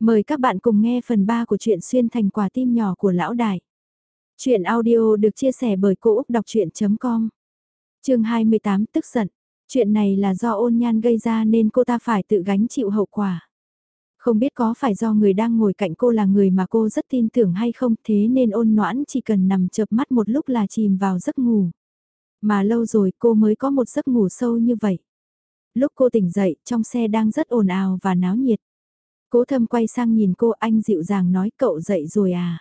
Mời các bạn cùng nghe phần 3 của truyện xuyên thành quả tim nhỏ của lão đại. Chuyện audio được chia sẻ bởi Cô Úc Đọc Chuyện.com Trường 28 tức giận. Chuyện này là do ôn nhan gây ra nên cô ta phải tự gánh chịu hậu quả. Không biết có phải do người đang ngồi cạnh cô là người mà cô rất tin tưởng hay không, thế nên ôn noãn chỉ cần nằm chợp mắt một lúc là chìm vào giấc ngủ. Mà lâu rồi cô mới có một giấc ngủ sâu như vậy. Lúc cô tỉnh dậy, trong xe đang rất ồn ào và náo nhiệt. Cố thâm quay sang nhìn cô anh dịu dàng nói cậu dậy rồi à.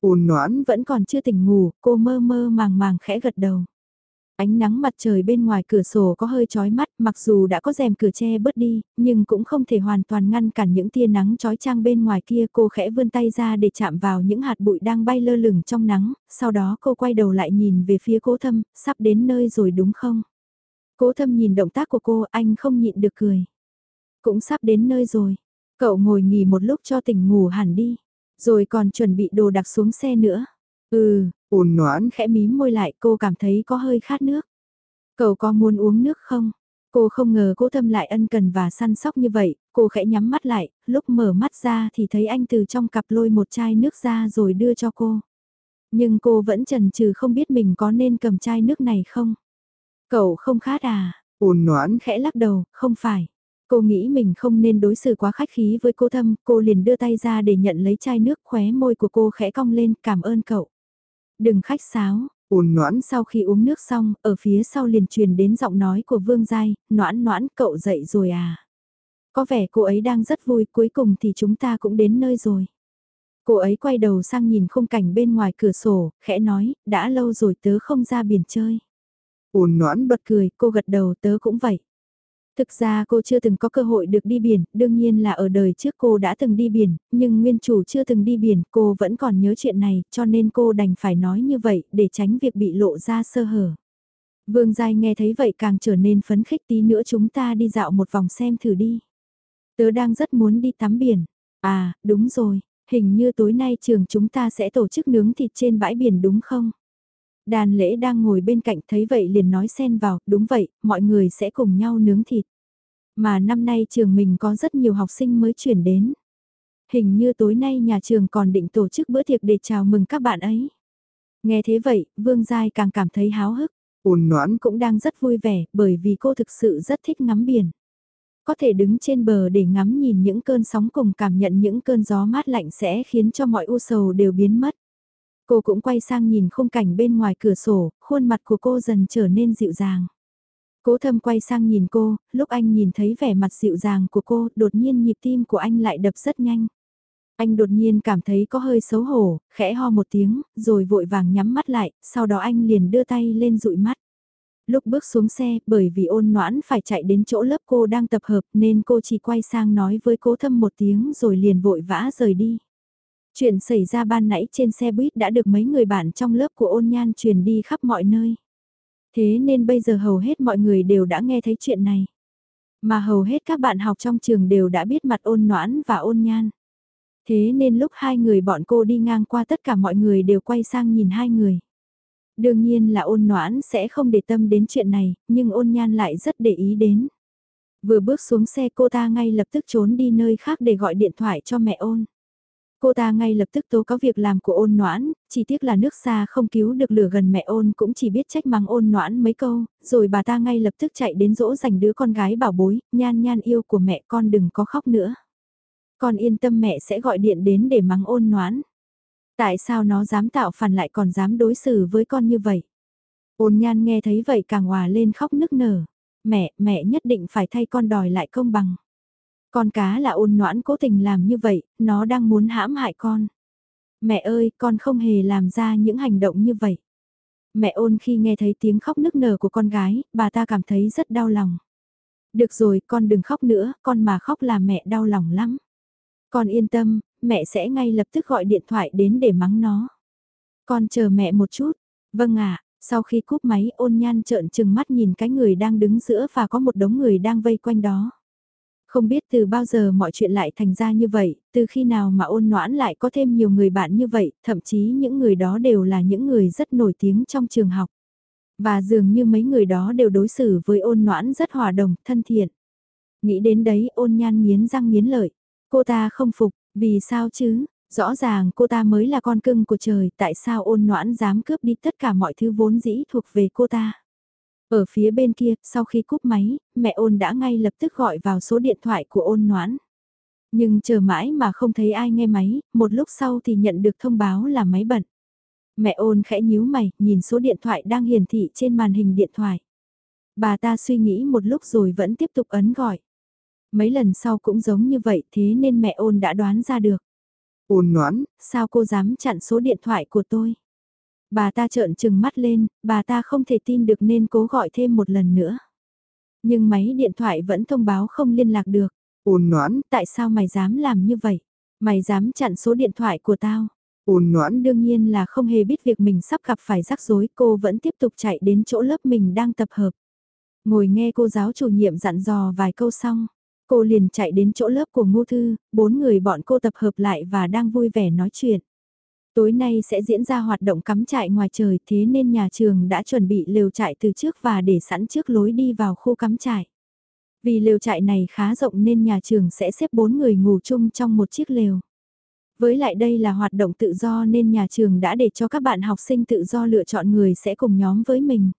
Ôn noãn vẫn còn chưa tỉnh ngủ, cô mơ mơ màng màng khẽ gật đầu. Ánh nắng mặt trời bên ngoài cửa sổ có hơi chói mắt, mặc dù đã có rèm cửa che bớt đi, nhưng cũng không thể hoàn toàn ngăn cản những tia nắng chói chang bên ngoài kia. Cô khẽ vươn tay ra để chạm vào những hạt bụi đang bay lơ lửng trong nắng, sau đó cô quay đầu lại nhìn về phía cố thâm, sắp đến nơi rồi đúng không? Cố thâm nhìn động tác của cô, anh không nhịn được cười. Cũng sắp đến nơi rồi, Cậu ngồi nghỉ một lúc cho tỉnh ngủ hẳn đi, rồi còn chuẩn bị đồ đặc xuống xe nữa. Ừ, ôn noãn khẽ mím môi lại cô cảm thấy có hơi khát nước. Cậu có muốn uống nước không? Cô không ngờ cố thâm lại ân cần và săn sóc như vậy, cô khẽ nhắm mắt lại, lúc mở mắt ra thì thấy anh từ trong cặp lôi một chai nước ra rồi đưa cho cô. Nhưng cô vẫn chần chừ không biết mình có nên cầm chai nước này không. Cậu không khát à? Ôn noãn khẽ lắc đầu, không phải. Cô nghĩ mình không nên đối xử quá khách khí với cô thâm, cô liền đưa tay ra để nhận lấy chai nước khóe môi của cô khẽ cong lên, cảm ơn cậu. Đừng khách sáo, ôn noãn sau khi uống nước xong, ở phía sau liền truyền đến giọng nói của Vương Giai, noãn noãn cậu dậy rồi à. Có vẻ cô ấy đang rất vui, cuối cùng thì chúng ta cũng đến nơi rồi. Cô ấy quay đầu sang nhìn khung cảnh bên ngoài cửa sổ, khẽ nói, đã lâu rồi tớ không ra biển chơi. Ôn noãn bật cười, cô gật đầu tớ cũng vậy. Thực ra cô chưa từng có cơ hội được đi biển, đương nhiên là ở đời trước cô đã từng đi biển, nhưng nguyên chủ chưa từng đi biển, cô vẫn còn nhớ chuyện này, cho nên cô đành phải nói như vậy để tránh việc bị lộ ra sơ hở. Vương Giai nghe thấy vậy càng trở nên phấn khích tí nữa chúng ta đi dạo một vòng xem thử đi. Tớ đang rất muốn đi tắm biển. À, đúng rồi, hình như tối nay trường chúng ta sẽ tổ chức nướng thịt trên bãi biển đúng không? Đàn lễ đang ngồi bên cạnh thấy vậy liền nói xen vào, đúng vậy, mọi người sẽ cùng nhau nướng thịt. Mà năm nay trường mình có rất nhiều học sinh mới chuyển đến. Hình như tối nay nhà trường còn định tổ chức bữa tiệc để chào mừng các bạn ấy. Nghe thế vậy, Vương Giai càng cảm thấy háo hức. Ôn noãn cũng đang rất vui vẻ bởi vì cô thực sự rất thích ngắm biển. Có thể đứng trên bờ để ngắm nhìn những cơn sóng cùng cảm nhận những cơn gió mát lạnh sẽ khiến cho mọi u sầu đều biến mất. Cô cũng quay sang nhìn khung cảnh bên ngoài cửa sổ, khuôn mặt của cô dần trở nên dịu dàng. Cố thâm quay sang nhìn cô, lúc anh nhìn thấy vẻ mặt dịu dàng của cô, đột nhiên nhịp tim của anh lại đập rất nhanh. Anh đột nhiên cảm thấy có hơi xấu hổ, khẽ ho một tiếng, rồi vội vàng nhắm mắt lại, sau đó anh liền đưa tay lên dụi mắt. Lúc bước xuống xe, bởi vì ôn noãn phải chạy đến chỗ lớp cô đang tập hợp nên cô chỉ quay sang nói với cố thâm một tiếng rồi liền vội vã rời đi. Chuyện xảy ra ban nãy trên xe buýt đã được mấy người bạn trong lớp của ôn nhan truyền đi khắp mọi nơi. Thế nên bây giờ hầu hết mọi người đều đã nghe thấy chuyện này. Mà hầu hết các bạn học trong trường đều đã biết mặt ôn noãn và ôn nhan. Thế nên lúc hai người bọn cô đi ngang qua tất cả mọi người đều quay sang nhìn hai người. Đương nhiên là ôn noãn sẽ không để tâm đến chuyện này, nhưng ôn nhan lại rất để ý đến. Vừa bước xuống xe cô ta ngay lập tức trốn đi nơi khác để gọi điện thoại cho mẹ ôn. Cô ta ngay lập tức tố có việc làm của ôn noãn, chỉ tiếc là nước xa không cứu được lửa gần mẹ ôn cũng chỉ biết trách mắng ôn noãn mấy câu, rồi bà ta ngay lập tức chạy đến dỗ dành đứa con gái bảo bối, nhan nhan yêu của mẹ con đừng có khóc nữa. Con yên tâm mẹ sẽ gọi điện đến để mắng ôn noãn. Tại sao nó dám tạo phản lại còn dám đối xử với con như vậy? Ôn nhan nghe thấy vậy càng hòa lên khóc nức nở. Mẹ, mẹ nhất định phải thay con đòi lại công bằng. Con cá là ôn noãn cố tình làm như vậy, nó đang muốn hãm hại con. Mẹ ơi, con không hề làm ra những hành động như vậy. Mẹ ôn khi nghe thấy tiếng khóc nức nở của con gái, bà ta cảm thấy rất đau lòng. Được rồi, con đừng khóc nữa, con mà khóc là mẹ đau lòng lắm. Con yên tâm, mẹ sẽ ngay lập tức gọi điện thoại đến để mắng nó. Con chờ mẹ một chút. Vâng ạ, sau khi cúp máy ôn nhan trợn trừng mắt nhìn cái người đang đứng giữa và có một đống người đang vây quanh đó. Không biết từ bao giờ mọi chuyện lại thành ra như vậy, từ khi nào mà ôn noãn lại có thêm nhiều người bạn như vậy, thậm chí những người đó đều là những người rất nổi tiếng trong trường học. Và dường như mấy người đó đều đối xử với ôn noãn rất hòa đồng, thân thiện. Nghĩ đến đấy ôn nhan miến răng miến lợi. Cô ta không phục, vì sao chứ? Rõ ràng cô ta mới là con cưng của trời, tại sao ôn noãn dám cướp đi tất cả mọi thứ vốn dĩ thuộc về cô ta? Ở phía bên kia, sau khi cúp máy, mẹ ôn đã ngay lập tức gọi vào số điện thoại của ôn noãn. Nhưng chờ mãi mà không thấy ai nghe máy, một lúc sau thì nhận được thông báo là máy bận. Mẹ ôn khẽ nhíu mày, nhìn số điện thoại đang hiển thị trên màn hình điện thoại. Bà ta suy nghĩ một lúc rồi vẫn tiếp tục ấn gọi. Mấy lần sau cũng giống như vậy thế nên mẹ ôn đã đoán ra được. Ôn noãn, sao cô dám chặn số điện thoại của tôi? Bà ta trợn trừng mắt lên, bà ta không thể tin được nên cố gọi thêm một lần nữa. Nhưng máy điện thoại vẫn thông báo không liên lạc được. Ôn noãn, tại sao mày dám làm như vậy? Mày dám chặn số điện thoại của tao? Ôn noãn đương nhiên là không hề biết việc mình sắp gặp phải rắc rối, cô vẫn tiếp tục chạy đến chỗ lớp mình đang tập hợp. Ngồi nghe cô giáo chủ nhiệm dặn dò vài câu xong, cô liền chạy đến chỗ lớp của Ngô Thư, bốn người bọn cô tập hợp lại và đang vui vẻ nói chuyện. Tối nay sẽ diễn ra hoạt động cắm trại ngoài trời thế nên nhà trường đã chuẩn bị lều trại từ trước và để sẵn trước lối đi vào khu cắm trại. Vì lều trại này khá rộng nên nhà trường sẽ xếp bốn người ngủ chung trong một chiếc lều. Với lại đây là hoạt động tự do nên nhà trường đã để cho các bạn học sinh tự do lựa chọn người sẽ cùng nhóm với mình.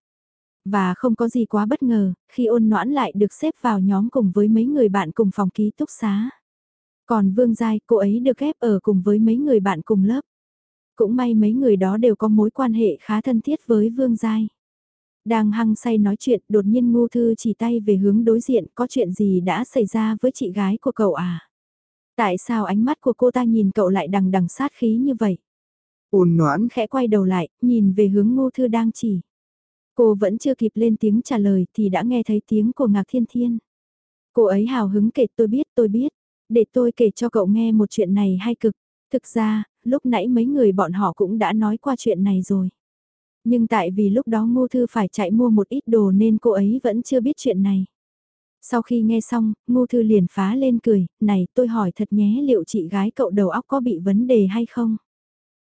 Và không có gì quá bất ngờ, khi ôn noãn lại được xếp vào nhóm cùng với mấy người bạn cùng phòng ký túc xá. Còn Vương Giai, cô ấy được ghép ở cùng với mấy người bạn cùng lớp. Cũng may mấy người đó đều có mối quan hệ khá thân thiết với Vương Giai. Đang hăng say nói chuyện, đột nhiên Ngô Thư chỉ tay về hướng đối diện, có chuyện gì đã xảy ra với chị gái của cậu à? Tại sao ánh mắt của cô ta nhìn cậu lại đằng đằng sát khí như vậy? Ôn noãn khẽ quay đầu lại, nhìn về hướng Ngô Thư đang chỉ. Cô vẫn chưa kịp lên tiếng trả lời thì đã nghe thấy tiếng của Ngạc Thiên Thiên. Cô ấy hào hứng kể tôi biết tôi biết, để tôi kể cho cậu nghe một chuyện này hay cực. Thực ra, lúc nãy mấy người bọn họ cũng đã nói qua chuyện này rồi. Nhưng tại vì lúc đó Ngô Thư phải chạy mua một ít đồ nên cô ấy vẫn chưa biết chuyện này. Sau khi nghe xong, Ngô Thư liền phá lên cười, này tôi hỏi thật nhé liệu chị gái cậu đầu óc có bị vấn đề hay không?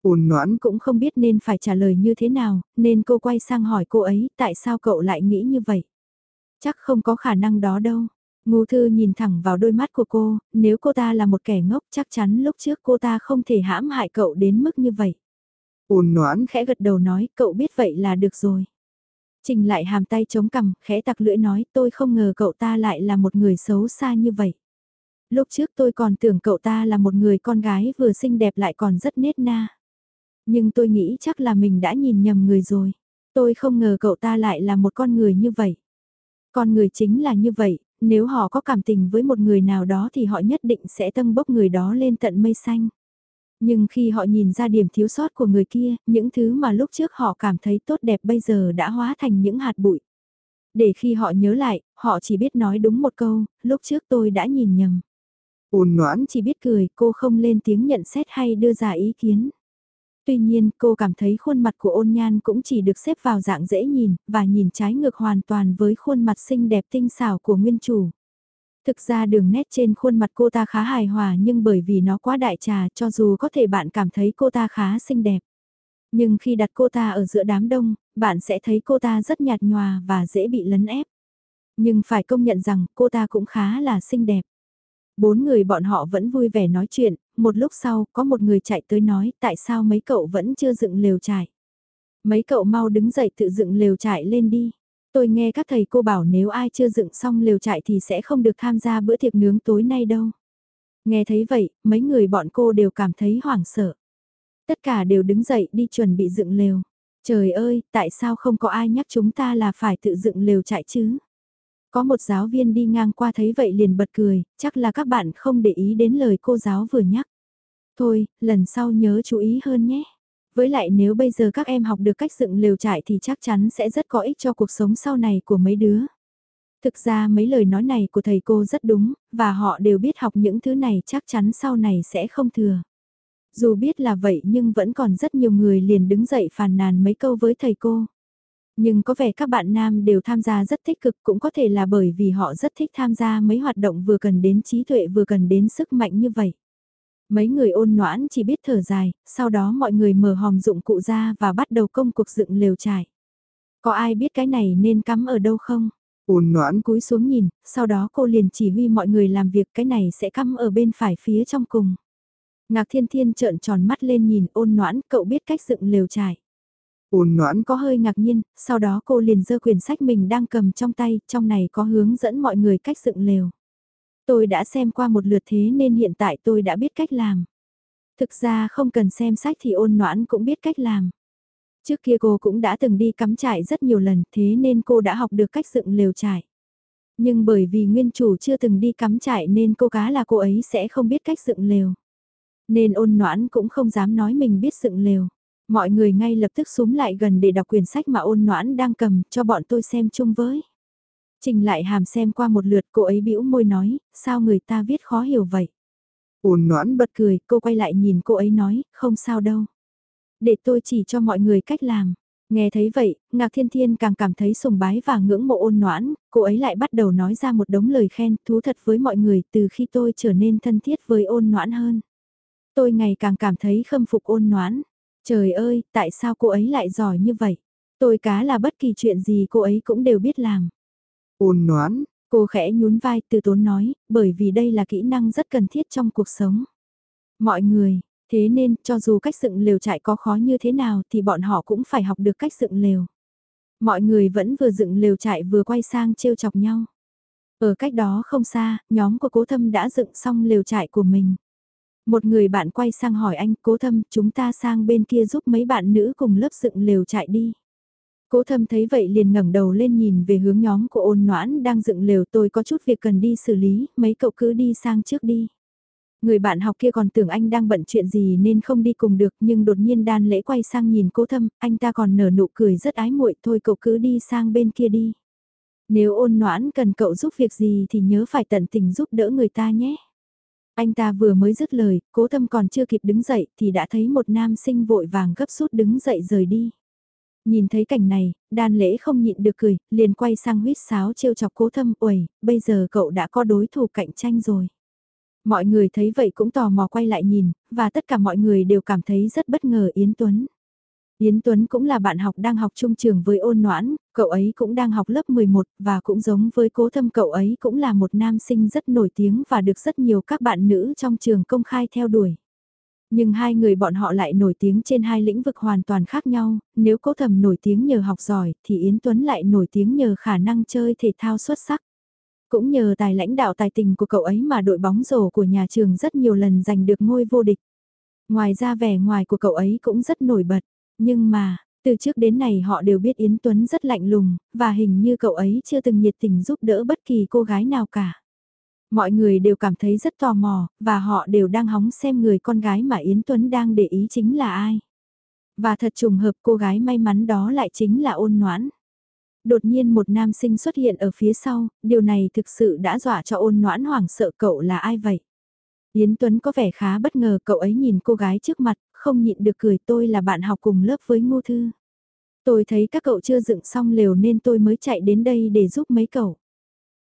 Ôn noãn cũng không biết nên phải trả lời như thế nào, nên cô quay sang hỏi cô ấy tại sao cậu lại nghĩ như vậy? Chắc không có khả năng đó đâu. Ngô Thư nhìn thẳng vào đôi mắt của cô, nếu cô ta là một kẻ ngốc chắc chắn lúc trước cô ta không thể hãm hại cậu đến mức như vậy. Ôn noãn khẽ gật đầu nói cậu biết vậy là được rồi. Trình lại hàm tay chống cằm, khẽ tặc lưỡi nói tôi không ngờ cậu ta lại là một người xấu xa như vậy. Lúc trước tôi còn tưởng cậu ta là một người con gái vừa xinh đẹp lại còn rất nết na. Nhưng tôi nghĩ chắc là mình đã nhìn nhầm người rồi. Tôi không ngờ cậu ta lại là một con người như vậy. Con người chính là như vậy, nếu họ có cảm tình với một người nào đó thì họ nhất định sẽ tâng bốc người đó lên tận mây xanh. Nhưng khi họ nhìn ra điểm thiếu sót của người kia, những thứ mà lúc trước họ cảm thấy tốt đẹp bây giờ đã hóa thành những hạt bụi. Để khi họ nhớ lại, họ chỉ biết nói đúng một câu, lúc trước tôi đã nhìn nhầm. Ôn noãn chỉ biết cười, cô không lên tiếng nhận xét hay đưa ra ý kiến. Tuy nhiên, cô cảm thấy khuôn mặt của ôn nhan cũng chỉ được xếp vào dạng dễ nhìn, và nhìn trái ngược hoàn toàn với khuôn mặt xinh đẹp tinh xảo của nguyên chủ. Thực ra đường nét trên khuôn mặt cô ta khá hài hòa nhưng bởi vì nó quá đại trà cho dù có thể bạn cảm thấy cô ta khá xinh đẹp. Nhưng khi đặt cô ta ở giữa đám đông, bạn sẽ thấy cô ta rất nhạt nhòa và dễ bị lấn ép. Nhưng phải công nhận rằng cô ta cũng khá là xinh đẹp. Bốn người bọn họ vẫn vui vẻ nói chuyện, một lúc sau có một người chạy tới nói tại sao mấy cậu vẫn chưa dựng lều trại. Mấy cậu mau đứng dậy tự dựng lều trại lên đi. Tôi nghe các thầy cô bảo nếu ai chưa dựng xong lều trại thì sẽ không được tham gia bữa tiệc nướng tối nay đâu. Nghe thấy vậy, mấy người bọn cô đều cảm thấy hoảng sợ. Tất cả đều đứng dậy đi chuẩn bị dựng lều. Trời ơi, tại sao không có ai nhắc chúng ta là phải tự dựng lều trại chứ? Có một giáo viên đi ngang qua thấy vậy liền bật cười, chắc là các bạn không để ý đến lời cô giáo vừa nhắc. Thôi, lần sau nhớ chú ý hơn nhé. Với lại nếu bây giờ các em học được cách dựng lều trại thì chắc chắn sẽ rất có ích cho cuộc sống sau này của mấy đứa. Thực ra mấy lời nói này của thầy cô rất đúng, và họ đều biết học những thứ này chắc chắn sau này sẽ không thừa. Dù biết là vậy nhưng vẫn còn rất nhiều người liền đứng dậy phàn nàn mấy câu với thầy cô. Nhưng có vẻ các bạn nam đều tham gia rất tích cực cũng có thể là bởi vì họ rất thích tham gia mấy hoạt động vừa cần đến trí tuệ vừa cần đến sức mạnh như vậy. Mấy người ôn noãn chỉ biết thở dài, sau đó mọi người mở hòm dụng cụ ra và bắt đầu công cuộc dựng lều trại. Có ai biết cái này nên cắm ở đâu không? ôn noãn Cúi xuống nhìn, sau đó cô liền chỉ huy mọi người làm việc cái này sẽ cắm ở bên phải phía trong cùng. Ngạc thiên thiên trợn tròn mắt lên nhìn ôn noãn, cậu biết cách dựng lều trải ôn noãn Có hơi ngạc nhiên, sau đó cô liền giơ quyển sách mình đang cầm trong tay, trong này có hướng dẫn mọi người cách dựng lều. Tôi đã xem qua một lượt thế nên hiện tại tôi đã biết cách làm. Thực ra không cần xem sách thì ôn noãn cũng biết cách làm. Trước kia cô cũng đã từng đi cắm trại rất nhiều lần thế nên cô đã học được cách dựng lều trại. Nhưng bởi vì nguyên chủ chưa từng đi cắm trại nên cô cá là cô ấy sẽ không biết cách dựng lều. Nên ôn noãn cũng không dám nói mình biết dựng lều. Mọi người ngay lập tức xuống lại gần để đọc quyển sách mà ôn noãn đang cầm cho bọn tôi xem chung với. Trình lại hàm xem qua một lượt cô ấy bĩu môi nói, sao người ta viết khó hiểu vậy. ôn noãn Bật cười, cô quay lại nhìn cô ấy nói, không sao đâu. Để tôi chỉ cho mọi người cách làm. Nghe thấy vậy, Ngạc Thiên Thiên càng cảm thấy sùng bái và ngưỡng mộ ôn noãn, cô ấy lại bắt đầu nói ra một đống lời khen thú thật với mọi người từ khi tôi trở nên thân thiết với ôn noãn hơn. Tôi ngày càng cảm thấy khâm phục ôn noãn. Trời ơi, tại sao cô ấy lại giỏi như vậy? Tôi cá là bất kỳ chuyện gì cô ấy cũng đều biết làm. ôn noãn, Cô khẽ nhún vai từ tốn nói, bởi vì đây là kỹ năng rất cần thiết trong cuộc sống. Mọi người, thế nên cho dù cách dựng lều trại có khó như thế nào thì bọn họ cũng phải học được cách dựng lều. Mọi người vẫn vừa dựng lều trại vừa quay sang trêu chọc nhau. Ở cách đó không xa, nhóm của cố thâm đã dựng xong lều trại của mình. Một người bạn quay sang hỏi anh, cố thâm, chúng ta sang bên kia giúp mấy bạn nữ cùng lớp dựng lều chạy đi. Cố thâm thấy vậy liền ngẩng đầu lên nhìn về hướng nhóm của ôn noãn đang dựng lều tôi có chút việc cần đi xử lý, mấy cậu cứ đi sang trước đi. Người bạn học kia còn tưởng anh đang bận chuyện gì nên không đi cùng được nhưng đột nhiên đan lễ quay sang nhìn cố thâm, anh ta còn nở nụ cười rất ái muội thôi cậu cứ đi sang bên kia đi. Nếu ôn noãn cần cậu giúp việc gì thì nhớ phải tận tình giúp đỡ người ta nhé. Anh ta vừa mới dứt lời, cố tâm còn chưa kịp đứng dậy thì đã thấy một nam sinh vội vàng gấp rút đứng dậy rời đi. Nhìn thấy cảnh này, đan lễ không nhịn được cười, liền quay sang huyết sáo trêu chọc cố thâm, uầy, bây giờ cậu đã có đối thủ cạnh tranh rồi. Mọi người thấy vậy cũng tò mò quay lại nhìn, và tất cả mọi người đều cảm thấy rất bất ngờ Yến Tuấn. Yến Tuấn cũng là bạn học đang học chung trường với ôn noãn, cậu ấy cũng đang học lớp 11 và cũng giống với cố thâm cậu ấy cũng là một nam sinh rất nổi tiếng và được rất nhiều các bạn nữ trong trường công khai theo đuổi. Nhưng hai người bọn họ lại nổi tiếng trên hai lĩnh vực hoàn toàn khác nhau, nếu cố thầm nổi tiếng nhờ học giỏi thì Yến Tuấn lại nổi tiếng nhờ khả năng chơi thể thao xuất sắc. Cũng nhờ tài lãnh đạo tài tình của cậu ấy mà đội bóng rổ của nhà trường rất nhiều lần giành được ngôi vô địch. Ngoài ra vẻ ngoài của cậu ấy cũng rất nổi bật, nhưng mà, từ trước đến nay họ đều biết Yến Tuấn rất lạnh lùng, và hình như cậu ấy chưa từng nhiệt tình giúp đỡ bất kỳ cô gái nào cả. Mọi người đều cảm thấy rất tò mò, và họ đều đang hóng xem người con gái mà Yến Tuấn đang để ý chính là ai. Và thật trùng hợp cô gái may mắn đó lại chính là ôn noãn. Đột nhiên một nam sinh xuất hiện ở phía sau, điều này thực sự đã dọa cho ôn noãn hoảng sợ cậu là ai vậy. Yến Tuấn có vẻ khá bất ngờ cậu ấy nhìn cô gái trước mặt, không nhịn được cười tôi là bạn học cùng lớp với Ngô Thư. Tôi thấy các cậu chưa dựng xong lều nên tôi mới chạy đến đây để giúp mấy cậu.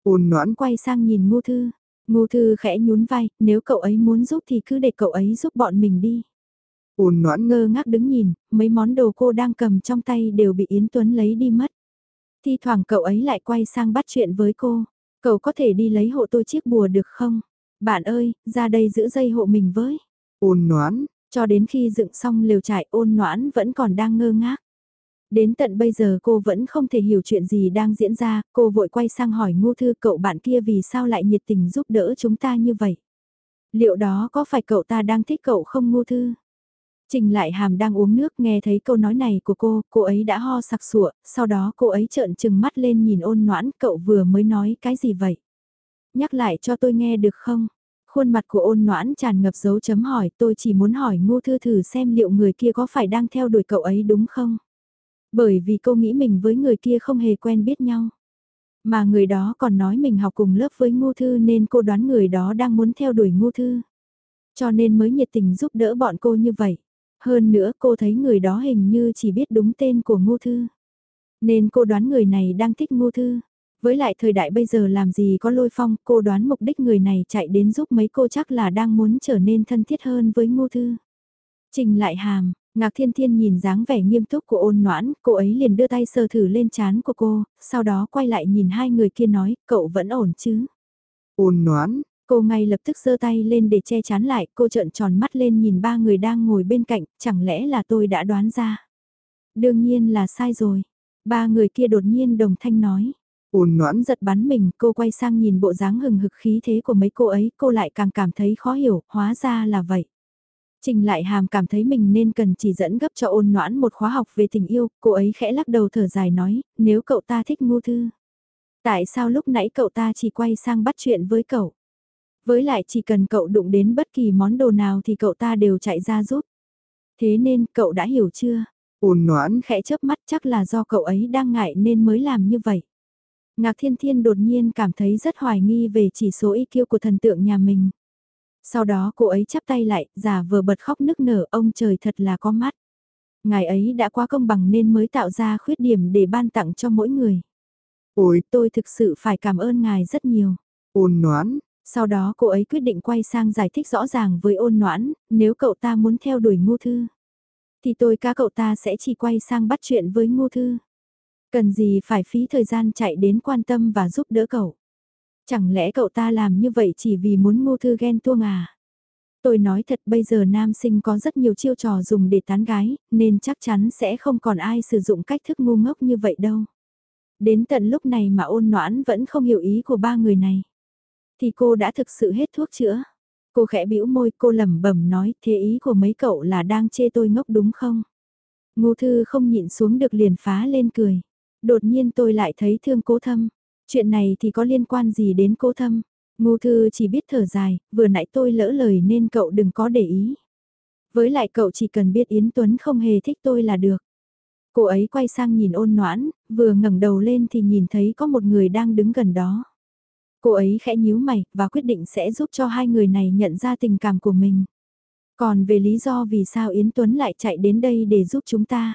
ôn noãn Quay sang nhìn Ngô Thư, Ngô Thư khẽ nhún vai, nếu cậu ấy muốn giúp thì cứ để cậu ấy giúp bọn mình đi. ôn noãn Ngơ ngác đứng nhìn, mấy món đồ cô đang cầm trong tay đều bị Yến Tuấn lấy đi mất. Thi thoảng cậu ấy lại quay sang bắt chuyện với cô. Cậu có thể đi lấy hộ tôi chiếc bùa được không? Bạn ơi, ra đây giữ dây hộ mình với. ôn noãn, cho đến khi dựng xong liều trại ôn noãn vẫn còn đang ngơ ngác. Đến tận bây giờ cô vẫn không thể hiểu chuyện gì đang diễn ra, cô vội quay sang hỏi ngô thư cậu bạn kia vì sao lại nhiệt tình giúp đỡ chúng ta như vậy. Liệu đó có phải cậu ta đang thích cậu không ngô thư? Trình lại hàm đang uống nước nghe thấy câu nói này của cô, cô ấy đã ho sặc sụa, sau đó cô ấy trợn trừng mắt lên nhìn ôn noãn cậu vừa mới nói cái gì vậy? Nhắc lại cho tôi nghe được không? Khuôn mặt của ôn noãn tràn ngập dấu chấm hỏi, tôi chỉ muốn hỏi ngô thư thử xem liệu người kia có phải đang theo đuổi cậu ấy đúng không? Bởi vì cô nghĩ mình với người kia không hề quen biết nhau. Mà người đó còn nói mình học cùng lớp với ngô thư nên cô đoán người đó đang muốn theo đuổi ngô thư. Cho nên mới nhiệt tình giúp đỡ bọn cô như vậy. Hơn nữa cô thấy người đó hình như chỉ biết đúng tên của ngô thư. Nên cô đoán người này đang thích ngô thư. Với lại thời đại bây giờ làm gì có lôi phong, cô đoán mục đích người này chạy đến giúp mấy cô chắc là đang muốn trở nên thân thiết hơn với ngô thư. Trình lại hàm, Ngạc Thiên Thiên nhìn dáng vẻ nghiêm túc của ôn noãn, cô ấy liền đưa tay sờ thử lên trán của cô, sau đó quay lại nhìn hai người kia nói, cậu vẫn ổn chứ. Ôn noãn, Cô ngay lập tức giơ tay lên để che chắn lại, cô trợn tròn mắt lên nhìn ba người đang ngồi bên cạnh, chẳng lẽ là tôi đã đoán ra. Đương nhiên là sai rồi. Ba người kia đột nhiên đồng thanh nói ôn noãn Giật bắn mình, cô quay sang nhìn bộ dáng hừng hực khí thế của mấy cô ấy, cô lại càng cảm thấy khó hiểu, hóa ra là vậy. Trình lại hàm cảm thấy mình nên cần chỉ dẫn gấp cho ôn noãn một khóa học về tình yêu, cô ấy khẽ lắc đầu thở dài nói, nếu cậu ta thích ngu thư. Tại sao lúc nãy cậu ta chỉ quay sang bắt chuyện với cậu? Với lại chỉ cần cậu đụng đến bất kỳ món đồ nào thì cậu ta đều chạy ra giúp. Thế nên cậu đã hiểu chưa? ôn noãn, Khẽ chớp mắt chắc là do cậu ấy đang ngại nên mới làm như vậy. Ngạc Thiên Thiên đột nhiên cảm thấy rất hoài nghi về chỉ số IQ của thần tượng nhà mình. Sau đó cô ấy chắp tay lại, giả vờ bật khóc nức nở, ông trời thật là có mắt. Ngài ấy đã quá công bằng nên mới tạo ra khuyết điểm để ban tặng cho mỗi người. ôi, Tôi thực sự phải cảm ơn ngài rất nhiều. ôn noãn, Sau đó cô ấy quyết định quay sang giải thích rõ ràng với ôn noãn, nếu cậu ta muốn theo đuổi ngu thư. Thì tôi cá cậu ta sẽ chỉ quay sang bắt chuyện với ngu thư. Cần gì phải phí thời gian chạy đến quan tâm và giúp đỡ cậu. Chẳng lẽ cậu ta làm như vậy chỉ vì muốn Ngô thư ghen tuông à? Tôi nói thật bây giờ nam sinh có rất nhiều chiêu trò dùng để tán gái, nên chắc chắn sẽ không còn ai sử dụng cách thức ngu ngốc như vậy đâu. Đến tận lúc này mà ôn noãn vẫn không hiểu ý của ba người này. Thì cô đã thực sự hết thuốc chữa. Cô khẽ bĩu môi cô lẩm bẩm nói thế ý của mấy cậu là đang chê tôi ngốc đúng không? Ngô thư không nhịn xuống được liền phá lên cười. Đột nhiên tôi lại thấy thương cố thâm. Chuyện này thì có liên quan gì đến cố thâm? Ngô thư chỉ biết thở dài, vừa nãy tôi lỡ lời nên cậu đừng có để ý. Với lại cậu chỉ cần biết Yến Tuấn không hề thích tôi là được. Cô ấy quay sang nhìn ôn noãn, vừa ngẩng đầu lên thì nhìn thấy có một người đang đứng gần đó. Cô ấy khẽ nhíu mày và quyết định sẽ giúp cho hai người này nhận ra tình cảm của mình. Còn về lý do vì sao Yến Tuấn lại chạy đến đây để giúp chúng ta,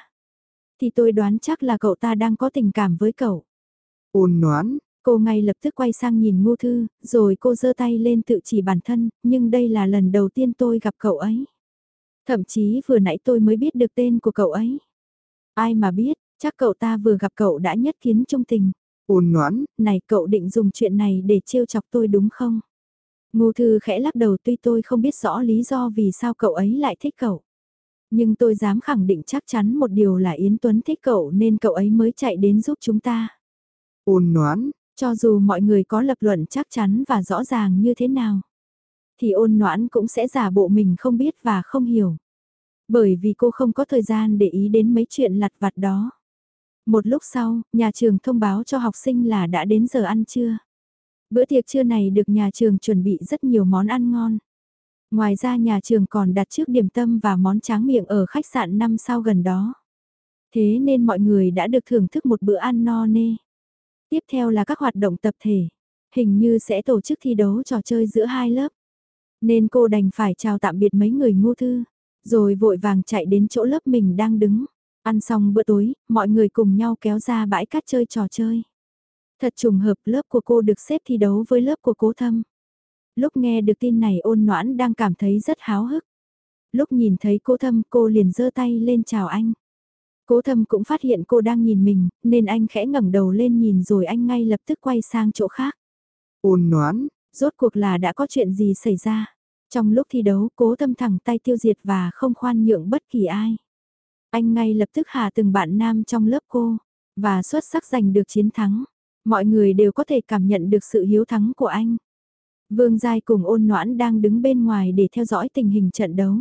thì tôi đoán chắc là cậu ta đang có tình cảm với cậu. ôn noãn, Cô ngay lập tức quay sang nhìn Ngô Thư, rồi cô giơ tay lên tự chỉ bản thân, nhưng đây là lần đầu tiên tôi gặp cậu ấy. Thậm chí vừa nãy tôi mới biết được tên của cậu ấy. Ai mà biết, chắc cậu ta vừa gặp cậu đã nhất kiến trung tình. ôn noãn, Này cậu định dùng chuyện này để trêu chọc tôi đúng không? Ngô Thư khẽ lắc đầu tuy tôi không biết rõ lý do vì sao cậu ấy lại thích cậu. Nhưng tôi dám khẳng định chắc chắn một điều là Yến Tuấn thích cậu nên cậu ấy mới chạy đến giúp chúng ta. ôn noãn, Cho dù mọi người có lập luận chắc chắn và rõ ràng như thế nào, thì ôn noãn cũng sẽ giả bộ mình không biết và không hiểu. Bởi vì cô không có thời gian để ý đến mấy chuyện lặt vặt đó. Một lúc sau, nhà trường thông báo cho học sinh là đã đến giờ ăn trưa. Bữa tiệc trưa này được nhà trường chuẩn bị rất nhiều món ăn ngon. Ngoài ra nhà trường còn đặt trước điểm tâm và món tráng miệng ở khách sạn 5 sao gần đó. Thế nên mọi người đã được thưởng thức một bữa ăn no nê. Tiếp theo là các hoạt động tập thể. Hình như sẽ tổ chức thi đấu trò chơi giữa hai lớp. Nên cô đành phải chào tạm biệt mấy người ngu thư. Rồi vội vàng chạy đến chỗ lớp mình đang đứng. Ăn xong bữa tối, mọi người cùng nhau kéo ra bãi cát chơi trò chơi. Thật trùng hợp lớp của cô được xếp thi đấu với lớp của cố thâm. Lúc nghe được tin này ôn noãn đang cảm thấy rất háo hức. Lúc nhìn thấy cố thâm cô liền giơ tay lên chào anh. Cố thâm cũng phát hiện cô đang nhìn mình, nên anh khẽ ngẩng đầu lên nhìn rồi anh ngay lập tức quay sang chỗ khác. ôn noãn, Rốt cuộc là đã có chuyện gì xảy ra? Trong lúc thi đấu cố thâm thẳng tay tiêu diệt và không khoan nhượng bất kỳ ai. Anh ngay lập tức hạ từng bạn nam trong lớp cô, và xuất sắc giành được chiến thắng. Mọi người đều có thể cảm nhận được sự hiếu thắng của anh. Vương Giai cùng ôn noãn đang đứng bên ngoài để theo dõi tình hình trận đấu.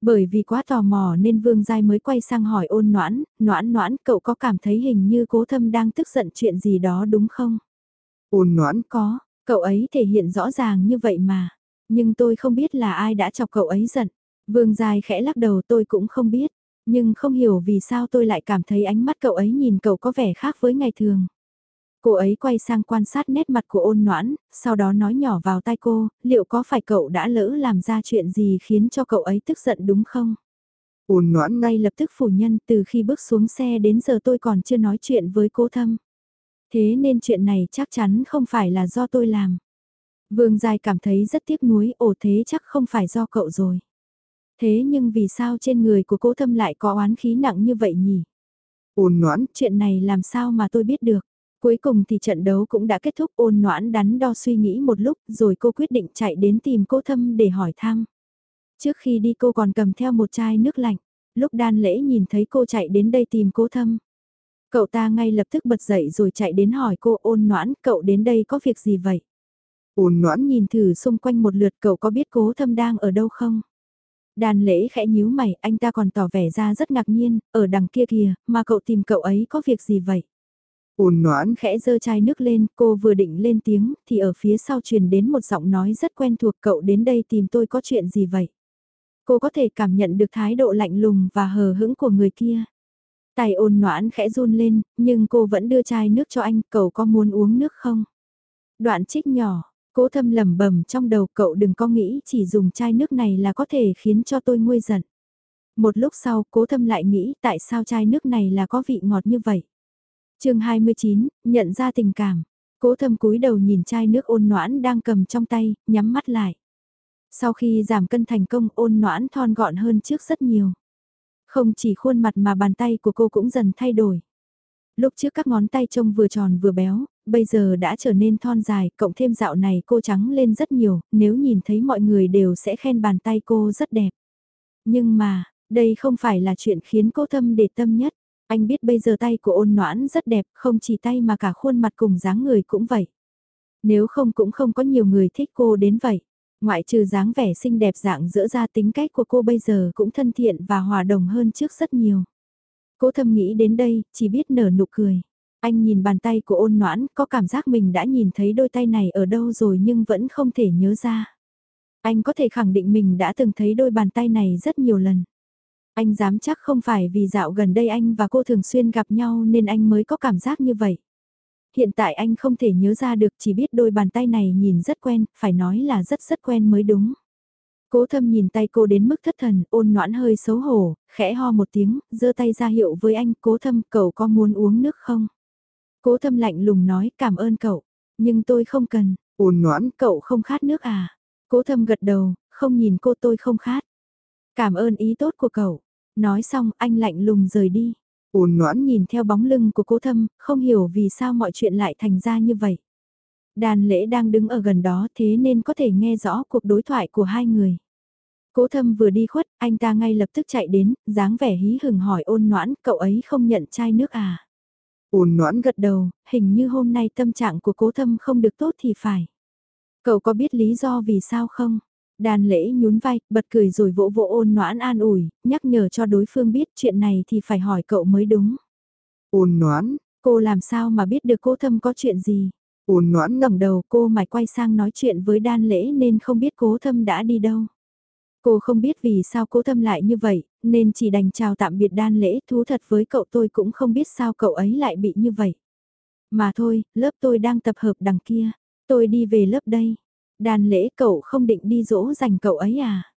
Bởi vì quá tò mò nên Vương Giai mới quay sang hỏi ôn noãn, noãn noãn cậu có cảm thấy hình như cố thâm đang tức giận chuyện gì đó đúng không? ôn noãn, Có, cậu ấy thể hiện rõ ràng như vậy mà. Nhưng tôi không biết là ai đã chọc cậu ấy giận. Vương Giai khẽ lắc đầu tôi cũng không biết. Nhưng không hiểu vì sao tôi lại cảm thấy ánh mắt cậu ấy nhìn cậu có vẻ khác với ngày thường. Cô ấy quay sang quan sát nét mặt của ôn noãn, sau đó nói nhỏ vào tai cô, liệu có phải cậu đã lỡ làm ra chuyện gì khiến cho cậu ấy tức giận đúng không? ôn noãn, Ngay lập tức phủ nhân từ khi bước xuống xe đến giờ tôi còn chưa nói chuyện với cô thâm. Thế nên chuyện này chắc chắn không phải là do tôi làm. Vương Giai cảm thấy rất tiếc nuối, ồ thế chắc không phải do cậu rồi. Thế nhưng vì sao trên người của cố thâm lại có oán khí nặng như vậy nhỉ? Ôn noãn, Chuyện này làm sao mà tôi biết được? Cuối cùng thì trận đấu cũng đã kết thúc ôn noãn đắn đo suy nghĩ một lúc rồi cô quyết định chạy đến tìm cô thâm để hỏi thăm. Trước khi đi cô còn cầm theo một chai nước lạnh. Lúc đan lễ nhìn thấy cô chạy đến đây tìm cố thâm. Cậu ta ngay lập tức bật dậy rồi chạy đến hỏi cô ôn noãn cậu đến đây có việc gì vậy? ôn noãn nhìn thử xung quanh một lượt cậu có biết cố thâm đang ở đâu không? Đàn lễ khẽ nhíu mày, anh ta còn tỏ vẻ ra rất ngạc nhiên, ở đằng kia kìa, mà cậu tìm cậu ấy có việc gì vậy? Ôn noãn khẽ dơ chai nước lên, cô vừa định lên tiếng, thì ở phía sau truyền đến một giọng nói rất quen thuộc cậu đến đây tìm tôi có chuyện gì vậy? Cô có thể cảm nhận được thái độ lạnh lùng và hờ hững của người kia. Tài ôn noãn khẽ run lên, nhưng cô vẫn đưa chai nước cho anh, cậu có muốn uống nước không? Đoạn trích nhỏ, cố thâm lầm bầm trong đầu cậu đừng có nghĩ chỉ dùng chai nước này là có thể khiến cho tôi nguôi giận. Một lúc sau cố thâm lại nghĩ tại sao chai nước này là có vị ngọt như vậy chương 29, nhận ra tình cảm. Cố thâm cúi đầu nhìn chai nước ôn noãn đang cầm trong tay, nhắm mắt lại. Sau khi giảm cân thành công ôn noãn thon gọn hơn trước rất nhiều. Không chỉ khuôn mặt mà bàn tay của cô cũng dần thay đổi. Lúc trước các ngón tay trông vừa tròn vừa béo, bây giờ đã trở nên thon dài, cộng thêm dạo này cô trắng lên rất nhiều, nếu nhìn thấy mọi người đều sẽ khen bàn tay cô rất đẹp. Nhưng mà, đây không phải là chuyện khiến cô thâm để tâm nhất. Anh biết bây giờ tay của ôn noãn rất đẹp, không chỉ tay mà cả khuôn mặt cùng dáng người cũng vậy. Nếu không cũng không có nhiều người thích cô đến vậy. Ngoại trừ dáng vẻ xinh đẹp dạng giữa ra tính cách của cô bây giờ cũng thân thiện và hòa đồng hơn trước rất nhiều. Cố thâm nghĩ đến đây, chỉ biết nở nụ cười. Anh nhìn bàn tay của ôn noãn, có cảm giác mình đã nhìn thấy đôi tay này ở đâu rồi nhưng vẫn không thể nhớ ra. Anh có thể khẳng định mình đã từng thấy đôi bàn tay này rất nhiều lần. Anh dám chắc không phải vì dạo gần đây anh và cô thường xuyên gặp nhau nên anh mới có cảm giác như vậy. Hiện tại anh không thể nhớ ra được chỉ biết đôi bàn tay này nhìn rất quen, phải nói là rất rất quen mới đúng. Cố thâm nhìn tay cô đến mức thất thần, ôn noãn hơi xấu hổ, khẽ ho một tiếng, giơ tay ra hiệu với anh, cố thâm, cậu có muốn uống nước không? Cố thâm lạnh lùng nói, cảm ơn cậu, nhưng tôi không cần, ôn noãn, cậu không khát nước à? Cố thâm gật đầu, không nhìn cô tôi không khát. Cảm ơn ý tốt của cậu. Nói xong, anh lạnh lùng rời đi. Ôn noãn nhìn theo bóng lưng của cố thâm, không hiểu vì sao mọi chuyện lại thành ra như vậy. Đàn lễ đang đứng ở gần đó thế nên có thể nghe rõ cuộc đối thoại của hai người. Cố thâm vừa đi khuất, anh ta ngay lập tức chạy đến, dáng vẻ hí hừng hỏi ôn noãn, cậu ấy không nhận chai nước à? Ôn noãn gật đầu, hình như hôm nay tâm trạng của cố thâm không được tốt thì phải. Cậu có biết lý do vì sao không? Đàn lễ nhún vai, bật cười rồi vỗ vỗ ôn noãn an ủi, nhắc nhở cho đối phương biết chuyện này thì phải hỏi cậu mới đúng. Ôn noãn, cô làm sao mà biết được cô thâm có chuyện gì? Ôn noãn ngẩng đầu cô mải quay sang nói chuyện với đan lễ nên không biết cố thâm đã đi đâu. Cô không biết vì sao cố thâm lại như vậy, nên chỉ đành chào tạm biệt đan lễ thú thật với cậu tôi cũng không biết sao cậu ấy lại bị như vậy. Mà thôi, lớp tôi đang tập hợp đằng kia, tôi đi về lớp đây. Đàn lễ cậu không định đi dỗ dành cậu ấy à?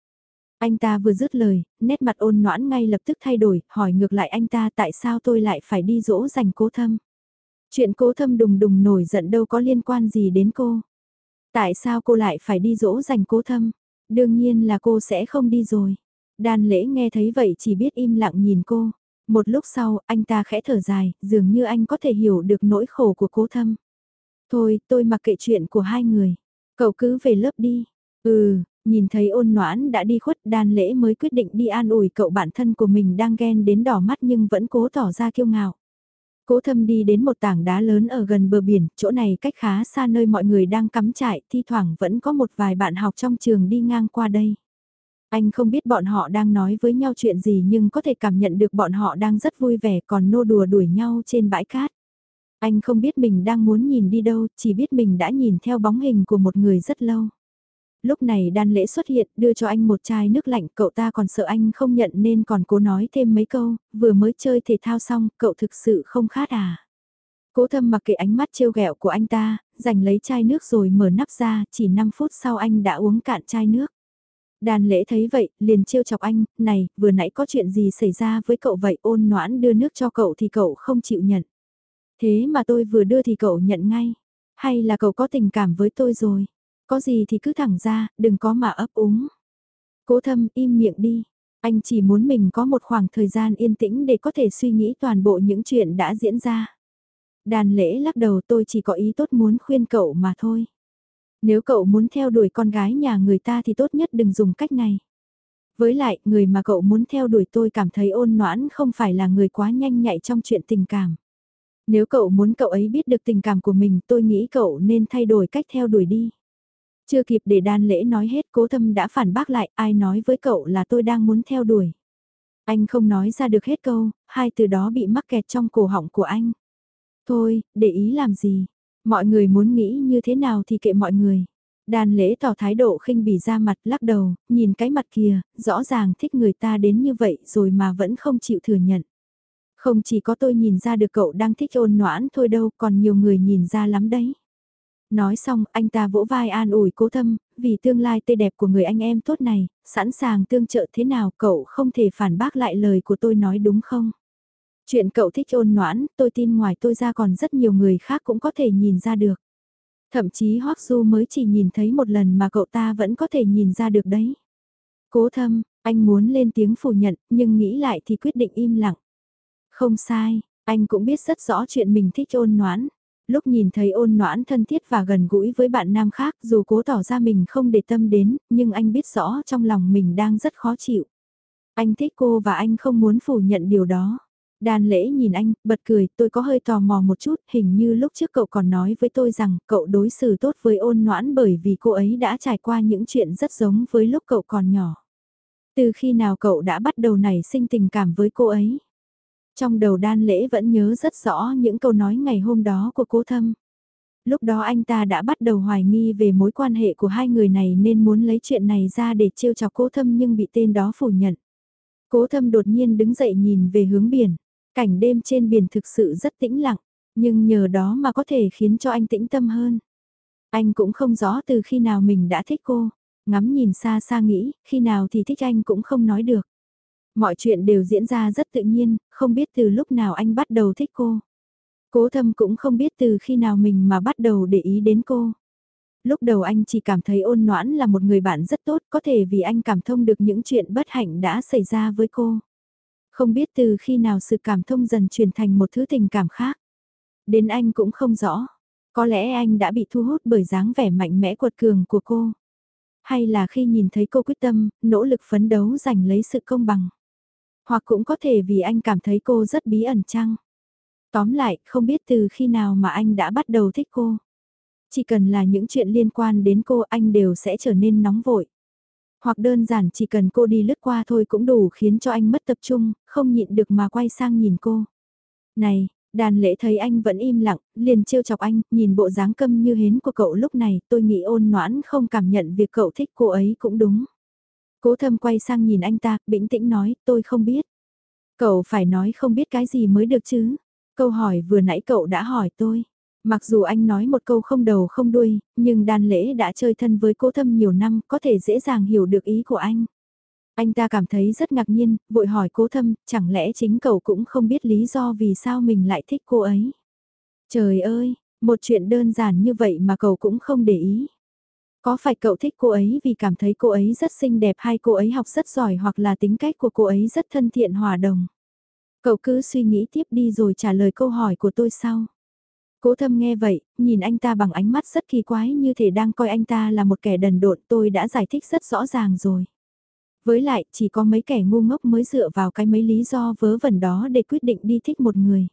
Anh ta vừa dứt lời, nét mặt ôn noãn ngay lập tức thay đổi, hỏi ngược lại anh ta tại sao tôi lại phải đi dỗ dành cố thâm. Chuyện cố thâm đùng đùng nổi giận đâu có liên quan gì đến cô. Tại sao cô lại phải đi dỗ dành cố thâm? Đương nhiên là cô sẽ không đi rồi. Đàn lễ nghe thấy vậy chỉ biết im lặng nhìn cô. Một lúc sau, anh ta khẽ thở dài, dường như anh có thể hiểu được nỗi khổ của cố thâm. Thôi, tôi mặc kệ chuyện của hai người. Cậu cứ về lớp đi. Ừ, nhìn thấy ôn noãn đã đi khuất đan lễ mới quyết định đi an ủi cậu bạn thân của mình đang ghen đến đỏ mắt nhưng vẫn cố tỏ ra kiêu ngạo. Cố thâm đi đến một tảng đá lớn ở gần bờ biển, chỗ này cách khá xa nơi mọi người đang cắm trại, thi thoảng vẫn có một vài bạn học trong trường đi ngang qua đây. Anh không biết bọn họ đang nói với nhau chuyện gì nhưng có thể cảm nhận được bọn họ đang rất vui vẻ còn nô đùa đuổi nhau trên bãi cát. Anh không biết mình đang muốn nhìn đi đâu, chỉ biết mình đã nhìn theo bóng hình của một người rất lâu. Lúc này đan lễ xuất hiện, đưa cho anh một chai nước lạnh, cậu ta còn sợ anh không nhận nên còn cố nói thêm mấy câu, vừa mới chơi thể thao xong, cậu thực sự không khát à. Cố thâm mặc kệ ánh mắt trêu ghẹo của anh ta, giành lấy chai nước rồi mở nắp ra, chỉ 5 phút sau anh đã uống cạn chai nước. Đàn lễ thấy vậy, liền trêu chọc anh, này, vừa nãy có chuyện gì xảy ra với cậu vậy ôn noãn đưa nước cho cậu thì cậu không chịu nhận. Thế mà tôi vừa đưa thì cậu nhận ngay. Hay là cậu có tình cảm với tôi rồi? Có gì thì cứ thẳng ra, đừng có mà ấp úng. Cố thâm im miệng đi. Anh chỉ muốn mình có một khoảng thời gian yên tĩnh để có thể suy nghĩ toàn bộ những chuyện đã diễn ra. Đàn lễ lắc đầu tôi chỉ có ý tốt muốn khuyên cậu mà thôi. Nếu cậu muốn theo đuổi con gái nhà người ta thì tốt nhất đừng dùng cách này. Với lại, người mà cậu muốn theo đuổi tôi cảm thấy ôn noãn không phải là người quá nhanh nhạy trong chuyện tình cảm. Nếu cậu muốn cậu ấy biết được tình cảm của mình tôi nghĩ cậu nên thay đổi cách theo đuổi đi. Chưa kịp để đan lễ nói hết cố thâm đã phản bác lại ai nói với cậu là tôi đang muốn theo đuổi. Anh không nói ra được hết câu, hai từ đó bị mắc kẹt trong cổ họng của anh. Thôi, để ý làm gì? Mọi người muốn nghĩ như thế nào thì kệ mọi người. Đàn lễ tỏ thái độ khinh bỉ ra mặt lắc đầu, nhìn cái mặt kia, rõ ràng thích người ta đến như vậy rồi mà vẫn không chịu thừa nhận. Không chỉ có tôi nhìn ra được cậu đang thích ôn noãn thôi đâu, còn nhiều người nhìn ra lắm đấy. Nói xong, anh ta vỗ vai an ủi cố thâm, vì tương lai tươi đẹp của người anh em tốt này, sẵn sàng tương trợ thế nào cậu không thể phản bác lại lời của tôi nói đúng không? Chuyện cậu thích ôn noãn, tôi tin ngoài tôi ra còn rất nhiều người khác cũng có thể nhìn ra được. Thậm chí Hoắc Du mới chỉ nhìn thấy một lần mà cậu ta vẫn có thể nhìn ra được đấy. Cố thâm, anh muốn lên tiếng phủ nhận, nhưng nghĩ lại thì quyết định im lặng. Không sai, anh cũng biết rất rõ chuyện mình thích ôn noãn. Lúc nhìn thấy ôn noãn thân thiết và gần gũi với bạn nam khác dù cố tỏ ra mình không để tâm đến, nhưng anh biết rõ trong lòng mình đang rất khó chịu. Anh thích cô và anh không muốn phủ nhận điều đó. Đàn lễ nhìn anh, bật cười, tôi có hơi tò mò một chút, hình như lúc trước cậu còn nói với tôi rằng cậu đối xử tốt với ôn noãn bởi vì cô ấy đã trải qua những chuyện rất giống với lúc cậu còn nhỏ. Từ khi nào cậu đã bắt đầu nảy sinh tình cảm với cô ấy? Trong đầu đan lễ vẫn nhớ rất rõ những câu nói ngày hôm đó của cố thâm. Lúc đó anh ta đã bắt đầu hoài nghi về mối quan hệ của hai người này nên muốn lấy chuyện này ra để trêu chọc cố thâm nhưng bị tên đó phủ nhận. Cố thâm đột nhiên đứng dậy nhìn về hướng biển. Cảnh đêm trên biển thực sự rất tĩnh lặng, nhưng nhờ đó mà có thể khiến cho anh tĩnh tâm hơn. Anh cũng không rõ từ khi nào mình đã thích cô, ngắm nhìn xa xa nghĩ, khi nào thì thích anh cũng không nói được. Mọi chuyện đều diễn ra rất tự nhiên, không biết từ lúc nào anh bắt đầu thích cô. Cố thâm cũng không biết từ khi nào mình mà bắt đầu để ý đến cô. Lúc đầu anh chỉ cảm thấy ôn noãn là một người bạn rất tốt, có thể vì anh cảm thông được những chuyện bất hạnh đã xảy ra với cô. Không biết từ khi nào sự cảm thông dần chuyển thành một thứ tình cảm khác. Đến anh cũng không rõ. Có lẽ anh đã bị thu hút bởi dáng vẻ mạnh mẽ quật cường của cô. Hay là khi nhìn thấy cô quyết tâm, nỗ lực phấn đấu giành lấy sự công bằng. Hoặc cũng có thể vì anh cảm thấy cô rất bí ẩn chăng. Tóm lại, không biết từ khi nào mà anh đã bắt đầu thích cô. Chỉ cần là những chuyện liên quan đến cô anh đều sẽ trở nên nóng vội. Hoặc đơn giản chỉ cần cô đi lướt qua thôi cũng đủ khiến cho anh mất tập trung, không nhịn được mà quay sang nhìn cô. Này, đàn lễ thấy anh vẫn im lặng, liền trêu chọc anh, nhìn bộ dáng câm như hến của cậu lúc này, tôi nghĩ ôn noãn không cảm nhận việc cậu thích cô ấy cũng đúng. Cố thâm quay sang nhìn anh ta, bĩnh tĩnh nói, tôi không biết. Cậu phải nói không biết cái gì mới được chứ. Câu hỏi vừa nãy cậu đã hỏi tôi. Mặc dù anh nói một câu không đầu không đuôi, nhưng đàn lễ đã chơi thân với cố thâm nhiều năm, có thể dễ dàng hiểu được ý của anh. Anh ta cảm thấy rất ngạc nhiên, vội hỏi cố thâm, chẳng lẽ chính cậu cũng không biết lý do vì sao mình lại thích cô ấy. Trời ơi, một chuyện đơn giản như vậy mà cậu cũng không để ý. Có phải cậu thích cô ấy vì cảm thấy cô ấy rất xinh đẹp hay cô ấy học rất giỏi hoặc là tính cách của cô ấy rất thân thiện hòa đồng? Cậu cứ suy nghĩ tiếp đi rồi trả lời câu hỏi của tôi sau. Cố thâm nghe vậy, nhìn anh ta bằng ánh mắt rất kỳ quái như thể đang coi anh ta là một kẻ đần độn tôi đã giải thích rất rõ ràng rồi. Với lại, chỉ có mấy kẻ ngu ngốc mới dựa vào cái mấy lý do vớ vẩn đó để quyết định đi thích một người.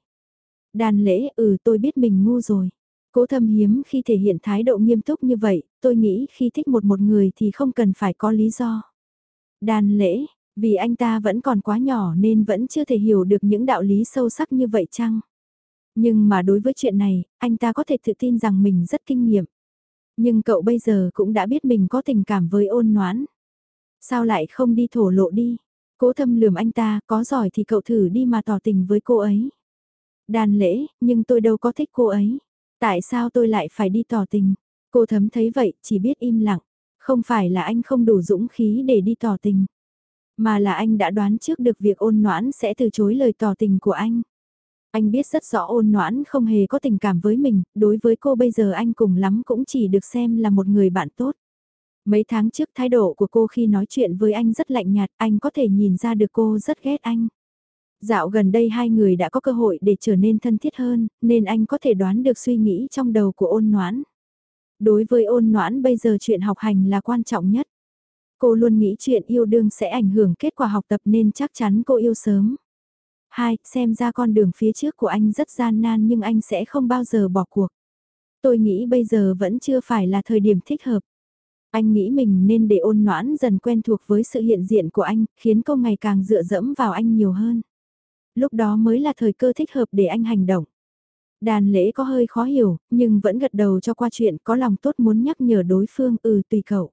Đàn lễ, ừ tôi biết mình ngu rồi. Cố thâm hiếm khi thể hiện thái độ nghiêm túc như vậy, tôi nghĩ khi thích một một người thì không cần phải có lý do. Đàn lễ, vì anh ta vẫn còn quá nhỏ nên vẫn chưa thể hiểu được những đạo lý sâu sắc như vậy chăng? Nhưng mà đối với chuyện này, anh ta có thể tự tin rằng mình rất kinh nghiệm. Nhưng cậu bây giờ cũng đã biết mình có tình cảm với ôn noãn. Sao lại không đi thổ lộ đi? Cố thâm lườm anh ta, có giỏi thì cậu thử đi mà tỏ tình với cô ấy. Đàn lễ, nhưng tôi đâu có thích cô ấy. Tại sao tôi lại phải đi tỏ tình? Cô thấm thấy vậy, chỉ biết im lặng. Không phải là anh không đủ dũng khí để đi tỏ tình. Mà là anh đã đoán trước được việc ôn noãn sẽ từ chối lời tỏ tình của anh. Anh biết rất rõ ôn noãn không hề có tình cảm với mình, đối với cô bây giờ anh cùng lắm cũng chỉ được xem là một người bạn tốt. Mấy tháng trước thái độ của cô khi nói chuyện với anh rất lạnh nhạt, anh có thể nhìn ra được cô rất ghét anh. Dạo gần đây hai người đã có cơ hội để trở nên thân thiết hơn, nên anh có thể đoán được suy nghĩ trong đầu của ôn noãn. Đối với ôn noãn bây giờ chuyện học hành là quan trọng nhất. Cô luôn nghĩ chuyện yêu đương sẽ ảnh hưởng kết quả học tập nên chắc chắn cô yêu sớm. Hai, xem ra con đường phía trước của anh rất gian nan nhưng anh sẽ không bao giờ bỏ cuộc. Tôi nghĩ bây giờ vẫn chưa phải là thời điểm thích hợp. Anh nghĩ mình nên để ôn noãn dần quen thuộc với sự hiện diện của anh, khiến cô ngày càng dựa dẫm vào anh nhiều hơn. Lúc đó mới là thời cơ thích hợp để anh hành động. Đàn lễ có hơi khó hiểu, nhưng vẫn gật đầu cho qua chuyện có lòng tốt muốn nhắc nhở đối phương ừ tùy cậu.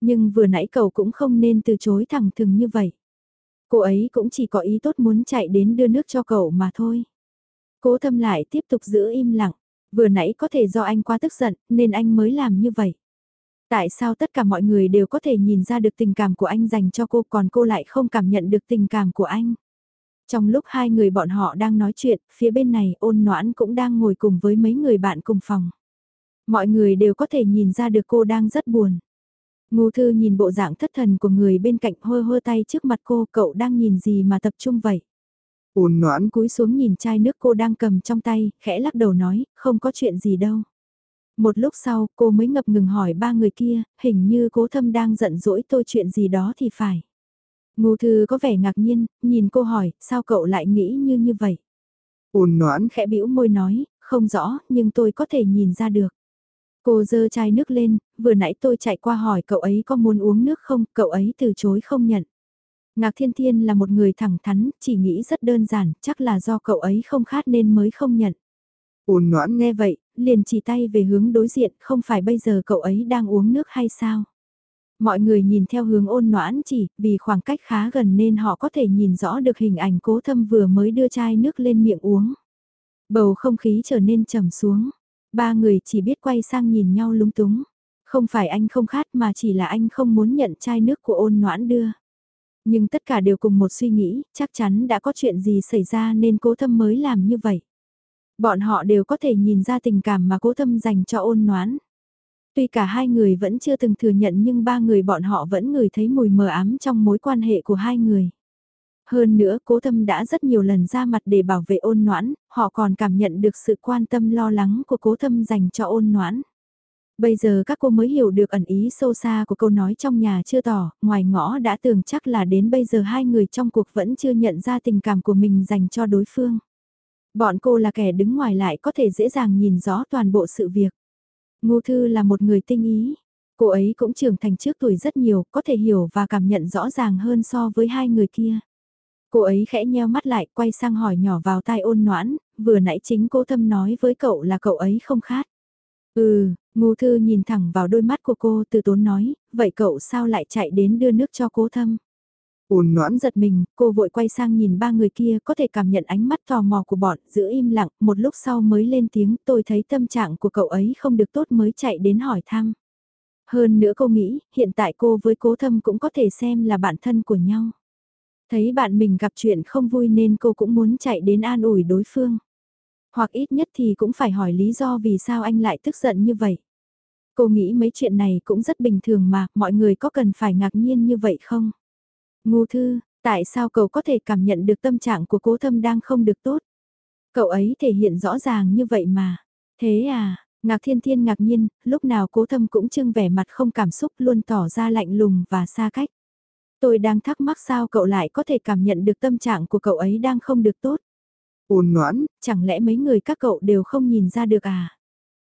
Nhưng vừa nãy cậu cũng không nên từ chối thẳng thừng như vậy. Cô ấy cũng chỉ có ý tốt muốn chạy đến đưa nước cho cậu mà thôi. Cố thâm lại tiếp tục giữ im lặng. Vừa nãy có thể do anh quá tức giận nên anh mới làm như vậy. Tại sao tất cả mọi người đều có thể nhìn ra được tình cảm của anh dành cho cô còn cô lại không cảm nhận được tình cảm của anh? Trong lúc hai người bọn họ đang nói chuyện, phía bên này ôn noãn cũng đang ngồi cùng với mấy người bạn cùng phòng. Mọi người đều có thể nhìn ra được cô đang rất buồn. Ngô thư nhìn bộ dạng thất thần của người bên cạnh hơ hơ tay trước mặt cô, cậu đang nhìn gì mà tập trung vậy? Ôn noãn cúi xuống nhìn chai nước cô đang cầm trong tay, khẽ lắc đầu nói, không có chuyện gì đâu. Một lúc sau, cô mới ngập ngừng hỏi ba người kia, hình như cố thâm đang giận dỗi tôi chuyện gì đó thì phải. Ngô thư có vẻ ngạc nhiên, nhìn cô hỏi, sao cậu lại nghĩ như như vậy? Ôn noãn khẽ bĩu môi nói, không rõ, nhưng tôi có thể nhìn ra được. Cô dơ chai nước lên, vừa nãy tôi chạy qua hỏi cậu ấy có muốn uống nước không, cậu ấy từ chối không nhận. Ngạc Thiên Thiên là một người thẳng thắn, chỉ nghĩ rất đơn giản, chắc là do cậu ấy không khát nên mới không nhận. Ôn noãn nghe vậy, liền chỉ tay về hướng đối diện, không phải bây giờ cậu ấy đang uống nước hay sao? Mọi người nhìn theo hướng ôn noãn chỉ, vì khoảng cách khá gần nên họ có thể nhìn rõ được hình ảnh cố thâm vừa mới đưa chai nước lên miệng uống. Bầu không khí trở nên trầm xuống. Ba người chỉ biết quay sang nhìn nhau lúng túng. Không phải anh không khát mà chỉ là anh không muốn nhận chai nước của ôn noãn đưa. Nhưng tất cả đều cùng một suy nghĩ, chắc chắn đã có chuyện gì xảy ra nên cố thâm mới làm như vậy. Bọn họ đều có thể nhìn ra tình cảm mà cố thâm dành cho ôn noãn. Tuy cả hai người vẫn chưa từng thừa nhận nhưng ba người bọn họ vẫn ngửi thấy mùi mờ ám trong mối quan hệ của hai người. Hơn nữa cố thâm đã rất nhiều lần ra mặt để bảo vệ ôn noãn, họ còn cảm nhận được sự quan tâm lo lắng của cố thâm dành cho ôn noãn. Bây giờ các cô mới hiểu được ẩn ý sâu xa của câu nói trong nhà chưa tỏ, ngoài ngõ đã tưởng chắc là đến bây giờ hai người trong cuộc vẫn chưa nhận ra tình cảm của mình dành cho đối phương. Bọn cô là kẻ đứng ngoài lại có thể dễ dàng nhìn rõ toàn bộ sự việc. Ngô Thư là một người tinh ý. Cô ấy cũng trưởng thành trước tuổi rất nhiều, có thể hiểu và cảm nhận rõ ràng hơn so với hai người kia. Cô ấy khẽ nheo mắt lại, quay sang hỏi nhỏ vào tai ôn noãn, vừa nãy chính cô thâm nói với cậu là cậu ấy không khát. Ừ, Ngô Thư nhìn thẳng vào đôi mắt của cô từ tốn nói, vậy cậu sao lại chạy đến đưa nước cho cố thâm? Ôn noãn giật mình, cô vội quay sang nhìn ba người kia có thể cảm nhận ánh mắt tò mò của bọn, giữ im lặng, một lúc sau mới lên tiếng tôi thấy tâm trạng của cậu ấy không được tốt mới chạy đến hỏi thăm. Hơn nữa cô nghĩ, hiện tại cô với cố thâm cũng có thể xem là bạn thân của nhau. Thấy bạn mình gặp chuyện không vui nên cô cũng muốn chạy đến an ủi đối phương. Hoặc ít nhất thì cũng phải hỏi lý do vì sao anh lại tức giận như vậy. Cô nghĩ mấy chuyện này cũng rất bình thường mà, mọi người có cần phải ngạc nhiên như vậy không? Ngu thư, tại sao cậu có thể cảm nhận được tâm trạng của cố thâm đang không được tốt? Cậu ấy thể hiện rõ ràng như vậy mà. Thế à, ngạc thiên thiên ngạc nhiên, lúc nào cố thâm cũng trưng vẻ mặt không cảm xúc luôn tỏ ra lạnh lùng và xa cách. Tôi đang thắc mắc sao cậu lại có thể cảm nhận được tâm trạng của cậu ấy đang không được tốt. Ôn noãn, chẳng lẽ mấy người các cậu đều không nhìn ra được à?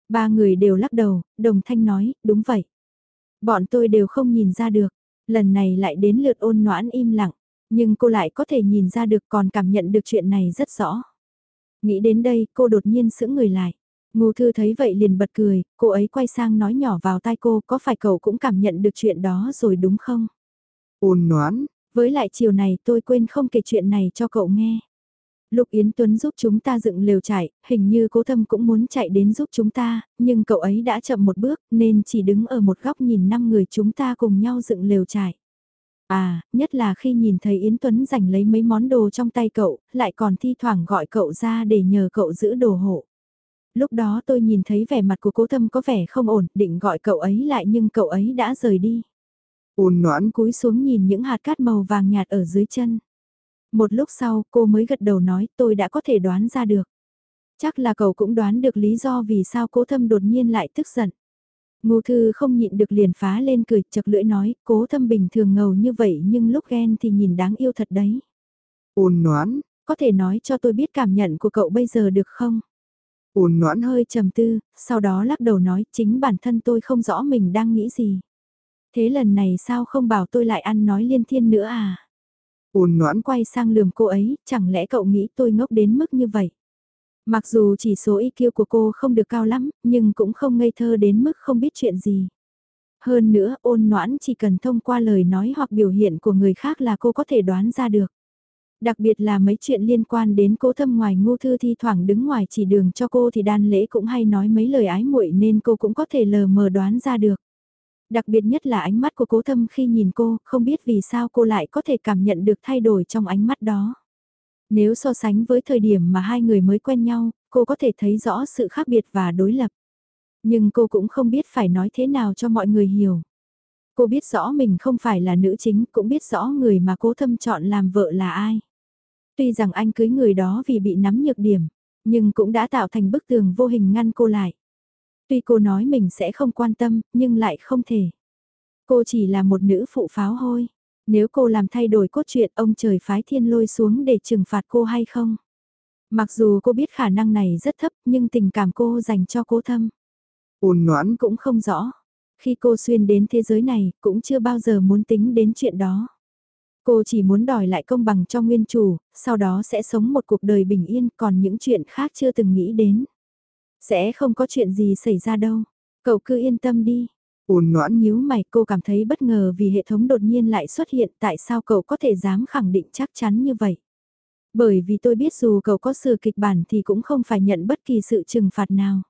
Ba người đều lắc đầu, đồng thanh nói, đúng vậy. Bọn tôi đều không nhìn ra được, lần này lại đến lượt ôn noãn im lặng, nhưng cô lại có thể nhìn ra được còn cảm nhận được chuyện này rất rõ. Nghĩ đến đây, cô đột nhiên sững người lại. Ngô Thư thấy vậy liền bật cười, cô ấy quay sang nói nhỏ vào tai cô, có phải cậu cũng cảm nhận được chuyện đó rồi đúng không? Ôn noãn, với lại chiều này tôi quên không kể chuyện này cho cậu nghe. Lục Yến Tuấn giúp chúng ta dựng lều trại, hình như cố thâm cũng muốn chạy đến giúp chúng ta, nhưng cậu ấy đã chậm một bước nên chỉ đứng ở một góc nhìn năm người chúng ta cùng nhau dựng lều trại. À, nhất là khi nhìn thấy Yến Tuấn giành lấy mấy món đồ trong tay cậu, lại còn thi thoảng gọi cậu ra để nhờ cậu giữ đồ hộ. Lúc đó tôi nhìn thấy vẻ mặt của cố thâm có vẻ không ổn, định gọi cậu ấy lại nhưng cậu ấy đã rời đi. Ôn noãn Cúi xuống nhìn những hạt cát màu vàng nhạt ở dưới chân. Một lúc sau cô mới gật đầu nói tôi đã có thể đoán ra được. Chắc là cậu cũng đoán được lý do vì sao cố thâm đột nhiên lại tức giận. Ngô thư không nhịn được liền phá lên cười chật lưỡi nói cố thâm bình thường ngầu như vậy nhưng lúc ghen thì nhìn đáng yêu thật đấy. ôn noãn, Có thể nói cho tôi biết cảm nhận của cậu bây giờ được không? ôn noãn Hơi trầm tư, sau đó lắc đầu nói chính bản thân tôi không rõ mình đang nghĩ gì. Thế lần này sao không bảo tôi lại ăn nói liên thiên nữa à? Ôn noãn Quay sang lườm cô ấy, chẳng lẽ cậu nghĩ tôi ngốc đến mức như vậy? Mặc dù chỉ số IQ của cô không được cao lắm, nhưng cũng không ngây thơ đến mức không biết chuyện gì. Hơn nữa, ôn noãn chỉ cần thông qua lời nói hoặc biểu hiện của người khác là cô có thể đoán ra được. Đặc biệt là mấy chuyện liên quan đến cố thâm ngoài ngu thư thi thoảng đứng ngoài chỉ đường cho cô thì đan lễ cũng hay nói mấy lời ái muội nên cô cũng có thể lờ mờ đoán ra được. Đặc biệt nhất là ánh mắt của cố thâm khi nhìn cô, không biết vì sao cô lại có thể cảm nhận được thay đổi trong ánh mắt đó. Nếu so sánh với thời điểm mà hai người mới quen nhau, cô có thể thấy rõ sự khác biệt và đối lập. Nhưng cô cũng không biết phải nói thế nào cho mọi người hiểu. Cô biết rõ mình không phải là nữ chính, cũng biết rõ người mà cố thâm chọn làm vợ là ai. Tuy rằng anh cưới người đó vì bị nắm nhược điểm, nhưng cũng đã tạo thành bức tường vô hình ngăn cô lại. Tuy cô nói mình sẽ không quan tâm, nhưng lại không thể. Cô chỉ là một nữ phụ pháo hôi. Nếu cô làm thay đổi cốt truyện ông trời phái thiên lôi xuống để trừng phạt cô hay không? Mặc dù cô biết khả năng này rất thấp nhưng tình cảm cô dành cho cố thâm. ôn noãn Cũng không rõ. Khi cô xuyên đến thế giới này cũng chưa bao giờ muốn tính đến chuyện đó. Cô chỉ muốn đòi lại công bằng cho nguyên chủ, sau đó sẽ sống một cuộc đời bình yên còn những chuyện khác chưa từng nghĩ đến. Sẽ không có chuyện gì xảy ra đâu. Cậu cứ yên tâm đi. ôn noãn Nhíu mày cô cảm thấy bất ngờ vì hệ thống đột nhiên lại xuất hiện tại sao cậu có thể dám khẳng định chắc chắn như vậy. Bởi vì tôi biết dù cậu có sự kịch bản thì cũng không phải nhận bất kỳ sự trừng phạt nào.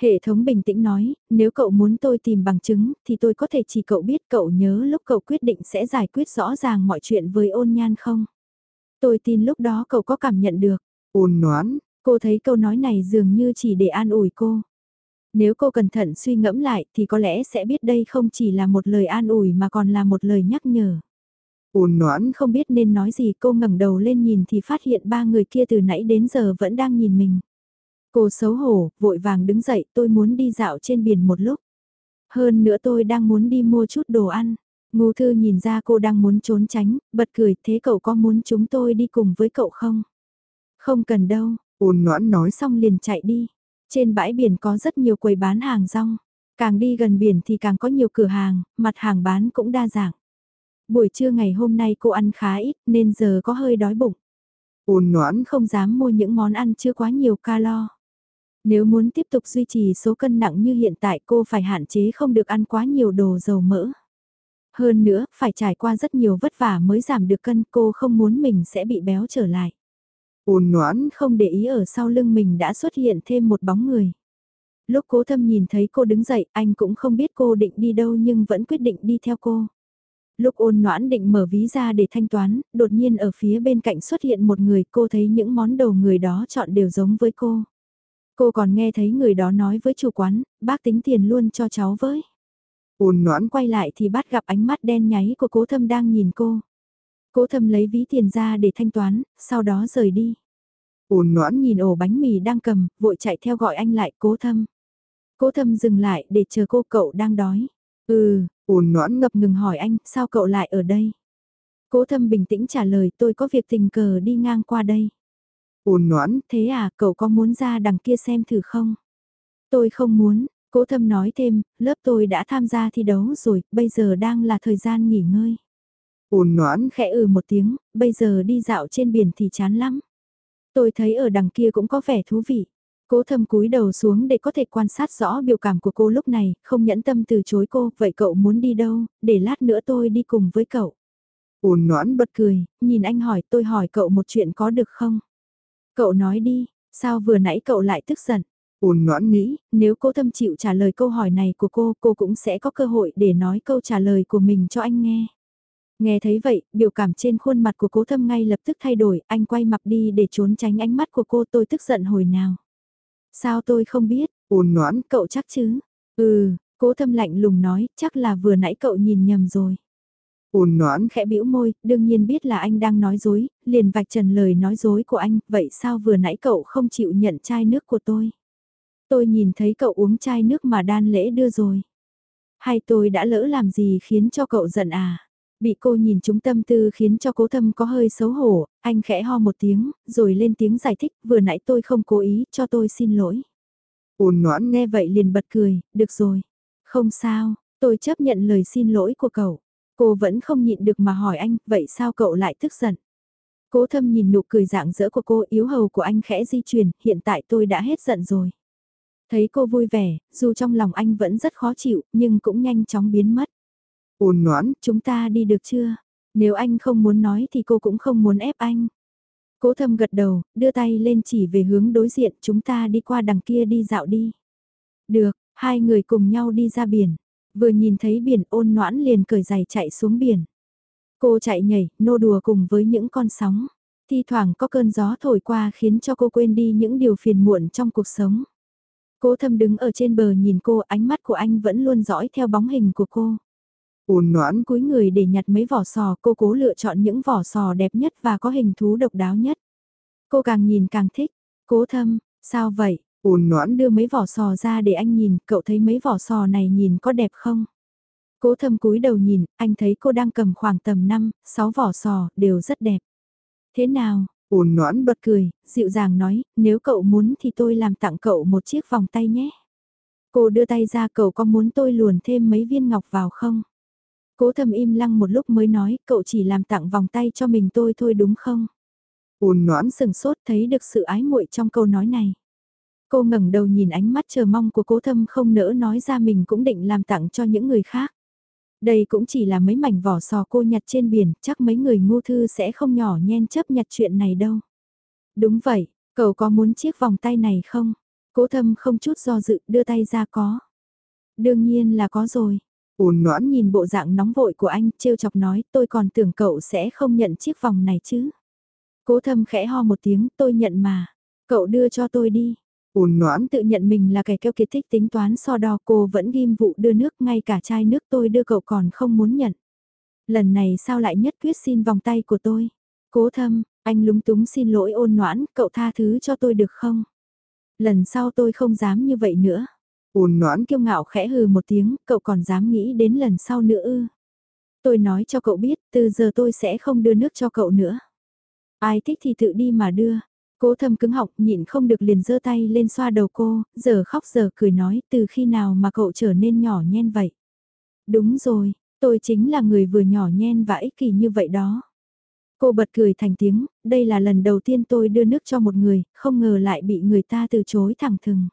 Hệ thống bình tĩnh nói, nếu cậu muốn tôi tìm bằng chứng thì tôi có thể chỉ cậu biết cậu nhớ lúc cậu quyết định sẽ giải quyết rõ ràng mọi chuyện với ôn nhan không. Tôi tin lúc đó cậu có cảm nhận được. ôn noãn, Cô thấy câu nói này dường như chỉ để an ủi cô. Nếu cô cẩn thận suy ngẫm lại thì có lẽ sẽ biết đây không chỉ là một lời an ủi mà còn là một lời nhắc nhở. ôn noãn, Không biết nên nói gì cô ngẩng đầu lên nhìn thì phát hiện ba người kia từ nãy đến giờ vẫn đang nhìn mình. Cô xấu hổ, vội vàng đứng dậy tôi muốn đi dạo trên biển một lúc. Hơn nữa tôi đang muốn đi mua chút đồ ăn. Ngô Thư nhìn ra cô đang muốn trốn tránh, bật cười thế cậu có muốn chúng tôi đi cùng với cậu không? Không cần đâu, ôn noãn nói xong liền chạy đi. Trên bãi biển có rất nhiều quầy bán hàng rong. Càng đi gần biển thì càng có nhiều cửa hàng, mặt hàng bán cũng đa dạng. Buổi trưa ngày hôm nay cô ăn khá ít nên giờ có hơi đói bụng. ôn noãn, Không dám mua những món ăn chưa quá nhiều calo. Nếu muốn tiếp tục duy trì số cân nặng như hiện tại cô phải hạn chế không được ăn quá nhiều đồ dầu mỡ. Hơn nữa, phải trải qua rất nhiều vất vả mới giảm được cân cô không muốn mình sẽ bị béo trở lại ôn noãn, Không để ý ở sau lưng mình đã xuất hiện thêm một bóng người. Lúc cố thâm nhìn thấy cô đứng dậy, anh cũng không biết cô định đi đâu nhưng vẫn quyết định đi theo cô. Lúc ôn noãn định mở ví ra để thanh toán, đột nhiên ở phía bên cạnh xuất hiện một người cô thấy những món đồ người đó chọn đều giống với cô. Cô còn nghe thấy người đó nói với chủ quán, bác tính tiền luôn cho cháu với. ôn noãn, Quay lại thì bắt gặp ánh mắt đen nháy của cố thâm đang nhìn cô. Cố thâm lấy ví tiền ra để thanh toán, sau đó rời đi. ôn noãn, Nhìn ổ bánh mì đang cầm, vội chạy theo gọi anh lại cố thâm. Cố thâm dừng lại để chờ cô cậu đang đói. Ừ, ôn noãn, ngập ngừng hỏi anh, sao cậu lại ở đây? Cố thâm bình tĩnh trả lời tôi có việc tình cờ đi ngang qua đây. ôn noãn, Thế à, cậu có muốn ra đằng kia xem thử không? Tôi không muốn, cố thâm nói thêm, lớp tôi đã tham gia thi đấu rồi, bây giờ đang là thời gian nghỉ ngơi ôn noãn, Khẽ ừ một tiếng, bây giờ đi dạo trên biển thì chán lắm. Tôi thấy ở đằng kia cũng có vẻ thú vị. Cố thâm cúi đầu xuống để có thể quan sát rõ biểu cảm của cô lúc này, không nhẫn tâm từ chối cô, vậy cậu muốn đi đâu, để lát nữa tôi đi cùng với cậu. ôn noãn, Bật cười, nhìn anh hỏi tôi hỏi cậu một chuyện có được không? Cậu nói đi, sao vừa nãy cậu lại tức giận? ôn noãn nghĩ, Nếu cố thâm chịu trả lời câu hỏi này của cô, cô cũng sẽ có cơ hội để nói câu trả lời của mình cho anh nghe. Nghe thấy vậy, biểu cảm trên khuôn mặt của cố thâm ngay lập tức thay đổi, anh quay mặt đi để trốn tránh ánh mắt của cô tôi tức giận hồi nào. Sao tôi không biết, ôn noãn, cậu chắc chứ? Ừ, cố thâm lạnh lùng nói, chắc là vừa nãy cậu nhìn nhầm rồi. ôn noãn, Khẽ bĩu môi, đương nhiên biết là anh đang nói dối, liền vạch trần lời nói dối của anh, vậy sao vừa nãy cậu không chịu nhận chai nước của tôi? Tôi nhìn thấy cậu uống chai nước mà đan lễ đưa rồi. Hay tôi đã lỡ làm gì khiến cho cậu giận à? Bị cô nhìn chúng tâm tư khiến cho cố thâm có hơi xấu hổ, anh khẽ ho một tiếng, rồi lên tiếng giải thích, vừa nãy tôi không cố ý, cho tôi xin lỗi. ôn noãn, Nghe vậy liền bật cười, được rồi. Không sao, tôi chấp nhận lời xin lỗi của cậu. Cô vẫn không nhịn được mà hỏi anh, vậy sao cậu lại tức giận? Cố thâm nhìn nụ cười dạng dỡ của cô yếu hầu của anh khẽ di chuyển, hiện tại tôi đã hết giận rồi. Thấy cô vui vẻ, dù trong lòng anh vẫn rất khó chịu, nhưng cũng nhanh chóng biến mất ôn noãn, Chúng ta đi được chưa? Nếu anh không muốn nói thì cô cũng không muốn ép anh. Cố thâm gật đầu, đưa tay lên chỉ về hướng đối diện, chúng ta đi qua đằng kia đi dạo đi. Được, hai người cùng nhau đi ra biển. Vừa nhìn thấy biển ôn noãn liền cởi giày chạy xuống biển. Cô chạy nhảy, nô đùa cùng với những con sóng. Thi thoảng có cơn gió thổi qua khiến cho cô quên đi những điều phiền muộn trong cuộc sống. Cố thâm đứng ở trên bờ nhìn cô, ánh mắt của anh vẫn luôn dõi theo bóng hình của cô ôn noãn, Cúi người để nhặt mấy vỏ sò, cô cố lựa chọn những vỏ sò đẹp nhất và có hình thú độc đáo nhất. Cô càng nhìn càng thích. Cố thâm, sao vậy? ôn noãn, Đưa mấy vỏ sò ra để anh nhìn, cậu thấy mấy vỏ sò này nhìn có đẹp không? Cố thâm cúi đầu nhìn, anh thấy cô đang cầm khoảng tầm 5, 6 vỏ sò, đều rất đẹp. Thế nào? ôn noãn, Bật cười, dịu dàng nói, nếu cậu muốn thì tôi làm tặng cậu một chiếc vòng tay nhé. Cô đưa tay ra cậu có muốn tôi luồn thêm mấy viên ngọc vào không? Cố thâm im lặng một lúc mới nói, cậu chỉ làm tặng vòng tay cho mình tôi thôi đúng không? ôn noãn, Sừng sốt thấy được sự ái muội trong câu nói này. Cô ngẩng đầu nhìn ánh mắt chờ mong của cố thâm không nỡ nói ra mình cũng định làm tặng cho những người khác. Đây cũng chỉ là mấy mảnh vỏ sò cô nhặt trên biển, chắc mấy người ngu thư sẽ không nhỏ nhen chấp nhặt chuyện này đâu. Đúng vậy, cậu có muốn chiếc vòng tay này không? Cố thâm không chút do dự đưa tay ra có. Đương nhiên là có rồi ôn noãn, Nhìn bộ dạng nóng vội của anh, trêu chọc nói, tôi còn tưởng cậu sẽ không nhận chiếc vòng này chứ. Cố thâm khẽ ho một tiếng, tôi nhận mà. Cậu đưa cho tôi đi. ôn noãn, Tự nhận mình là kẻ keo kiệt thích tính toán so đo cô vẫn ghim vụ đưa nước ngay cả chai nước tôi đưa cậu còn không muốn nhận. Lần này sao lại nhất quyết xin vòng tay của tôi? Cố thâm, anh lúng túng xin lỗi ôn noãn, cậu tha thứ cho tôi được không? Lần sau tôi không dám như vậy nữa ôn noãn, Kiêu ngạo khẽ hừ một tiếng, cậu còn dám nghĩ đến lần sau nữa ư. Tôi nói cho cậu biết, từ giờ tôi sẽ không đưa nước cho cậu nữa. Ai thích thì tự đi mà đưa. Cố thâm cứng họng nhịn không được liền giơ tay lên xoa đầu cô, giờ khóc giờ cười nói từ khi nào mà cậu trở nên nhỏ nhen vậy. Đúng rồi, tôi chính là người vừa nhỏ nhen và ích kỷ như vậy đó. Cô bật cười thành tiếng, đây là lần đầu tiên tôi đưa nước cho một người, không ngờ lại bị người ta từ chối thẳng thừng.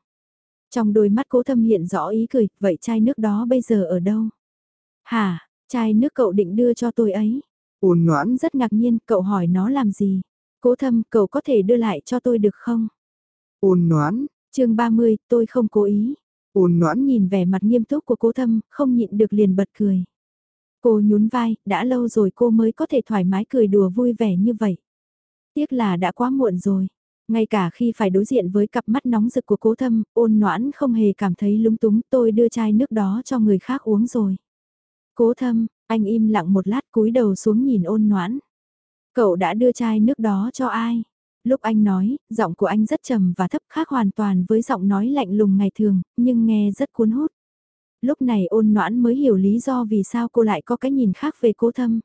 Trong đôi mắt cố thâm hiện rõ ý cười, vậy chai nước đó bây giờ ở đâu? Hả, chai nước cậu định đưa cho tôi ấy? ôn noãn, Rất ngạc nhiên, cậu hỏi nó làm gì? Cố thâm, cậu có thể đưa lại cho tôi được không? ôn noãn, chương 30, tôi không cố ý. ôn noãn, Nhìn vẻ mặt nghiêm túc của cố thâm, không nhịn được liền bật cười. Cô nhún vai, đã lâu rồi cô mới có thể thoải mái cười đùa vui vẻ như vậy. Tiếc là đã quá muộn rồi. Ngay cả khi phải đối diện với cặp mắt nóng rực của cố thâm, ôn noãn không hề cảm thấy lúng túng tôi đưa chai nước đó cho người khác uống rồi. Cố thâm, anh im lặng một lát cúi đầu xuống nhìn ôn noãn. Cậu đã đưa chai nước đó cho ai? Lúc anh nói, giọng của anh rất trầm và thấp khác hoàn toàn với giọng nói lạnh lùng ngày thường, nhưng nghe rất cuốn hút. Lúc này ôn noãn mới hiểu lý do vì sao cô lại có cái nhìn khác về cố thâm.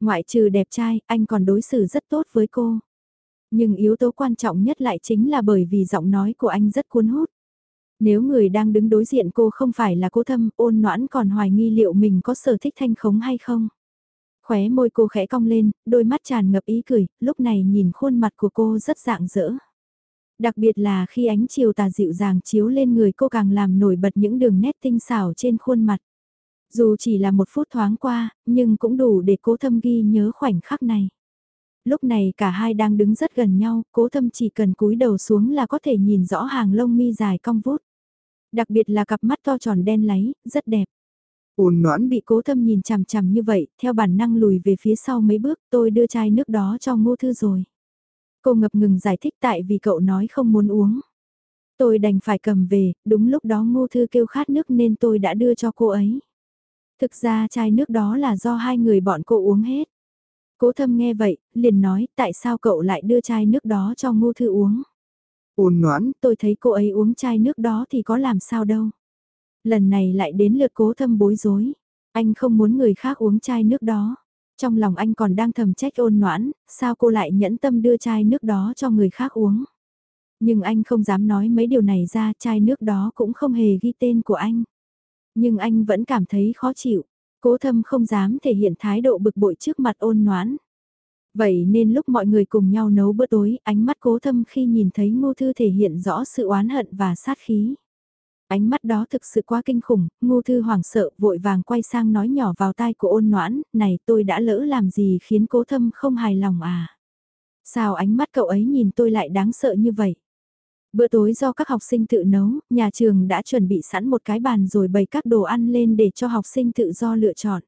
Ngoại trừ đẹp trai, anh còn đối xử rất tốt với cô. Nhưng yếu tố quan trọng nhất lại chính là bởi vì giọng nói của anh rất cuốn hút. Nếu người đang đứng đối diện cô không phải là cố thâm, ôn noãn còn hoài nghi liệu mình có sở thích thanh khống hay không. Khóe môi cô khẽ cong lên, đôi mắt tràn ngập ý cười, lúc này nhìn khuôn mặt của cô rất dạng dỡ. Đặc biệt là khi ánh chiều tà dịu dàng chiếu lên người cô càng làm nổi bật những đường nét tinh xảo trên khuôn mặt. Dù chỉ là một phút thoáng qua, nhưng cũng đủ để cố thâm ghi nhớ khoảnh khắc này. Lúc này cả hai đang đứng rất gần nhau, cố thâm chỉ cần cúi đầu xuống là có thể nhìn rõ hàng lông mi dài cong vút. Đặc biệt là cặp mắt to tròn đen láy, rất đẹp. ôn noãn, Bị cố thâm nhìn chằm chằm như vậy, theo bản năng lùi về phía sau mấy bước, tôi đưa chai nước đó cho ngô thư rồi. Cô ngập ngừng giải thích tại vì cậu nói không muốn uống. Tôi đành phải cầm về, đúng lúc đó ngô thư kêu khát nước nên tôi đã đưa cho cô ấy. Thực ra chai nước đó là do hai người bọn cô uống hết. Cố thâm nghe vậy, liền nói tại sao cậu lại đưa chai nước đó cho ngô thư uống. Ôn noãn, Tôi thấy cô ấy uống chai nước đó thì có làm sao đâu. Lần này lại đến lượt cố thâm bối rối. Anh không muốn người khác uống chai nước đó. Trong lòng anh còn đang thầm trách ôn noãn, sao cô lại nhẫn tâm đưa chai nước đó cho người khác uống. Nhưng anh không dám nói mấy điều này ra, chai nước đó cũng không hề ghi tên của anh. Nhưng anh vẫn cảm thấy khó chịu, cố thâm không dám thể hiện thái độ bực bội trước mặt ôn noãn. Vậy nên lúc mọi người cùng nhau nấu bữa tối, ánh mắt cố thâm khi nhìn thấy ngô thư thể hiện rõ sự oán hận và sát khí. Ánh mắt đó thực sự quá kinh khủng, ngô thư hoảng sợ vội vàng quay sang nói nhỏ vào tai của ôn noãn, này tôi đã lỡ làm gì khiến cố thâm không hài lòng à? Sao ánh mắt cậu ấy nhìn tôi lại đáng sợ như vậy? Bữa tối do các học sinh tự nấu, nhà trường đã chuẩn bị sẵn một cái bàn rồi bày các đồ ăn lên để cho học sinh tự do lựa chọn.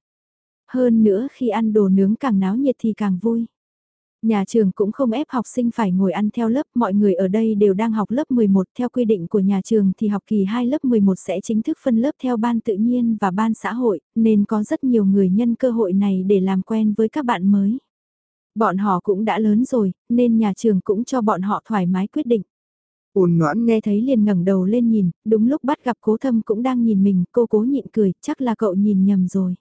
Hơn nữa khi ăn đồ nướng càng náo nhiệt thì càng vui. Nhà trường cũng không ép học sinh phải ngồi ăn theo lớp, mọi người ở đây đều đang học lớp 11 theo quy định của nhà trường thì học kỳ 2 lớp 11 sẽ chính thức phân lớp theo ban tự nhiên và ban xã hội, nên có rất nhiều người nhân cơ hội này để làm quen với các bạn mới. Bọn họ cũng đã lớn rồi, nên nhà trường cũng cho bọn họ thoải mái quyết định ôn noãn Nghe thấy liền ngẩng đầu lên nhìn, đúng lúc bắt gặp cố thâm cũng đang nhìn mình, cô cố nhịn cười, chắc là cậu nhìn nhầm rồi.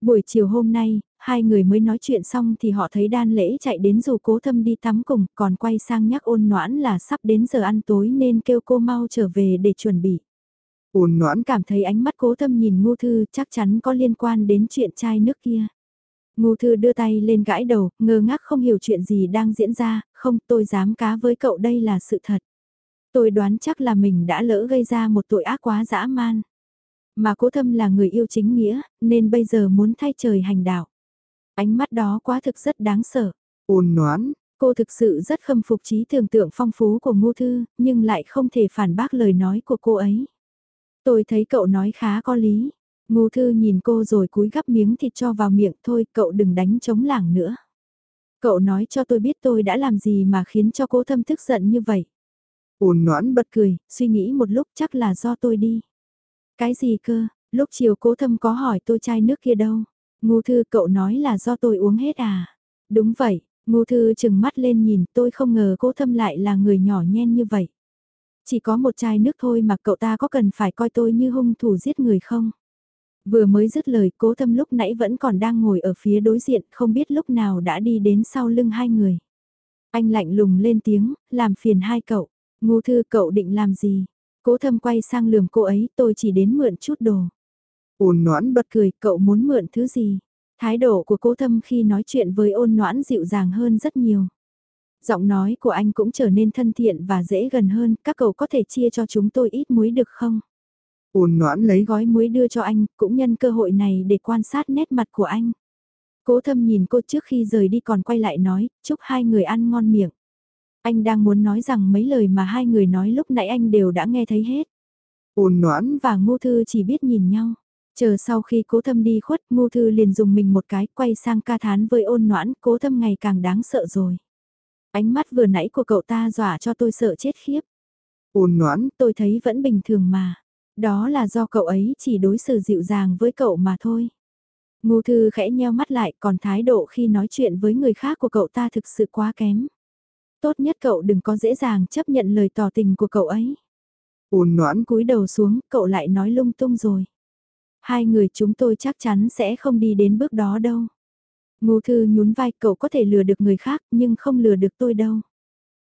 Buổi chiều hôm nay, hai người mới nói chuyện xong thì họ thấy đan lễ chạy đến dù cố thâm đi tắm cùng, còn quay sang nhắc ôn noãn là sắp đến giờ ăn tối nên kêu cô mau trở về để chuẩn bị. ôn noãn, Cảm thấy ánh mắt cố thâm nhìn Ngô thư chắc chắn có liên quan đến chuyện chai nước kia. Ngô thư đưa tay lên gãi đầu, ngơ ngác không hiểu chuyện gì đang diễn ra, không tôi dám cá với cậu đây là sự thật. Tôi đoán chắc là mình đã lỡ gây ra một tội ác quá dã man. Mà cố thâm là người yêu chính nghĩa, nên bây giờ muốn thay trời hành đạo. Ánh mắt đó quá thực rất đáng sợ. ôn noãn, Cô thực sự rất khâm phục trí tưởng tượng phong phú của Ngô Thư, nhưng lại không thể phản bác lời nói của cô ấy. Tôi thấy cậu nói khá có lý. Ngô Thư nhìn cô rồi cúi gắp miếng thịt cho vào miệng thôi cậu đừng đánh chống lảng nữa. Cậu nói cho tôi biết tôi đã làm gì mà khiến cho cô thâm tức giận như vậy ôn noãn bật cười, suy nghĩ một lúc chắc là do tôi đi. Cái gì cơ, lúc chiều cố thâm có hỏi tôi chai nước kia đâu. Ngô Thư cậu nói là do tôi uống hết à. Đúng vậy, Ngô Thư chừng mắt lên nhìn tôi không ngờ cố thâm lại là người nhỏ nhen như vậy. Chỉ có một chai nước thôi mà cậu ta có cần phải coi tôi như hung thủ giết người không? Vừa mới dứt lời cố thâm lúc nãy vẫn còn đang ngồi ở phía đối diện không biết lúc nào đã đi đến sau lưng hai người. Anh lạnh lùng lên tiếng, làm phiền hai cậu. Ngô Thư cậu định làm gì? Cố thâm quay sang lườm cô ấy tôi chỉ đến mượn chút đồ. ôn noãn bật cười cậu muốn mượn thứ gì? Thái độ của cố thâm khi nói chuyện với ôn noãn dịu dàng hơn rất nhiều. Giọng nói của anh cũng trở nên thân thiện và dễ gần hơn, các cậu có thể chia cho chúng tôi ít muối được không? ôn noãn lấy Gói muối đưa cho anh, cũng nhân cơ hội này để quan sát nét mặt của anh. Cố thâm nhìn cô trước khi rời đi còn quay lại nói, chúc hai người ăn ngon miệng. Anh đang muốn nói rằng mấy lời mà hai người nói lúc nãy anh đều đã nghe thấy hết. ôn noãn, Và ngô thư chỉ biết nhìn nhau. Chờ sau khi cố thâm đi khuất, ngô thư liền dùng mình một cái, quay sang ca thán với ôn noãn, cố thâm ngày càng đáng sợ rồi. Ánh mắt vừa nãy của cậu ta dọa cho tôi sợ chết khiếp, ôn noãn, tôi thấy vẫn bình thường mà. Đó là do cậu ấy chỉ đối xử dịu dàng với cậu mà thôi. Ngô thư khẽ nheo mắt lại còn thái độ khi nói chuyện với người khác của cậu ta thực sự quá kém. Tốt nhất cậu đừng có dễ dàng chấp nhận lời tỏ tình của cậu ấy. ôn noãn, cúi đầu xuống, cậu lại nói lung tung rồi. Hai người chúng tôi chắc chắn sẽ không đi đến bước đó đâu. Ngô thư nhún vai cậu có thể lừa được người khác nhưng không lừa được tôi đâu.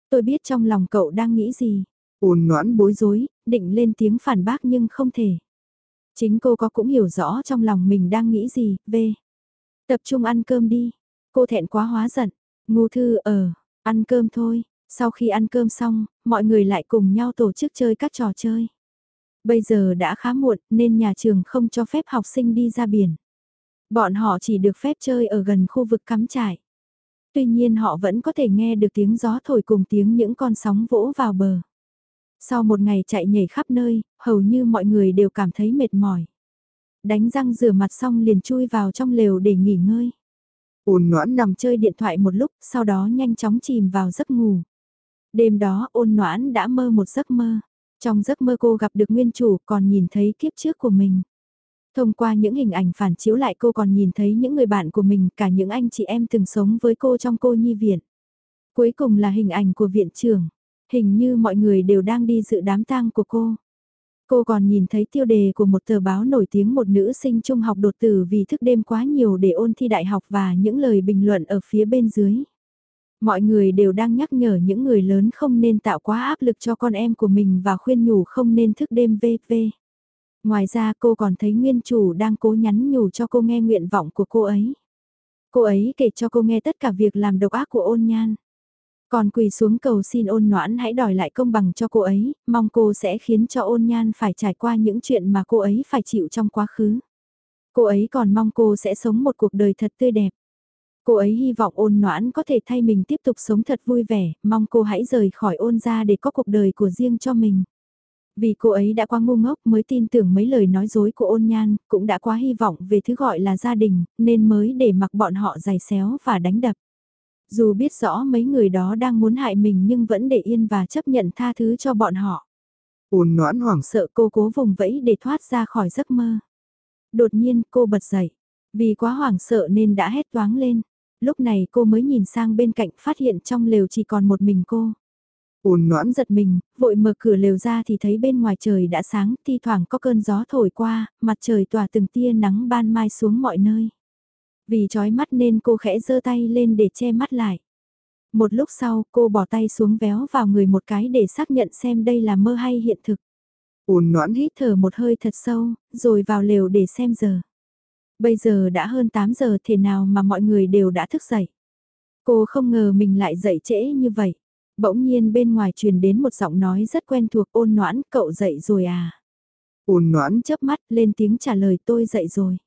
Tôi biết trong lòng cậu đang nghĩ gì. ôn noãn Bối rối, định lên tiếng phản bác nhưng không thể. Chính cô có cũng hiểu rõ trong lòng mình đang nghĩ gì, v. Tập trung ăn cơm đi. Cô thẹn quá hóa giận. Ngô thư ở, ăn cơm thôi. Sau khi ăn cơm xong, mọi người lại cùng nhau tổ chức chơi các trò chơi. Bây giờ đã khá muộn nên nhà trường không cho phép học sinh đi ra biển. Bọn họ chỉ được phép chơi ở gần khu vực cắm trại. Tuy nhiên họ vẫn có thể nghe được tiếng gió thổi cùng tiếng những con sóng vỗ vào bờ. Sau một ngày chạy nhảy khắp nơi, hầu như mọi người đều cảm thấy mệt mỏi. Đánh răng rửa mặt xong liền chui vào trong lều để nghỉ ngơi ôn noãn nằm chơi điện thoại một lúc, sau đó nhanh chóng chìm vào giấc ngủ. Đêm đó ôn noãn đã mơ một giấc mơ. Trong giấc mơ cô gặp được nguyên chủ còn nhìn thấy kiếp trước của mình. Thông qua những hình ảnh phản chiếu lại cô còn nhìn thấy những người bạn của mình, cả những anh chị em từng sống với cô trong cô nhi viện. Cuối cùng là hình ảnh của viện trưởng. Hình như mọi người đều đang đi dự đám tang của cô. Cô còn nhìn thấy tiêu đề của một tờ báo nổi tiếng một nữ sinh trung học đột tử vì thức đêm quá nhiều để ôn thi đại học và những lời bình luận ở phía bên dưới. Mọi người đều đang nhắc nhở những người lớn không nên tạo quá áp lực cho con em của mình và khuyên nhủ không nên thức đêm VV. Ngoài ra, cô còn thấy nguyên chủ đang cố nhắn nhủ cho cô nghe nguyện vọng của cô ấy. Cô ấy kể cho cô nghe tất cả việc làm độc ác của ôn nhan. Còn quỳ xuống cầu xin ôn noãn hãy đòi lại công bằng cho cô ấy, mong cô sẽ khiến cho ôn nhan phải trải qua những chuyện mà cô ấy phải chịu trong quá khứ. Cô ấy còn mong cô sẽ sống một cuộc đời thật tươi đẹp. Cô ấy hy vọng ôn noãn có thể thay mình tiếp tục sống thật vui vẻ, mong cô hãy rời khỏi ôn ra để có cuộc đời của riêng cho mình. Vì cô ấy đã quá ngu ngốc mới tin tưởng mấy lời nói dối của ôn nhan, cũng đã quá hy vọng về thứ gọi là gia đình, nên mới để mặc bọn họ giày xéo và đánh đập. Dù biết rõ mấy người đó đang muốn hại mình nhưng vẫn để yên và chấp nhận tha thứ cho bọn họ. Ôn noãn hoảng sợ cô cố vùng vẫy để thoát ra khỏi giấc mơ. Đột nhiên cô bật dậy. Vì quá hoảng sợ nên đã hét toáng lên. Lúc này cô mới nhìn sang bên cạnh phát hiện trong lều chỉ còn một mình cô. Ôn noãn giật mình, vội mở cửa lều ra thì thấy bên ngoài trời đã sáng, thi thoảng có cơn gió thổi qua, mặt trời tỏa từng tia nắng ban mai xuống mọi nơi. Vì chói mắt nên cô khẽ giơ tay lên để che mắt lại. Một lúc sau cô bỏ tay xuống véo vào người một cái để xác nhận xem đây là mơ hay hiện thực. Ôn noãn hít thở một hơi thật sâu, rồi vào lều để xem giờ. Bây giờ đã hơn 8 giờ thế nào mà mọi người đều đã thức dậy. Cô không ngờ mình lại dậy trễ như vậy. Bỗng nhiên bên ngoài truyền đến một giọng nói rất quen thuộc ôn noãn cậu dậy rồi à. Ôn noãn chớp mắt lên tiếng trả lời tôi dậy rồi.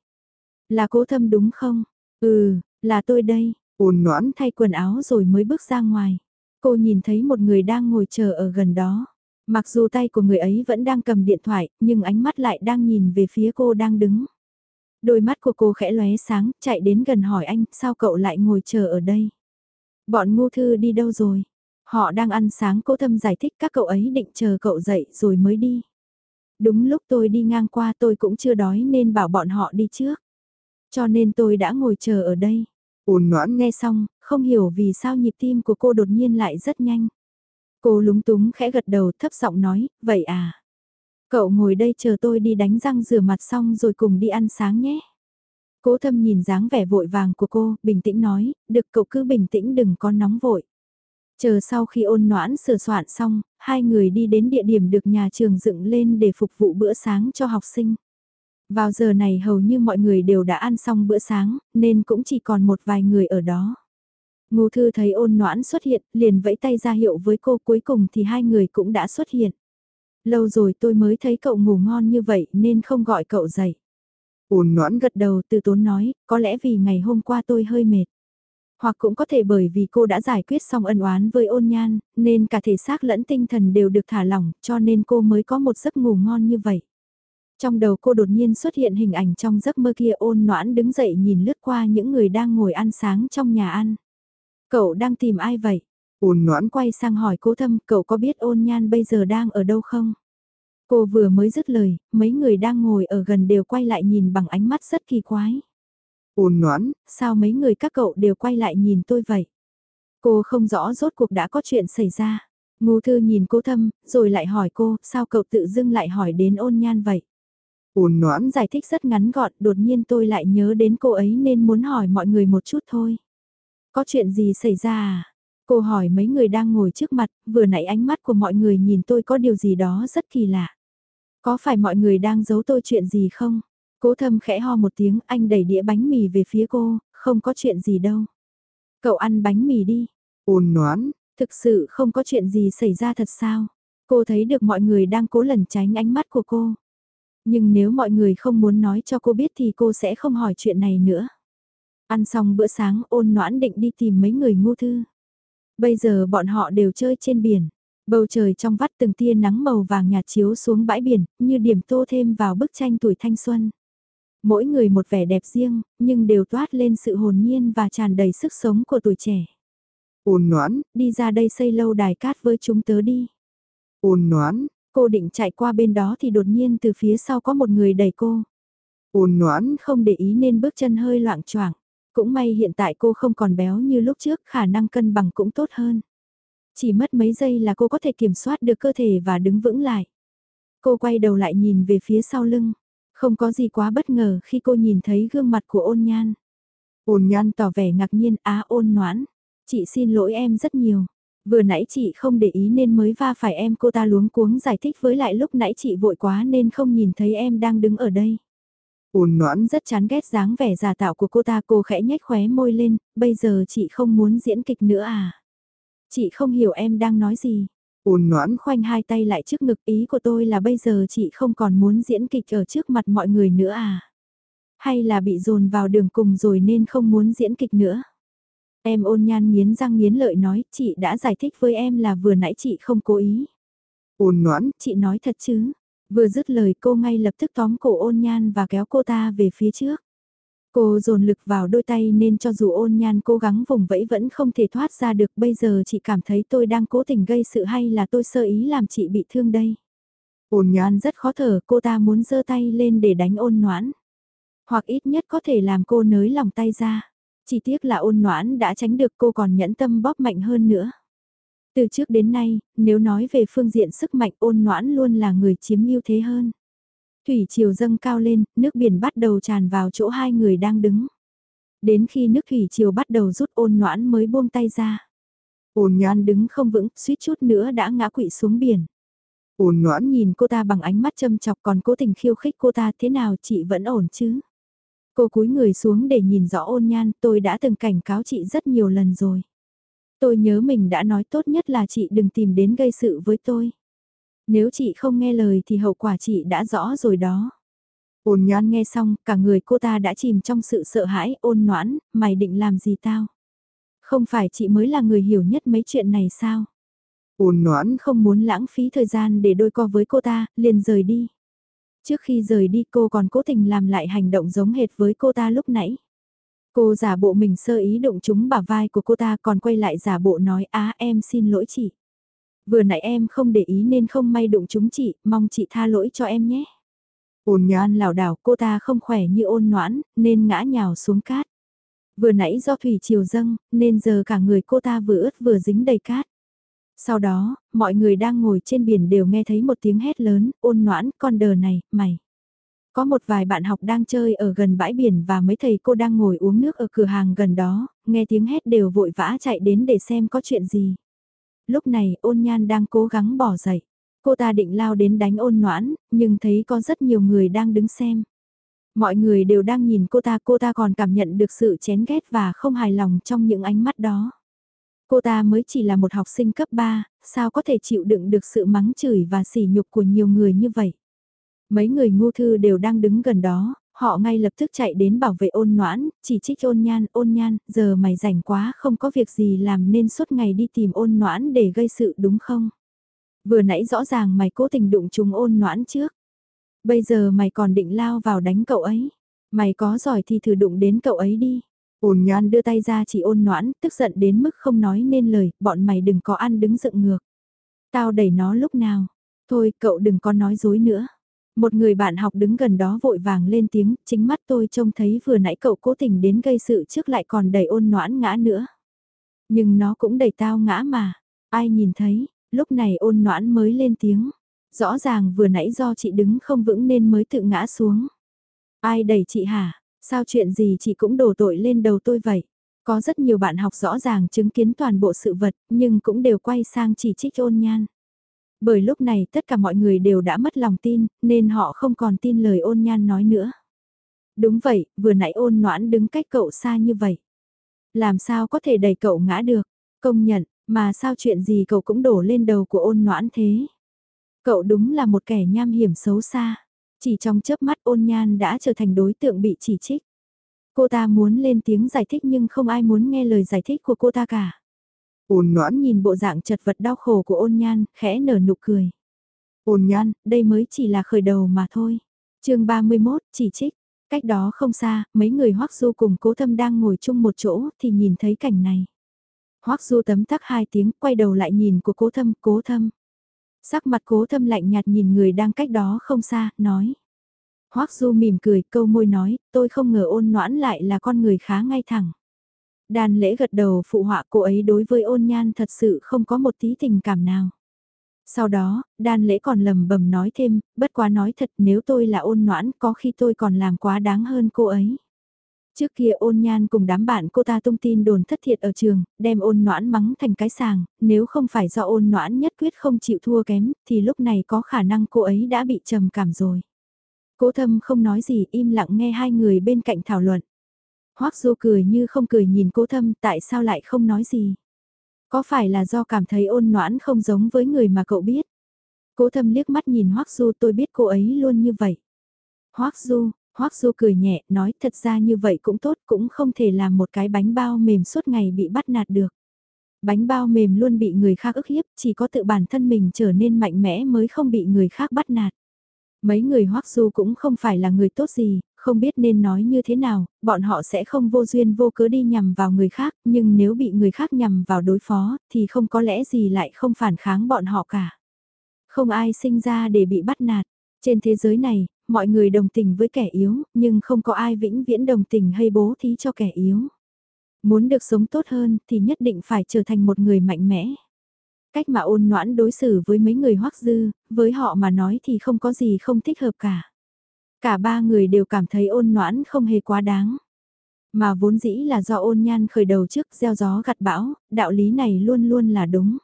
Là cố thâm đúng không? Ừ, là tôi đây. Ôn noãn thay quần áo rồi mới bước ra ngoài. Cô nhìn thấy một người đang ngồi chờ ở gần đó. Mặc dù tay của người ấy vẫn đang cầm điện thoại, nhưng ánh mắt lại đang nhìn về phía cô đang đứng. Đôi mắt của cô khẽ lóe sáng, chạy đến gần hỏi anh, sao cậu lại ngồi chờ ở đây? Bọn ngu thư đi đâu rồi? Họ đang ăn sáng cô thâm giải thích các cậu ấy định chờ cậu dậy rồi mới đi. Đúng lúc tôi đi ngang qua tôi cũng chưa đói nên bảo bọn họ đi trước. Cho nên tôi đã ngồi chờ ở đây. Ôn noãn nghe xong, không hiểu vì sao nhịp tim của cô đột nhiên lại rất nhanh. Cô lúng túng khẽ gật đầu thấp giọng nói, vậy à. Cậu ngồi đây chờ tôi đi đánh răng rửa mặt xong rồi cùng đi ăn sáng nhé. Cố thâm nhìn dáng vẻ vội vàng của cô, bình tĩnh nói, được cậu cứ bình tĩnh đừng có nóng vội. Chờ sau khi ôn noãn sửa soạn xong, hai người đi đến địa điểm được nhà trường dựng lên để phục vụ bữa sáng cho học sinh. Vào giờ này hầu như mọi người đều đã ăn xong bữa sáng, nên cũng chỉ còn một vài người ở đó. Ngô Thư thấy ôn noãn xuất hiện, liền vẫy tay ra hiệu với cô cuối cùng thì hai người cũng đã xuất hiện. Lâu rồi tôi mới thấy cậu ngủ ngon như vậy nên không gọi cậu dậy. Ôn noãn gật đầu từ tốn nói, có lẽ vì ngày hôm qua tôi hơi mệt. Hoặc cũng có thể bởi vì cô đã giải quyết xong ân oán với ôn nhan, nên cả thể xác lẫn tinh thần đều được thả lỏng, cho nên cô mới có một giấc ngủ ngon như vậy. Trong đầu cô đột nhiên xuất hiện hình ảnh trong giấc mơ kia ôn noãn đứng dậy nhìn lướt qua những người đang ngồi ăn sáng trong nhà ăn. Cậu đang tìm ai vậy? Ôn noãn quay sang hỏi cố thâm cậu có biết ôn nhan bây giờ đang ở đâu không? Cô vừa mới dứt lời, mấy người đang ngồi ở gần đều quay lại nhìn bằng ánh mắt rất kỳ quái. Ôn noãn, sao mấy người các cậu đều quay lại nhìn tôi vậy? Cô không rõ rốt cuộc đã có chuyện xảy ra. Ngô thư nhìn cố thâm, rồi lại hỏi cô, sao cậu tự dưng lại hỏi đến ôn nhan vậy? Ôn noãn giải thích rất ngắn gọn, đột nhiên tôi lại nhớ đến cô ấy nên muốn hỏi mọi người một chút thôi. Có chuyện gì xảy ra à? Cô hỏi mấy người đang ngồi trước mặt, vừa nãy ánh mắt của mọi người nhìn tôi có điều gì đó rất kỳ lạ. Có phải mọi người đang giấu tôi chuyện gì không? Cố thâm khẽ ho một tiếng, anh đẩy đĩa bánh mì về phía cô, không có chuyện gì đâu. Cậu ăn bánh mì đi. Ôn noãn. Thực sự không có chuyện gì xảy ra thật sao? Cô thấy được mọi người đang cố lẩn tránh ánh mắt của cô. Nhưng nếu mọi người không muốn nói cho cô biết thì cô sẽ không hỏi chuyện này nữa. Ăn xong bữa sáng ôn noãn định đi tìm mấy người ngu thư. Bây giờ bọn họ đều chơi trên biển. Bầu trời trong vắt từng tia nắng màu vàng nhạt chiếu xuống bãi biển, như điểm tô thêm vào bức tranh tuổi thanh xuân. Mỗi người một vẻ đẹp riêng, nhưng đều toát lên sự hồn nhiên và tràn đầy sức sống của tuổi trẻ. Ôn noãn, đi ra đây xây lâu đài cát với chúng tớ đi. Ôn noãn, Cô định chạy qua bên đó thì đột nhiên từ phía sau có một người đẩy cô. Ôn noãn, Không để ý nên bước chân hơi loạn choạng. Cũng may hiện tại cô không còn béo như lúc trước, khả năng cân bằng cũng tốt hơn. Chỉ mất mấy giây là cô có thể kiểm soát được cơ thể và đứng vững lại. Cô quay đầu lại nhìn về phía sau lưng. Không có gì quá bất ngờ khi cô nhìn thấy gương mặt của ôn nhan. Ôn nhan tỏ vẻ ngạc nhiên, á ôn noãn. Chị xin lỗi em rất nhiều. Vừa nãy chị không để ý nên mới va phải em cô ta luống cuống giải thích với lại lúc nãy chị vội quá nên không nhìn thấy em đang đứng ở đây. ôn noãn, Rất chán ghét dáng vẻ giả tạo của cô ta cô khẽ nhếch khóe môi lên, bây giờ chị không muốn diễn kịch nữa à? Chị không hiểu em đang nói gì. ôn noãn, Khoanh hai tay lại trước ngực ý của tôi là bây giờ chị không còn muốn diễn kịch ở trước mặt mọi người nữa à? Hay là bị dồn vào đường cùng rồi nên không muốn diễn kịch nữa? Em ôn nhan nghiến răng nghiến lợi nói, chị đã giải thích với em là vừa nãy chị không cố ý. ôn noãn, Chị nói thật chứ? Vừa dứt lời cô ngay lập tức tóm cổ ôn nhan và kéo cô ta về phía trước. Cô dồn lực vào đôi tay nên cho dù ôn nhan cố gắng vùng vẫy vẫn không thể thoát ra được bây giờ chị cảm thấy tôi đang cố tình gây sự hay là tôi sơ ý làm chị bị thương đây. Ôn nhan rất khó thở cô ta muốn giơ tay lên để đánh ôn noãn. Hoặc ít nhất có thể làm cô nới lòng tay ra. Chỉ tiếc là ôn noãn đã tránh được cô còn nhẫn tâm bóp mạnh hơn nữa. Từ trước đến nay, nếu nói về phương diện sức mạnh ôn noãn luôn là người chiếm ưu thế hơn. Thủy chiều dâng cao lên, nước biển bắt đầu tràn vào chỗ hai người đang đứng. Đến khi nước thủy chiều bắt đầu rút ôn noãn mới buông tay ra. Ôn nhoan đứng không vững, suýt chút nữa đã ngã quỵ xuống biển. ôn noãn, Nhìn cô ta bằng ánh mắt châm chọc còn cố tình khiêu khích cô ta thế nào chị vẫn ổn chứ. Cô cúi người xuống để nhìn rõ ôn nhan, tôi đã từng cảnh cáo chị rất nhiều lần rồi. Tôi nhớ mình đã nói tốt nhất là chị đừng tìm đến gây sự với tôi. Nếu chị không nghe lời thì hậu quả chị đã rõ rồi đó. Ôn nhoan nghe xong, cả người cô ta đã chìm trong sự sợ hãi, ôn noãn, mày định làm gì tao? Không phải chị mới là người hiểu nhất mấy chuyện này sao? ôn noãn, Không muốn lãng phí thời gian để đôi co với cô ta, liền rời đi. Trước khi rời đi cô còn cố tình làm lại hành động giống hệt với cô ta lúc nãy. Cô giả bộ mình sơ ý đụng trúng bả vai của cô ta còn quay lại giả bộ nói á em xin lỗi chị. Vừa nãy em không để ý nên không may đụng trúng chị, mong chị tha lỗi cho em nhé. ôn nhoan lảo đảo cô ta không khỏe như ôn noãn, nên ngã nhào xuống cát. Vừa nãy do thủy chiều dâng, nên giờ cả người cô ta vừa ướt vừa dính đầy cát. Sau đó, mọi người đang ngồi trên biển đều nghe thấy một tiếng hét lớn, ôn noãn, con đờ này, mày. Có một vài bạn học đang chơi ở gần bãi biển và mấy thầy cô đang ngồi uống nước ở cửa hàng gần đó, nghe tiếng hét đều vội vã chạy đến để xem có chuyện gì. Lúc này ôn nhan đang cố gắng bỏ dậy. Cô ta định lao đến đánh ôn noãn, nhưng thấy có rất nhiều người đang đứng xem. Mọi người đều đang nhìn cô ta, cô ta còn cảm nhận được sự chén ghét và không hài lòng trong những ánh mắt đó. Cô ta mới chỉ là một học sinh cấp 3, sao có thể chịu đựng được sự mắng chửi và sỉ nhục của nhiều người như vậy. Mấy người ngu thư đều đang đứng gần đó, họ ngay lập tức chạy đến bảo vệ ôn noãn, chỉ trích ôn nhan, ôn nhan, giờ mày rảnh quá không có việc gì làm nên suốt ngày đi tìm ôn noãn để gây sự đúng không? Vừa nãy rõ ràng mày cố tình đụng chúng ôn noãn trước. Bây giờ mày còn định lao vào đánh cậu ấy. Mày có giỏi thì thử đụng đến cậu ấy đi. Ôn nhoan đưa tay ra chỉ ôn noãn, tức giận đến mức không nói nên lời, bọn mày đừng có ăn đứng dựng ngược. Tao đẩy nó lúc nào. Thôi cậu đừng có nói dối nữa. Một người bạn học đứng gần đó vội vàng lên tiếng, chính mắt tôi trông thấy vừa nãy cậu cố tình đến gây sự trước lại còn đẩy ôn noãn ngã nữa. Nhưng nó cũng đẩy tao ngã mà, ai nhìn thấy, lúc này ôn noãn mới lên tiếng. Rõ ràng vừa nãy do chị đứng không vững nên mới tự ngã xuống. Ai đẩy chị hả? Sao chuyện gì chị cũng đổ tội lên đầu tôi vậy? Có rất nhiều bạn học rõ ràng chứng kiến toàn bộ sự vật, nhưng cũng đều quay sang chỉ trích ôn nhan. Bởi lúc này tất cả mọi người đều đã mất lòng tin, nên họ không còn tin lời ôn nhan nói nữa. Đúng vậy, vừa nãy ôn noãn đứng cách cậu xa như vậy. Làm sao có thể đẩy cậu ngã được? Công nhận, mà sao chuyện gì cậu cũng đổ lên đầu của ôn noãn thế? Cậu đúng là một kẻ nham hiểm xấu xa. Chỉ trong chớp mắt ôn nhan đã trở thành đối tượng bị chỉ trích. Cô ta muốn lên tiếng giải thích nhưng không ai muốn nghe lời giải thích của cô ta cả. ôn noãn, Nhìn bộ dạng chật vật đau khổ của ôn nhan, khẽ nở nụ cười. Ôn nhan, đây mới chỉ là khởi đầu mà thôi. chương 31, chỉ trích. Cách đó không xa, mấy người hoắc du cùng cố thâm đang ngồi chung một chỗ thì nhìn thấy cảnh này. hoắc du tấm tắc hai tiếng, quay đầu lại nhìn của cố thâm, cố thâm. Sắc mặt cố thâm lạnh nhạt nhìn người đang cách đó không xa, nói. Hoắc Du mỉm cười, câu môi nói, tôi không ngờ ôn noãn lại là con người khá ngay thẳng. Đàn lễ gật đầu phụ họa cô ấy đối với ôn nhan thật sự không có một tí tình cảm nào. Sau đó, đan lễ còn lầm bầm nói thêm, bất quá nói thật nếu tôi là ôn noãn có khi tôi còn làm quá đáng hơn cô ấy. Trước kia ôn nhan cùng đám bạn cô ta tung tin đồn thất thiệt ở trường, đem ôn noãn mắng thành cái sàng, nếu không phải do ôn noãn nhất quyết không chịu thua kém, thì lúc này có khả năng cô ấy đã bị trầm cảm rồi. Cố thâm không nói gì im lặng nghe hai người bên cạnh thảo luận. Hoắc Du cười như không cười nhìn cố thâm tại sao lại không nói gì. Có phải là do cảm thấy ôn noãn không giống với người mà cậu biết? Cố thâm liếc mắt nhìn Hoắc Du tôi biết cô ấy luôn như vậy. Hoắc Du, Hoắc Du cười nhẹ nói thật ra như vậy cũng tốt cũng không thể làm một cái bánh bao mềm suốt ngày bị bắt nạt được. Bánh bao mềm luôn bị người khác ức hiếp chỉ có tự bản thân mình trở nên mạnh mẽ mới không bị người khác bắt nạt. Mấy người Hoắc Du cũng không phải là người tốt gì, không biết nên nói như thế nào, bọn họ sẽ không vô duyên vô cớ đi nhằm vào người khác, nhưng nếu bị người khác nhằm vào đối phó, thì không có lẽ gì lại không phản kháng bọn họ cả. Không ai sinh ra để bị bắt nạt. Trên thế giới này, mọi người đồng tình với kẻ yếu, nhưng không có ai vĩnh viễn đồng tình hay bố thí cho kẻ yếu. Muốn được sống tốt hơn thì nhất định phải trở thành một người mạnh mẽ. Cách mà ôn noãn đối xử với mấy người hoắc dư, với họ mà nói thì không có gì không thích hợp cả. Cả ba người đều cảm thấy ôn noãn không hề quá đáng. Mà vốn dĩ là do ôn nhan khởi đầu trước gieo gió gặt bão, đạo lý này luôn luôn là đúng.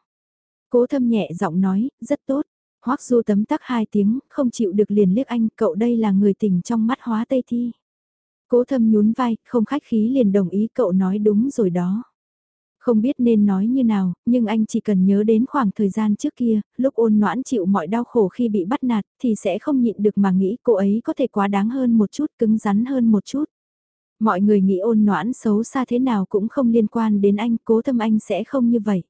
Cố thâm nhẹ giọng nói, rất tốt. Hoắc du tấm tắc hai tiếng, không chịu được liền liếc anh, cậu đây là người tình trong mắt hóa tây thi. Cố thâm nhún vai, không khách khí liền đồng ý cậu nói đúng rồi đó. Không biết nên nói như nào, nhưng anh chỉ cần nhớ đến khoảng thời gian trước kia, lúc ôn noãn chịu mọi đau khổ khi bị bắt nạt, thì sẽ không nhịn được mà nghĩ cô ấy có thể quá đáng hơn một chút, cứng rắn hơn một chút. Mọi người nghĩ ôn noãn xấu xa thế nào cũng không liên quan đến anh, cố thâm anh sẽ không như vậy.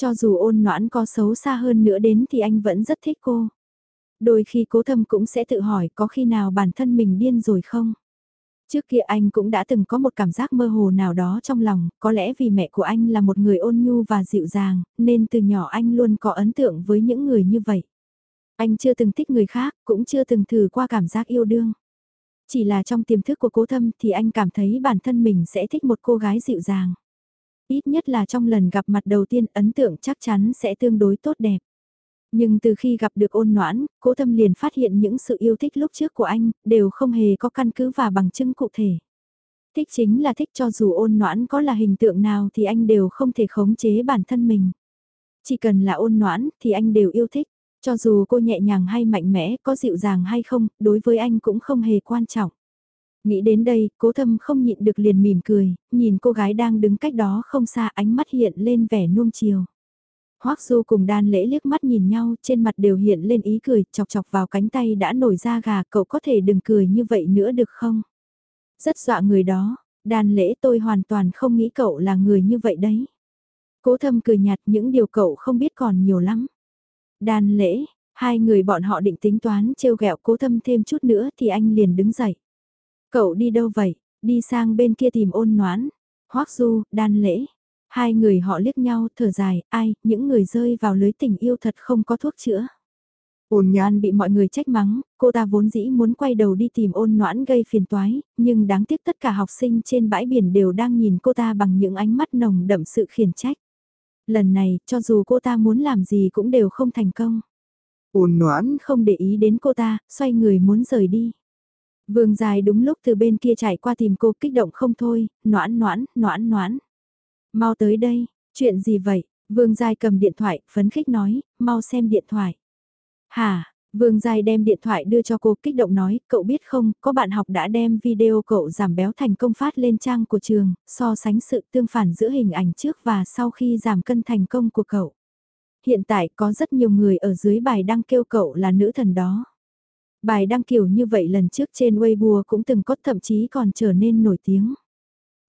Cho dù ôn noãn có xấu xa hơn nữa đến thì anh vẫn rất thích cô. Đôi khi cố thâm cũng sẽ tự hỏi có khi nào bản thân mình điên rồi không? Trước kia anh cũng đã từng có một cảm giác mơ hồ nào đó trong lòng, có lẽ vì mẹ của anh là một người ôn nhu và dịu dàng, nên từ nhỏ anh luôn có ấn tượng với những người như vậy. Anh chưa từng thích người khác, cũng chưa từng thử qua cảm giác yêu đương. Chỉ là trong tiềm thức của cố thâm thì anh cảm thấy bản thân mình sẽ thích một cô gái dịu dàng. Ít nhất là trong lần gặp mặt đầu tiên ấn tượng chắc chắn sẽ tương đối tốt đẹp. Nhưng từ khi gặp được ôn noãn, cố thâm liền phát hiện những sự yêu thích lúc trước của anh, đều không hề có căn cứ và bằng chứng cụ thể. Thích chính là thích cho dù ôn noãn có là hình tượng nào thì anh đều không thể khống chế bản thân mình. Chỉ cần là ôn noãn thì anh đều yêu thích, cho dù cô nhẹ nhàng hay mạnh mẽ, có dịu dàng hay không, đối với anh cũng không hề quan trọng. Nghĩ đến đây, cố thâm không nhịn được liền mỉm cười, nhìn cô gái đang đứng cách đó không xa ánh mắt hiện lên vẻ nuông chiều. Hoắc Du cùng đan lễ liếc mắt nhìn nhau, trên mặt đều hiện lên ý cười, chọc chọc vào cánh tay đã nổi da gà, cậu có thể đừng cười như vậy nữa được không? Rất dọa người đó, đan lễ tôi hoàn toàn không nghĩ cậu là người như vậy đấy. Cố thâm cười nhạt những điều cậu không biết còn nhiều lắm. Đan lễ, hai người bọn họ định tính toán trêu ghẹo cố thâm thêm chút nữa thì anh liền đứng dậy. Cậu đi đâu vậy? Đi sang bên kia tìm ôn noãn. Hoắc Du, đan lễ. Hai người họ liếc nhau thở dài, ai, những người rơi vào lưới tình yêu thật không có thuốc chữa. Ôn nhan bị mọi người trách mắng, cô ta vốn dĩ muốn quay đầu đi tìm ôn noãn gây phiền toái, nhưng đáng tiếc tất cả học sinh trên bãi biển đều đang nhìn cô ta bằng những ánh mắt nồng đậm sự khiển trách. Lần này, cho dù cô ta muốn làm gì cũng đều không thành công. Ôn noãn không để ý đến cô ta, xoay người muốn rời đi. Vương dài đúng lúc từ bên kia chạy qua tìm cô kích động không thôi, noãn noãn, noãn noãn. Mau tới đây, chuyện gì vậy? Vương Dài cầm điện thoại, phấn khích nói, mau xem điện thoại. Hà, Vương Dài đem điện thoại đưa cho cô kích động nói, cậu biết không, có bạn học đã đem video cậu giảm béo thành công phát lên trang của trường, so sánh sự tương phản giữa hình ảnh trước và sau khi giảm cân thành công của cậu. Hiện tại có rất nhiều người ở dưới bài đăng kêu cậu là nữ thần đó. Bài đăng kiểu như vậy lần trước trên Weibo cũng từng có thậm chí còn trở nên nổi tiếng.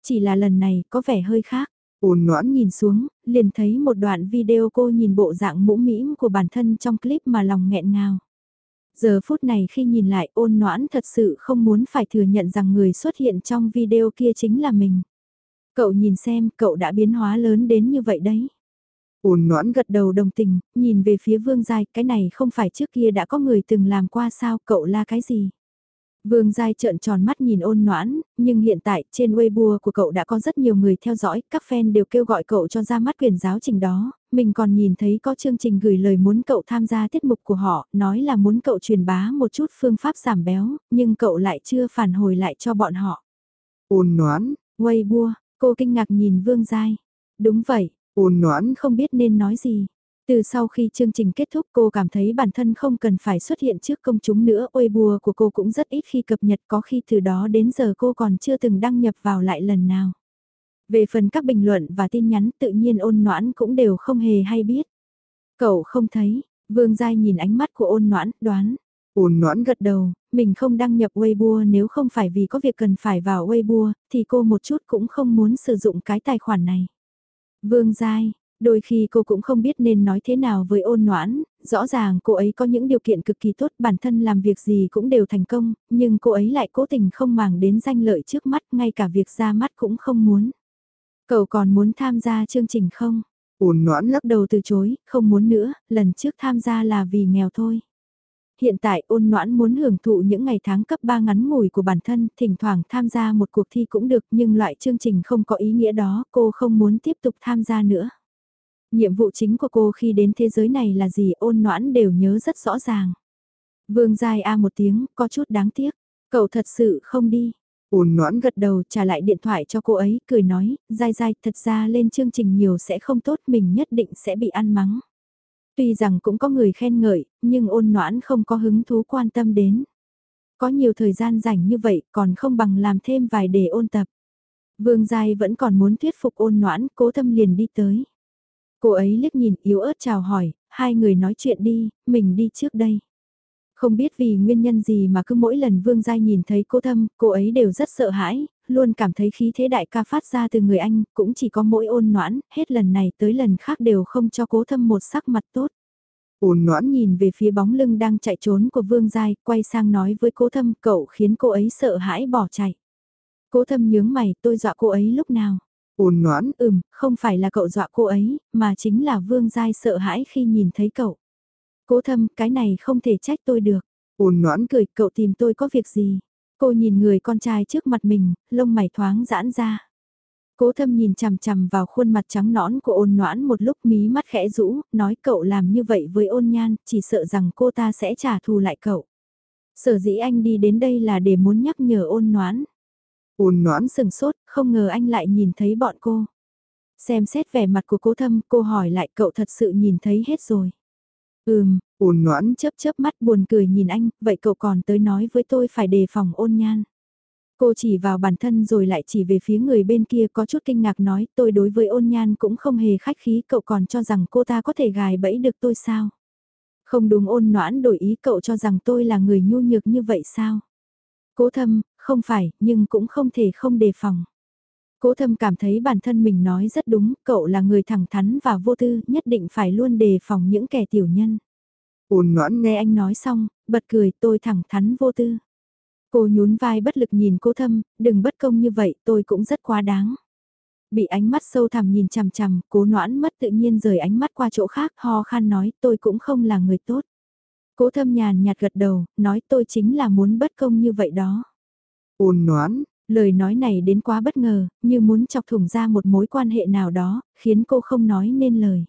Chỉ là lần này có vẻ hơi khác. Ôn noãn nhìn xuống, liền thấy một đoạn video cô nhìn bộ dạng mũ mĩm của bản thân trong clip mà lòng nghẹn ngào. Giờ phút này khi nhìn lại ôn noãn thật sự không muốn phải thừa nhận rằng người xuất hiện trong video kia chính là mình. Cậu nhìn xem cậu đã biến hóa lớn đến như vậy đấy. Ôn noãn gật đầu đồng tình, nhìn về phía Vương Giai, cái này không phải trước kia đã có người từng làm qua sao, cậu la cái gì? Vương Giai trợn tròn mắt nhìn ôn noãn, nhưng hiện tại trên Weibo của cậu đã có rất nhiều người theo dõi, các fan đều kêu gọi cậu cho ra mắt quyền giáo trình đó, mình còn nhìn thấy có chương trình gửi lời muốn cậu tham gia tiết mục của họ, nói là muốn cậu truyền bá một chút phương pháp giảm béo, nhưng cậu lại chưa phản hồi lại cho bọn họ. Ôn noãn, Weibo, cô kinh ngạc nhìn Vương Giai. Đúng vậy, ôn noãn không biết nên nói gì. Từ sau khi chương trình kết thúc cô cảm thấy bản thân không cần phải xuất hiện trước công chúng nữa, ôi bùa của cô cũng rất ít khi cập nhật có khi từ đó đến giờ cô còn chưa từng đăng nhập vào lại lần nào. Về phần các bình luận và tin nhắn tự nhiên ôn noãn cũng đều không hề hay biết. Cậu không thấy, Vương Giai nhìn ánh mắt của ôn noãn, đoán. Ôn noãn gật đầu, mình không đăng nhập Weibo nếu không phải vì có việc cần phải vào Weibo, thì cô một chút cũng không muốn sử dụng cái tài khoản này. Vương Giai, Đôi khi cô cũng không biết nên nói thế nào với ôn noãn, rõ ràng cô ấy có những điều kiện cực kỳ tốt bản thân làm việc gì cũng đều thành công, nhưng cô ấy lại cố tình không màng đến danh lợi trước mắt ngay cả việc ra mắt cũng không muốn. Cậu còn muốn tham gia chương trình không? Ôn noãn lắc đầu từ chối, không muốn nữa, lần trước tham gia là vì nghèo thôi. Hiện tại ôn noãn muốn hưởng thụ những ngày tháng cấp 3 ngắn ngủi của bản thân, thỉnh thoảng tham gia một cuộc thi cũng được nhưng loại chương trình không có ý nghĩa đó, cô không muốn tiếp tục tham gia nữa. Nhiệm vụ chính của cô khi đến thế giới này là gì ôn noãn đều nhớ rất rõ ràng. Vương Giai A một tiếng, có chút đáng tiếc. Cậu thật sự không đi. Ôn noãn gật đầu trả lại điện thoại cho cô ấy, cười nói, Giai Giai, thật ra lên chương trình nhiều sẽ không tốt, mình nhất định sẽ bị ăn mắng. Tuy rằng cũng có người khen ngợi, nhưng ôn noãn không có hứng thú quan tâm đến. Có nhiều thời gian rảnh như vậy còn không bằng làm thêm vài đề ôn tập. Vương Giai vẫn còn muốn thuyết phục ôn noãn, cố thâm liền đi tới. Cô ấy liếc nhìn yếu ớt chào hỏi, hai người nói chuyện đi, mình đi trước đây. Không biết vì nguyên nhân gì mà cứ mỗi lần Vương Giai nhìn thấy cô thâm, cô ấy đều rất sợ hãi, luôn cảm thấy khí thế đại ca phát ra từ người anh, cũng chỉ có mỗi ôn noãn, hết lần này tới lần khác đều không cho cố thâm một sắc mặt tốt. Ôn noãn nhìn về phía bóng lưng đang chạy trốn của Vương Giai, quay sang nói với cố thâm cậu khiến cô ấy sợ hãi bỏ chạy. Cố thâm nhướng mày tôi dọa cô ấy lúc nào. Ôn noãn, ừm, không phải là cậu dọa cô ấy, mà chính là Vương Giai sợ hãi khi nhìn thấy cậu. Cố thâm, cái này không thể trách tôi được. Ôn noãn cười, cậu tìm tôi có việc gì? Cô nhìn người con trai trước mặt mình, lông mày thoáng giãn ra. Cố thâm nhìn chằm chằm vào khuôn mặt trắng nõn của ôn noãn một lúc mí mắt khẽ rũ, nói cậu làm như vậy với ôn nhan, chỉ sợ rằng cô ta sẽ trả thù lại cậu. Sở dĩ anh đi đến đây là để muốn nhắc nhở ôn noãn. Ôn noãn sừng sốt, không ngờ anh lại nhìn thấy bọn cô. Xem xét vẻ mặt của cố thâm, cô hỏi lại cậu thật sự nhìn thấy hết rồi. Ừm, ôn ngoãn chớp chớp mắt buồn cười nhìn anh, vậy cậu còn tới nói với tôi phải đề phòng ôn nhan. Cô chỉ vào bản thân rồi lại chỉ về phía người bên kia có chút kinh ngạc nói tôi đối với ôn nhan cũng không hề khách khí cậu còn cho rằng cô ta có thể gài bẫy được tôi sao. Không đúng ôn noãn đổi ý cậu cho rằng tôi là người nhu nhược như vậy sao. Cố thâm, không phải, nhưng cũng không thể không đề phòng. Cố thâm cảm thấy bản thân mình nói rất đúng, cậu là người thẳng thắn và vô tư, nhất định phải luôn đề phòng những kẻ tiểu nhân. Ôn ngoãn nghe anh nói xong, bật cười tôi thẳng thắn vô tư. Cô nhún vai bất lực nhìn cố thâm, đừng bất công như vậy, tôi cũng rất quá đáng. Bị ánh mắt sâu thẳm nhìn chằm chằm, cố noãn mất tự nhiên rời ánh mắt qua chỗ khác, ho khan nói tôi cũng không là người tốt. Cố thâm nhàn nhạt gật đầu, nói tôi chính là muốn bất công như vậy đó. Ôn noãn, lời nói này đến quá bất ngờ, như muốn chọc thủng ra một mối quan hệ nào đó, khiến cô không nói nên lời.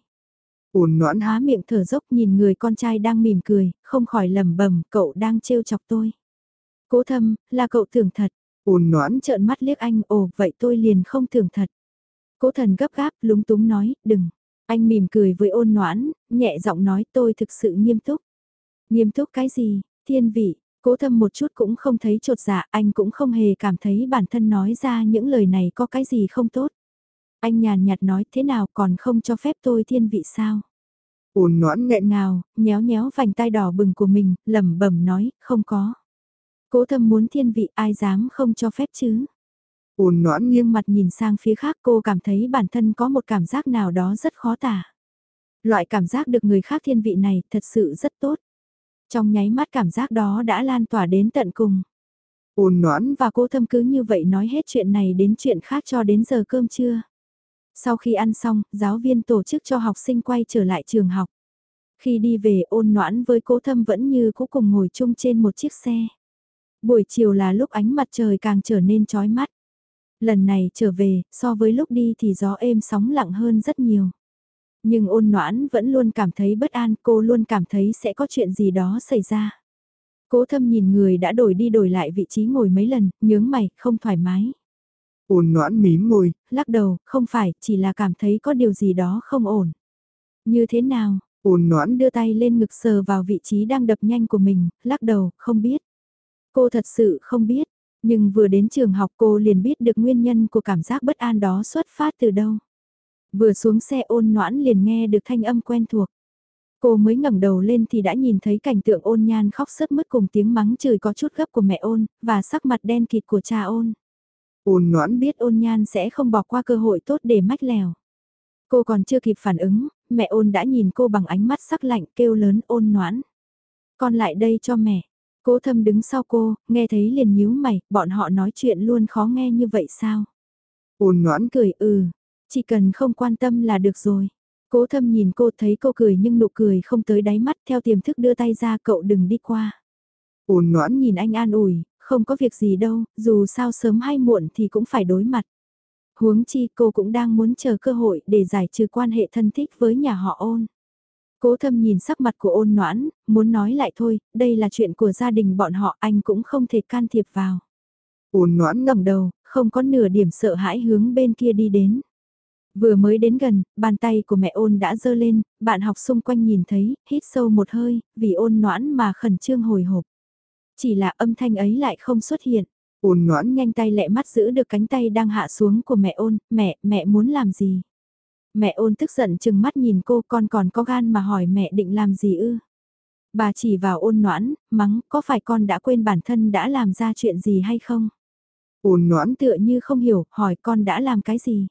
Ôn noãn há miệng thở dốc nhìn người con trai đang mỉm cười, không khỏi lẩm bẩm cậu đang trêu chọc tôi. Cố thâm, là cậu tưởng thật. Ôn noãn trợn mắt liếc anh, ồ vậy tôi liền không tưởng thật. Cố thần gấp gáp, lúng túng nói, đừng. Anh mỉm cười với ôn noãn, nhẹ giọng nói tôi thực sự nghiêm túc. Nghiêm túc cái gì, thiên vị, cố thâm một chút cũng không thấy trột dạ, anh cũng không hề cảm thấy bản thân nói ra những lời này có cái gì không tốt. Anh nhàn nhạt nói thế nào còn không cho phép tôi thiên vị sao? Ôn noãn nghẹn ngào, nhéo nhéo vành tai đỏ bừng của mình, lẩm bẩm nói, không có. Cố thâm muốn thiên vị ai dám không cho phép chứ? Ôn noãn nghiêng mặt nhìn sang phía khác cô cảm thấy bản thân có một cảm giác nào đó rất khó tả. Loại cảm giác được người khác thiên vị này thật sự rất tốt. Trong nháy mắt cảm giác đó đã lan tỏa đến tận cùng. Ôn noãn và cô thâm cứ như vậy nói hết chuyện này đến chuyện khác cho đến giờ cơm trưa. Sau khi ăn xong, giáo viên tổ chức cho học sinh quay trở lại trường học. Khi đi về ôn noãn với cố thâm vẫn như cũ cùng ngồi chung trên một chiếc xe. Buổi chiều là lúc ánh mặt trời càng trở nên chói mắt. Lần này trở về, so với lúc đi thì gió êm sóng lặng hơn rất nhiều. Nhưng ôn noãn vẫn luôn cảm thấy bất an, cô luôn cảm thấy sẽ có chuyện gì đó xảy ra. Cố thâm nhìn người đã đổi đi đổi lại vị trí ngồi mấy lần, nhướng mày, không thoải mái. Ôn noãn mím môi, lắc đầu, không phải, chỉ là cảm thấy có điều gì đó không ổn. Như thế nào? Ôn noãn đưa tay lên ngực sờ vào vị trí đang đập nhanh của mình, lắc đầu, không biết. Cô thật sự không biết, nhưng vừa đến trường học cô liền biết được nguyên nhân của cảm giác bất an đó xuất phát từ đâu. Vừa xuống xe ôn noãn liền nghe được thanh âm quen thuộc. Cô mới ngẩng đầu lên thì đã nhìn thấy cảnh tượng ôn nhan khóc sướt mứt cùng tiếng mắng chửi có chút gấp của mẹ ôn, và sắc mặt đen kịt của cha ôn. Ôn noãn biết ôn nhan sẽ không bỏ qua cơ hội tốt để mách lèo. Cô còn chưa kịp phản ứng, mẹ ôn đã nhìn cô bằng ánh mắt sắc lạnh kêu lớn ôn noãn. Con lại đây cho mẹ. Cố thâm đứng sau cô, nghe thấy liền nhíu mày, bọn họ nói chuyện luôn khó nghe như vậy sao? Ôn noãn cười ừ, chỉ cần không quan tâm là được rồi. Cố thâm nhìn cô thấy cô cười nhưng nụ cười không tới đáy mắt theo tiềm thức đưa tay ra cậu đừng đi qua. Ôn noãn nhìn anh an ủi, không có việc gì đâu, dù sao sớm hay muộn thì cũng phải đối mặt. Huống chi cô cũng đang muốn chờ cơ hội để giải trừ quan hệ thân thích với nhà họ ôn. Cố thâm nhìn sắc mặt của ôn noãn, muốn nói lại thôi, đây là chuyện của gia đình bọn họ anh cũng không thể can thiệp vào. Ôn noãn ngẩng đầu, không có nửa điểm sợ hãi hướng bên kia đi đến. Vừa mới đến gần, bàn tay của mẹ ôn đã dơ lên, bạn học xung quanh nhìn thấy, hít sâu một hơi, vì ôn noãn mà khẩn trương hồi hộp. Chỉ là âm thanh ấy lại không xuất hiện. Ôn noãn nhanh tay lẹ mắt giữ được cánh tay đang hạ xuống của mẹ ôn, mẹ, mẹ muốn làm gì? Mẹ ôn tức giận chừng mắt nhìn cô con còn có gan mà hỏi mẹ định làm gì ư? Bà chỉ vào ôn noãn, mắng, có phải con đã quên bản thân đã làm ra chuyện gì hay không? Ôn noãn tựa như không hiểu, hỏi con đã làm cái gì?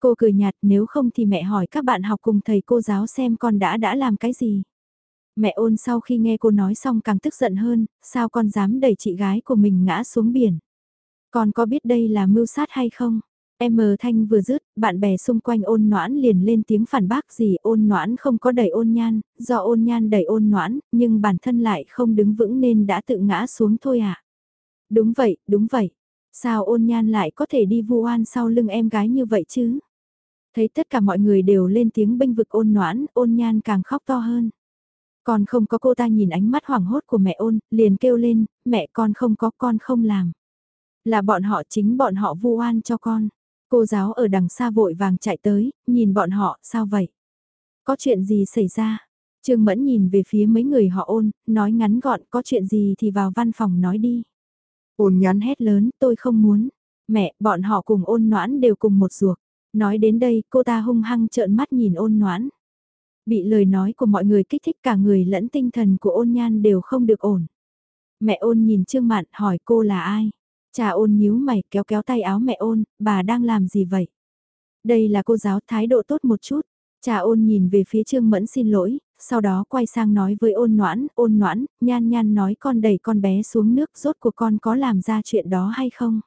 Cô cười nhạt nếu không thì mẹ hỏi các bạn học cùng thầy cô giáo xem con đã đã làm cái gì. Mẹ ôn sau khi nghe cô nói xong càng tức giận hơn, sao con dám đẩy chị gái của mình ngã xuống biển. Con có biết đây là mưu sát hay không? Em mờ thanh vừa dứt, bạn bè xung quanh ôn noãn liền lên tiếng phản bác gì ôn noãn không có đẩy ôn nhan, do ôn nhan đẩy ôn noãn, nhưng bản thân lại không đứng vững nên đã tự ngã xuống thôi à. Đúng vậy, đúng vậy. Sao ôn nhan lại có thể đi vu oan sau lưng em gái như vậy chứ? Thấy tất cả mọi người đều lên tiếng bênh vực ôn noãn, ôn nhan càng khóc to hơn. Còn không có cô ta nhìn ánh mắt hoảng hốt của mẹ ôn, liền kêu lên, mẹ con không có con không làm. Là bọn họ chính bọn họ vu oan cho con. Cô giáo ở đằng xa vội vàng chạy tới, nhìn bọn họ, sao vậy? Có chuyện gì xảy ra? Trương Mẫn nhìn về phía mấy người họ ôn, nói ngắn gọn có chuyện gì thì vào văn phòng nói đi. Ôn nhắn hét lớn, tôi không muốn. Mẹ, bọn họ cùng ôn noãn đều cùng một ruột. Nói đến đây, cô ta hung hăng trợn mắt nhìn ôn noãn. Bị lời nói của mọi người kích thích cả người lẫn tinh thần của ôn nhan đều không được ổn. Mẹ ôn nhìn Trương Mạn hỏi cô là ai? Cha ôn nhíu mày kéo kéo tay áo mẹ ôn, bà đang làm gì vậy? Đây là cô giáo thái độ tốt một chút. Cha ôn nhìn về phía Trương Mẫn xin lỗi, sau đó quay sang nói với ôn noãn, ôn noãn, nhan nhan nói con đẩy con bé xuống nước rốt của con có làm ra chuyện đó hay không?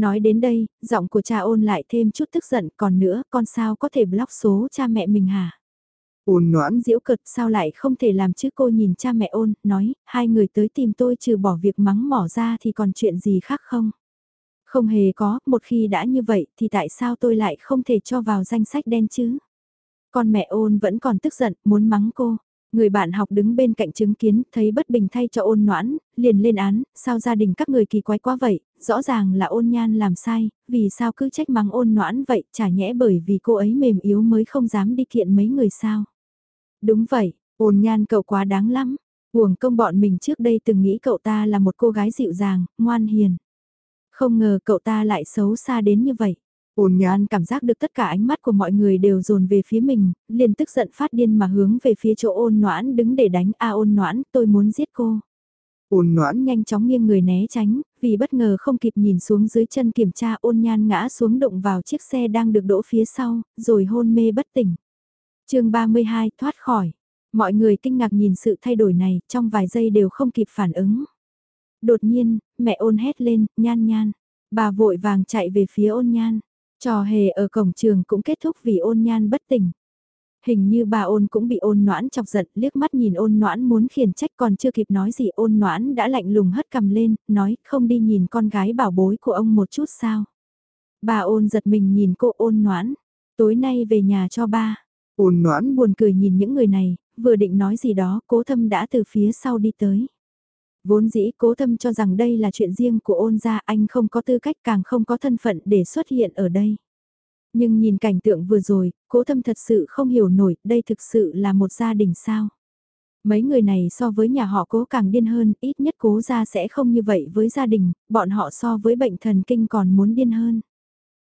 Nói đến đây, giọng của cha ôn lại thêm chút tức giận, còn nữa, con sao có thể block số cha mẹ mình hả? Ôn noãn diễu cực sao lại không thể làm chứ cô nhìn cha mẹ ôn, nói, hai người tới tìm tôi trừ bỏ việc mắng mỏ ra thì còn chuyện gì khác không? Không hề có, một khi đã như vậy thì tại sao tôi lại không thể cho vào danh sách đen chứ? Con mẹ ôn vẫn còn tức giận, muốn mắng cô. Người bạn học đứng bên cạnh chứng kiến, thấy bất bình thay cho ôn noãn, liền lên án, sao gia đình các người kỳ quái quá vậy, rõ ràng là ôn nhan làm sai, vì sao cứ trách mắng ôn noãn vậy, chả nhẽ bởi vì cô ấy mềm yếu mới không dám đi kiện mấy người sao. Đúng vậy, ôn nhan cậu quá đáng lắm, Huồng công bọn mình trước đây từng nghĩ cậu ta là một cô gái dịu dàng, ngoan hiền. Không ngờ cậu ta lại xấu xa đến như vậy. Ôn nhan cảm giác được tất cả ánh mắt của mọi người đều dồn về phía mình, liền tức giận phát điên mà hướng về phía chỗ ôn noãn đứng để đánh a ôn noãn, tôi muốn giết cô. Ôn noãn nhanh chóng nghiêng người né tránh, vì bất ngờ không kịp nhìn xuống dưới chân kiểm tra ôn nhan ngã xuống đụng vào chiếc xe đang được đỗ phía sau, rồi hôn mê bất tỉnh. chương 32 thoát khỏi. Mọi người kinh ngạc nhìn sự thay đổi này, trong vài giây đều không kịp phản ứng. Đột nhiên, mẹ ôn hét lên, nhan nhan. Bà vội vàng chạy về phía ôn nhan. Trò hề ở cổng trường cũng kết thúc vì ôn nhan bất tỉnh. Hình như bà ôn cũng bị ôn noãn chọc giận, liếc mắt nhìn ôn noãn muốn khiển trách còn chưa kịp nói gì ôn noãn đã lạnh lùng hất cầm lên, nói không đi nhìn con gái bảo bối của ông một chút sao. Bà ôn giật mình nhìn cô ôn noãn, tối nay về nhà cho ba. Ôn noãn buồn cười nhìn những người này, vừa định nói gì đó, cố thâm đã từ phía sau đi tới. Vốn dĩ cố thâm cho rằng đây là chuyện riêng của ôn gia anh không có tư cách càng không có thân phận để xuất hiện ở đây. Nhưng nhìn cảnh tượng vừa rồi, cố thâm thật sự không hiểu nổi, đây thực sự là một gia đình sao. Mấy người này so với nhà họ cố càng điên hơn, ít nhất cố gia sẽ không như vậy với gia đình, bọn họ so với bệnh thần kinh còn muốn điên hơn.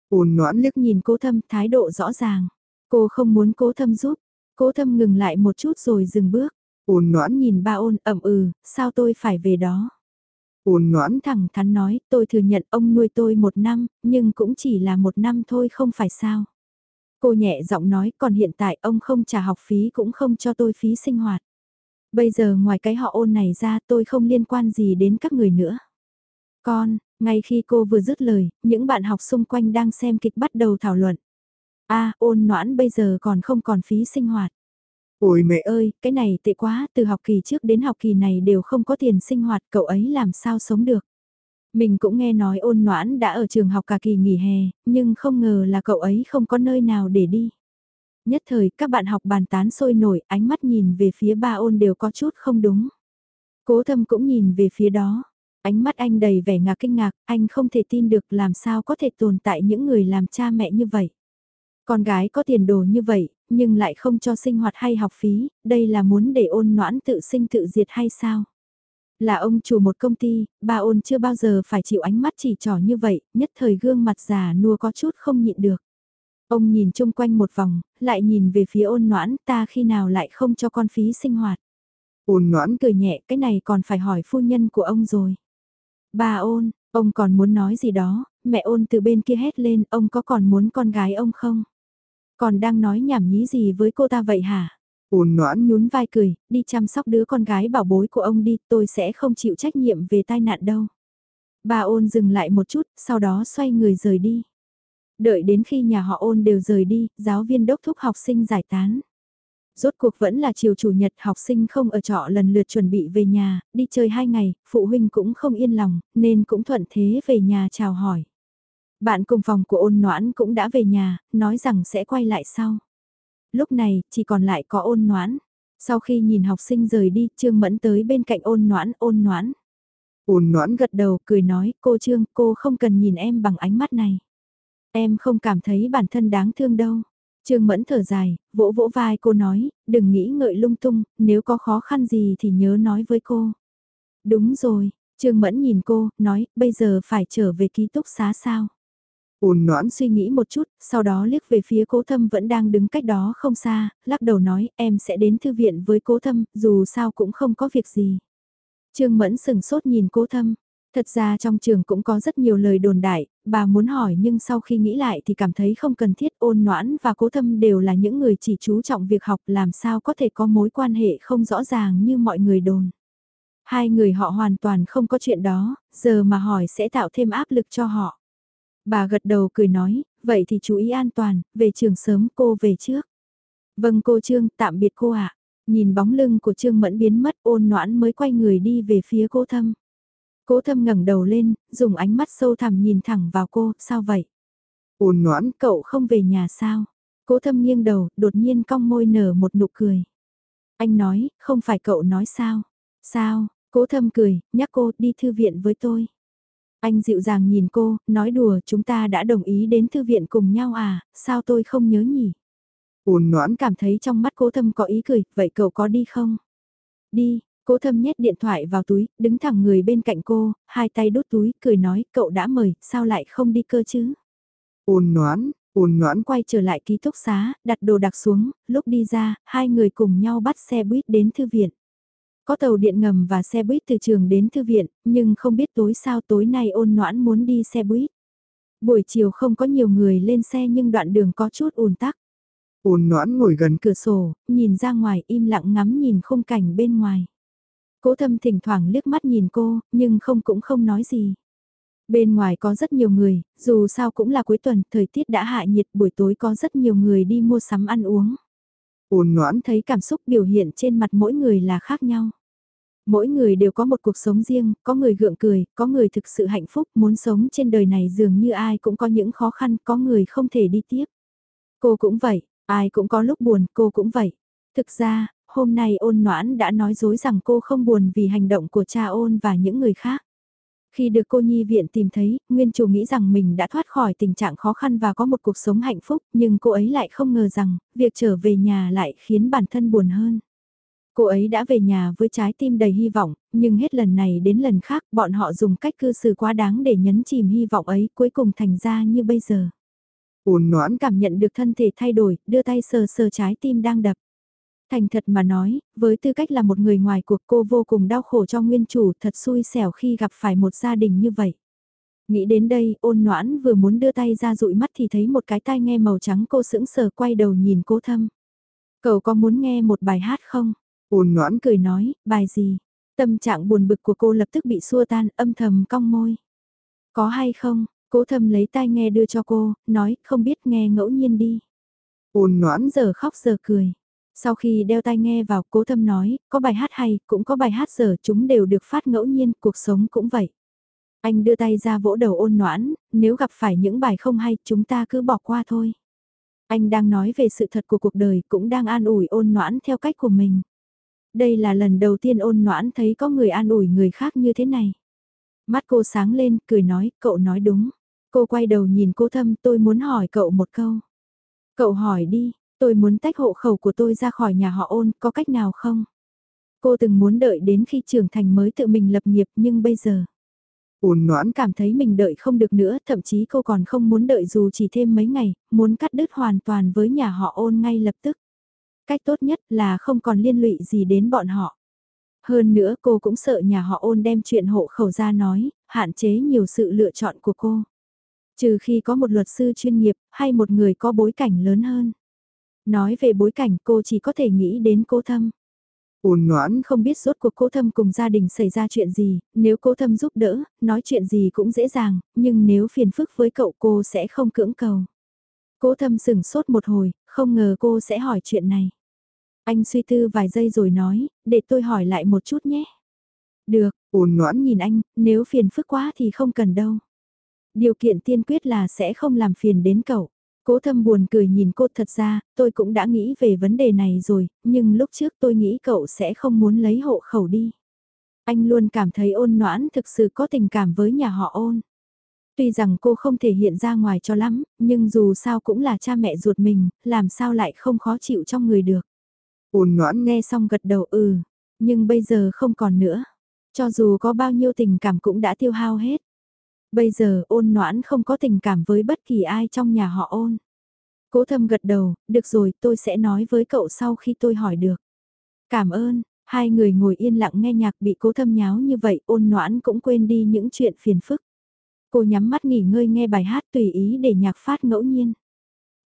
Ôn noãn liếc nhìn cố thâm thái độ rõ ràng. Cô không muốn cố thâm giúp. Cố thâm ngừng lại một chút rồi dừng bước. Ôn noãn nhìn ba ôn ẩm ừ, sao tôi phải về đó. Ôn noãn thẳng thắn nói, tôi thừa nhận ông nuôi tôi một năm, nhưng cũng chỉ là một năm thôi không phải sao. Cô nhẹ giọng nói, còn hiện tại ông không trả học phí cũng không cho tôi phí sinh hoạt. Bây giờ ngoài cái họ ôn này ra tôi không liên quan gì đến các người nữa. Con, ngay khi cô vừa dứt lời, những bạn học xung quanh đang xem kịch bắt đầu thảo luận. a ôn noãn bây giờ còn không còn phí sinh hoạt. Ôi mẹ ơi, cái này tệ quá, từ học kỳ trước đến học kỳ này đều không có tiền sinh hoạt, cậu ấy làm sao sống được. Mình cũng nghe nói ôn noãn đã ở trường học cả kỳ nghỉ hè, nhưng không ngờ là cậu ấy không có nơi nào để đi. Nhất thời, các bạn học bàn tán sôi nổi, ánh mắt nhìn về phía ba ôn đều có chút không đúng. Cố thâm cũng nhìn về phía đó. Ánh mắt anh đầy vẻ ngạc kinh ngạc, anh không thể tin được làm sao có thể tồn tại những người làm cha mẹ như vậy. Con gái có tiền đồ như vậy, nhưng lại không cho sinh hoạt hay học phí, đây là muốn để ôn noãn tự sinh tự diệt hay sao? Là ông chủ một công ty, bà ôn chưa bao giờ phải chịu ánh mắt chỉ trỏ như vậy, nhất thời gương mặt già nua có chút không nhịn được. Ông nhìn chung quanh một vòng, lại nhìn về phía ôn noãn ta khi nào lại không cho con phí sinh hoạt. Ôn noãn cười nhẹ cái này còn phải hỏi phu nhân của ông rồi. Bà ôn, ông còn muốn nói gì đó, mẹ ôn từ bên kia hét lên ông có còn muốn con gái ông không? Còn đang nói nhảm nhí gì với cô ta vậy hả? Ôn noãn nhún vai cười, đi chăm sóc đứa con gái bảo bối của ông đi, tôi sẽ không chịu trách nhiệm về tai nạn đâu. Bà ôn dừng lại một chút, sau đó xoay người rời đi. Đợi đến khi nhà họ ôn đều rời đi, giáo viên đốc thúc học sinh giải tán. Rốt cuộc vẫn là chiều chủ nhật học sinh không ở trọ lần lượt chuẩn bị về nhà, đi chơi hai ngày, phụ huynh cũng không yên lòng, nên cũng thuận thế về nhà chào hỏi. Bạn cùng phòng của ôn noãn cũng đã về nhà, nói rằng sẽ quay lại sau. Lúc này, chỉ còn lại có ôn noãn. Sau khi nhìn học sinh rời đi, Trương Mẫn tới bên cạnh ôn noãn, ôn noãn. Ôn noãn gật đầu, cười nói, cô Trương, cô không cần nhìn em bằng ánh mắt này. Em không cảm thấy bản thân đáng thương đâu. Trương Mẫn thở dài, vỗ vỗ vai cô nói, đừng nghĩ ngợi lung tung, nếu có khó khăn gì thì nhớ nói với cô. Đúng rồi, Trương Mẫn nhìn cô, nói, bây giờ phải trở về ký túc xá sao? Ôn noãn suy nghĩ một chút, sau đó liếc về phía cố thâm vẫn đang đứng cách đó không xa, lắc đầu nói em sẽ đến thư viện với cố thâm, dù sao cũng không có việc gì. Trương Mẫn sừng sốt nhìn cố thâm. Thật ra trong trường cũng có rất nhiều lời đồn đại, bà muốn hỏi nhưng sau khi nghĩ lại thì cảm thấy không cần thiết ôn noãn và cố thâm đều là những người chỉ chú trọng việc học làm sao có thể có mối quan hệ không rõ ràng như mọi người đồn. Hai người họ hoàn toàn không có chuyện đó, giờ mà hỏi sẽ tạo thêm áp lực cho họ. Bà gật đầu cười nói, vậy thì chú ý an toàn, về trường sớm cô về trước. Vâng cô Trương, tạm biệt cô ạ. Nhìn bóng lưng của Trương Mẫn biến mất ôn noãn mới quay người đi về phía cố thâm. Cố thâm ngẩng đầu lên, dùng ánh mắt sâu thẳm nhìn thẳng vào cô, sao vậy? Ôn noãn, cậu không về nhà sao? Cố thâm nghiêng đầu, đột nhiên cong môi nở một nụ cười. Anh nói, không phải cậu nói sao? Sao? Cố thâm cười, nhắc cô đi thư viện với tôi. Anh dịu dàng nhìn cô, nói đùa chúng ta đã đồng ý đến thư viện cùng nhau à, sao tôi không nhớ nhỉ? Ôn noãn cảm thấy trong mắt cố thâm có ý cười, vậy cậu có đi không? Đi, cố thâm nhét điện thoại vào túi, đứng thẳng người bên cạnh cô, hai tay đút túi, cười nói, cậu đã mời, sao lại không đi cơ chứ? Ôn noãn, ôn noãn quay trở lại ký túc xá, đặt đồ đặc xuống, lúc đi ra, hai người cùng nhau bắt xe buýt đến thư viện. Có tàu điện ngầm và xe buýt từ trường đến thư viện, nhưng không biết tối sao tối nay ôn noãn muốn đi xe buýt. Buổi chiều không có nhiều người lên xe nhưng đoạn đường có chút ùn tắc. Ôn noãn ngồi gần cửa sổ, nhìn ra ngoài im lặng ngắm nhìn khung cảnh bên ngoài. Cố thâm thỉnh thoảng liếc mắt nhìn cô, nhưng không cũng không nói gì. Bên ngoài có rất nhiều người, dù sao cũng là cuối tuần, thời tiết đã hạ nhiệt buổi tối có rất nhiều người đi mua sắm ăn uống. Ôn ngoãn thấy cảm xúc biểu hiện trên mặt mỗi người là khác nhau. Mỗi người đều có một cuộc sống riêng, có người gượng cười, có người thực sự hạnh phúc, muốn sống trên đời này dường như ai cũng có những khó khăn, có người không thể đi tiếp. Cô cũng vậy, ai cũng có lúc buồn, cô cũng vậy. Thực ra, hôm nay ôn noãn đã nói dối rằng cô không buồn vì hành động của cha ôn và những người khác. Khi được cô nhi viện tìm thấy, nguyên chủ nghĩ rằng mình đã thoát khỏi tình trạng khó khăn và có một cuộc sống hạnh phúc, nhưng cô ấy lại không ngờ rằng, việc trở về nhà lại khiến bản thân buồn hơn. Cô ấy đã về nhà với trái tim đầy hy vọng, nhưng hết lần này đến lần khác bọn họ dùng cách cư xử quá đáng để nhấn chìm hy vọng ấy cuối cùng thành ra như bây giờ. Ôn noãn cảm nhận được thân thể thay đổi, đưa tay sờ sờ trái tim đang đập. Thành thật mà nói, với tư cách là một người ngoài cuộc cô vô cùng đau khổ cho nguyên chủ thật xui xẻo khi gặp phải một gia đình như vậy. Nghĩ đến đây, ôn noãn vừa muốn đưa tay ra dụi mắt thì thấy một cái tai nghe màu trắng cô sững sờ quay đầu nhìn cố thâm. Cậu có muốn nghe một bài hát không? Ôn noãn cười nói, bài gì? Tâm trạng buồn bực của cô lập tức bị xua tan, âm thầm cong môi. Có hay không? Cố thâm lấy tai nghe đưa cho cô, nói, không biết nghe ngẫu nhiên đi. Ôn noãn giờ khóc giờ cười. Sau khi đeo tai nghe vào, cố thâm nói, có bài hát hay, cũng có bài hát dở, chúng đều được phát ngẫu nhiên, cuộc sống cũng vậy. Anh đưa tay ra vỗ đầu ôn noãn, nếu gặp phải những bài không hay, chúng ta cứ bỏ qua thôi. Anh đang nói về sự thật của cuộc đời, cũng đang an ủi ôn noãn theo cách của mình. Đây là lần đầu tiên ôn noãn thấy có người an ủi người khác như thế này. Mắt cô sáng lên, cười nói, cậu nói đúng. Cô quay đầu nhìn cô thâm, tôi muốn hỏi cậu một câu. Cậu hỏi đi, tôi muốn tách hộ khẩu của tôi ra khỏi nhà họ ôn, có cách nào không? Cô từng muốn đợi đến khi trưởng thành mới tự mình lập nghiệp nhưng bây giờ... Ôn noãn cảm thấy mình đợi không được nữa, thậm chí cô còn không muốn đợi dù chỉ thêm mấy ngày, muốn cắt đứt hoàn toàn với nhà họ ôn ngay lập tức. Cách tốt nhất là không còn liên lụy gì đến bọn họ. Hơn nữa cô cũng sợ nhà họ ôn đem chuyện hộ khẩu ra nói, hạn chế nhiều sự lựa chọn của cô. Trừ khi có một luật sư chuyên nghiệp, hay một người có bối cảnh lớn hơn. Nói về bối cảnh cô chỉ có thể nghĩ đến cô thâm. Ôn noãn không biết rốt cuộc cố thâm cùng gia đình xảy ra chuyện gì, nếu cố thâm giúp đỡ, nói chuyện gì cũng dễ dàng, nhưng nếu phiền phức với cậu cô sẽ không cưỡng cầu. Cố thâm sừng sốt một hồi, không ngờ cô sẽ hỏi chuyện này. Anh suy tư vài giây rồi nói, để tôi hỏi lại một chút nhé. Được, ôn noãn nhìn anh, nếu phiền phức quá thì không cần đâu. Điều kiện tiên quyết là sẽ không làm phiền đến cậu. Cố thâm buồn cười nhìn cô thật ra, tôi cũng đã nghĩ về vấn đề này rồi, nhưng lúc trước tôi nghĩ cậu sẽ không muốn lấy hộ khẩu đi. Anh luôn cảm thấy ôn noãn thực sự có tình cảm với nhà họ ôn. Tuy rằng cô không thể hiện ra ngoài cho lắm, nhưng dù sao cũng là cha mẹ ruột mình, làm sao lại không khó chịu trong người được. Ôn noãn nghe xong gật đầu ừ, nhưng bây giờ không còn nữa. Cho dù có bao nhiêu tình cảm cũng đã tiêu hao hết. Bây giờ ôn noãn không có tình cảm với bất kỳ ai trong nhà họ ôn. Cố thâm gật đầu, được rồi tôi sẽ nói với cậu sau khi tôi hỏi được. Cảm ơn, hai người ngồi yên lặng nghe nhạc bị cố thâm nháo như vậy ôn noãn cũng quên đi những chuyện phiền phức. Cô nhắm mắt nghỉ ngơi nghe bài hát tùy ý để nhạc phát ngẫu nhiên.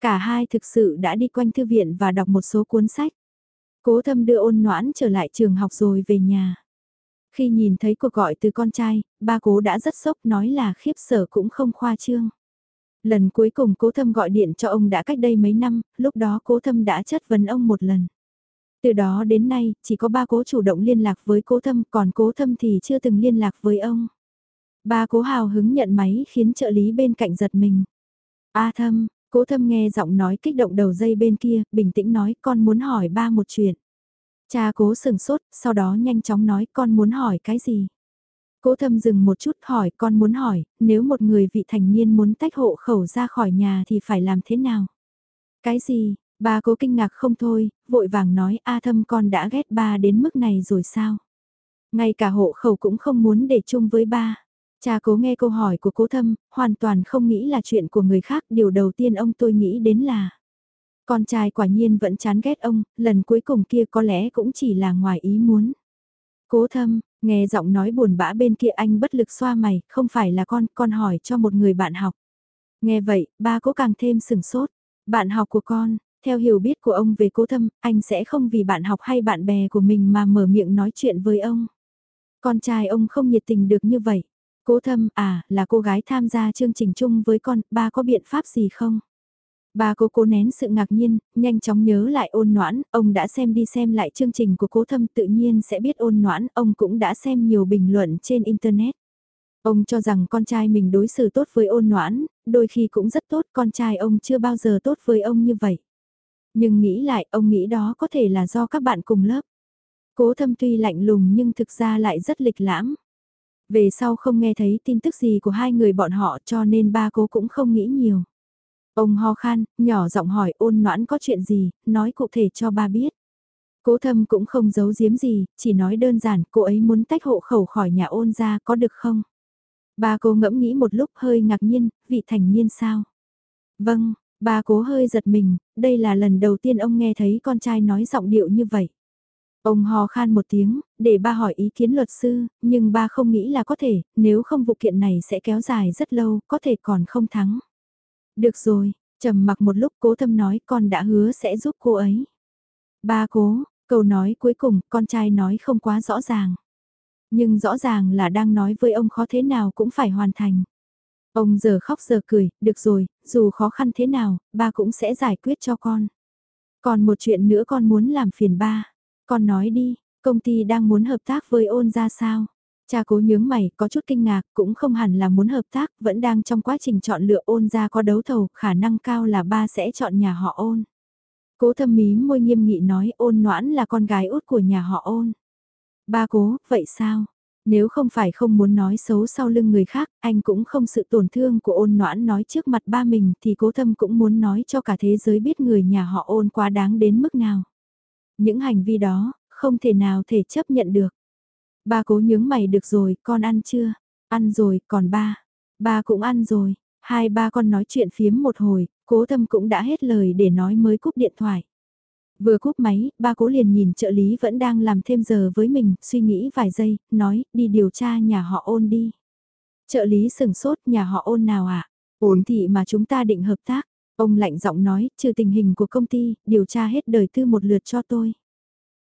Cả hai thực sự đã đi quanh thư viện và đọc một số cuốn sách. Cố thâm đưa ôn noãn trở lại trường học rồi về nhà. Khi nhìn thấy cuộc gọi từ con trai, ba cố đã rất sốc nói là khiếp sợ cũng không khoa trương. Lần cuối cùng cố thâm gọi điện cho ông đã cách đây mấy năm, lúc đó cố thâm đã chất vấn ông một lần. Từ đó đến nay, chỉ có ba cố chủ động liên lạc với cố thâm, còn cố thâm thì chưa từng liên lạc với ông. Ba cố hào hứng nhận máy khiến trợ lý bên cạnh giật mình. A thâm, cố thâm nghe giọng nói kích động đầu dây bên kia, bình tĩnh nói con muốn hỏi ba một chuyện. Cha cố sừng sốt, sau đó nhanh chóng nói con muốn hỏi cái gì. Cố thâm dừng một chút hỏi con muốn hỏi, nếu một người vị thành niên muốn tách hộ khẩu ra khỏi nhà thì phải làm thế nào? Cái gì? Ba cố kinh ngạc không thôi, vội vàng nói A thâm con đã ghét ba đến mức này rồi sao? Ngay cả hộ khẩu cũng không muốn để chung với ba. Cha cố nghe câu hỏi của cố thâm, hoàn toàn không nghĩ là chuyện của người khác, điều đầu tiên ông tôi nghĩ đến là con trai quả nhiên vẫn chán ghét ông, lần cuối cùng kia có lẽ cũng chỉ là ngoài ý muốn. Cố thâm, nghe giọng nói buồn bã bên kia anh bất lực xoa mày, không phải là con, con hỏi cho một người bạn học. Nghe vậy, ba cố càng thêm sừng sốt. Bạn học của con, theo hiểu biết của ông về cố thâm, anh sẽ không vì bạn học hay bạn bè của mình mà mở miệng nói chuyện với ông. Con trai ông không nhiệt tình được như vậy. Cố thâm, à, là cô gái tham gia chương trình chung với con, ba có biện pháp gì không? Ba cô cố nén sự ngạc nhiên, nhanh chóng nhớ lại ôn noãn, ông đã xem đi xem lại chương trình của cố thâm tự nhiên sẽ biết ôn noãn, ông cũng đã xem nhiều bình luận trên Internet. Ông cho rằng con trai mình đối xử tốt với ôn noãn, đôi khi cũng rất tốt, con trai ông chưa bao giờ tốt với ông như vậy. Nhưng nghĩ lại, ông nghĩ đó có thể là do các bạn cùng lớp. Cố thâm tuy lạnh lùng nhưng thực ra lại rất lịch lãm. Về sau không nghe thấy tin tức gì của hai người bọn họ cho nên ba cố cũng không nghĩ nhiều. Ông ho khan, nhỏ giọng hỏi ôn noãn có chuyện gì, nói cụ thể cho ba biết. Cố thâm cũng không giấu giếm gì, chỉ nói đơn giản cô ấy muốn tách hộ khẩu khỏi nhà ôn ra có được không? Ba cố ngẫm nghĩ một lúc hơi ngạc nhiên, vị thành niên sao? Vâng, ba cố hơi giật mình, đây là lần đầu tiên ông nghe thấy con trai nói giọng điệu như vậy. Ông hò khan một tiếng, để ba hỏi ý kiến luật sư, nhưng ba không nghĩ là có thể, nếu không vụ kiện này sẽ kéo dài rất lâu, có thể còn không thắng. Được rồi, trầm mặc một lúc cố thâm nói con đã hứa sẽ giúp cô ấy. Ba cố, câu nói cuối cùng con trai nói không quá rõ ràng. Nhưng rõ ràng là đang nói với ông khó thế nào cũng phải hoàn thành. Ông giờ khóc giờ cười, được rồi, dù khó khăn thế nào, ba cũng sẽ giải quyết cho con. Còn một chuyện nữa con muốn làm phiền ba. Con nói đi, công ty đang muốn hợp tác với ôn ra sao? Cha cố nhướng mày, có chút kinh ngạc, cũng không hẳn là muốn hợp tác, vẫn đang trong quá trình chọn lựa ôn ra có đấu thầu, khả năng cao là ba sẽ chọn nhà họ ôn. Cố thâm mí môi nghiêm nghị nói ôn noãn là con gái út của nhà họ ôn. Ba cố, vậy sao? Nếu không phải không muốn nói xấu sau lưng người khác, anh cũng không sự tổn thương của ôn noãn nói trước mặt ba mình thì cố thâm cũng muốn nói cho cả thế giới biết người nhà họ ôn quá đáng đến mức nào. Những hành vi đó, không thể nào thể chấp nhận được. Ba cố nhướng mày được rồi, con ăn chưa? Ăn rồi, còn ba. Ba cũng ăn rồi. Hai ba con nói chuyện phiếm một hồi, cố thâm cũng đã hết lời để nói mới cúp điện thoại. Vừa cúp máy, ba cố liền nhìn trợ lý vẫn đang làm thêm giờ với mình, suy nghĩ vài giây, nói, đi điều tra nhà họ ôn đi. Trợ lý sừng sốt, nhà họ ôn nào ạ? À? Ôn thị mà chúng ta định hợp tác. Ông lạnh giọng nói, trừ tình hình của công ty, điều tra hết đời tư một lượt cho tôi.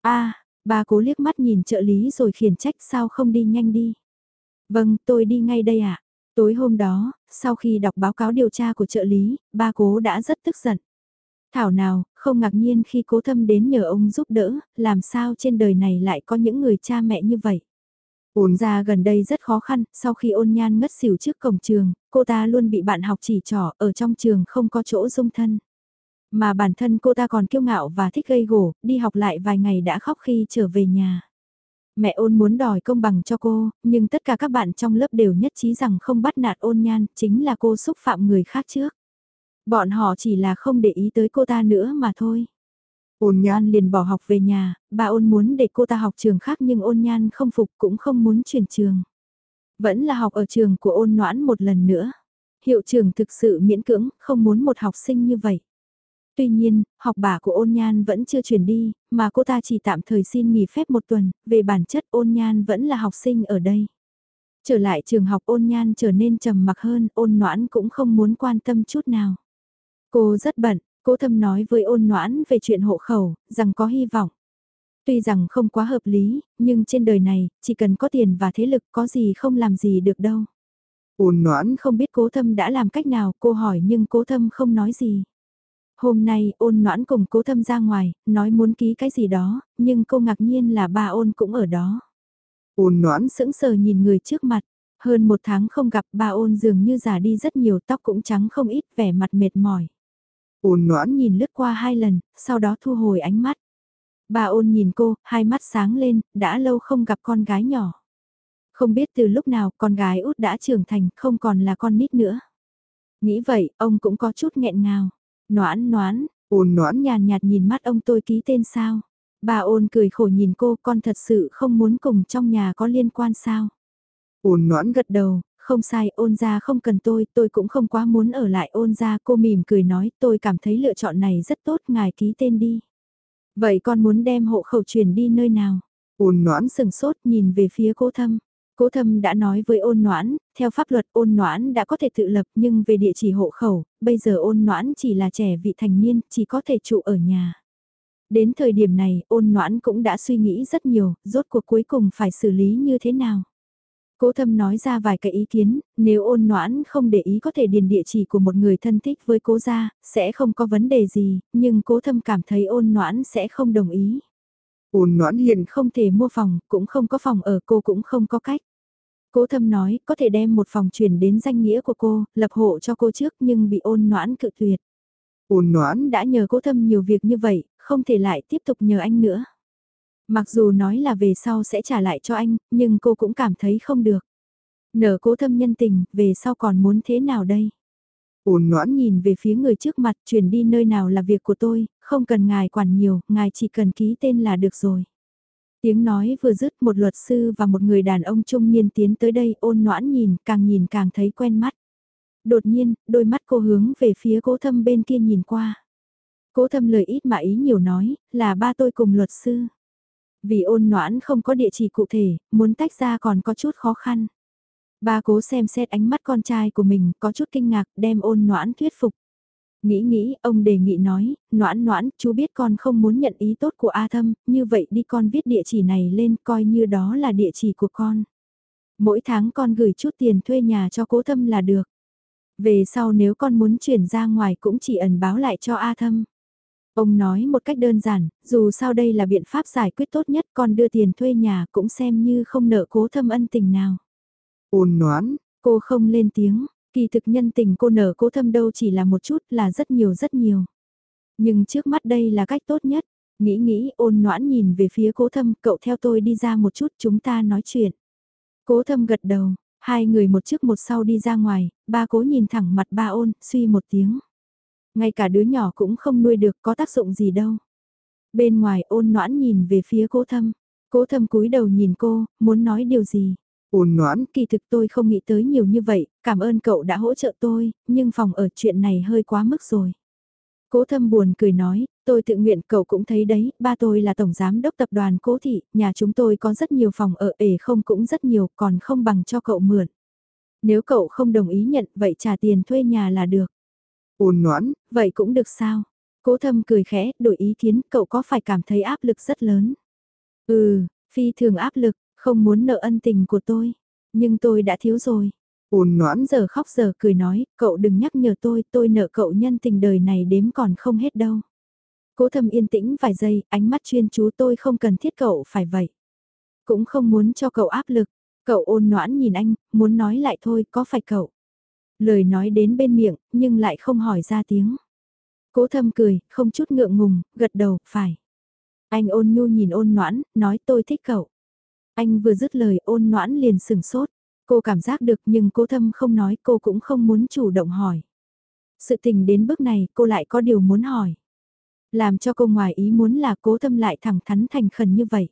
a Ba cố liếc mắt nhìn trợ lý rồi khiển trách sao không đi nhanh đi. Vâng, tôi đi ngay đây ạ. À. Tối hôm đó, sau khi đọc báo cáo điều tra của trợ lý, ba cố đã rất tức giận. Thảo nào, không ngạc nhiên khi cố thâm đến nhờ ông giúp đỡ, làm sao trên đời này lại có những người cha mẹ như vậy. Ôn ra gần đây rất khó khăn, sau khi ôn nhan ngất xỉu trước cổng trường, cô ta luôn bị bạn học chỉ trỏ ở trong trường không có chỗ dung thân. Mà bản thân cô ta còn kiêu ngạo và thích gây gổ, đi học lại vài ngày đã khóc khi trở về nhà. Mẹ ôn muốn đòi công bằng cho cô, nhưng tất cả các bạn trong lớp đều nhất trí rằng không bắt nạt ôn nhan, chính là cô xúc phạm người khác trước. Bọn họ chỉ là không để ý tới cô ta nữa mà thôi. Ôn nhan liền bỏ học về nhà, bà ôn muốn để cô ta học trường khác nhưng ôn nhan không phục cũng không muốn chuyển trường. Vẫn là học ở trường của ôn noãn một lần nữa. Hiệu trường thực sự miễn cưỡng, không muốn một học sinh như vậy. Tuy nhiên, học bả của ôn nhan vẫn chưa chuyển đi, mà cô ta chỉ tạm thời xin nghỉ phép một tuần, về bản chất ôn nhan vẫn là học sinh ở đây. Trở lại trường học ôn nhan trở nên trầm mặc hơn, ôn noãn cũng không muốn quan tâm chút nào. Cô rất bận, cố thâm nói với ôn noãn về chuyện hộ khẩu, rằng có hy vọng. Tuy rằng không quá hợp lý, nhưng trên đời này, chỉ cần có tiền và thế lực có gì không làm gì được đâu. Ôn noãn không biết cố thâm đã làm cách nào, cô hỏi nhưng cố thâm không nói gì. Hôm nay ôn noãn cùng cố thâm ra ngoài, nói muốn ký cái gì đó, nhưng cô ngạc nhiên là ba ôn cũng ở đó. Ôn noãn sững sờ nhìn người trước mặt, hơn một tháng không gặp ba ôn dường như già đi rất nhiều tóc cũng trắng không ít vẻ mặt mệt mỏi. Ôn noãn nhìn lướt qua hai lần, sau đó thu hồi ánh mắt. Bà ôn nhìn cô, hai mắt sáng lên, đã lâu không gặp con gái nhỏ. Không biết từ lúc nào con gái út đã trưởng thành, không còn là con nít nữa. Nghĩ vậy, ông cũng có chút nghẹn ngào. Noãn noãn, ôn noãn nhàn nhạt nhìn mắt ông tôi ký tên sao. Bà ôn cười khổ nhìn cô, con thật sự không muốn cùng trong nhà có liên quan sao. Ôn noãn gật đầu, không sai, ôn ra không cần tôi, tôi cũng không quá muốn ở lại ôn ra, cô mỉm cười nói, tôi cảm thấy lựa chọn này rất tốt, ngài ký tên đi. Vậy con muốn đem hộ khẩu chuyển đi nơi nào? Ôn noãn sừng sốt nhìn về phía cô thâm. Cố thâm đã nói với ôn noãn, theo pháp luật ôn noãn đã có thể tự lập nhưng về địa chỉ hộ khẩu, bây giờ ôn noãn chỉ là trẻ vị thành niên, chỉ có thể trụ ở nhà. Đến thời điểm này, ôn noãn cũng đã suy nghĩ rất nhiều, rốt cuộc cuối cùng phải xử lý như thế nào. Cố thâm nói ra vài cái ý kiến, nếu ôn noãn không để ý có thể điền địa chỉ của một người thân thích với cố gia, sẽ không có vấn đề gì, nhưng cố thâm cảm thấy ôn noãn sẽ không đồng ý. Ôn noãn hiện không thể mua phòng, cũng không có phòng ở cô cũng không có cách. Cố thâm nói, có thể đem một phòng chuyển đến danh nghĩa của cô, lập hộ cho cô trước nhưng bị ôn noãn cự tuyệt. Ôn noãn đã nhờ cố thâm nhiều việc như vậy, không thể lại tiếp tục nhờ anh nữa. Mặc dù nói là về sau sẽ trả lại cho anh, nhưng cô cũng cảm thấy không được. Nở cố thâm nhân tình, về sau còn muốn thế nào đây? Ôn ngoãn nhìn về phía người trước mặt, chuyển đi nơi nào là việc của tôi, không cần ngài quản nhiều, ngài chỉ cần ký tên là được rồi. Tiếng nói vừa dứt một luật sư và một người đàn ông trung niên tiến tới đây ôn noãn nhìn, càng nhìn càng thấy quen mắt. Đột nhiên, đôi mắt cô hướng về phía cố thâm bên kia nhìn qua. Cố thâm lời ít mà ý nhiều nói, là ba tôi cùng luật sư. Vì ôn noãn không có địa chỉ cụ thể, muốn tách ra còn có chút khó khăn. Ba cố xem xét ánh mắt con trai của mình, có chút kinh ngạc, đem ôn noãn thuyết phục. Nghĩ nghĩ, ông đề nghị nói, noãn noãn, chú biết con không muốn nhận ý tốt của A Thâm, như vậy đi con viết địa chỉ này lên coi như đó là địa chỉ của con. Mỗi tháng con gửi chút tiền thuê nhà cho cố thâm là được. Về sau nếu con muốn chuyển ra ngoài cũng chỉ ẩn báo lại cho A Thâm. Ông nói một cách đơn giản, dù sao đây là biện pháp giải quyết tốt nhất con đưa tiền thuê nhà cũng xem như không nợ cố thâm ân tình nào. Ôn noãn, cô không lên tiếng, kỳ thực nhân tình cô nở cố thâm đâu chỉ là một chút là rất nhiều rất nhiều. Nhưng trước mắt đây là cách tốt nhất, nghĩ nghĩ ôn noãn nhìn về phía cố thâm cậu theo tôi đi ra một chút chúng ta nói chuyện. Cố thâm gật đầu, hai người một trước một sau đi ra ngoài, ba cố nhìn thẳng mặt ba ôn, suy một tiếng. Ngay cả đứa nhỏ cũng không nuôi được có tác dụng gì đâu. Bên ngoài ôn noãn nhìn về phía cố thâm. Cố thâm cúi đầu nhìn cô, muốn nói điều gì. Ôn noãn, kỳ thực tôi không nghĩ tới nhiều như vậy, cảm ơn cậu đã hỗ trợ tôi, nhưng phòng ở chuyện này hơi quá mức rồi. Cố thâm buồn cười nói, tôi tự nguyện cậu cũng thấy đấy, ba tôi là tổng giám đốc tập đoàn cố thị, nhà chúng tôi có rất nhiều phòng ở ể không cũng rất nhiều, còn không bằng cho cậu mượn. Nếu cậu không đồng ý nhận, vậy trả tiền thuê nhà là được. Ôn noãn, vậy cũng được sao? Cố thâm cười khẽ, đổi ý kiến, cậu có phải cảm thấy áp lực rất lớn? Ừ, phi thường áp lực, không muốn nợ ân tình của tôi. Nhưng tôi đã thiếu rồi. Ôn noãn giờ khóc giờ cười nói, cậu đừng nhắc nhở tôi, tôi nợ cậu nhân tình đời này đếm còn không hết đâu. Cố thâm yên tĩnh vài giây, ánh mắt chuyên chú tôi không cần thiết cậu phải vậy. Cũng không muốn cho cậu áp lực. Cậu ôn noãn nhìn anh, muốn nói lại thôi, có phải cậu? Lời nói đến bên miệng, nhưng lại không hỏi ra tiếng. Cố thâm cười, không chút ngượng ngùng, gật đầu, phải. Anh ôn nhu nhìn ôn noãn, nói tôi thích cậu. Anh vừa dứt lời ôn noãn liền sừng sốt. Cô cảm giác được nhưng cố thâm không nói, cô cũng không muốn chủ động hỏi. Sự tình đến bước này, cô lại có điều muốn hỏi. Làm cho cô ngoài ý muốn là cố thâm lại thẳng thắn thành khẩn như vậy.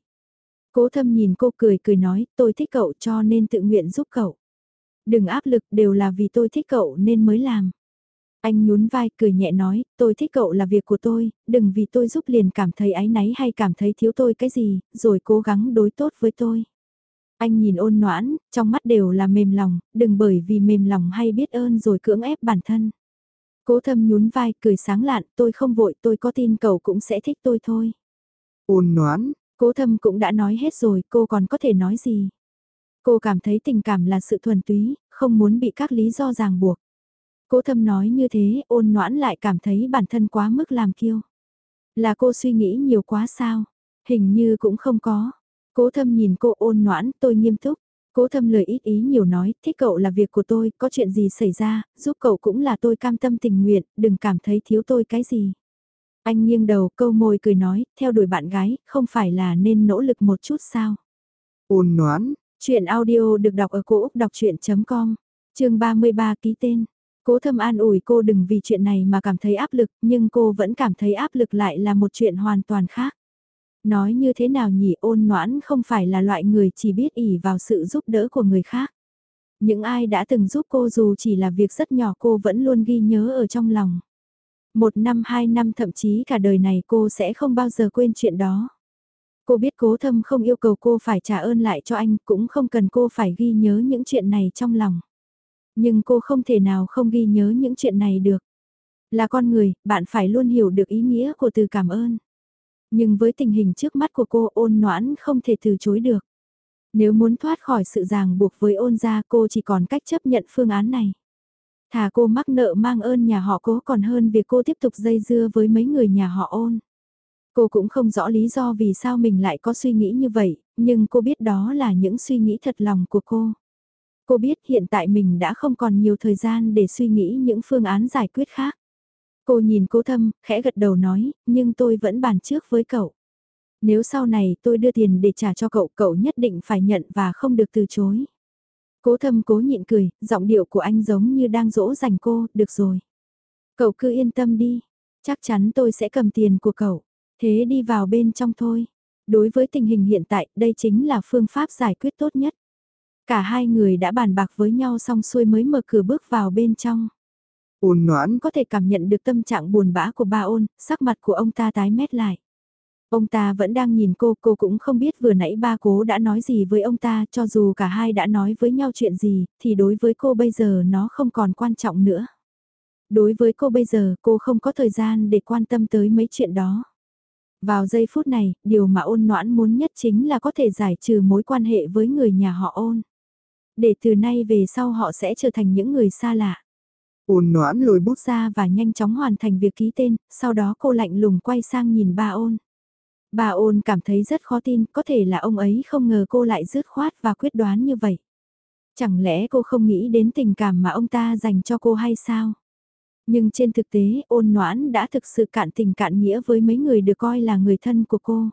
Cố thâm nhìn cô cười cười nói, tôi thích cậu cho nên tự nguyện giúp cậu. Đừng áp lực, đều là vì tôi thích cậu nên mới làm. Anh nhún vai cười nhẹ nói, tôi thích cậu là việc của tôi, đừng vì tôi giúp liền cảm thấy áy náy hay cảm thấy thiếu tôi cái gì, rồi cố gắng đối tốt với tôi. Anh nhìn ôn noãn, trong mắt đều là mềm lòng, đừng bởi vì mềm lòng hay biết ơn rồi cưỡng ép bản thân. Cố thâm nhún vai cười sáng lạn, tôi không vội, tôi có tin cậu cũng sẽ thích tôi thôi. Ôn noãn, cố thâm cũng đã nói hết rồi, cô còn có thể nói gì? Cô cảm thấy tình cảm là sự thuần túy, không muốn bị các lý do ràng buộc. Cố thâm nói như thế, ôn noãn lại cảm thấy bản thân quá mức làm kiêu. Là cô suy nghĩ nhiều quá sao? Hình như cũng không có. Cố thâm nhìn cô ôn noãn, tôi nghiêm túc. Cố thâm lời ít ý nhiều nói, thích cậu là việc của tôi, có chuyện gì xảy ra, giúp cậu cũng là tôi cam tâm tình nguyện, đừng cảm thấy thiếu tôi cái gì. Anh nghiêng đầu câu môi cười nói, theo đuổi bạn gái, không phải là nên nỗ lực một chút sao. Ôn noãn, chuyện audio được đọc ở cổ Úc đọc chuyện.com, chương 33 ký tên. Cố thâm an ủi cô đừng vì chuyện này mà cảm thấy áp lực, nhưng cô vẫn cảm thấy áp lực lại là một chuyện hoàn toàn khác. Nói như thế nào nhỉ ôn noãn không phải là loại người chỉ biết ỉ vào sự giúp đỡ của người khác. Những ai đã từng giúp cô dù chỉ là việc rất nhỏ cô vẫn luôn ghi nhớ ở trong lòng. Một năm hai năm thậm chí cả đời này cô sẽ không bao giờ quên chuyện đó. Cô biết cố thâm không yêu cầu cô phải trả ơn lại cho anh cũng không cần cô phải ghi nhớ những chuyện này trong lòng. Nhưng cô không thể nào không ghi nhớ những chuyện này được. Là con người, bạn phải luôn hiểu được ý nghĩa của từ cảm ơn. Nhưng với tình hình trước mắt của cô ôn noãn không thể từ chối được. Nếu muốn thoát khỏi sự ràng buộc với ôn gia cô chỉ còn cách chấp nhận phương án này. Thà cô mắc nợ mang ơn nhà họ cố còn hơn việc cô tiếp tục dây dưa với mấy người nhà họ ôn. Cô cũng không rõ lý do vì sao mình lại có suy nghĩ như vậy, nhưng cô biết đó là những suy nghĩ thật lòng của cô. Cô biết hiện tại mình đã không còn nhiều thời gian để suy nghĩ những phương án giải quyết khác. Cô nhìn cố thâm, khẽ gật đầu nói, nhưng tôi vẫn bàn trước với cậu. Nếu sau này tôi đưa tiền để trả cho cậu, cậu nhất định phải nhận và không được từ chối. Cố thâm cố nhịn cười, giọng điệu của anh giống như đang dỗ dành cô, được rồi. Cậu cứ yên tâm đi, chắc chắn tôi sẽ cầm tiền của cậu. Thế đi vào bên trong thôi. Đối với tình hình hiện tại, đây chính là phương pháp giải quyết tốt nhất. Cả hai người đã bàn bạc với nhau xong xuôi mới mở cửa bước vào bên trong. Ôn noãn có thể cảm nhận được tâm trạng buồn bã của ba ôn, sắc mặt của ông ta tái mét lại. Ông ta vẫn đang nhìn cô, cô cũng không biết vừa nãy ba cố đã nói gì với ông ta, cho dù cả hai đã nói với nhau chuyện gì, thì đối với cô bây giờ nó không còn quan trọng nữa. Đối với cô bây giờ, cô không có thời gian để quan tâm tới mấy chuyện đó. Vào giây phút này, điều mà ôn noãn muốn nhất chính là có thể giải trừ mối quan hệ với người nhà họ ôn. Để từ nay về sau họ sẽ trở thành những người xa lạ. Ôn noãn lôi bút ra và nhanh chóng hoàn thành việc ký tên, sau đó cô lạnh lùng quay sang nhìn ba ôn. Ba ôn cảm thấy rất khó tin, có thể là ông ấy không ngờ cô lại dứt khoát và quyết đoán như vậy. Chẳng lẽ cô không nghĩ đến tình cảm mà ông ta dành cho cô hay sao? Nhưng trên thực tế ôn noãn đã thực sự cạn tình cạn nghĩa với mấy người được coi là người thân của cô.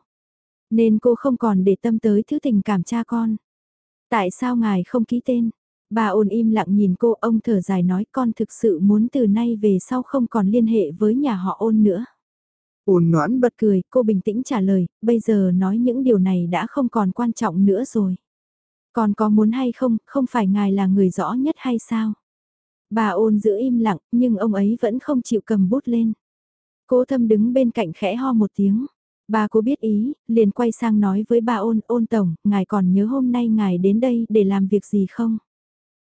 Nên cô không còn để tâm tới thứ tình cảm cha con. Tại sao ngài không ký tên? Bà ôn im lặng nhìn cô ông thở dài nói con thực sự muốn từ nay về sau không còn liên hệ với nhà họ ôn nữa. Ôn noãn bật cười, cô bình tĩnh trả lời, bây giờ nói những điều này đã không còn quan trọng nữa rồi. Còn có muốn hay không, không phải ngài là người rõ nhất hay sao? Bà ôn giữ im lặng, nhưng ông ấy vẫn không chịu cầm bút lên. Cố thâm đứng bên cạnh khẽ ho một tiếng. Bà cô biết ý, liền quay sang nói với bà ôn, ôn tổng, ngài còn nhớ hôm nay ngài đến đây để làm việc gì không?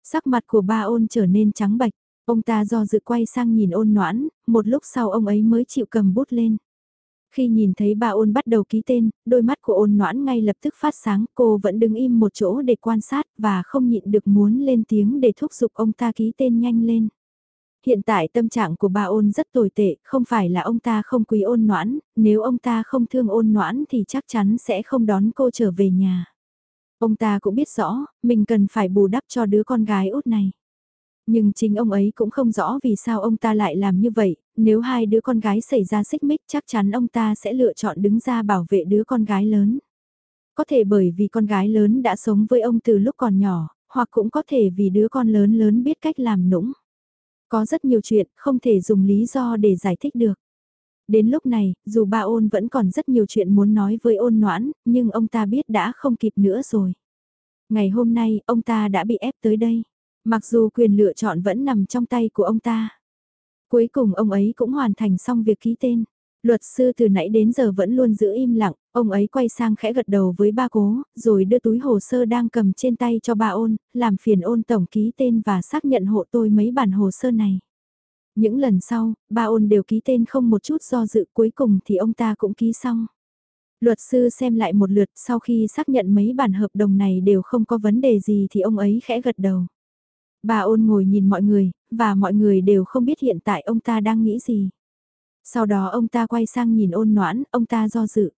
Sắc mặt của ba ôn trở nên trắng bạch, ông ta do dự quay sang nhìn ôn noãn, một lúc sau ông ấy mới chịu cầm bút lên. Khi nhìn thấy bà ôn bắt đầu ký tên, đôi mắt của ôn noãn ngay lập tức phát sáng, cô vẫn đứng im một chỗ để quan sát và không nhịn được muốn lên tiếng để thúc giục ông ta ký tên nhanh lên. Hiện tại tâm trạng của bà ôn rất tồi tệ, không phải là ông ta không quý ôn noãn, nếu ông ta không thương ôn noãn thì chắc chắn sẽ không đón cô trở về nhà. Ông ta cũng biết rõ, mình cần phải bù đắp cho đứa con gái út này. Nhưng chính ông ấy cũng không rõ vì sao ông ta lại làm như vậy, nếu hai đứa con gái xảy ra xích mích chắc chắn ông ta sẽ lựa chọn đứng ra bảo vệ đứa con gái lớn. Có thể bởi vì con gái lớn đã sống với ông từ lúc còn nhỏ, hoặc cũng có thể vì đứa con lớn lớn biết cách làm nũng. Có rất nhiều chuyện không thể dùng lý do để giải thích được. Đến lúc này, dù ba ôn vẫn còn rất nhiều chuyện muốn nói với ôn noãn, nhưng ông ta biết đã không kịp nữa rồi. Ngày hôm nay, ông ta đã bị ép tới đây. Mặc dù quyền lựa chọn vẫn nằm trong tay của ông ta. Cuối cùng ông ấy cũng hoàn thành xong việc ký tên. Luật sư từ nãy đến giờ vẫn luôn giữ im lặng, ông ấy quay sang khẽ gật đầu với ba cố, rồi đưa túi hồ sơ đang cầm trên tay cho ba ôn, làm phiền ôn tổng ký tên và xác nhận hộ tôi mấy bản hồ sơ này. Những lần sau, ba ôn đều ký tên không một chút do dự cuối cùng thì ông ta cũng ký xong. Luật sư xem lại một lượt sau khi xác nhận mấy bản hợp đồng này đều không có vấn đề gì thì ông ấy khẽ gật đầu. Bà ôn ngồi nhìn mọi người, và mọi người đều không biết hiện tại ông ta đang nghĩ gì. Sau đó ông ta quay sang nhìn ôn noãn, ông ta do dự.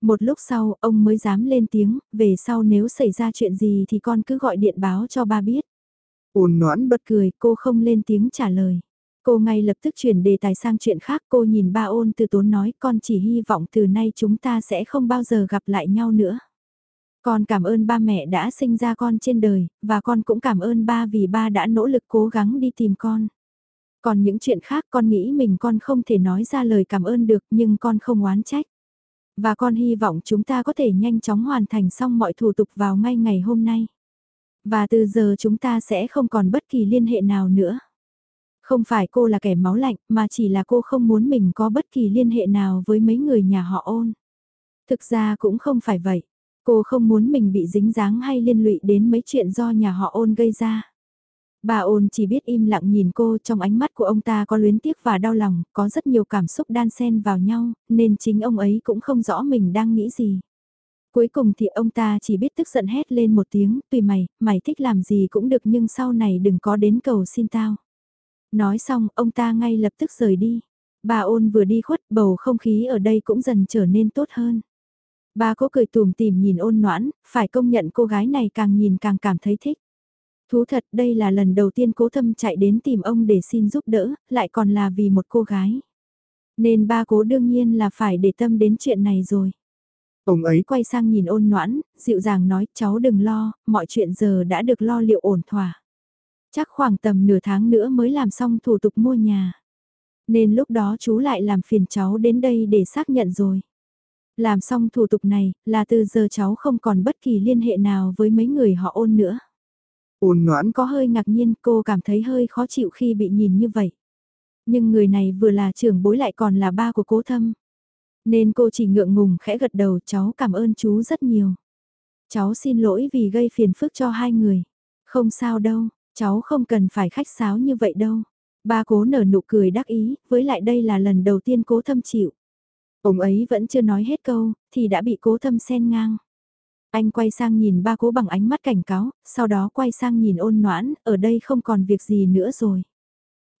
Một lúc sau, ông mới dám lên tiếng, về sau nếu xảy ra chuyện gì thì con cứ gọi điện báo cho ba biết. Ôn noãn bật cười, cô không lên tiếng trả lời. Cô ngay lập tức chuyển đề tài sang chuyện khác cô nhìn ba ôn từ tốn nói con chỉ hy vọng từ nay chúng ta sẽ không bao giờ gặp lại nhau nữa. Con cảm ơn ba mẹ đã sinh ra con trên đời, và con cũng cảm ơn ba vì ba đã nỗ lực cố gắng đi tìm con. Còn những chuyện khác con nghĩ mình con không thể nói ra lời cảm ơn được, nhưng con không oán trách. Và con hy vọng chúng ta có thể nhanh chóng hoàn thành xong mọi thủ tục vào ngay ngày hôm nay. Và từ giờ chúng ta sẽ không còn bất kỳ liên hệ nào nữa. Không phải cô là kẻ máu lạnh, mà chỉ là cô không muốn mình có bất kỳ liên hệ nào với mấy người nhà họ ôn. Thực ra cũng không phải vậy. Cô không muốn mình bị dính dáng hay liên lụy đến mấy chuyện do nhà họ ôn gây ra. Bà ôn chỉ biết im lặng nhìn cô trong ánh mắt của ông ta có luyến tiếc và đau lòng, có rất nhiều cảm xúc đan xen vào nhau, nên chính ông ấy cũng không rõ mình đang nghĩ gì. Cuối cùng thì ông ta chỉ biết tức giận hét lên một tiếng, tùy mày, mày thích làm gì cũng được nhưng sau này đừng có đến cầu xin tao. Nói xong, ông ta ngay lập tức rời đi. Bà ôn vừa đi khuất, bầu không khí ở đây cũng dần trở nên tốt hơn. Bà cố cười tùm tìm nhìn ôn noãn, phải công nhận cô gái này càng nhìn càng cảm thấy thích. Thú thật đây là lần đầu tiên cố thâm chạy đến tìm ông để xin giúp đỡ, lại còn là vì một cô gái. Nên ba cố đương nhiên là phải để tâm đến chuyện này rồi. Ông ấy quay sang nhìn ôn noãn, dịu dàng nói cháu đừng lo, mọi chuyện giờ đã được lo liệu ổn thỏa. Chắc khoảng tầm nửa tháng nữa mới làm xong thủ tục mua nhà. Nên lúc đó chú lại làm phiền cháu đến đây để xác nhận rồi. Làm xong thủ tục này, là từ giờ cháu không còn bất kỳ liên hệ nào với mấy người họ ôn nữa. Ôn noãn có hơi ngạc nhiên, cô cảm thấy hơi khó chịu khi bị nhìn như vậy. Nhưng người này vừa là trưởng bối lại còn là ba của cố thâm. Nên cô chỉ ngượng ngùng khẽ gật đầu cháu cảm ơn chú rất nhiều. Cháu xin lỗi vì gây phiền phức cho hai người. Không sao đâu, cháu không cần phải khách sáo như vậy đâu. Ba cố nở nụ cười đắc ý, với lại đây là lần đầu tiên cố thâm chịu. Ông ấy vẫn chưa nói hết câu, thì đã bị cố thâm xen ngang. Anh quay sang nhìn ba cố bằng ánh mắt cảnh cáo, sau đó quay sang nhìn ôn noãn, ở đây không còn việc gì nữa rồi.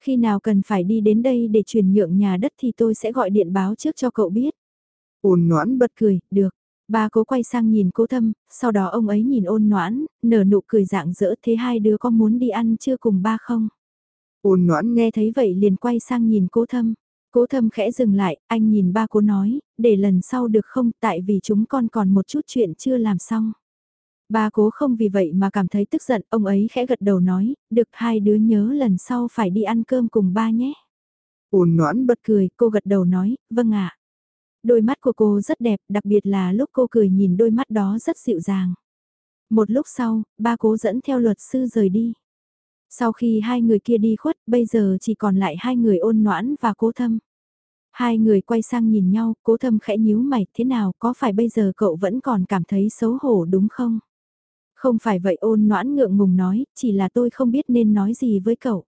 Khi nào cần phải đi đến đây để chuyển nhượng nhà đất thì tôi sẽ gọi điện báo trước cho cậu biết. Ôn noãn bật cười, được. Ba cố quay sang nhìn cố thâm, sau đó ông ấy nhìn ôn noãn, nở nụ cười dạng dỡ thế hai đứa có muốn đi ăn chưa cùng ba không? Ôn noãn nghe thấy vậy liền quay sang nhìn cố thâm. Cố thâm khẽ dừng lại, anh nhìn ba cố nói, để lần sau được không tại vì chúng con còn một chút chuyện chưa làm xong. Ba cố không vì vậy mà cảm thấy tức giận, ông ấy khẽ gật đầu nói, được hai đứa nhớ lần sau phải đi ăn cơm cùng ba nhé. Ôn noãn bật cười, cô gật đầu nói, vâng ạ. Đôi mắt của cô rất đẹp, đặc biệt là lúc cô cười nhìn đôi mắt đó rất dịu dàng. Một lúc sau, ba cố dẫn theo luật sư rời đi. Sau khi hai người kia đi khuất, bây giờ chỉ còn lại hai người ôn noãn và cố thâm. Hai người quay sang nhìn nhau, cố thâm khẽ nhíu mày, thế nào, có phải bây giờ cậu vẫn còn cảm thấy xấu hổ đúng không? Không phải vậy ôn noãn ngượng ngùng nói, chỉ là tôi không biết nên nói gì với cậu.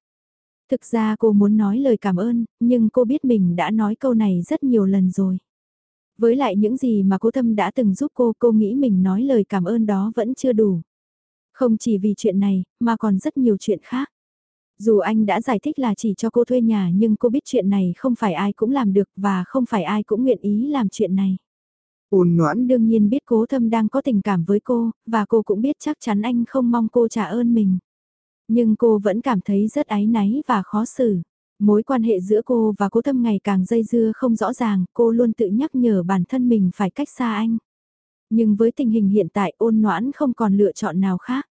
Thực ra cô muốn nói lời cảm ơn, nhưng cô biết mình đã nói câu này rất nhiều lần rồi. Với lại những gì mà cố thâm đã từng giúp cô, cô nghĩ mình nói lời cảm ơn đó vẫn chưa đủ. Không chỉ vì chuyện này, mà còn rất nhiều chuyện khác. Dù anh đã giải thích là chỉ cho cô thuê nhà nhưng cô biết chuyện này không phải ai cũng làm được và không phải ai cũng nguyện ý làm chuyện này. Ôn noãn đương nhiên biết cố thâm đang có tình cảm với cô, và cô cũng biết chắc chắn anh không mong cô trả ơn mình. Nhưng cô vẫn cảm thấy rất áy náy và khó xử. Mối quan hệ giữa cô và cố thâm ngày càng dây dưa không rõ ràng, cô luôn tự nhắc nhở bản thân mình phải cách xa anh. Nhưng với tình hình hiện tại ôn noãn không còn lựa chọn nào khác.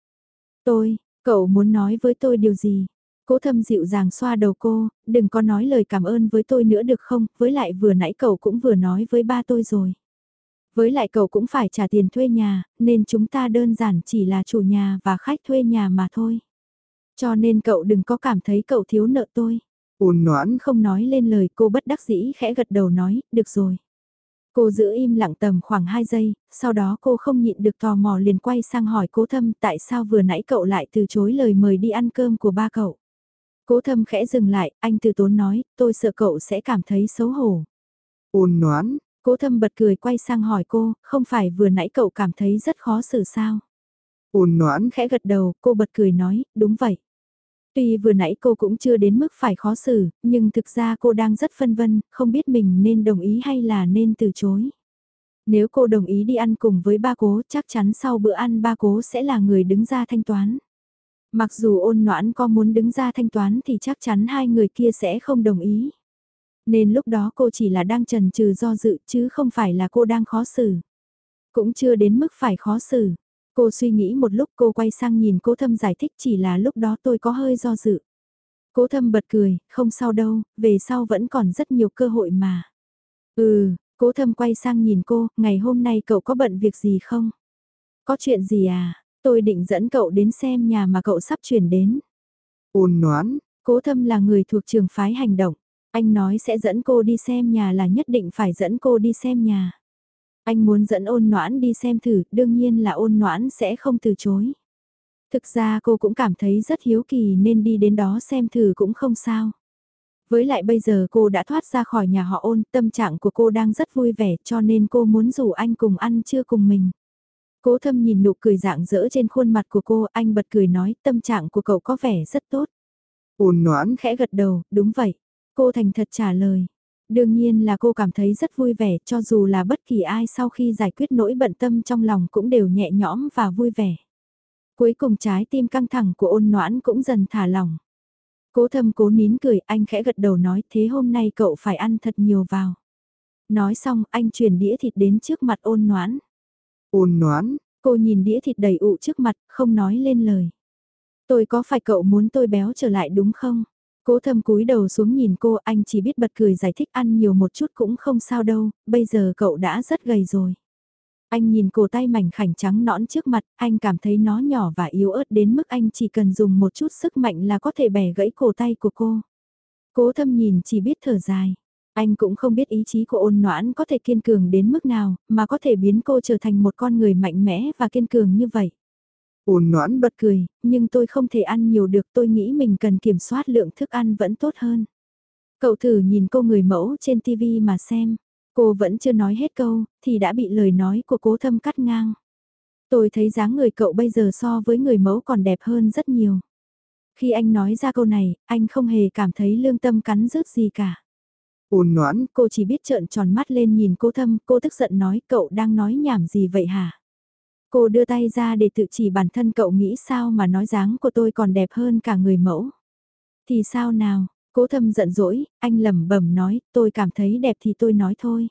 Tôi, cậu muốn nói với tôi điều gì? Cố thâm dịu dàng xoa đầu cô, đừng có nói lời cảm ơn với tôi nữa được không, với lại vừa nãy cậu cũng vừa nói với ba tôi rồi. Với lại cậu cũng phải trả tiền thuê nhà, nên chúng ta đơn giản chỉ là chủ nhà và khách thuê nhà mà thôi. Cho nên cậu đừng có cảm thấy cậu thiếu nợ tôi. Ôn noãn không nói lên lời cô bất đắc dĩ khẽ gật đầu nói, được rồi. Cô giữ im lặng tầm khoảng 2 giây, sau đó cô không nhịn được tò mò liền quay sang hỏi cố thâm tại sao vừa nãy cậu lại từ chối lời mời đi ăn cơm của ba cậu. Cố thâm khẽ dừng lại, anh từ tốn nói, tôi sợ cậu sẽ cảm thấy xấu hổ. Ôn noãn, cố thâm bật cười quay sang hỏi cô, không phải vừa nãy cậu cảm thấy rất khó xử sao? Ôn noãn khẽ gật đầu, cô bật cười nói, đúng vậy. Tuy vừa nãy cô cũng chưa đến mức phải khó xử, nhưng thực ra cô đang rất phân vân, không biết mình nên đồng ý hay là nên từ chối. Nếu cô đồng ý đi ăn cùng với ba cố chắc chắn sau bữa ăn ba cố sẽ là người đứng ra thanh toán. Mặc dù ôn noãn có muốn đứng ra thanh toán thì chắc chắn hai người kia sẽ không đồng ý. Nên lúc đó cô chỉ là đang trần trừ do dự chứ không phải là cô đang khó xử. Cũng chưa đến mức phải khó xử. Cô suy nghĩ một lúc cô quay sang nhìn cố thâm giải thích chỉ là lúc đó tôi có hơi do dự. Cố thâm bật cười, không sao đâu, về sau vẫn còn rất nhiều cơ hội mà. Ừ, cố thâm quay sang nhìn cô, ngày hôm nay cậu có bận việc gì không? Có chuyện gì à? Tôi định dẫn cậu đến xem nhà mà cậu sắp chuyển đến. Ôn noán, cố thâm là người thuộc trường phái hành động. Anh nói sẽ dẫn cô đi xem nhà là nhất định phải dẫn cô đi xem nhà. Anh muốn dẫn ôn noãn đi xem thử, đương nhiên là ôn noãn sẽ không từ chối. Thực ra cô cũng cảm thấy rất hiếu kỳ nên đi đến đó xem thử cũng không sao. Với lại bây giờ cô đã thoát ra khỏi nhà họ ôn, tâm trạng của cô đang rất vui vẻ cho nên cô muốn rủ anh cùng ăn trưa cùng mình. Cố thâm nhìn nụ cười dạng dỡ trên khuôn mặt của cô, anh bật cười nói tâm trạng của cậu có vẻ rất tốt. Ôn noãn khẽ gật đầu, đúng vậy. Cô thành thật trả lời. Đương nhiên là cô cảm thấy rất vui vẻ cho dù là bất kỳ ai sau khi giải quyết nỗi bận tâm trong lòng cũng đều nhẹ nhõm và vui vẻ. Cuối cùng trái tim căng thẳng của ôn noãn cũng dần thả lỏng. Cố thâm cố nín cười anh khẽ gật đầu nói thế hôm nay cậu phải ăn thật nhiều vào. Nói xong anh chuyển đĩa thịt đến trước mặt ôn noãn. Ôn noãn, cô nhìn đĩa thịt đầy ụ trước mặt không nói lên lời. Tôi có phải cậu muốn tôi béo trở lại đúng không? Cố thâm cúi đầu xuống nhìn cô anh chỉ biết bật cười giải thích ăn nhiều một chút cũng không sao đâu, bây giờ cậu đã rất gầy rồi. Anh nhìn cổ tay mảnh khảnh trắng nõn trước mặt, anh cảm thấy nó nhỏ và yếu ớt đến mức anh chỉ cần dùng một chút sức mạnh là có thể bẻ gãy cổ tay của cô. Cố thâm nhìn chỉ biết thở dài. Anh cũng không biết ý chí của ôn noãn có thể kiên cường đến mức nào, mà có thể biến cô trở thành một con người mạnh mẽ và kiên cường như vậy. Ôn noãn bật cười, nhưng tôi không thể ăn nhiều được tôi nghĩ mình cần kiểm soát lượng thức ăn vẫn tốt hơn. Cậu thử nhìn cô người mẫu trên TV mà xem. Cô vẫn chưa nói hết câu, thì đã bị lời nói của cố thâm cắt ngang. Tôi thấy dáng người cậu bây giờ so với người mẫu còn đẹp hơn rất nhiều. Khi anh nói ra câu này, anh không hề cảm thấy lương tâm cắn rứt gì cả. Ôn noãn, cô chỉ biết trợn tròn mắt lên nhìn cô thâm, cô tức giận nói cậu đang nói nhảm gì vậy hả? Cô đưa tay ra để tự chỉ bản thân cậu nghĩ sao mà nói dáng của tôi còn đẹp hơn cả người mẫu. Thì sao nào, cố thâm giận dỗi, anh lẩm bẩm nói, tôi cảm thấy đẹp thì tôi nói thôi.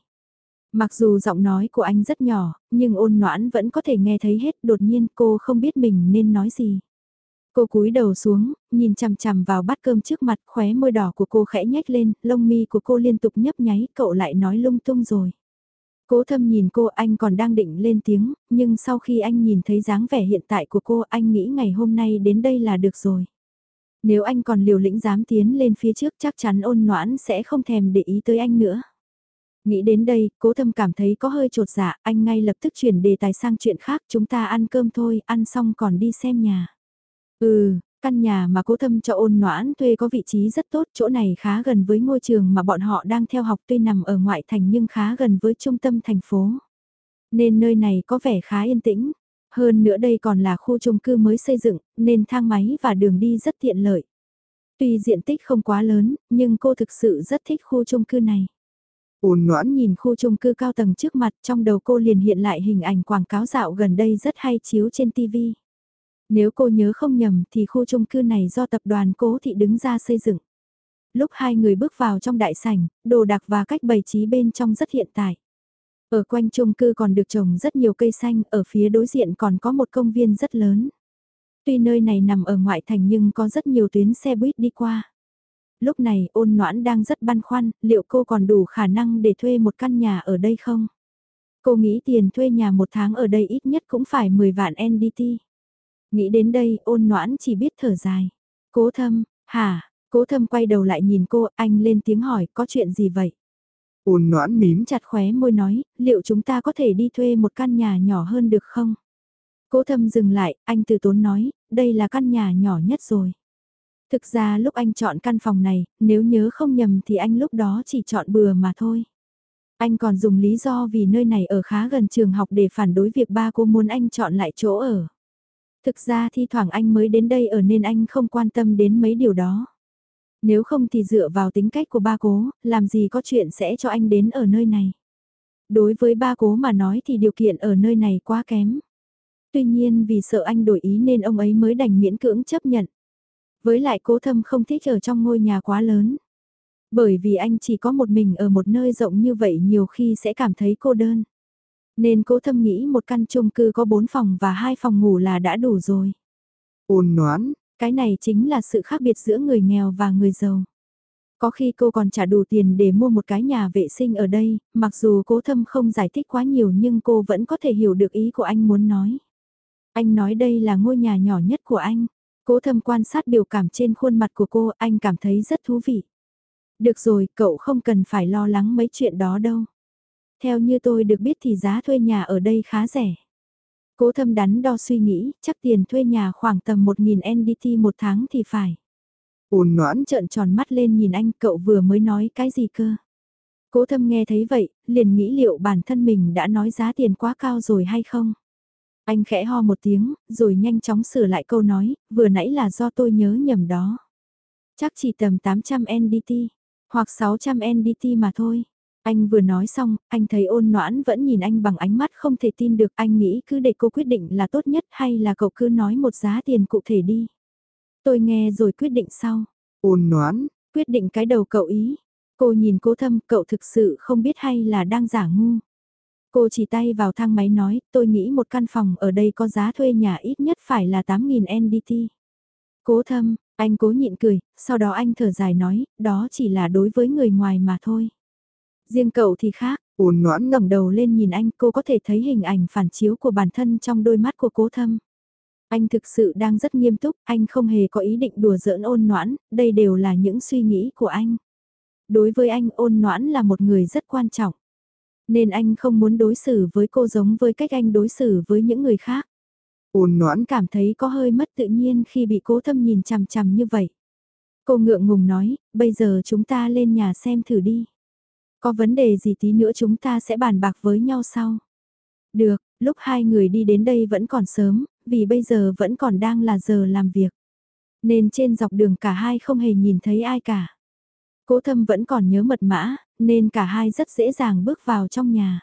Mặc dù giọng nói của anh rất nhỏ, nhưng ôn noãn vẫn có thể nghe thấy hết, đột nhiên cô không biết mình nên nói gì. Cô cúi đầu xuống, nhìn chằm chằm vào bát cơm trước mặt, khóe môi đỏ của cô khẽ nhếch lên, lông mi của cô liên tục nhấp nháy, cậu lại nói lung tung rồi. Cố thâm nhìn cô anh còn đang định lên tiếng, nhưng sau khi anh nhìn thấy dáng vẻ hiện tại của cô anh nghĩ ngày hôm nay đến đây là được rồi. Nếu anh còn liều lĩnh dám tiến lên phía trước chắc chắn ôn noãn sẽ không thèm để ý tới anh nữa. Nghĩ đến đây, cố thâm cảm thấy có hơi trột dạ, anh ngay lập tức chuyển đề tài sang chuyện khác, chúng ta ăn cơm thôi, ăn xong còn đi xem nhà. Ừ, căn nhà mà cố thâm cho ôn noãn thuê có vị trí rất tốt, chỗ này khá gần với ngôi trường mà bọn họ đang theo học tuy nằm ở ngoại thành nhưng khá gần với trung tâm thành phố. Nên nơi này có vẻ khá yên tĩnh. Hơn nữa đây còn là khu chung cư mới xây dựng, nên thang máy và đường đi rất tiện lợi. Tuy diện tích không quá lớn, nhưng cô thực sự rất thích khu chung cư này. Ôn noãn nhìn khu chung cư cao tầng trước mặt trong đầu cô liền hiện lại hình ảnh quảng cáo dạo gần đây rất hay chiếu trên TV. Nếu cô nhớ không nhầm thì khu chung cư này do tập đoàn cố thị đứng ra xây dựng. Lúc hai người bước vào trong đại sảnh, đồ đạc và cách bày trí bên trong rất hiện tại. Ở quanh chung cư còn được trồng rất nhiều cây xanh, ở phía đối diện còn có một công viên rất lớn. Tuy nơi này nằm ở ngoại thành nhưng có rất nhiều tuyến xe buýt đi qua. Lúc này ôn noãn đang rất băn khoăn, liệu cô còn đủ khả năng để thuê một căn nhà ở đây không? Cô nghĩ tiền thuê nhà một tháng ở đây ít nhất cũng phải 10 vạn NDT. Nghĩ đến đây ôn noãn chỉ biết thở dài. Cố thâm, hả, cố thâm quay đầu lại nhìn cô, anh lên tiếng hỏi có chuyện gì vậy? Ôn noãn mím chặt khóe môi nói, liệu chúng ta có thể đi thuê một căn nhà nhỏ hơn được không? Cố thâm dừng lại, anh từ tốn nói, đây là căn nhà nhỏ nhất rồi. Thực ra lúc anh chọn căn phòng này, nếu nhớ không nhầm thì anh lúc đó chỉ chọn bừa mà thôi. Anh còn dùng lý do vì nơi này ở khá gần trường học để phản đối việc ba cô muốn anh chọn lại chỗ ở. Thực ra thi thoảng anh mới đến đây ở nên anh không quan tâm đến mấy điều đó. Nếu không thì dựa vào tính cách của ba cố, làm gì có chuyện sẽ cho anh đến ở nơi này. Đối với ba cố mà nói thì điều kiện ở nơi này quá kém. Tuy nhiên vì sợ anh đổi ý nên ông ấy mới đành miễn cưỡng chấp nhận. Với lại cố thâm không thích ở trong ngôi nhà quá lớn. Bởi vì anh chỉ có một mình ở một nơi rộng như vậy nhiều khi sẽ cảm thấy cô đơn. Nên cố thâm nghĩ một căn chung cư có 4 phòng và hai phòng ngủ là đã đủ rồi. Ôn noãn, cái này chính là sự khác biệt giữa người nghèo và người giàu. Có khi cô còn trả đủ tiền để mua một cái nhà vệ sinh ở đây, mặc dù cố thâm không giải thích quá nhiều nhưng cô vẫn có thể hiểu được ý của anh muốn nói. Anh nói đây là ngôi nhà nhỏ nhất của anh. Cố thâm quan sát biểu cảm trên khuôn mặt của cô, anh cảm thấy rất thú vị. Được rồi, cậu không cần phải lo lắng mấy chuyện đó đâu. Theo như tôi được biết thì giá thuê nhà ở đây khá rẻ. Cố thâm đắn đo suy nghĩ, chắc tiền thuê nhà khoảng tầm 1.000 NDT một tháng thì phải. Ôn noãn trợn tròn mắt lên nhìn anh cậu vừa mới nói cái gì cơ. Cố thâm nghe thấy vậy, liền nghĩ liệu bản thân mình đã nói giá tiền quá cao rồi hay không. Anh khẽ ho một tiếng, rồi nhanh chóng sửa lại câu nói, vừa nãy là do tôi nhớ nhầm đó. Chắc chỉ tầm 800 NDT, hoặc 600 NDT mà thôi. Anh vừa nói xong, anh thấy ôn noãn vẫn nhìn anh bằng ánh mắt không thể tin được. Anh nghĩ cứ để cô quyết định là tốt nhất hay là cậu cứ nói một giá tiền cụ thể đi. Tôi nghe rồi quyết định sau. Ôn noãn, Quyết định cái đầu cậu ý. Cô nhìn cố thâm, cậu thực sự không biết hay là đang giả ngu. Cô chỉ tay vào thang máy nói, tôi nghĩ một căn phòng ở đây có giá thuê nhà ít nhất phải là 8.000 NDT. Cố thâm, anh cố nhịn cười, sau đó anh thở dài nói, đó chỉ là đối với người ngoài mà thôi. Riêng cậu thì khác, ôn noãn ngẩng đầu lên nhìn anh cô có thể thấy hình ảnh phản chiếu của bản thân trong đôi mắt của cố thâm. Anh thực sự đang rất nghiêm túc, anh không hề có ý định đùa giỡn ôn noãn, đây đều là những suy nghĩ của anh. Đối với anh ôn noãn là một người rất quan trọng. Nên anh không muốn đối xử với cô giống với cách anh đối xử với những người khác. Ôn noãn cảm thấy có hơi mất tự nhiên khi bị cố thâm nhìn chằm chằm như vậy. Cô ngượng ngùng nói, bây giờ chúng ta lên nhà xem thử đi. Có vấn đề gì tí nữa chúng ta sẽ bàn bạc với nhau sau. Được, lúc hai người đi đến đây vẫn còn sớm, vì bây giờ vẫn còn đang là giờ làm việc. Nên trên dọc đường cả hai không hề nhìn thấy ai cả. Cố thâm vẫn còn nhớ mật mã, nên cả hai rất dễ dàng bước vào trong nhà.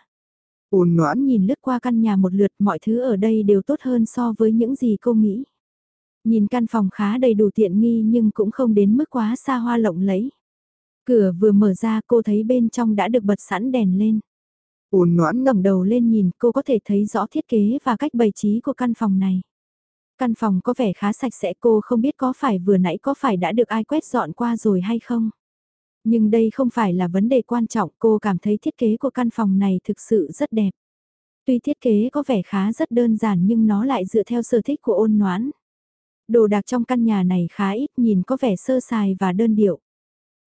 Ôn noãn nhìn lướt qua căn nhà một lượt mọi thứ ở đây đều tốt hơn so với những gì cô nghĩ. Nhìn căn phòng khá đầy đủ tiện nghi nhưng cũng không đến mức quá xa hoa lộng lẫy. Cửa vừa mở ra cô thấy bên trong đã được bật sẵn đèn lên. Ôn noãn ngẩng đầu lên nhìn cô có thể thấy rõ thiết kế và cách bày trí của căn phòng này. Căn phòng có vẻ khá sạch sẽ cô không biết có phải vừa nãy có phải đã được ai quét dọn qua rồi hay không. Nhưng đây không phải là vấn đề quan trọng cô cảm thấy thiết kế của căn phòng này thực sự rất đẹp. Tuy thiết kế có vẻ khá rất đơn giản nhưng nó lại dựa theo sở thích của ôn noãn. Đồ đạc trong căn nhà này khá ít nhìn có vẻ sơ sài và đơn điệu.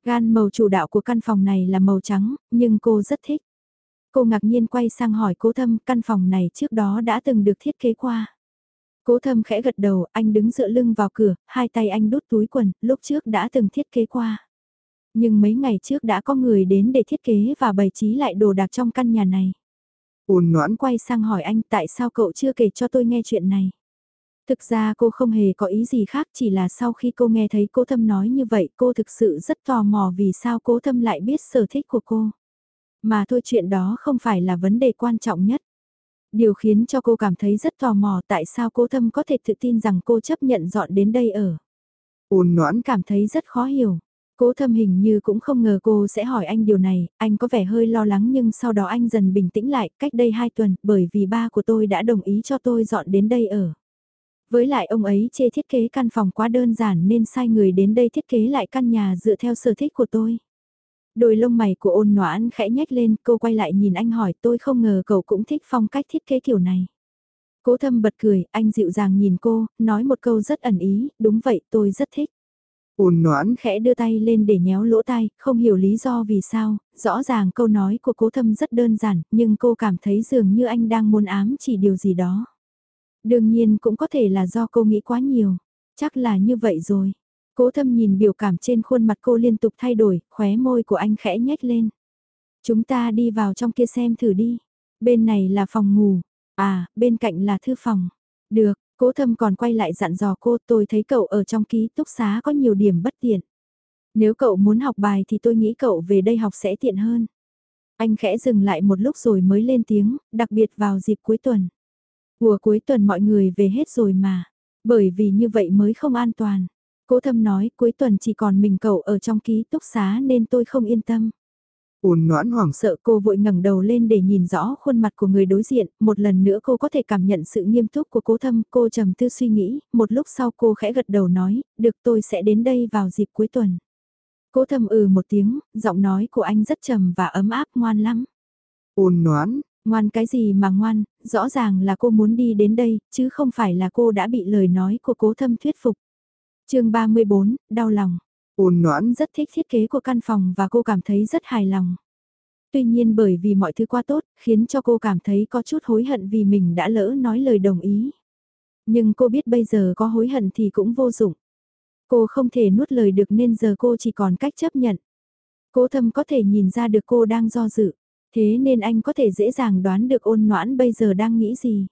Gan màu chủ đạo của căn phòng này là màu trắng, nhưng cô rất thích. Cô ngạc nhiên quay sang hỏi cố thâm căn phòng này trước đó đã từng được thiết kế qua. Cố thâm khẽ gật đầu, anh đứng dựa lưng vào cửa, hai tay anh đút túi quần, lúc trước đã từng thiết kế qua. Nhưng mấy ngày trước đã có người đến để thiết kế và bày trí lại đồ đạc trong căn nhà này. Ôn noãn quay sang hỏi anh tại sao cậu chưa kể cho tôi nghe chuyện này. Thực ra cô không hề có ý gì khác chỉ là sau khi cô nghe thấy cố thâm nói như vậy cô thực sự rất tò mò vì sao cố thâm lại biết sở thích của cô. Mà thôi chuyện đó không phải là vấn đề quan trọng nhất. Điều khiến cho cô cảm thấy rất tò mò tại sao cố thâm có thể tự tin rằng cô chấp nhận dọn đến đây ở. Ôn noãn cảm thấy rất khó hiểu. Cố thâm hình như cũng không ngờ cô sẽ hỏi anh điều này, anh có vẻ hơi lo lắng nhưng sau đó anh dần bình tĩnh lại, cách đây 2 tuần, bởi vì ba của tôi đã đồng ý cho tôi dọn đến đây ở. Với lại ông ấy chê thiết kế căn phòng quá đơn giản nên sai người đến đây thiết kế lại căn nhà dựa theo sở thích của tôi. Đôi lông mày của ôn noãn khẽ nhếch lên, cô quay lại nhìn anh hỏi tôi không ngờ cậu cũng thích phong cách thiết kế kiểu này. Cố thâm bật cười, anh dịu dàng nhìn cô, nói một câu rất ẩn ý, đúng vậy tôi rất thích. Ôn noãn khẽ đưa tay lên để nhéo lỗ tai, không hiểu lý do vì sao, rõ ràng câu nói của cố thâm rất đơn giản, nhưng cô cảm thấy dường như anh đang muốn ám chỉ điều gì đó. Đương nhiên cũng có thể là do cô nghĩ quá nhiều, chắc là như vậy rồi. Cố thâm nhìn biểu cảm trên khuôn mặt cô liên tục thay đổi, khóe môi của anh khẽ nhếch lên. Chúng ta đi vào trong kia xem thử đi. Bên này là phòng ngủ, à, bên cạnh là thư phòng. Được, cố thâm còn quay lại dặn dò cô tôi thấy cậu ở trong ký túc xá có nhiều điểm bất tiện. Nếu cậu muốn học bài thì tôi nghĩ cậu về đây học sẽ tiện hơn. Anh khẽ dừng lại một lúc rồi mới lên tiếng, đặc biệt vào dịp cuối tuần. Mùa cuối tuần mọi người về hết rồi mà, bởi vì như vậy mới không an toàn. Cố thâm nói cuối tuần chỉ còn mình cậu ở trong ký túc xá nên tôi không yên tâm. Ôn noãn hoảng sợ cô vội ngẩng đầu lên để nhìn rõ khuôn mặt của người đối diện, một lần nữa cô có thể cảm nhận sự nghiêm túc của cố thâm, cô trầm tư suy nghĩ, một lúc sau cô khẽ gật đầu nói, được tôi sẽ đến đây vào dịp cuối tuần. Cố thâm ừ một tiếng, giọng nói của anh rất trầm và ấm áp ngoan lắm. Ôn noãn, ngoan cái gì mà ngoan, rõ ràng là cô muốn đi đến đây, chứ không phải là cô đã bị lời nói của cố thâm thuyết phục chương 34, đau lòng. Ôn noãn rất thích thiết kế của căn phòng và cô cảm thấy rất hài lòng. Tuy nhiên bởi vì mọi thứ quá tốt, khiến cho cô cảm thấy có chút hối hận vì mình đã lỡ nói lời đồng ý. Nhưng cô biết bây giờ có hối hận thì cũng vô dụng. Cô không thể nuốt lời được nên giờ cô chỉ còn cách chấp nhận. Cố thâm có thể nhìn ra được cô đang do dự. Thế nên anh có thể dễ dàng đoán được ôn noãn bây giờ đang nghĩ gì.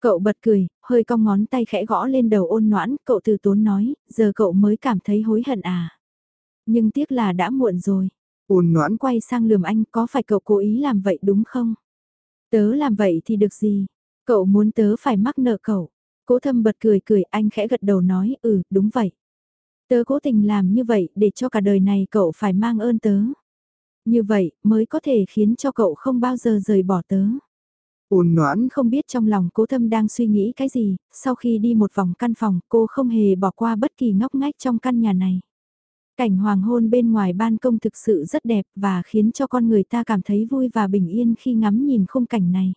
Cậu bật cười, hơi cong ngón tay khẽ gõ lên đầu ôn noãn, cậu từ tốn nói, giờ cậu mới cảm thấy hối hận à. Nhưng tiếc là đã muộn rồi. Ôn noãn quay sang lườm anh, có phải cậu cố ý làm vậy đúng không? Tớ làm vậy thì được gì? Cậu muốn tớ phải mắc nợ cậu. Cố thâm bật cười cười, anh khẽ gật đầu nói, ừ, đúng vậy. Tớ cố tình làm như vậy để cho cả đời này cậu phải mang ơn tớ. Như vậy mới có thể khiến cho cậu không bao giờ rời bỏ tớ. Ôn noãn không biết trong lòng cố thâm đang suy nghĩ cái gì, sau khi đi một vòng căn phòng cô không hề bỏ qua bất kỳ ngóc ngách trong căn nhà này. Cảnh hoàng hôn bên ngoài ban công thực sự rất đẹp và khiến cho con người ta cảm thấy vui và bình yên khi ngắm nhìn khung cảnh này.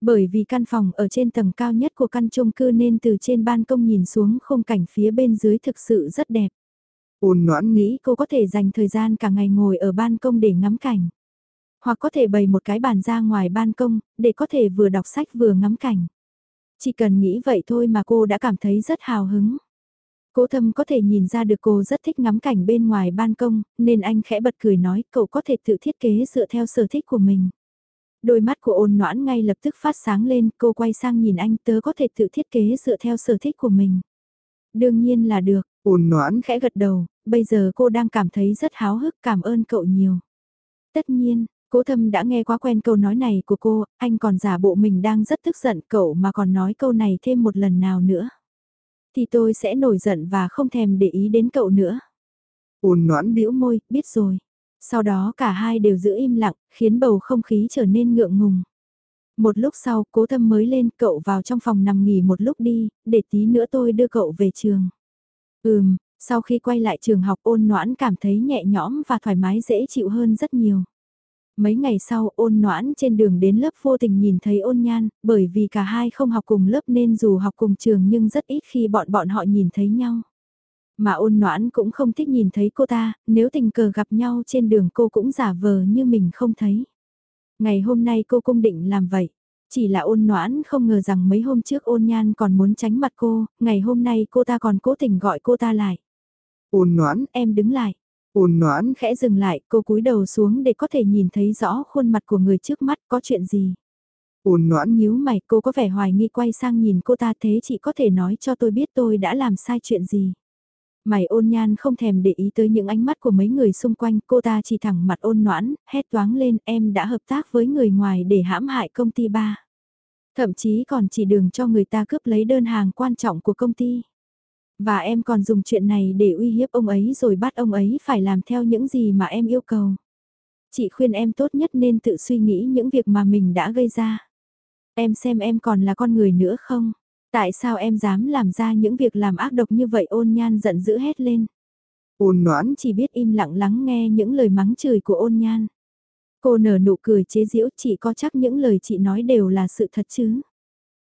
Bởi vì căn phòng ở trên tầng cao nhất của căn chung cư nên từ trên ban công nhìn xuống khung cảnh phía bên dưới thực sự rất đẹp. Ôn noãn nghĩ cô có thể dành thời gian cả ngày ngồi ở ban công để ngắm cảnh. Hoặc có thể bày một cái bàn ra ngoài ban công, để có thể vừa đọc sách vừa ngắm cảnh. Chỉ cần nghĩ vậy thôi mà cô đã cảm thấy rất hào hứng. Cố thâm có thể nhìn ra được cô rất thích ngắm cảnh bên ngoài ban công, nên anh khẽ bật cười nói cậu có thể tự thiết kế dựa theo sở thích của mình. Đôi mắt của ôn noãn ngay lập tức phát sáng lên, cô quay sang nhìn anh tớ có thể tự thiết kế dựa theo sở thích của mình. Đương nhiên là được, ôn noãn khẽ gật đầu, bây giờ cô đang cảm thấy rất háo hức cảm ơn cậu nhiều. Tất nhiên, cố thâm đã nghe quá quen câu nói này của cô, anh còn giả bộ mình đang rất tức giận cậu mà còn nói câu này thêm một lần nào nữa. Thì tôi sẽ nổi giận và không thèm để ý đến cậu nữa. Ôn noãn bĩu môi, biết rồi. Sau đó cả hai đều giữ im lặng, khiến bầu không khí trở nên ngượng ngùng. Một lúc sau, cố thâm mới lên, cậu vào trong phòng nằm nghỉ một lúc đi, để tí nữa tôi đưa cậu về trường. Ừm, sau khi quay lại trường học ôn noãn cảm thấy nhẹ nhõm và thoải mái dễ chịu hơn rất nhiều. Mấy ngày sau ôn noãn trên đường đến lớp vô tình nhìn thấy ôn nhan, bởi vì cả hai không học cùng lớp nên dù học cùng trường nhưng rất ít khi bọn bọn họ nhìn thấy nhau. Mà ôn noãn cũng không thích nhìn thấy cô ta, nếu tình cờ gặp nhau trên đường cô cũng giả vờ như mình không thấy. Ngày hôm nay cô cung định làm vậy. Chỉ là ôn noãn không ngờ rằng mấy hôm trước ôn nhan còn muốn tránh mặt cô, ngày hôm nay cô ta còn cố tình gọi cô ta lại. Ôn noãn, em đứng lại. Ôn noãn khẽ dừng lại, cô cúi đầu xuống để có thể nhìn thấy rõ khuôn mặt của người trước mắt có chuyện gì. Ôn noãn nhíu mày, cô có vẻ hoài nghi quay sang nhìn cô ta thế chị có thể nói cho tôi biết tôi đã làm sai chuyện gì. Mày ôn nhan không thèm để ý tới những ánh mắt của mấy người xung quanh, cô ta chỉ thẳng mặt ôn noãn, hét toáng lên em đã hợp tác với người ngoài để hãm hại công ty ba. Thậm chí còn chỉ đường cho người ta cướp lấy đơn hàng quan trọng của công ty. Và em còn dùng chuyện này để uy hiếp ông ấy rồi bắt ông ấy phải làm theo những gì mà em yêu cầu. Chị khuyên em tốt nhất nên tự suy nghĩ những việc mà mình đã gây ra. Em xem em còn là con người nữa không? Tại sao em dám làm ra những việc làm ác độc như vậy ôn nhan giận dữ hét lên. Ôn noãn chỉ biết im lặng lắng nghe những lời mắng chửi của ôn nhan. Cô nở nụ cười chế giễu chị có chắc những lời chị nói đều là sự thật chứ.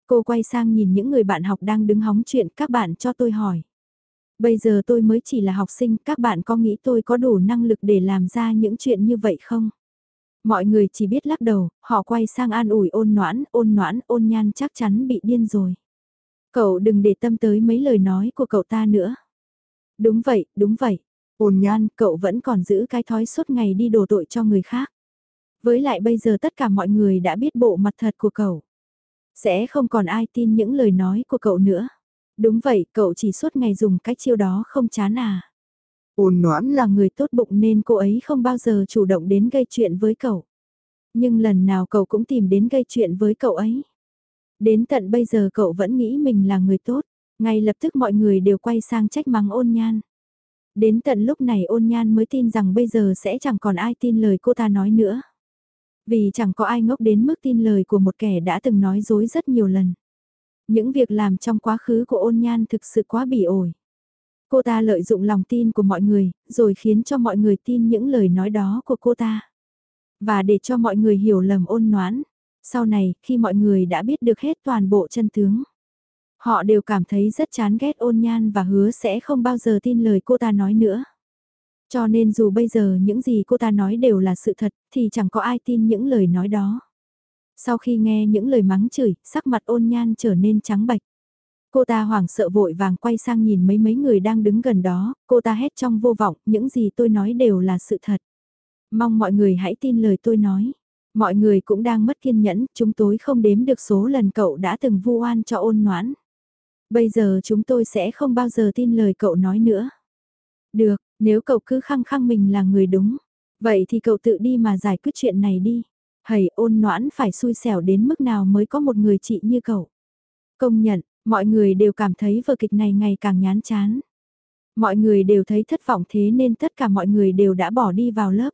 Cô quay sang nhìn những người bạn học đang đứng hóng chuyện các bạn cho tôi hỏi. Bây giờ tôi mới chỉ là học sinh, các bạn có nghĩ tôi có đủ năng lực để làm ra những chuyện như vậy không? Mọi người chỉ biết lắc đầu, họ quay sang an ủi ôn noãn, ôn noãn, ôn nhan chắc chắn bị điên rồi. Cậu đừng để tâm tới mấy lời nói của cậu ta nữa. Đúng vậy, đúng vậy. Ôn nhan, cậu vẫn còn giữ cái thói suốt ngày đi đổ tội cho người khác. Với lại bây giờ tất cả mọi người đã biết bộ mặt thật của cậu. Sẽ không còn ai tin những lời nói của cậu nữa. Đúng vậy, cậu chỉ suốt ngày dùng cách chiêu đó không chán à. Ôn noãn là người tốt bụng nên cô ấy không bao giờ chủ động đến gây chuyện với cậu. Nhưng lần nào cậu cũng tìm đến gây chuyện với cậu ấy. Đến tận bây giờ cậu vẫn nghĩ mình là người tốt, ngay lập tức mọi người đều quay sang trách mắng ôn nhan. Đến tận lúc này ôn nhan mới tin rằng bây giờ sẽ chẳng còn ai tin lời cô ta nói nữa. Vì chẳng có ai ngốc đến mức tin lời của một kẻ đã từng nói dối rất nhiều lần. Những việc làm trong quá khứ của ôn nhan thực sự quá bỉ ổi. Cô ta lợi dụng lòng tin của mọi người, rồi khiến cho mọi người tin những lời nói đó của cô ta. Và để cho mọi người hiểu lầm ôn noãn, sau này, khi mọi người đã biết được hết toàn bộ chân tướng, họ đều cảm thấy rất chán ghét ôn nhan và hứa sẽ không bao giờ tin lời cô ta nói nữa. Cho nên dù bây giờ những gì cô ta nói đều là sự thật, thì chẳng có ai tin những lời nói đó. Sau khi nghe những lời mắng chửi, sắc mặt ôn nhan trở nên trắng bạch. Cô ta hoảng sợ vội vàng quay sang nhìn mấy mấy người đang đứng gần đó, cô ta hét trong vô vọng, những gì tôi nói đều là sự thật. Mong mọi người hãy tin lời tôi nói. Mọi người cũng đang mất kiên nhẫn, chúng tôi không đếm được số lần cậu đã từng vu oan cho ôn noãn. Bây giờ chúng tôi sẽ không bao giờ tin lời cậu nói nữa. Được, nếu cậu cứ khăng khăng mình là người đúng, vậy thì cậu tự đi mà giải quyết chuyện này đi. Hầy ôn noãn phải xui xẻo đến mức nào mới có một người chị như cậu. Công nhận, mọi người đều cảm thấy vở kịch này ngày càng nhán chán. Mọi người đều thấy thất vọng thế nên tất cả mọi người đều đã bỏ đi vào lớp.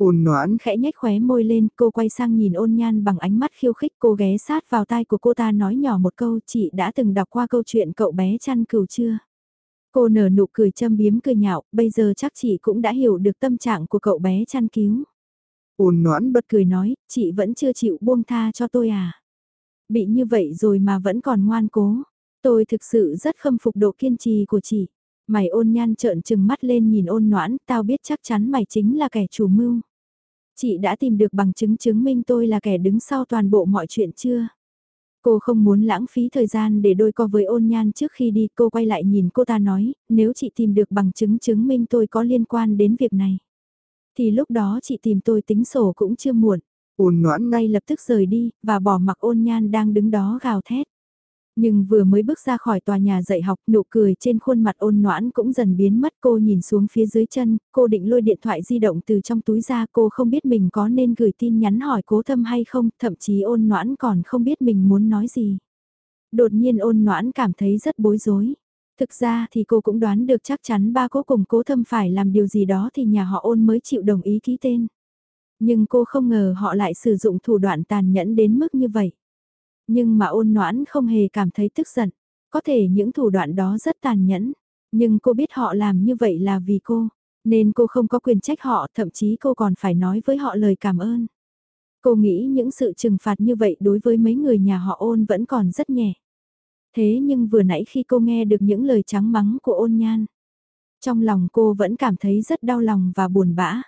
Ôn noãn khẽ nhếch khóe môi lên, cô quay sang nhìn ôn nhan bằng ánh mắt khiêu khích cô ghé sát vào tai của cô ta nói nhỏ một câu chị đã từng đọc qua câu chuyện cậu bé chăn cừu chưa? Cô nở nụ cười châm biếm cười nhạo, bây giờ chắc chị cũng đã hiểu được tâm trạng của cậu bé chăn cứu. Ôn noãn bật cười nói, chị vẫn chưa chịu buông tha cho tôi à? Bị như vậy rồi mà vẫn còn ngoan cố. Tôi thực sự rất khâm phục độ kiên trì của chị. Mày ôn nhan trợn trừng mắt lên nhìn ôn noãn, tao biết chắc chắn mày chính là kẻ chủ mưu. Chị đã tìm được bằng chứng chứng minh tôi là kẻ đứng sau toàn bộ mọi chuyện chưa? Cô không muốn lãng phí thời gian để đôi co với ôn nhan trước khi đi cô quay lại nhìn cô ta nói, nếu chị tìm được bằng chứng chứng minh tôi có liên quan đến việc này. Thì lúc đó chị tìm tôi tính sổ cũng chưa muộn. Ôn noãn ngay lập tức rời đi, và bỏ mặc ôn nhan đang đứng đó gào thét. Nhưng vừa mới bước ra khỏi tòa nhà dạy học, nụ cười trên khuôn mặt ôn noãn cũng dần biến mất. Cô nhìn xuống phía dưới chân, cô định lôi điện thoại di động từ trong túi ra. Cô không biết mình có nên gửi tin nhắn hỏi cố thâm hay không, thậm chí ôn noãn còn không biết mình muốn nói gì. Đột nhiên ôn noãn cảm thấy rất bối rối. Thực ra thì cô cũng đoán được chắc chắn ba cố cùng cố thâm phải làm điều gì đó thì nhà họ ôn mới chịu đồng ý ký tên. Nhưng cô không ngờ họ lại sử dụng thủ đoạn tàn nhẫn đến mức như vậy. Nhưng mà ôn noãn không hề cảm thấy tức giận. Có thể những thủ đoạn đó rất tàn nhẫn. Nhưng cô biết họ làm như vậy là vì cô. Nên cô không có quyền trách họ, thậm chí cô còn phải nói với họ lời cảm ơn. Cô nghĩ những sự trừng phạt như vậy đối với mấy người nhà họ ôn vẫn còn rất nhẹ. Thế nhưng vừa nãy khi cô nghe được những lời trắng mắng của ôn nhan, trong lòng cô vẫn cảm thấy rất đau lòng và buồn bã.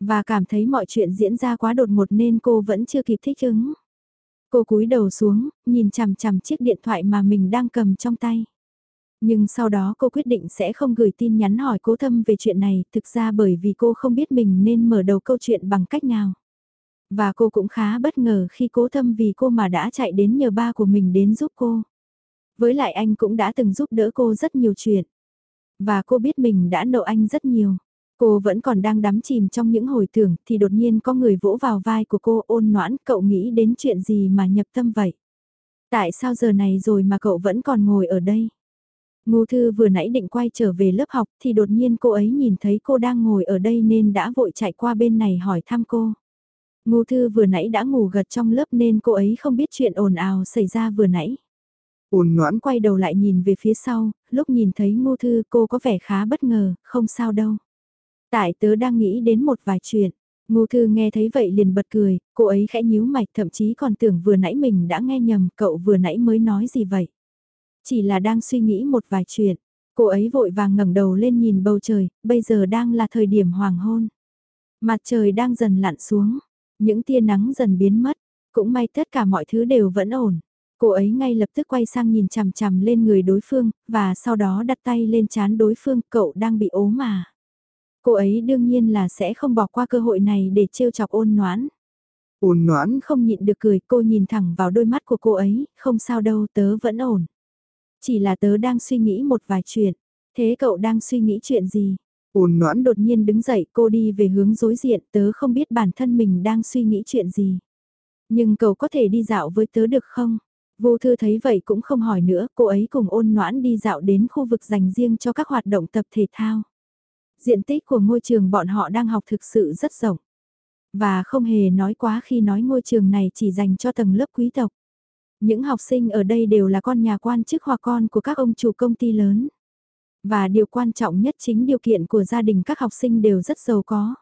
Và cảm thấy mọi chuyện diễn ra quá đột ngột nên cô vẫn chưa kịp thích ứng. Cô cúi đầu xuống, nhìn chằm chằm chiếc điện thoại mà mình đang cầm trong tay. Nhưng sau đó cô quyết định sẽ không gửi tin nhắn hỏi cố thâm về chuyện này, thực ra bởi vì cô không biết mình nên mở đầu câu chuyện bằng cách nào. Và cô cũng khá bất ngờ khi cố thâm vì cô mà đã chạy đến nhờ ba của mình đến giúp cô. Với lại anh cũng đã từng giúp đỡ cô rất nhiều chuyện. Và cô biết mình đã nợ anh rất nhiều. Cô vẫn còn đang đắm chìm trong những hồi tưởng thì đột nhiên có người vỗ vào vai của cô ôn noãn cậu nghĩ đến chuyện gì mà nhập tâm vậy. Tại sao giờ này rồi mà cậu vẫn còn ngồi ở đây? Ngô Thư vừa nãy định quay trở về lớp học thì đột nhiên cô ấy nhìn thấy cô đang ngồi ở đây nên đã vội chạy qua bên này hỏi thăm cô. Ngô Thư vừa nãy đã ngủ gật trong lớp nên cô ấy không biết chuyện ồn ào xảy ra vừa nãy. Ôn noãn quay đầu lại nhìn về phía sau, lúc nhìn thấy Ngô Thư cô có vẻ khá bất ngờ, không sao đâu. Tại tớ đang nghĩ đến một vài chuyện. Ngô Thư nghe thấy vậy liền bật cười, cô ấy khẽ nhíu mạch thậm chí còn tưởng vừa nãy mình đã nghe nhầm, cậu vừa nãy mới nói gì vậy. Chỉ là đang suy nghĩ một vài chuyện. Cô ấy vội vàng ngẩng đầu lên nhìn bầu trời, bây giờ đang là thời điểm hoàng hôn. Mặt trời đang dần lặn xuống, những tia nắng dần biến mất, cũng may tất cả mọi thứ đều vẫn ổn. Cô ấy ngay lập tức quay sang nhìn chằm chằm lên người đối phương, và sau đó đặt tay lên chán đối phương, cậu đang bị ốm mà. Cô ấy đương nhiên là sẽ không bỏ qua cơ hội này để trêu chọc ôn noãn. Ôn noãn không nhịn được cười, cô nhìn thẳng vào đôi mắt của cô ấy, không sao đâu, tớ vẫn ổn. Chỉ là tớ đang suy nghĩ một vài chuyện. Thế cậu đang suy nghĩ chuyện gì? Ôn noãn đột nhiên đứng dậy, cô đi về hướng đối diện, tớ không biết bản thân mình đang suy nghĩ chuyện gì. Nhưng cậu có thể đi dạo với tớ được không? Vô thư thấy vậy cũng không hỏi nữa, cô ấy cùng ôn noãn đi dạo đến khu vực dành riêng cho các hoạt động tập thể thao. Diện tích của ngôi trường bọn họ đang học thực sự rất rộng. Và không hề nói quá khi nói ngôi trường này chỉ dành cho tầng lớp quý tộc. Những học sinh ở đây đều là con nhà quan chức hoặc con của các ông chủ công ty lớn. Và điều quan trọng nhất chính điều kiện của gia đình các học sinh đều rất giàu có.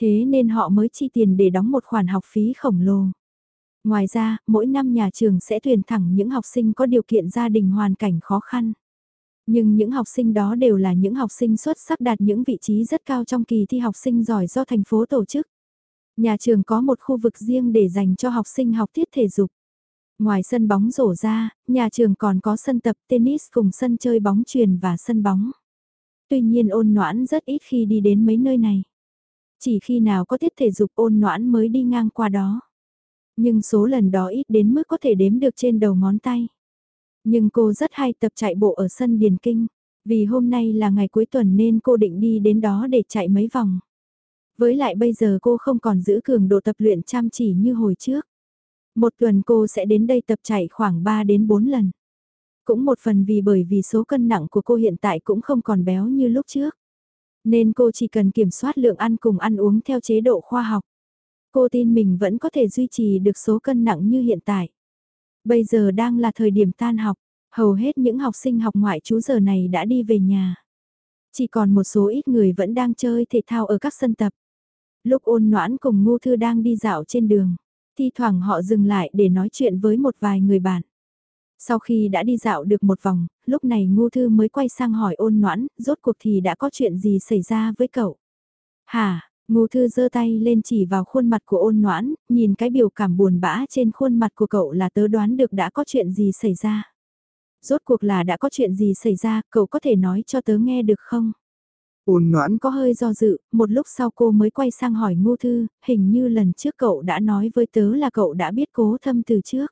Thế nên họ mới chi tiền để đóng một khoản học phí khổng lồ. Ngoài ra, mỗi năm nhà trường sẽ tuyển thẳng những học sinh có điều kiện gia đình hoàn cảnh khó khăn. Nhưng những học sinh đó đều là những học sinh xuất sắc đạt những vị trí rất cao trong kỳ thi học sinh giỏi do thành phố tổ chức. Nhà trường có một khu vực riêng để dành cho học sinh học tiết thể dục. Ngoài sân bóng rổ ra, nhà trường còn có sân tập tennis cùng sân chơi bóng truyền và sân bóng. Tuy nhiên ôn noãn rất ít khi đi đến mấy nơi này. Chỉ khi nào có tiết thể dục ôn noãn mới đi ngang qua đó. Nhưng số lần đó ít đến mức có thể đếm được trên đầu ngón tay. Nhưng cô rất hay tập chạy bộ ở sân Điền Kinh. Vì hôm nay là ngày cuối tuần nên cô định đi đến đó để chạy mấy vòng. Với lại bây giờ cô không còn giữ cường độ tập luyện chăm chỉ như hồi trước. Một tuần cô sẽ đến đây tập chạy khoảng 3 đến 4 lần. Cũng một phần vì bởi vì số cân nặng của cô hiện tại cũng không còn béo như lúc trước. Nên cô chỉ cần kiểm soát lượng ăn cùng ăn uống theo chế độ khoa học. Cô tin mình vẫn có thể duy trì được số cân nặng như hiện tại. Bây giờ đang là thời điểm tan học, hầu hết những học sinh học ngoại trú giờ này đã đi về nhà. Chỉ còn một số ít người vẫn đang chơi thể thao ở các sân tập. Lúc ôn noãn cùng ngu thư đang đi dạo trên đường, thi thoảng họ dừng lại để nói chuyện với một vài người bạn. Sau khi đã đi dạo được một vòng, lúc này ngu thư mới quay sang hỏi ôn noãn, rốt cuộc thì đã có chuyện gì xảy ra với cậu? Hả, ngu thư giơ tay lên chỉ vào khuôn mặt của ôn noãn, nhìn cái biểu cảm buồn bã trên khuôn mặt của cậu là tớ đoán được đã có chuyện gì xảy ra. Rốt cuộc là đã có chuyện gì xảy ra, cậu có thể nói cho tớ nghe được không? Ôn noãn có hơi do dự, một lúc sau cô mới quay sang hỏi ngu thư, hình như lần trước cậu đã nói với tớ là cậu đã biết cố thâm từ trước.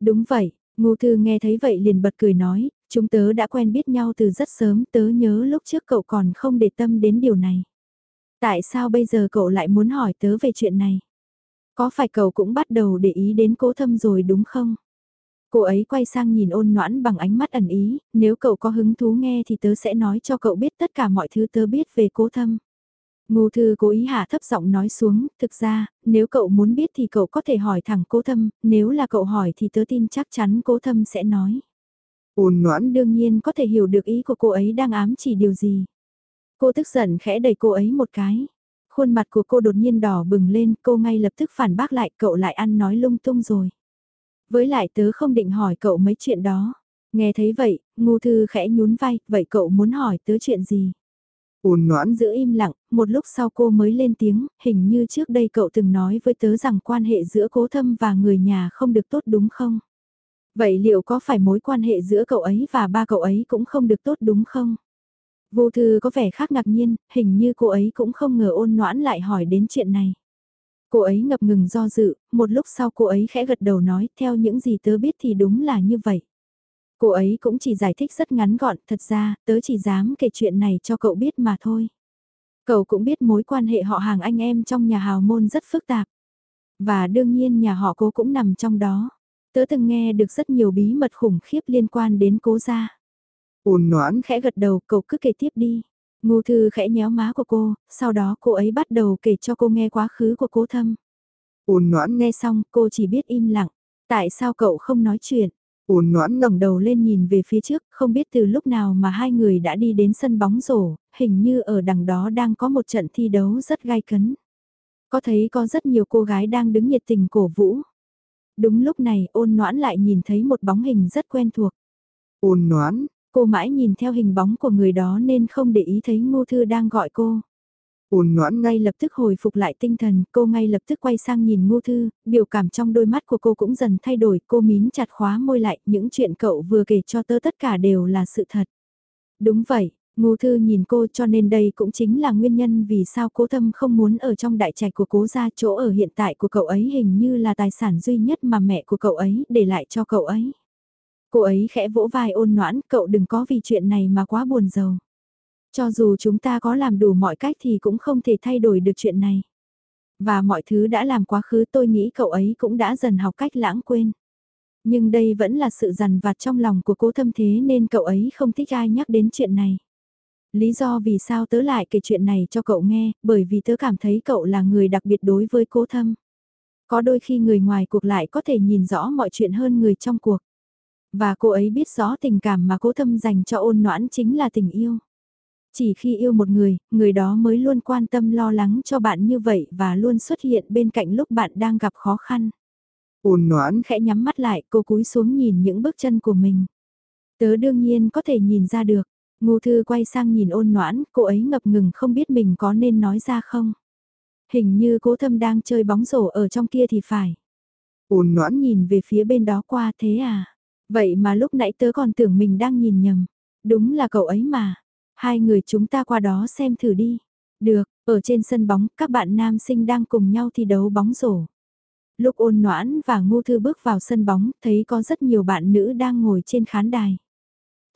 Đúng vậy, ngu thư nghe thấy vậy liền bật cười nói, chúng tớ đã quen biết nhau từ rất sớm, tớ nhớ lúc trước cậu còn không để tâm đến điều này. Tại sao bây giờ cậu lại muốn hỏi tớ về chuyện này? Có phải cậu cũng bắt đầu để ý đến cố thâm rồi đúng không? Cô ấy quay sang nhìn ôn noãn bằng ánh mắt ẩn ý, nếu cậu có hứng thú nghe thì tớ sẽ nói cho cậu biết tất cả mọi thứ tớ biết về cố thâm. Ngô thư cố ý hạ thấp giọng nói xuống, thực ra, nếu cậu muốn biết thì cậu có thể hỏi thẳng cố thâm, nếu là cậu hỏi thì tớ tin chắc chắn cố thâm sẽ nói. Ôn noãn đương nhiên có thể hiểu được ý của cô ấy đang ám chỉ điều gì. Cô tức giận khẽ đẩy cô ấy một cái. Khuôn mặt của cô đột nhiên đỏ bừng lên, cô ngay lập tức phản bác lại cậu lại ăn nói lung tung rồi. Với lại tớ không định hỏi cậu mấy chuyện đó. Nghe thấy vậy, ngu thư khẽ nhún vai, vậy cậu muốn hỏi tớ chuyện gì? Ôn noãn giữ im lặng, một lúc sau cô mới lên tiếng, hình như trước đây cậu từng nói với tớ rằng quan hệ giữa cố thâm và người nhà không được tốt đúng không? Vậy liệu có phải mối quan hệ giữa cậu ấy và ba cậu ấy cũng không được tốt đúng không? Vô thư có vẻ khác ngạc nhiên, hình như cô ấy cũng không ngờ ôn noãn lại hỏi đến chuyện này. Cô ấy ngập ngừng do dự, một lúc sau cô ấy khẽ gật đầu nói, theo những gì tớ biết thì đúng là như vậy. Cô ấy cũng chỉ giải thích rất ngắn gọn, thật ra, tớ chỉ dám kể chuyện này cho cậu biết mà thôi. Cậu cũng biết mối quan hệ họ hàng anh em trong nhà hào môn rất phức tạp. Và đương nhiên nhà họ cô cũng nằm trong đó. Tớ từng nghe được rất nhiều bí mật khủng khiếp liên quan đến cố gia. Ôn noãn khẽ gật đầu, cậu cứ kể tiếp đi. Ngô Thư khẽ nhéo má của cô, sau đó cô ấy bắt đầu kể cho cô nghe quá khứ của cố thâm. Ôn noãn nghe xong cô chỉ biết im lặng. Tại sao cậu không nói chuyện? Ôn noãn ngẩng đầu lên nhìn về phía trước, không biết từ lúc nào mà hai người đã đi đến sân bóng rổ, hình như ở đằng đó đang có một trận thi đấu rất gai cấn. Có thấy có rất nhiều cô gái đang đứng nhiệt tình cổ vũ. Đúng lúc này ôn noãn lại nhìn thấy một bóng hình rất quen thuộc. Ôn noãn, Cô mãi nhìn theo hình bóng của người đó nên không để ý thấy Ngô Thư đang gọi cô. Ôn noãn ngay lập tức hồi phục lại tinh thần, cô ngay lập tức quay sang nhìn Ngô Thư, biểu cảm trong đôi mắt của cô cũng dần thay đổi, cô mín chặt khóa môi lại, những chuyện cậu vừa kể cho tớ tất cả đều là sự thật. Đúng vậy, Ngô Thư nhìn cô cho nên đây cũng chính là nguyên nhân vì sao cố thâm không muốn ở trong đại trạch của cố gia chỗ ở hiện tại của cậu ấy hình như là tài sản duy nhất mà mẹ của cậu ấy để lại cho cậu ấy. Cô ấy khẽ vỗ vai ôn noãn, cậu đừng có vì chuyện này mà quá buồn giàu. Cho dù chúng ta có làm đủ mọi cách thì cũng không thể thay đổi được chuyện này. Và mọi thứ đã làm quá khứ tôi nghĩ cậu ấy cũng đã dần học cách lãng quên. Nhưng đây vẫn là sự dằn vặt trong lòng của cố thâm thế nên cậu ấy không thích ai nhắc đến chuyện này. Lý do vì sao tớ lại kể chuyện này cho cậu nghe, bởi vì tớ cảm thấy cậu là người đặc biệt đối với cố thâm. Có đôi khi người ngoài cuộc lại có thể nhìn rõ mọi chuyện hơn người trong cuộc. Và cô ấy biết rõ tình cảm mà cố thâm dành cho ôn noãn chính là tình yêu. Chỉ khi yêu một người, người đó mới luôn quan tâm lo lắng cho bạn như vậy và luôn xuất hiện bên cạnh lúc bạn đang gặp khó khăn. Ôn noãn khẽ nhắm mắt lại cô cúi xuống nhìn những bước chân của mình. Tớ đương nhiên có thể nhìn ra được. Ngô thư quay sang nhìn ôn noãn, cô ấy ngập ngừng không biết mình có nên nói ra không. Hình như cố thâm đang chơi bóng rổ ở trong kia thì phải. Ôn noãn nhìn về phía bên đó qua thế à? Vậy mà lúc nãy tớ còn tưởng mình đang nhìn nhầm. Đúng là cậu ấy mà. Hai người chúng ta qua đó xem thử đi. Được, Ở trên sân bóng, các bạn nam sinh đang cùng nhau thi đấu bóng rổ. Lúc ôn noãn và ngu thư bước vào sân bóng, thấy có rất nhiều bạn nữ đang ngồi trên khán đài.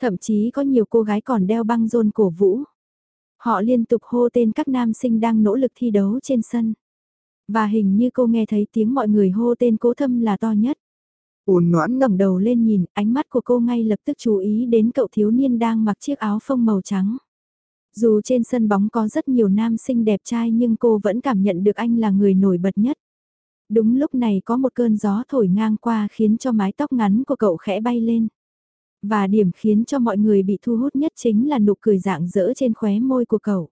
Thậm chí có nhiều cô gái còn đeo băng rôn cổ vũ. Họ liên tục hô tên các nam sinh đang nỗ lực thi đấu trên sân. Và hình như cô nghe thấy tiếng mọi người hô tên cố thâm là to nhất. Ôn noãn ngẩng đầu lên nhìn, ánh mắt của cô ngay lập tức chú ý đến cậu thiếu niên đang mặc chiếc áo phông màu trắng. Dù trên sân bóng có rất nhiều nam sinh đẹp trai nhưng cô vẫn cảm nhận được anh là người nổi bật nhất. Đúng lúc này có một cơn gió thổi ngang qua khiến cho mái tóc ngắn của cậu khẽ bay lên. Và điểm khiến cho mọi người bị thu hút nhất chính là nụ cười dạng dỡ trên khóe môi của cậu.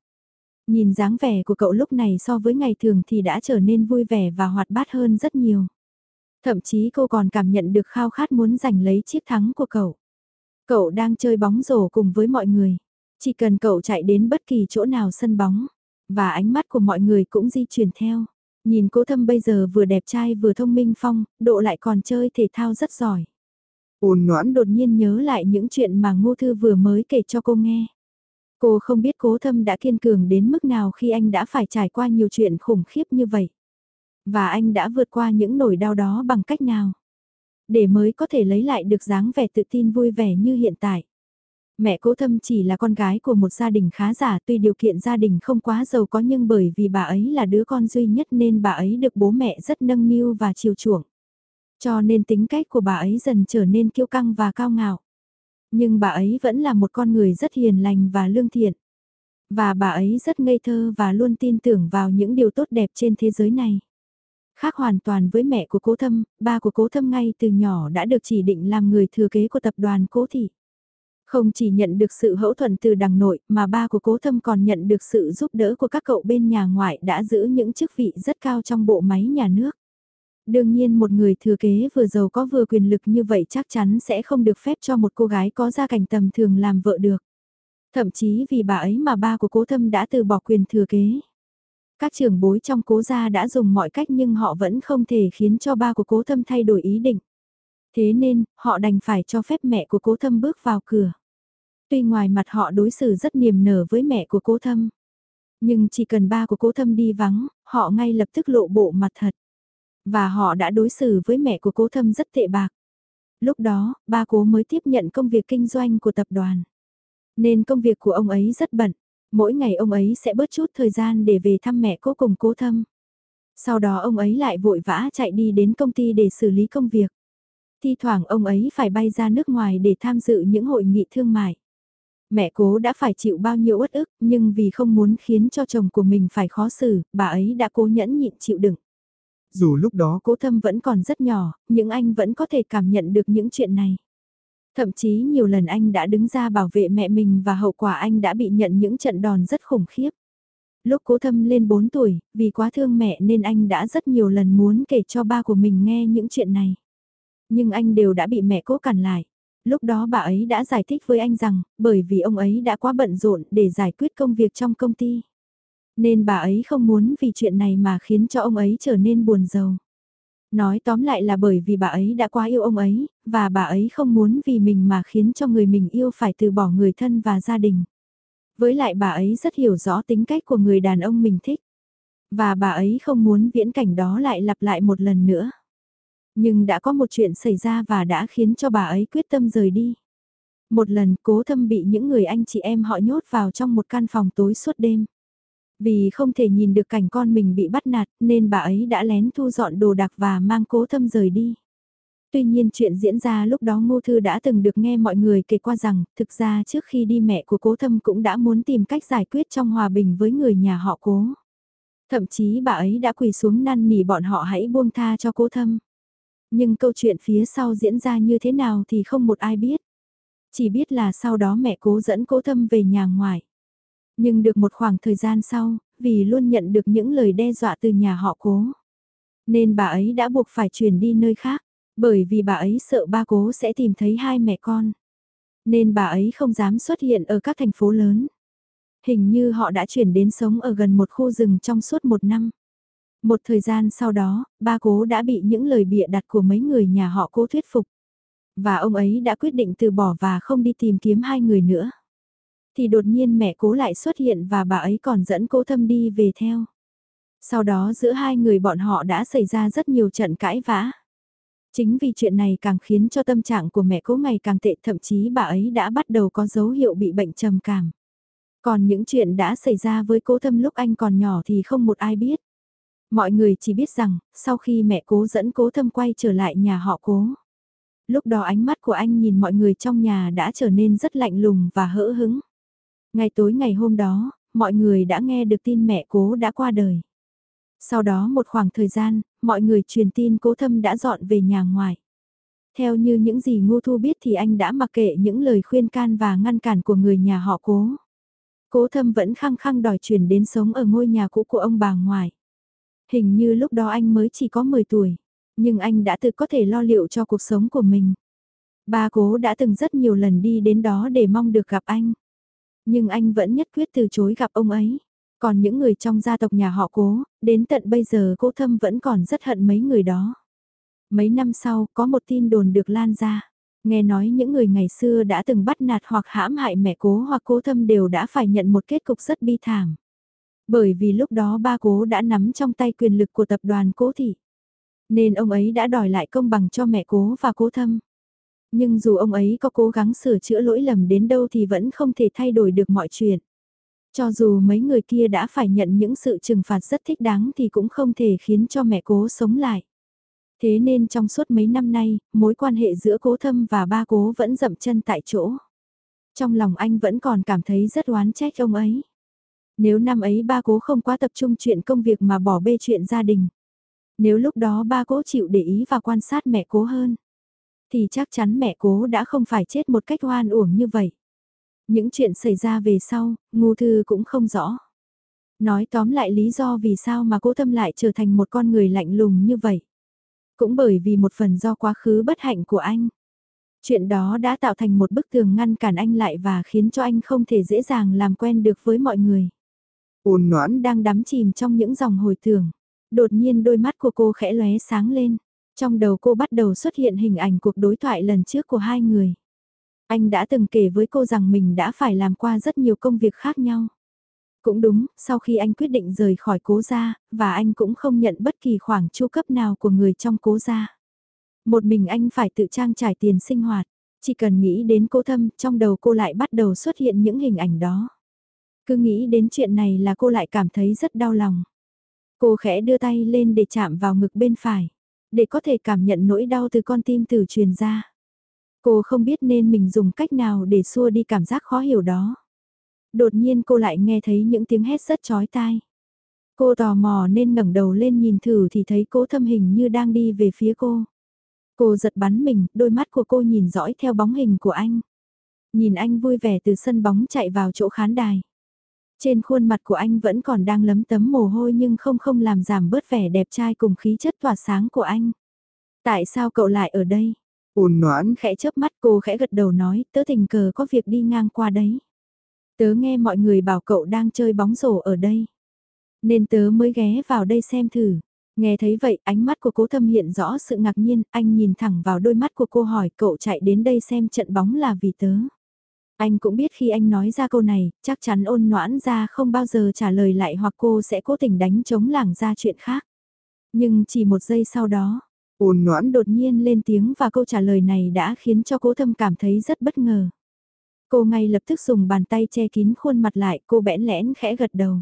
Nhìn dáng vẻ của cậu lúc này so với ngày thường thì đã trở nên vui vẻ và hoạt bát hơn rất nhiều. Thậm chí cô còn cảm nhận được khao khát muốn giành lấy chiếc thắng của cậu. Cậu đang chơi bóng rổ cùng với mọi người. Chỉ cần cậu chạy đến bất kỳ chỗ nào sân bóng, và ánh mắt của mọi người cũng di chuyển theo. Nhìn cố thâm bây giờ vừa đẹp trai vừa thông minh phong, độ lại còn chơi thể thao rất giỏi. Ôn noãn đột nhiên nhớ lại những chuyện mà ngô thư vừa mới kể cho cô nghe. Cô không biết cố thâm đã kiên cường đến mức nào khi anh đã phải trải qua nhiều chuyện khủng khiếp như vậy. Và anh đã vượt qua những nỗi đau đó bằng cách nào. Để mới có thể lấy lại được dáng vẻ tự tin vui vẻ như hiện tại. Mẹ cố thâm chỉ là con gái của một gia đình khá giả, tuy điều kiện gia đình không quá giàu có nhưng bởi vì bà ấy là đứa con duy nhất nên bà ấy được bố mẹ rất nâng niu và chiều chuộng. Cho nên tính cách của bà ấy dần trở nên kiêu căng và cao ngạo. Nhưng bà ấy vẫn là một con người rất hiền lành và lương thiện. Và bà ấy rất ngây thơ và luôn tin tưởng vào những điều tốt đẹp trên thế giới này. Khác hoàn toàn với mẹ của cố thâm, ba của cố thâm ngay từ nhỏ đã được chỉ định làm người thừa kế của tập đoàn cố thị. Không chỉ nhận được sự hỗ thuận từ đằng nội mà ba của cố thâm còn nhận được sự giúp đỡ của các cậu bên nhà ngoại đã giữ những chức vị rất cao trong bộ máy nhà nước. Đương nhiên một người thừa kế vừa giàu có vừa quyền lực như vậy chắc chắn sẽ không được phép cho một cô gái có gia cảnh tầm thường làm vợ được. Thậm chí vì bà ấy mà ba của cố thâm đã từ bỏ quyền thừa kế. Các trưởng bối trong cố gia đã dùng mọi cách nhưng họ vẫn không thể khiến cho ba của cố thâm thay đổi ý định. Thế nên, họ đành phải cho phép mẹ của cố thâm bước vào cửa. Tuy ngoài mặt họ đối xử rất niềm nở với mẹ của cố thâm. Nhưng chỉ cần ba của cố thâm đi vắng, họ ngay lập tức lộ bộ mặt thật. Và họ đã đối xử với mẹ của cố thâm rất tệ bạc. Lúc đó, ba cố mới tiếp nhận công việc kinh doanh của tập đoàn. Nên công việc của ông ấy rất bận. Mỗi ngày ông ấy sẽ bớt chút thời gian để về thăm mẹ cố cùng cố thâm. Sau đó ông ấy lại vội vã chạy đi đến công ty để xử lý công việc. Thi thoảng ông ấy phải bay ra nước ngoài để tham dự những hội nghị thương mại. Mẹ cố đã phải chịu bao nhiêu uất ức, nhưng vì không muốn khiến cho chồng của mình phải khó xử, bà ấy đã cố nhẫn nhịn chịu đựng. Dù lúc đó cố thâm vẫn còn rất nhỏ, nhưng anh vẫn có thể cảm nhận được những chuyện này. Thậm chí nhiều lần anh đã đứng ra bảo vệ mẹ mình và hậu quả anh đã bị nhận những trận đòn rất khủng khiếp. Lúc cố thâm lên 4 tuổi, vì quá thương mẹ nên anh đã rất nhiều lần muốn kể cho ba của mình nghe những chuyện này. Nhưng anh đều đã bị mẹ cố cản lại. Lúc đó bà ấy đã giải thích với anh rằng, bởi vì ông ấy đã quá bận rộn để giải quyết công việc trong công ty. Nên bà ấy không muốn vì chuyện này mà khiến cho ông ấy trở nên buồn giàu. Nói tóm lại là bởi vì bà ấy đã quá yêu ông ấy, và bà ấy không muốn vì mình mà khiến cho người mình yêu phải từ bỏ người thân và gia đình. Với lại bà ấy rất hiểu rõ tính cách của người đàn ông mình thích. Và bà ấy không muốn viễn cảnh đó lại lặp lại một lần nữa. Nhưng đã có một chuyện xảy ra và đã khiến cho bà ấy quyết tâm rời đi. Một lần cố thâm bị những người anh chị em họ nhốt vào trong một căn phòng tối suốt đêm. Vì không thể nhìn được cảnh con mình bị bắt nạt, nên bà ấy đã lén thu dọn đồ đạc và mang cố thâm rời đi. Tuy nhiên chuyện diễn ra lúc đó Ngô Thư đã từng được nghe mọi người kể qua rằng, thực ra trước khi đi mẹ của cố thâm cũng đã muốn tìm cách giải quyết trong hòa bình với người nhà họ cố. Thậm chí bà ấy đã quỳ xuống năn nỉ bọn họ hãy buông tha cho cố thâm. Nhưng câu chuyện phía sau diễn ra như thế nào thì không một ai biết. Chỉ biết là sau đó mẹ cố dẫn cố thâm về nhà ngoài. Nhưng được một khoảng thời gian sau, vì luôn nhận được những lời đe dọa từ nhà họ cố. Nên bà ấy đã buộc phải chuyển đi nơi khác, bởi vì bà ấy sợ ba cố sẽ tìm thấy hai mẹ con. Nên bà ấy không dám xuất hiện ở các thành phố lớn. Hình như họ đã chuyển đến sống ở gần một khu rừng trong suốt một năm. Một thời gian sau đó, ba cố đã bị những lời bịa đặt của mấy người nhà họ cố thuyết phục. Và ông ấy đã quyết định từ bỏ và không đi tìm kiếm hai người nữa thì đột nhiên mẹ cố lại xuất hiện và bà ấy còn dẫn cố thâm đi về theo. Sau đó giữa hai người bọn họ đã xảy ra rất nhiều trận cãi vã. Chính vì chuyện này càng khiến cho tâm trạng của mẹ cố ngày càng tệ thậm chí bà ấy đã bắt đầu có dấu hiệu bị bệnh trầm cảm. Còn những chuyện đã xảy ra với cố thâm lúc anh còn nhỏ thì không một ai biết. Mọi người chỉ biết rằng, sau khi mẹ cố dẫn cố thâm quay trở lại nhà họ cố. Lúc đó ánh mắt của anh nhìn mọi người trong nhà đã trở nên rất lạnh lùng và hỡ hứng. Ngày tối ngày hôm đó, mọi người đã nghe được tin mẹ cố đã qua đời. Sau đó một khoảng thời gian, mọi người truyền tin cố thâm đã dọn về nhà ngoài. Theo như những gì Ngô Thu biết thì anh đã mặc kệ những lời khuyên can và ngăn cản của người nhà họ cố. Cố thâm vẫn khăng khăng đòi chuyển đến sống ở ngôi nhà cũ của ông bà ngoại. Hình như lúc đó anh mới chỉ có 10 tuổi, nhưng anh đã tự có thể lo liệu cho cuộc sống của mình. Ba cố đã từng rất nhiều lần đi đến đó để mong được gặp anh. Nhưng anh vẫn nhất quyết từ chối gặp ông ấy. Còn những người trong gia tộc nhà họ cố, đến tận bây giờ cố thâm vẫn còn rất hận mấy người đó. Mấy năm sau, có một tin đồn được lan ra. Nghe nói những người ngày xưa đã từng bắt nạt hoặc hãm hại mẹ cố hoặc cố thâm đều đã phải nhận một kết cục rất bi thảm. Bởi vì lúc đó ba cố đã nắm trong tay quyền lực của tập đoàn cố thị. Nên ông ấy đã đòi lại công bằng cho mẹ cố và cố thâm. Nhưng dù ông ấy có cố gắng sửa chữa lỗi lầm đến đâu thì vẫn không thể thay đổi được mọi chuyện. Cho dù mấy người kia đã phải nhận những sự trừng phạt rất thích đáng thì cũng không thể khiến cho mẹ cố sống lại. Thế nên trong suốt mấy năm nay, mối quan hệ giữa cố thâm và ba cố vẫn dậm chân tại chỗ. Trong lòng anh vẫn còn cảm thấy rất oán trách ông ấy. Nếu năm ấy ba cố không quá tập trung chuyện công việc mà bỏ bê chuyện gia đình. Nếu lúc đó ba cố chịu để ý và quan sát mẹ cố hơn. Thì chắc chắn mẹ cố đã không phải chết một cách oan uổng như vậy. Những chuyện xảy ra về sau, ngu thư cũng không rõ. Nói tóm lại lý do vì sao mà cố thâm lại trở thành một con người lạnh lùng như vậy. Cũng bởi vì một phần do quá khứ bất hạnh của anh. Chuyện đó đã tạo thành một bức tường ngăn cản anh lại và khiến cho anh không thể dễ dàng làm quen được với mọi người. Ôn noãn đang đắm chìm trong những dòng hồi tưởng. Đột nhiên đôi mắt của cô khẽ lóe sáng lên. Trong đầu cô bắt đầu xuất hiện hình ảnh cuộc đối thoại lần trước của hai người. Anh đã từng kể với cô rằng mình đã phải làm qua rất nhiều công việc khác nhau. Cũng đúng, sau khi anh quyết định rời khỏi cố gia, và anh cũng không nhận bất kỳ khoản chu cấp nào của người trong cố gia. Một mình anh phải tự trang trải tiền sinh hoạt, chỉ cần nghĩ đến cô thâm, trong đầu cô lại bắt đầu xuất hiện những hình ảnh đó. Cứ nghĩ đến chuyện này là cô lại cảm thấy rất đau lòng. Cô khẽ đưa tay lên để chạm vào ngực bên phải, để có thể cảm nhận nỗi đau từ con tim từ truyền ra. Cô không biết nên mình dùng cách nào để xua đi cảm giác khó hiểu đó. Đột nhiên cô lại nghe thấy những tiếng hét rất chói tai. Cô tò mò nên ngẩng đầu lên nhìn thử thì thấy cố thâm hình như đang đi về phía cô. Cô giật bắn mình, đôi mắt của cô nhìn dõi theo bóng hình của anh. Nhìn anh vui vẻ từ sân bóng chạy vào chỗ khán đài. Trên khuôn mặt của anh vẫn còn đang lấm tấm mồ hôi nhưng không không làm giảm bớt vẻ đẹp trai cùng khí chất tỏa sáng của anh. Tại sao cậu lại ở đây? Ôn noãn khẽ chớp mắt cô khẽ gật đầu nói tớ tình cờ có việc đi ngang qua đấy. Tớ nghe mọi người bảo cậu đang chơi bóng rổ ở đây. Nên tớ mới ghé vào đây xem thử. Nghe thấy vậy ánh mắt của cố thâm hiện rõ sự ngạc nhiên, anh nhìn thẳng vào đôi mắt của cô hỏi cậu chạy đến đây xem trận bóng là vì tớ. Anh cũng biết khi anh nói ra câu này, chắc chắn ôn noãn ra không bao giờ trả lời lại hoặc cô sẽ cố tình đánh chống lảng ra chuyện khác. Nhưng chỉ một giây sau đó, ôn noãn đột nhiên lên tiếng và câu trả lời này đã khiến cho cố thâm cảm thấy rất bất ngờ. Cô ngay lập tức dùng bàn tay che kín khuôn mặt lại, cô bẽn lẽn khẽ gật đầu.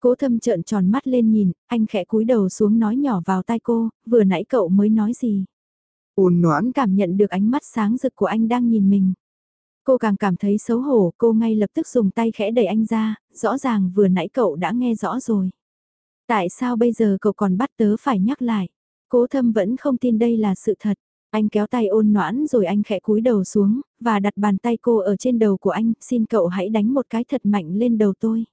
Cố thâm trợn tròn mắt lên nhìn, anh khẽ cúi đầu xuống nói nhỏ vào tai cô, vừa nãy cậu mới nói gì. Ôn noãn cảm nhận được ánh mắt sáng rực của anh đang nhìn mình. Cô càng cảm thấy xấu hổ, cô ngay lập tức dùng tay khẽ đẩy anh ra, rõ ràng vừa nãy cậu đã nghe rõ rồi. Tại sao bây giờ cậu còn bắt tớ phải nhắc lại? Cố thâm vẫn không tin đây là sự thật. Anh kéo tay ôn noãn rồi anh khẽ cúi đầu xuống, và đặt bàn tay cô ở trên đầu của anh, xin cậu hãy đánh một cái thật mạnh lên đầu tôi.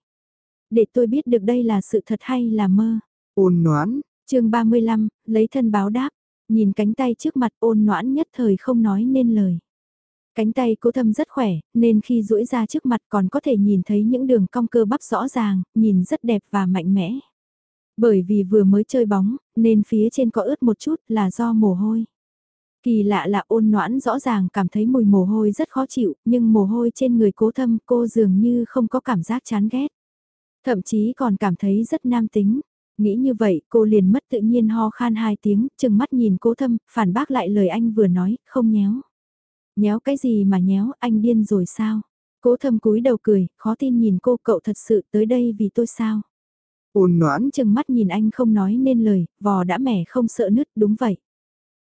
Để tôi biết được đây là sự thật hay là mơ. Ôn noãn. chương 35, lấy thân báo đáp. Nhìn cánh tay trước mặt ôn noãn nhất thời không nói nên lời. Cánh tay cố thâm rất khỏe, nên khi duỗi ra trước mặt còn có thể nhìn thấy những đường cong cơ bắp rõ ràng, nhìn rất đẹp và mạnh mẽ. Bởi vì vừa mới chơi bóng, nên phía trên có ướt một chút là do mồ hôi. Kỳ lạ là ôn noãn rõ ràng cảm thấy mùi mồ hôi rất khó chịu, nhưng mồ hôi trên người cố thâm cô dường như không có cảm giác chán ghét. Thậm chí còn cảm thấy rất nam tính. Nghĩ như vậy, cô liền mất tự nhiên ho khan hai tiếng, chừng mắt nhìn cố thâm, phản bác lại lời anh vừa nói, không nhéo. Nhéo cái gì mà nhéo, anh điên rồi sao? Cố thâm cúi đầu cười, khó tin nhìn cô cậu thật sự tới đây vì tôi sao? Ôn noãn chừng mắt nhìn anh không nói nên lời, vò đã mẻ không sợ nứt, đúng vậy.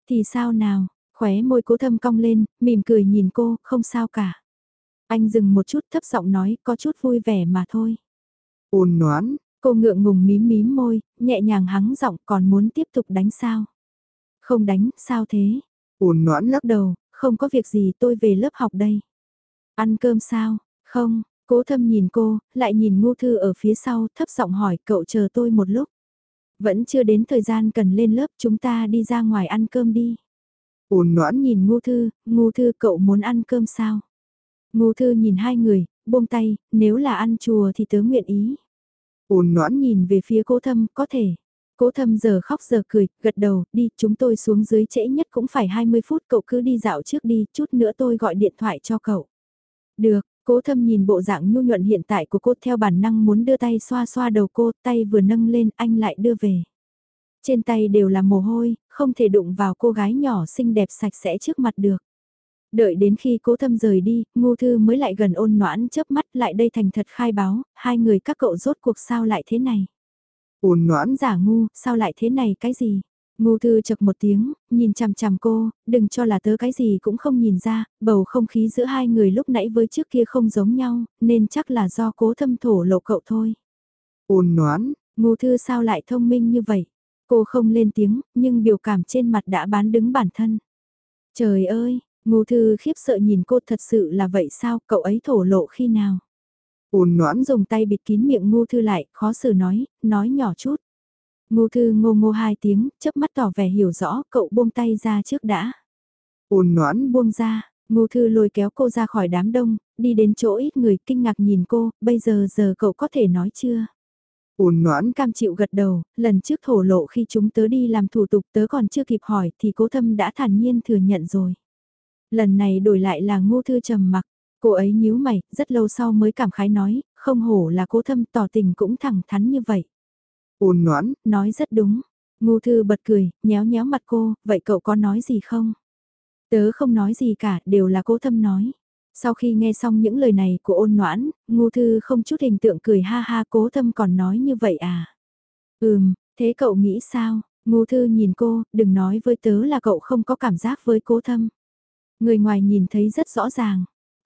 Thì sao nào, khóe môi cố thâm cong lên, mỉm cười nhìn cô, không sao cả. Anh dừng một chút thấp giọng nói, có chút vui vẻ mà thôi. Ôn noãn, cô ngượng ngùng mím mím môi, nhẹ nhàng hắng giọng còn muốn tiếp tục đánh sao? Không đánh, sao thế? Ôn noãn lắc đầu, không có việc gì tôi về lớp học đây. Ăn cơm sao? Không, cố thâm nhìn cô, lại nhìn ngu thư ở phía sau, thấp giọng hỏi cậu chờ tôi một lúc. Vẫn chưa đến thời gian cần lên lớp chúng ta đi ra ngoài ăn cơm đi. Ôn noãn nhìn ngu thư, ngu thư cậu muốn ăn cơm sao? Ngu thư nhìn hai người, buông tay, nếu là ăn chùa thì tớ nguyện ý. Ôn noãn nhìn về phía cố thâm, có thể. Cố thâm giờ khóc giờ cười, gật đầu, đi, chúng tôi xuống dưới trễ nhất cũng phải 20 phút, cậu cứ đi dạo trước đi, chút nữa tôi gọi điện thoại cho cậu. Được, cố thâm nhìn bộ dạng nhu nhuận hiện tại của cô theo bản năng muốn đưa tay xoa xoa đầu cô, tay vừa nâng lên, anh lại đưa về. Trên tay đều là mồ hôi, không thể đụng vào cô gái nhỏ xinh đẹp sạch sẽ trước mặt được. Đợi đến khi cố thâm rời đi, ngu thư mới lại gần ôn noãn chớp mắt lại đây thành thật khai báo, hai người các cậu rốt cuộc sao lại thế này. Ôn noãn giả ngu, sao lại thế này cái gì? Ngu thư chập một tiếng, nhìn chằm chằm cô, đừng cho là tớ cái gì cũng không nhìn ra, bầu không khí giữa hai người lúc nãy với trước kia không giống nhau, nên chắc là do cố thâm thổ lộ cậu thôi. Ôn noãn, ngu thư sao lại thông minh như vậy? Cô không lên tiếng, nhưng biểu cảm trên mặt đã bán đứng bản thân. Trời ơi, ngu thư khiếp sợ nhìn cô thật sự là vậy sao, cậu ấy thổ lộ khi nào? Ôn noãn dùng tay bịt kín miệng ngu thư lại, khó xử nói, nói nhỏ chút. Ngô thư ngô ngô hai tiếng, chớp mắt tỏ vẻ hiểu rõ, cậu buông tay ra trước đã. Ôn noãn buông ra, ngô thư lôi kéo cô ra khỏi đám đông, đi đến chỗ ít người kinh ngạc nhìn cô, bây giờ giờ cậu có thể nói chưa? Ôn noãn cam chịu gật đầu, lần trước thổ lộ khi chúng tớ đi làm thủ tục tớ còn chưa kịp hỏi thì cố thâm đã thản nhiên thừa nhận rồi. Lần này đổi lại là ngô thư trầm mặc, cô ấy nhíu mày, rất lâu sau mới cảm khái nói, không hổ là cố thâm tỏ tình cũng thẳng thắn như vậy. Ôn noãn, nói rất đúng. Ngu thư bật cười, nhéo nhéo mặt cô, vậy cậu có nói gì không? Tớ không nói gì cả, đều là cố thâm nói. Sau khi nghe xong những lời này của ôn noãn, ngu thư không chút hình tượng cười ha ha cố thâm còn nói như vậy à? Ừm, thế cậu nghĩ sao? Ngu thư nhìn cô, đừng nói với tớ là cậu không có cảm giác với cố thâm. Người ngoài nhìn thấy rất rõ ràng.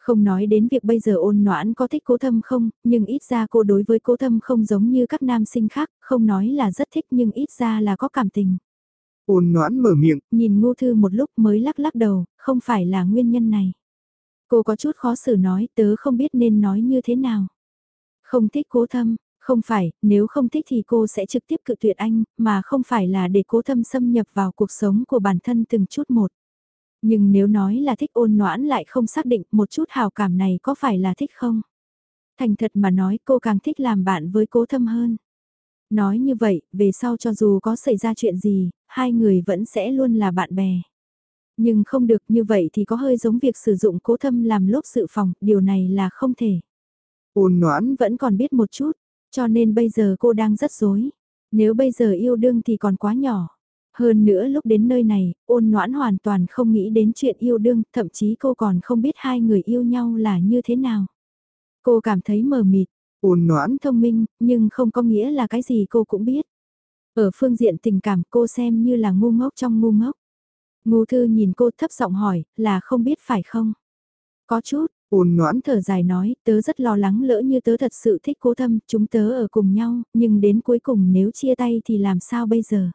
Không nói đến việc bây giờ ôn noãn có thích cố thâm không, nhưng ít ra cô đối với cố thâm không giống như các nam sinh khác, không nói là rất thích nhưng ít ra là có cảm tình. Ôn noãn mở miệng, nhìn ngô thư một lúc mới lắc lắc đầu, không phải là nguyên nhân này. Cô có chút khó xử nói tớ không biết nên nói như thế nào. Không thích cố thâm, không phải, nếu không thích thì cô sẽ trực tiếp cự tuyệt anh, mà không phải là để cố thâm xâm nhập vào cuộc sống của bản thân từng chút một. Nhưng nếu nói là thích ôn noãn lại không xác định một chút hào cảm này có phải là thích không? Thành thật mà nói cô càng thích làm bạn với cố thâm hơn. Nói như vậy, về sau cho dù có xảy ra chuyện gì, hai người vẫn sẽ luôn là bạn bè. Nhưng không được như vậy thì có hơi giống việc sử dụng cố thâm làm lốp sự phòng, điều này là không thể. Ôn noãn vẫn còn biết một chút, cho nên bây giờ cô đang rất dối. Nếu bây giờ yêu đương thì còn quá nhỏ. Hơn nữa lúc đến nơi này, ôn noãn hoàn toàn không nghĩ đến chuyện yêu đương, thậm chí cô còn không biết hai người yêu nhau là như thế nào. Cô cảm thấy mờ mịt, ôn noãn thông minh, nhưng không có nghĩa là cái gì cô cũng biết. Ở phương diện tình cảm cô xem như là ngu ngốc trong ngu ngốc. Ngu thư nhìn cô thấp giọng hỏi, là không biết phải không? Có chút, ôn noãn thở dài nói, tớ rất lo lắng lỡ như tớ thật sự thích cố thâm, chúng tớ ở cùng nhau, nhưng đến cuối cùng nếu chia tay thì làm sao bây giờ?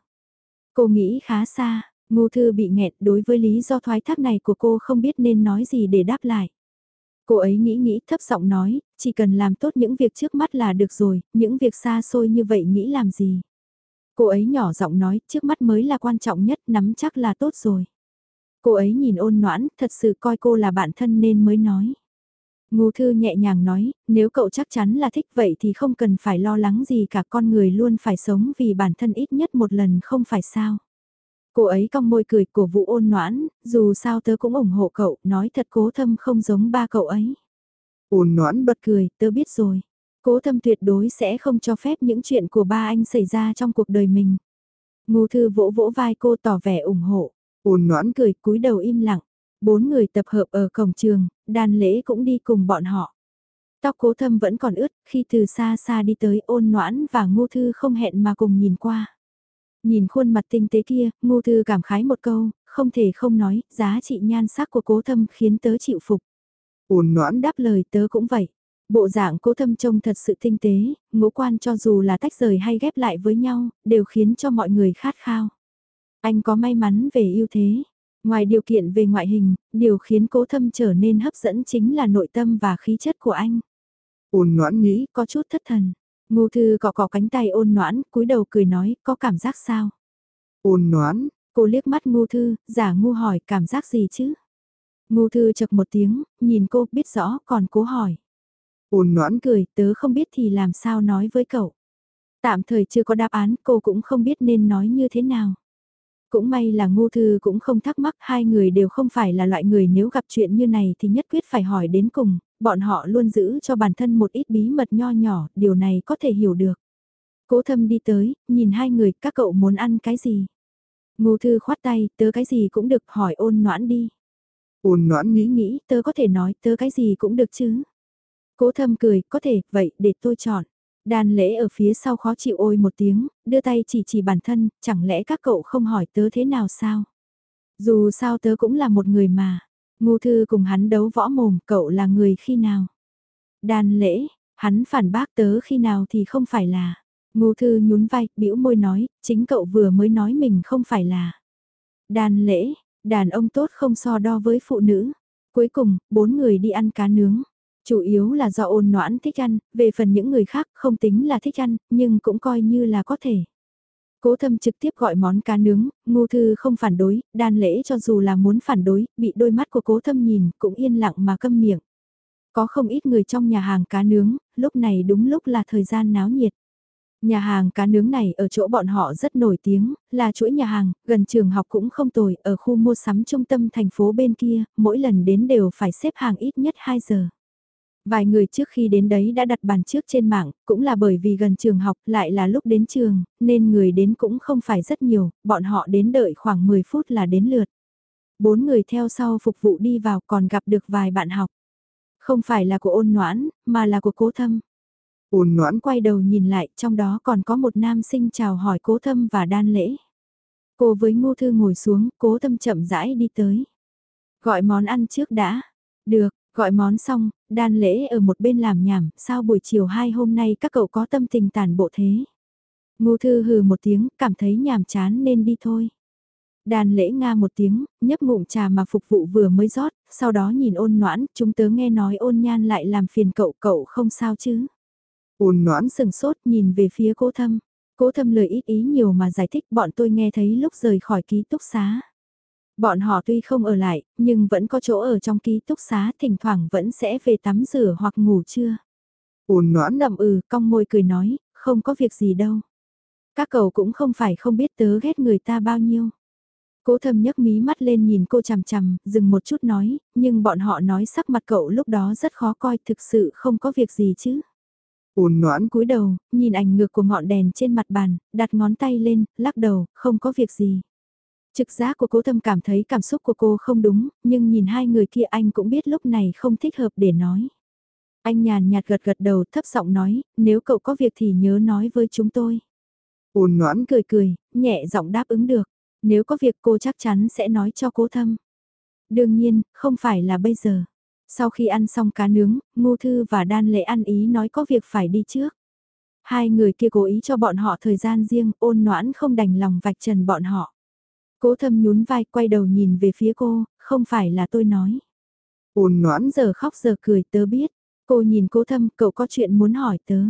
Cô nghĩ khá xa, ngô thư bị nghẹt đối với lý do thoái thác này của cô không biết nên nói gì để đáp lại. Cô ấy nghĩ nghĩ thấp giọng nói, chỉ cần làm tốt những việc trước mắt là được rồi, những việc xa xôi như vậy nghĩ làm gì. Cô ấy nhỏ giọng nói, trước mắt mới là quan trọng nhất, nắm chắc là tốt rồi. Cô ấy nhìn ôn noãn, thật sự coi cô là bạn thân nên mới nói. Ngô Thư nhẹ nhàng nói, nếu cậu chắc chắn là thích vậy thì không cần phải lo lắng gì cả con người luôn phải sống vì bản thân ít nhất một lần không phải sao. Cô ấy cong môi cười của vũ ôn noãn, dù sao tớ cũng ủng hộ cậu, nói thật cố thâm không giống ba cậu ấy. Ôn noãn bật cười, tớ biết rồi. Cố thâm tuyệt đối sẽ không cho phép những chuyện của ba anh xảy ra trong cuộc đời mình. Ngô thư vỗ vỗ vai cô tỏ vẻ ủng hộ. Ôn noãn cười cúi đầu im lặng. Bốn người tập hợp ở cổng trường, đàn lễ cũng đi cùng bọn họ. Tóc cố thâm vẫn còn ướt, khi từ xa xa đi tới ôn noãn và ngô thư không hẹn mà cùng nhìn qua. Nhìn khuôn mặt tinh tế kia, ngô thư cảm khái một câu, không thể không nói, giá trị nhan sắc của cố thâm khiến tớ chịu phục. Ôn noãn đáp lời tớ cũng vậy. Bộ dạng cố thâm trông thật sự tinh tế, ngũ quan cho dù là tách rời hay ghép lại với nhau, đều khiến cho mọi người khát khao. Anh có may mắn về ưu thế. Ngoài điều kiện về ngoại hình, điều khiến cố thâm trở nên hấp dẫn chính là nội tâm và khí chất của anh. Ôn noãn nghĩ có chút thất thần. Ngô thư cọ cọ cánh tay ôn noãn, cúi đầu cười nói, có cảm giác sao? Ôn noãn. Cô liếc mắt ngô thư, giả ngu hỏi cảm giác gì chứ? Ngô thư chật một tiếng, nhìn cô biết rõ còn cố hỏi. Ôn noãn cười, tớ không biết thì làm sao nói với cậu. Tạm thời chưa có đáp án, cô cũng không biết nên nói như thế nào. Cũng may là Ngô Thư cũng không thắc mắc hai người đều không phải là loại người nếu gặp chuyện như này thì nhất quyết phải hỏi đến cùng, bọn họ luôn giữ cho bản thân một ít bí mật nho nhỏ, điều này có thể hiểu được. Cố thâm đi tới, nhìn hai người, các cậu muốn ăn cái gì? Ngô Thư khoát tay, tớ cái gì cũng được, hỏi ôn noãn đi. Ôn noãn nghĩ nghĩ, tớ có thể nói, tớ cái gì cũng được chứ. Cố thâm cười, có thể, vậy, để tôi chọn đan lễ ở phía sau khó chịu ôi một tiếng, đưa tay chỉ chỉ bản thân, chẳng lẽ các cậu không hỏi tớ thế nào sao? Dù sao tớ cũng là một người mà. Ngô thư cùng hắn đấu võ mồm, cậu là người khi nào? đan lễ, hắn phản bác tớ khi nào thì không phải là. Ngô thư nhún vai, bĩu môi nói, chính cậu vừa mới nói mình không phải là. đan lễ, đàn ông tốt không so đo với phụ nữ. Cuối cùng, bốn người đi ăn cá nướng. Chủ yếu là do ôn noãn thích ăn, về phần những người khác không tính là thích ăn, nhưng cũng coi như là có thể. Cố thâm trực tiếp gọi món cá nướng, ngô thư không phản đối, đan lễ cho dù là muốn phản đối, bị đôi mắt của cố thâm nhìn, cũng yên lặng mà câm miệng. Có không ít người trong nhà hàng cá nướng, lúc này đúng lúc là thời gian náo nhiệt. Nhà hàng cá nướng này ở chỗ bọn họ rất nổi tiếng, là chuỗi nhà hàng, gần trường học cũng không tồi, ở khu mua sắm trung tâm thành phố bên kia, mỗi lần đến đều phải xếp hàng ít nhất 2 giờ. Vài người trước khi đến đấy đã đặt bàn trước trên mạng, cũng là bởi vì gần trường học lại là lúc đến trường, nên người đến cũng không phải rất nhiều, bọn họ đến đợi khoảng 10 phút là đến lượt. Bốn người theo sau phục vụ đi vào còn gặp được vài bạn học. Không phải là của ôn noãn, mà là của cố thâm. Ôn noãn quay đầu nhìn lại, trong đó còn có một nam sinh chào hỏi cố thâm và đan lễ. Cô với ngô thư ngồi xuống, cố thâm chậm rãi đi tới. Gọi món ăn trước đã. Được, Gọi món xong, đan lễ ở một bên làm nhảm, sao buổi chiều hai hôm nay các cậu có tâm tình tàn bộ thế? Ngô thư hừ một tiếng, cảm thấy nhàm chán nên đi thôi. Đàn lễ nga một tiếng, nhấp ngụm trà mà phục vụ vừa mới rót, sau đó nhìn ôn noãn, chúng tớ nghe nói ôn nhan lại làm phiền cậu, cậu không sao chứ. Ôn noãn sừng sốt nhìn về phía cố thâm. Cố thâm lời ít ý nhiều mà giải thích bọn tôi nghe thấy lúc rời khỏi ký túc xá. Bọn họ tuy không ở lại, nhưng vẫn có chỗ ở trong ký túc xá, thỉnh thoảng vẫn sẽ về tắm rửa hoặc ngủ trưa. Ôn noãn đậm ừ, cong môi cười nói, không có việc gì đâu. Các cậu cũng không phải không biết tớ ghét người ta bao nhiêu. Cố thâm nhấc mí mắt lên nhìn cô chằm chằm, dừng một chút nói, nhưng bọn họ nói sắc mặt cậu lúc đó rất khó coi, thực sự không có việc gì chứ. Ôn noãn cúi đầu, nhìn ảnh ngược của ngọn đèn trên mặt bàn, đặt ngón tay lên, lắc đầu, không có việc gì. Trực giác của cố thâm cảm thấy cảm xúc của cô không đúng, nhưng nhìn hai người kia anh cũng biết lúc này không thích hợp để nói. Anh nhàn nhạt gật gật đầu thấp giọng nói, nếu cậu có việc thì nhớ nói với chúng tôi. Ôn noãn cười cười, nhẹ giọng đáp ứng được. Nếu có việc cô chắc chắn sẽ nói cho cố thâm. Đương nhiên, không phải là bây giờ. Sau khi ăn xong cá nướng, Ngô Thư và Đan Lệ ăn ý nói có việc phải đi trước. Hai người kia cố ý cho bọn họ thời gian riêng, ôn noãn không đành lòng vạch trần bọn họ. Cố thâm nhún vai quay đầu nhìn về phía cô, không phải là tôi nói. Ôn noãn giờ khóc giờ cười tớ biết. Cô nhìn cố thâm, cậu có chuyện muốn hỏi tớ.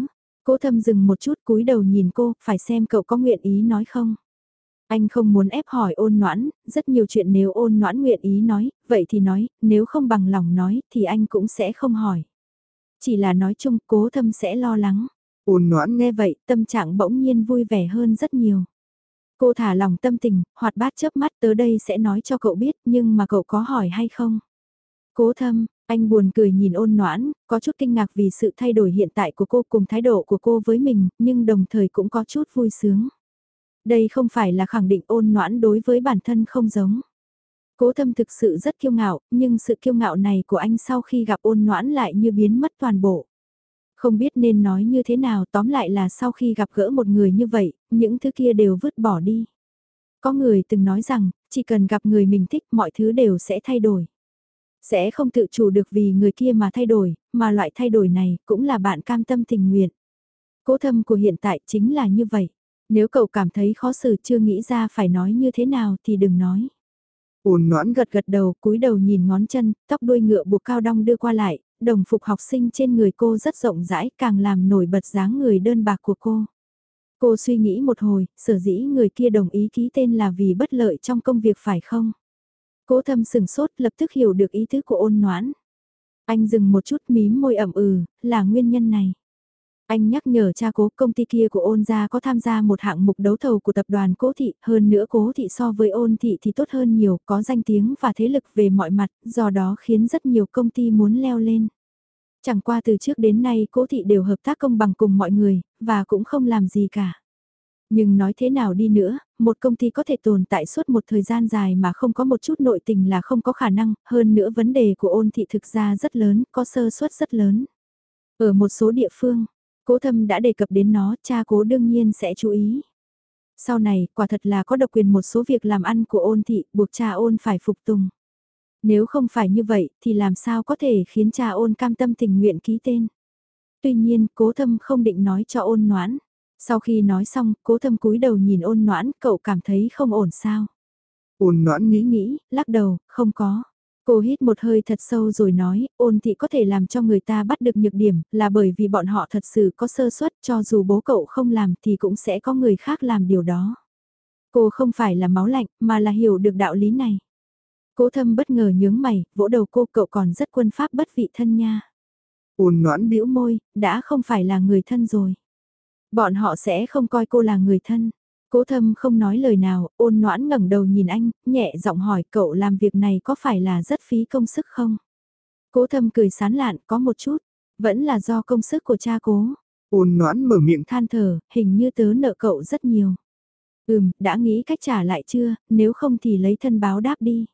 Cố thâm dừng một chút cúi đầu nhìn cô, phải xem cậu có nguyện ý nói không. Anh không muốn ép hỏi ôn noãn, rất nhiều chuyện nếu ôn noãn nguyện ý nói, vậy thì nói, nếu không bằng lòng nói thì anh cũng sẽ không hỏi. Chỉ là nói chung cố thâm sẽ lo lắng. Ôn noãn nghe vậy, tâm trạng bỗng nhiên vui vẻ hơn rất nhiều. Cô thả lòng tâm tình, hoạt bát chớp mắt tới đây sẽ nói cho cậu biết nhưng mà cậu có hỏi hay không? Cố thâm, anh buồn cười nhìn ôn noãn, có chút kinh ngạc vì sự thay đổi hiện tại của cô cùng thái độ của cô với mình, nhưng đồng thời cũng có chút vui sướng. Đây không phải là khẳng định ôn noãn đối với bản thân không giống. Cố thâm thực sự rất kiêu ngạo, nhưng sự kiêu ngạo này của anh sau khi gặp ôn noãn lại như biến mất toàn bộ. Không biết nên nói như thế nào tóm lại là sau khi gặp gỡ một người như vậy, những thứ kia đều vứt bỏ đi. Có người từng nói rằng, chỉ cần gặp người mình thích mọi thứ đều sẽ thay đổi. Sẽ không tự chủ được vì người kia mà thay đổi, mà loại thay đổi này cũng là bạn cam tâm tình nguyện. Cố thâm của hiện tại chính là như vậy. Nếu cậu cảm thấy khó xử chưa nghĩ ra phải nói như thế nào thì đừng nói. Ôn noãn gật gật đầu, cúi đầu nhìn ngón chân, tóc đuôi ngựa buộc cao đong đưa qua lại, đồng phục học sinh trên người cô rất rộng rãi càng làm nổi bật dáng người đơn bạc của cô. Cô suy nghĩ một hồi, sở dĩ người kia đồng ý ký tên là vì bất lợi trong công việc phải không? Cố thâm sừng sốt lập tức hiểu được ý tứ của ôn noãn. Anh dừng một chút mím môi ẩm ừ, là nguyên nhân này. Anh nhắc nhở cha cố công ty kia của ôn gia có tham gia một hạng mục đấu thầu của tập đoàn cố thị, hơn nữa cố thị so với ôn thị thì tốt hơn nhiều, có danh tiếng và thế lực về mọi mặt, do đó khiến rất nhiều công ty muốn leo lên. Chẳng qua từ trước đến nay cố thị đều hợp tác công bằng cùng mọi người, và cũng không làm gì cả. Nhưng nói thế nào đi nữa, một công ty có thể tồn tại suốt một thời gian dài mà không có một chút nội tình là không có khả năng, hơn nữa vấn đề của ôn thị thực ra rất lớn, có sơ suất rất lớn. Ở một số địa phương, cố thâm đã đề cập đến nó, cha cố đương nhiên sẽ chú ý. Sau này, quả thật là có độc quyền một số việc làm ăn của ôn thị, buộc cha ôn phải phục tùng. Nếu không phải như vậy, thì làm sao có thể khiến cha ôn cam tâm tình nguyện ký tên. Tuy nhiên, cố thâm không định nói cho ôn noãn. Sau khi nói xong, cố thâm cúi đầu nhìn ôn noãn, cậu cảm thấy không ổn sao. Ôn noãn nghĩ nghĩ, lắc đầu, không có. Cô hít một hơi thật sâu rồi nói, ôn thị có thể làm cho người ta bắt được nhược điểm, là bởi vì bọn họ thật sự có sơ suất cho dù bố cậu không làm thì cũng sẽ có người khác làm điều đó. Cô không phải là máu lạnh, mà là hiểu được đạo lý này. Cố thâm bất ngờ nhướng mày, vỗ đầu cô cậu còn rất quân pháp bất vị thân nha. Ôn noãn bĩu môi, đã không phải là người thân rồi. Bọn họ sẽ không coi cô là người thân. Cố thâm không nói lời nào, ôn noãn ngẩng đầu nhìn anh, nhẹ giọng hỏi cậu làm việc này có phải là rất phí công sức không? Cố thâm cười sán lạn, có một chút, vẫn là do công sức của cha cố. Ôn noãn mở miệng than thở, hình như tớ nợ cậu rất nhiều. Ừm, đã nghĩ cách trả lại chưa, nếu không thì lấy thân báo đáp đi.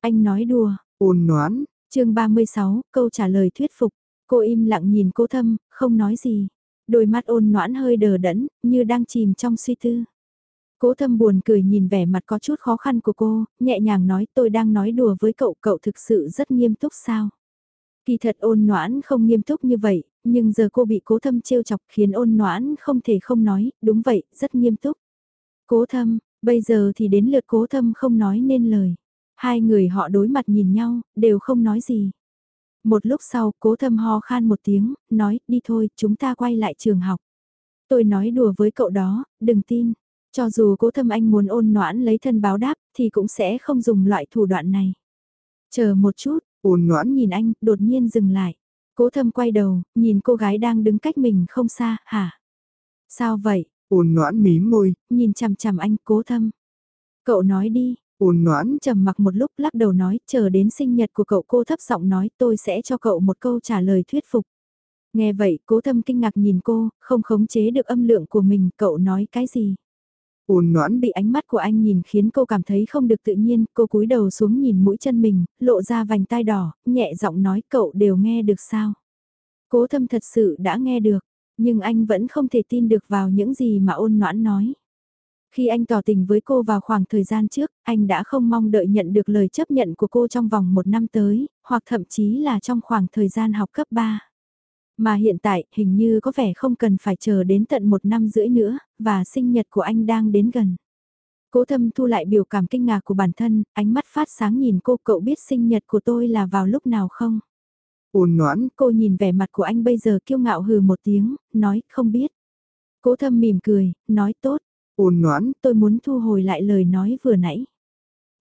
Anh nói đùa. Ôn noãn. chương 36, câu trả lời thuyết phục. Cô im lặng nhìn cố thâm, không nói gì. Đôi mắt ôn noãn hơi đờ đẫn, như đang chìm trong suy tư. Cố thâm buồn cười nhìn vẻ mặt có chút khó khăn của cô, nhẹ nhàng nói tôi đang nói đùa với cậu, cậu thực sự rất nghiêm túc sao? Kỳ thật ôn noãn không nghiêm túc như vậy, nhưng giờ cô bị cố thâm trêu chọc khiến ôn noãn không thể không nói, đúng vậy, rất nghiêm túc. Cố thâm, bây giờ thì đến lượt cố thâm không nói nên lời. Hai người họ đối mặt nhìn nhau, đều không nói gì. Một lúc sau, cố thâm ho khan một tiếng, nói, đi thôi, chúng ta quay lại trường học. Tôi nói đùa với cậu đó, đừng tin. Cho dù cố thâm anh muốn ôn noãn lấy thân báo đáp, thì cũng sẽ không dùng loại thủ đoạn này. Chờ một chút, ôn noãn nhìn anh, đột nhiên dừng lại. Cố thâm quay đầu, nhìn cô gái đang đứng cách mình không xa, hả? Sao vậy? Ôn noãn mí môi, nhìn chằm chằm anh, cố thâm. Cậu nói đi, Ôn noãn trầm mặc một lúc lắc đầu nói, chờ đến sinh nhật của cậu cô thấp giọng nói tôi sẽ cho cậu một câu trả lời thuyết phục. Nghe vậy, cố thâm kinh ngạc nhìn cô, không khống chế được âm lượng của mình, cậu nói cái gì? Ôn noãn bị ánh mắt của anh nhìn khiến cô cảm thấy không được tự nhiên, cô cúi đầu xuống nhìn mũi chân mình, lộ ra vành tai đỏ, nhẹ giọng nói cậu đều nghe được sao? Cố thâm thật sự đã nghe được, nhưng anh vẫn không thể tin được vào những gì mà ôn noãn nói. Khi anh tỏ tình với cô vào khoảng thời gian trước, anh đã không mong đợi nhận được lời chấp nhận của cô trong vòng một năm tới, hoặc thậm chí là trong khoảng thời gian học cấp 3. Mà hiện tại, hình như có vẻ không cần phải chờ đến tận một năm rưỡi nữa, và sinh nhật của anh đang đến gần. Cố thâm thu lại biểu cảm kinh ngạc của bản thân, ánh mắt phát sáng nhìn cô cậu biết sinh nhật của tôi là vào lúc nào không? Ôn noãn, cô nhìn vẻ mặt của anh bây giờ kiêu ngạo hừ một tiếng, nói không biết. Cố thâm mỉm cười, nói tốt, Ôn noãn, tôi muốn thu hồi lại lời nói vừa nãy.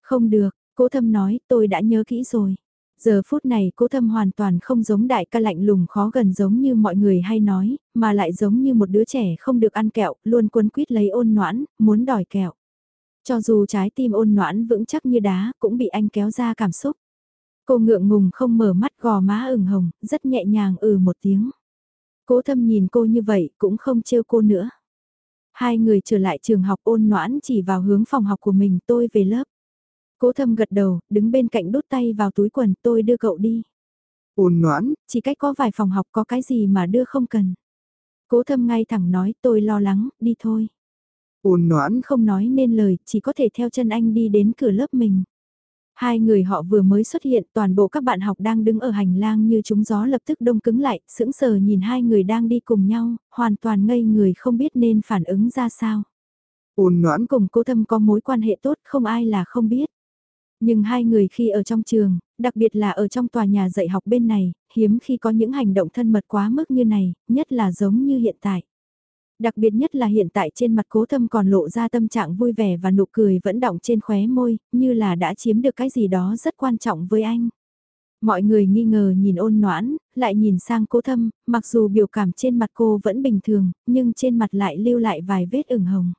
Không được, cố thâm nói, tôi đã nhớ kỹ rồi. Giờ phút này cố thâm hoàn toàn không giống đại ca lạnh lùng khó gần giống như mọi người hay nói, mà lại giống như một đứa trẻ không được ăn kẹo, luôn cuốn quýt lấy ôn noãn, muốn đòi kẹo. Cho dù trái tim ôn noãn vững chắc như đá cũng bị anh kéo ra cảm xúc. Cô ngượng ngùng không mở mắt gò má ửng hồng, rất nhẹ nhàng ừ một tiếng. Cố thâm nhìn cô như vậy cũng không trêu cô nữa. Hai người trở lại trường học ôn noãn chỉ vào hướng phòng học của mình tôi về lớp. Cố thâm gật đầu, đứng bên cạnh đút tay vào túi quần tôi đưa cậu đi. Ôn noãn, chỉ cách có vài phòng học có cái gì mà đưa không cần. Cố thâm ngay thẳng nói tôi lo lắng, đi thôi. Ôn noãn không nói nên lời, chỉ có thể theo chân anh đi đến cửa lớp mình. Hai người họ vừa mới xuất hiện, toàn bộ các bạn học đang đứng ở hành lang như chúng gió lập tức đông cứng lại, sững sờ nhìn hai người đang đi cùng nhau, hoàn toàn ngây người không biết nên phản ứng ra sao. Ôn noãn cùng cố thâm có mối quan hệ tốt, không ai là không biết. Nhưng hai người khi ở trong trường, đặc biệt là ở trong tòa nhà dạy học bên này, hiếm khi có những hành động thân mật quá mức như này, nhất là giống như hiện tại. Đặc biệt nhất là hiện tại trên mặt cố thâm còn lộ ra tâm trạng vui vẻ và nụ cười vẫn đọng trên khóe môi, như là đã chiếm được cái gì đó rất quan trọng với anh. Mọi người nghi ngờ nhìn ôn noãn, lại nhìn sang cố thâm, mặc dù biểu cảm trên mặt cô vẫn bình thường, nhưng trên mặt lại lưu lại vài vết ửng hồng.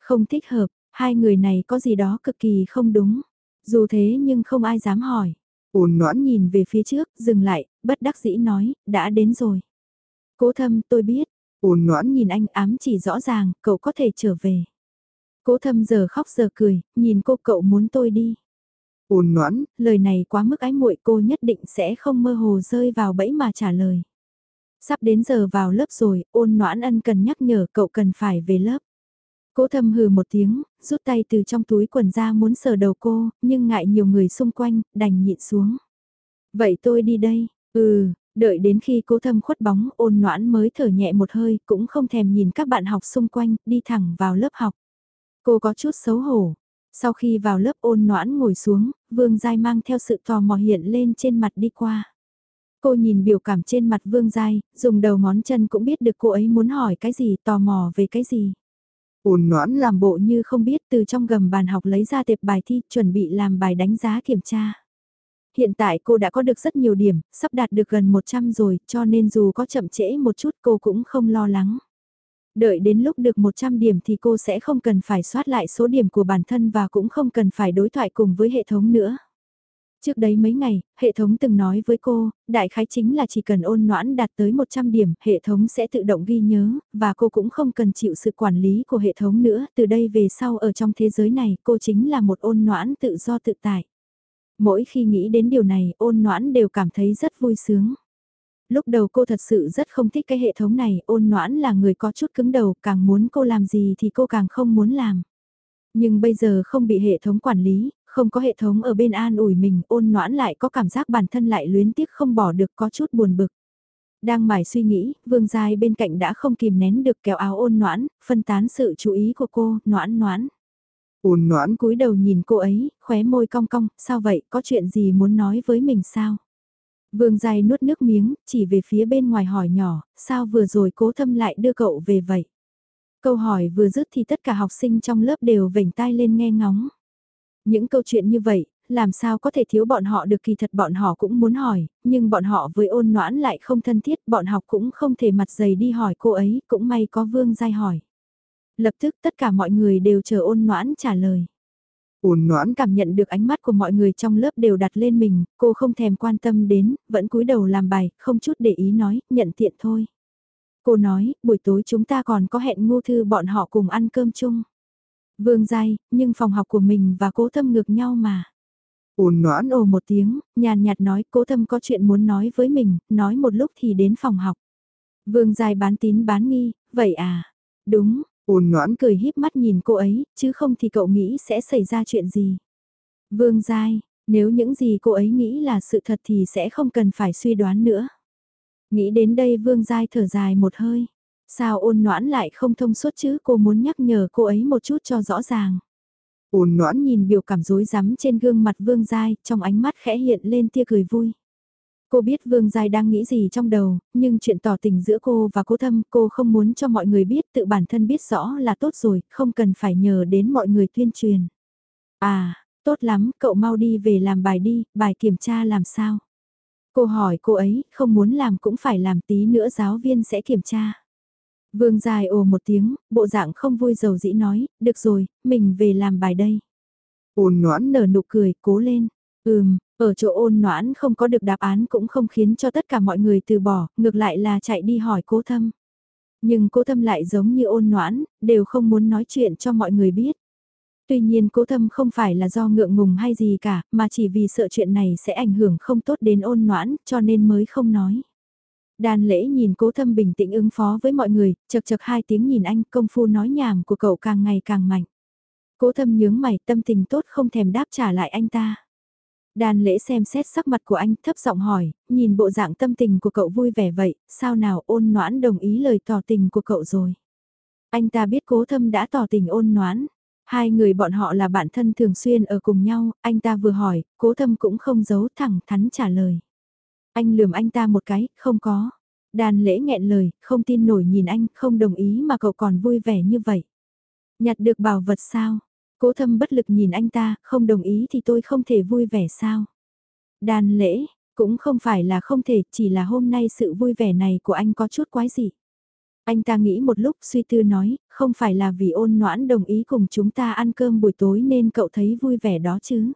Không thích hợp, hai người này có gì đó cực kỳ không đúng. Dù thế nhưng không ai dám hỏi. Ôn noãn nhìn về phía trước, dừng lại, bất đắc dĩ nói, đã đến rồi. Cố thâm, tôi biết, Ôn noãn nhìn anh ám chỉ rõ ràng, cậu có thể trở về. Cố thâm giờ khóc giờ cười, nhìn cô cậu muốn tôi đi. Ôn noãn, lời này quá mức ái muội cô nhất định sẽ không mơ hồ rơi vào bẫy mà trả lời. Sắp đến giờ vào lớp rồi, ôn noãn ân cần nhắc nhở cậu cần phải về lớp. Cố thâm hừ một tiếng, rút tay từ trong túi quần ra muốn sờ đầu cô, nhưng ngại nhiều người xung quanh, đành nhịn xuống. Vậy tôi đi đây, ừ, Đợi đến khi cố thâm khuất bóng ôn noãn mới thở nhẹ một hơi cũng không thèm nhìn các bạn học xung quanh đi thẳng vào lớp học. Cô có chút xấu hổ. Sau khi vào lớp ôn noãn ngồi xuống, Vương Giai mang theo sự tò mò hiện lên trên mặt đi qua. Cô nhìn biểu cảm trên mặt Vương Giai, dùng đầu ngón chân cũng biết được cô ấy muốn hỏi cái gì tò mò về cái gì. Ôn noãn làm bộ như không biết từ trong gầm bàn học lấy ra tệp bài thi chuẩn bị làm bài đánh giá kiểm tra. Hiện tại cô đã có được rất nhiều điểm, sắp đạt được gần 100 rồi, cho nên dù có chậm trễ một chút cô cũng không lo lắng. Đợi đến lúc được 100 điểm thì cô sẽ không cần phải soát lại số điểm của bản thân và cũng không cần phải đối thoại cùng với hệ thống nữa. Trước đấy mấy ngày, hệ thống từng nói với cô, đại khái chính là chỉ cần ôn noãn đạt tới 100 điểm, hệ thống sẽ tự động ghi nhớ, và cô cũng không cần chịu sự quản lý của hệ thống nữa. Từ đây về sau ở trong thế giới này, cô chính là một ôn noãn tự do tự tại. Mỗi khi nghĩ đến điều này ôn noãn đều cảm thấy rất vui sướng. Lúc đầu cô thật sự rất không thích cái hệ thống này, ôn noãn là người có chút cứng đầu, càng muốn cô làm gì thì cô càng không muốn làm. Nhưng bây giờ không bị hệ thống quản lý, không có hệ thống ở bên an ủi mình, ôn noãn lại có cảm giác bản thân lại luyến tiếc không bỏ được có chút buồn bực. Đang mải suy nghĩ, vương giai bên cạnh đã không kìm nén được kéo áo ôn noãn, phân tán sự chú ý của cô, noãn noãn. Ôn noãn cúi đầu nhìn cô ấy, khóe môi cong cong, sao vậy, có chuyện gì muốn nói với mình sao? Vương dài nuốt nước miếng, chỉ về phía bên ngoài hỏi nhỏ, sao vừa rồi cố thâm lại đưa cậu về vậy? Câu hỏi vừa dứt thì tất cả học sinh trong lớp đều vểnh tai lên nghe ngóng. Những câu chuyện như vậy, làm sao có thể thiếu bọn họ được kỳ thật bọn họ cũng muốn hỏi, nhưng bọn họ với ôn noãn lại không thân thiết, bọn học cũng không thể mặt dày đi hỏi cô ấy, cũng may có vương giai hỏi. Lập tức tất cả mọi người đều chờ ôn noãn trả lời. Ôn noãn cảm nhận được ánh mắt của mọi người trong lớp đều đặt lên mình, cô không thèm quan tâm đến, vẫn cúi đầu làm bài, không chút để ý nói, nhận tiện thôi. Cô nói, buổi tối chúng ta còn có hẹn ngô thư bọn họ cùng ăn cơm chung. Vương Giai, nhưng phòng học của mình và cố thâm ngược nhau mà. Ôn noãn ồ một tiếng, nhàn nhạt nói cố thâm có chuyện muốn nói với mình, nói một lúc thì đến phòng học. Vương Giai bán tín bán nghi, vậy à? Đúng, Ôn noãn cười híp mắt nhìn cô ấy, chứ không thì cậu nghĩ sẽ xảy ra chuyện gì. Vương Giai, nếu những gì cô ấy nghĩ là sự thật thì sẽ không cần phải suy đoán nữa. Nghĩ đến đây Vương Giai thở dài một hơi. Sao ôn noãn lại không thông suốt chứ cô muốn nhắc nhở cô ấy một chút cho rõ ràng. Ôn noãn nhìn biểu cảm rối rắm trên gương mặt Vương Giai, trong ánh mắt khẽ hiện lên tia cười vui. Cô biết Vương Giai đang nghĩ gì trong đầu, nhưng chuyện tỏ tình giữa cô và cô thâm cô không muốn cho mọi người biết tự bản thân biết rõ là tốt rồi, không cần phải nhờ đến mọi người tuyên truyền. À, tốt lắm, cậu mau đi về làm bài đi, bài kiểm tra làm sao? Cô hỏi cô ấy, không muốn làm cũng phải làm tí nữa giáo viên sẽ kiểm tra. Vương dài ồ một tiếng, bộ dạng không vui dầu dĩ nói, được rồi, mình về làm bài đây. Ôn noãn nở nụ cười, cố lên. Ừm, ở chỗ ôn noãn không có được đáp án cũng không khiến cho tất cả mọi người từ bỏ, ngược lại là chạy đi hỏi cố thâm. Nhưng cố thâm lại giống như ôn noãn, đều không muốn nói chuyện cho mọi người biết. Tuy nhiên cố thâm không phải là do ngượng ngùng hay gì cả, mà chỉ vì sợ chuyện này sẽ ảnh hưởng không tốt đến ôn noãn, cho nên mới không nói. Đan lễ nhìn cố thâm bình tĩnh ứng phó với mọi người, chật chật hai tiếng nhìn anh công phu nói nhảm của cậu càng ngày càng mạnh. Cố thâm nhướng mày tâm tình tốt không thèm đáp trả lại anh ta. Đan lễ xem xét sắc mặt của anh thấp giọng hỏi, nhìn bộ dạng tâm tình của cậu vui vẻ vậy, sao nào ôn noãn đồng ý lời tỏ tình của cậu rồi. Anh ta biết cố thâm đã tỏ tình ôn noãn. Hai người bọn họ là bạn thân thường xuyên ở cùng nhau, anh ta vừa hỏi, cố thâm cũng không giấu thẳng thắn trả lời. Anh lườm anh ta một cái, không có. Đàn lễ nghẹn lời, không tin nổi nhìn anh, không đồng ý mà cậu còn vui vẻ như vậy. Nhặt được bảo vật sao? Cố thâm bất lực nhìn anh ta, không đồng ý thì tôi không thể vui vẻ sao? Đàn lễ, cũng không phải là không thể, chỉ là hôm nay sự vui vẻ này của anh có chút quái gì. Anh ta nghĩ một lúc suy tư nói, không phải là vì ôn noãn đồng ý cùng chúng ta ăn cơm buổi tối nên cậu thấy vui vẻ đó chứ.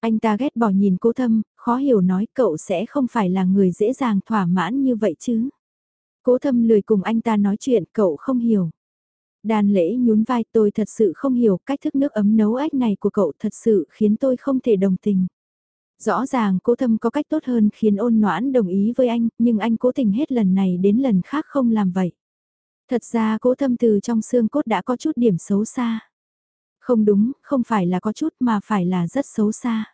Anh ta ghét bỏ nhìn cố thâm, khó hiểu nói cậu sẽ không phải là người dễ dàng thỏa mãn như vậy chứ. Cố thâm lười cùng anh ta nói chuyện cậu không hiểu. Đàn lễ nhún vai tôi thật sự không hiểu cách thức nước ấm nấu ếch này của cậu thật sự khiến tôi không thể đồng tình. Rõ ràng cố thâm có cách tốt hơn khiến ôn noãn đồng ý với anh, nhưng anh cố tình hết lần này đến lần khác không làm vậy. Thật ra cố thâm từ trong xương cốt đã có chút điểm xấu xa. Không đúng, không phải là có chút mà phải là rất xấu xa.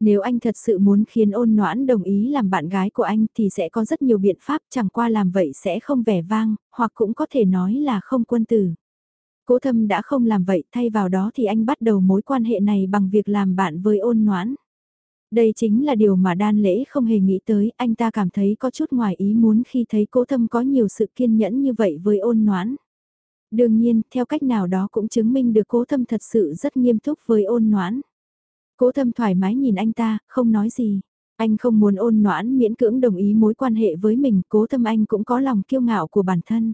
Nếu anh thật sự muốn khiến ôn noãn đồng ý làm bạn gái của anh thì sẽ có rất nhiều biện pháp chẳng qua làm vậy sẽ không vẻ vang, hoặc cũng có thể nói là không quân tử. Cố thâm đã không làm vậy thay vào đó thì anh bắt đầu mối quan hệ này bằng việc làm bạn với ôn noãn. Đây chính là điều mà đan lễ không hề nghĩ tới, anh ta cảm thấy có chút ngoài ý muốn khi thấy cố thâm có nhiều sự kiên nhẫn như vậy với ôn noãn. Đương nhiên, theo cách nào đó cũng chứng minh được cố thâm thật sự rất nghiêm túc với ôn noãn. Cố thâm thoải mái nhìn anh ta, không nói gì. Anh không muốn ôn noãn miễn cưỡng đồng ý mối quan hệ với mình, cố thâm anh cũng có lòng kiêu ngạo của bản thân.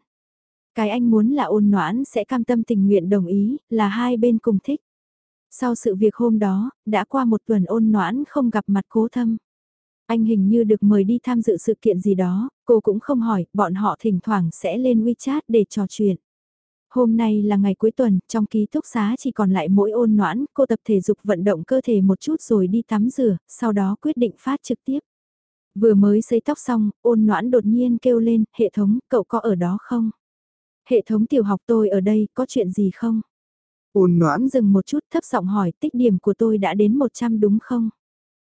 Cái anh muốn là ôn noãn sẽ cam tâm tình nguyện đồng ý, là hai bên cùng thích. Sau sự việc hôm đó, đã qua một tuần ôn noãn không gặp mặt cố thâm. Anh hình như được mời đi tham dự sự kiện gì đó, cô cũng không hỏi, bọn họ thỉnh thoảng sẽ lên WeChat để trò chuyện. Hôm nay là ngày cuối tuần, trong ký túc xá chỉ còn lại mỗi ôn noãn, cô tập thể dục vận động cơ thể một chút rồi đi tắm rửa, sau đó quyết định phát trực tiếp. Vừa mới xây tóc xong, ôn noãn đột nhiên kêu lên, hệ thống, cậu có ở đó không? Hệ thống tiểu học tôi ở đây, có chuyện gì không? Ôn noãn dừng một chút thấp giọng hỏi tích điểm của tôi đã đến 100 đúng không?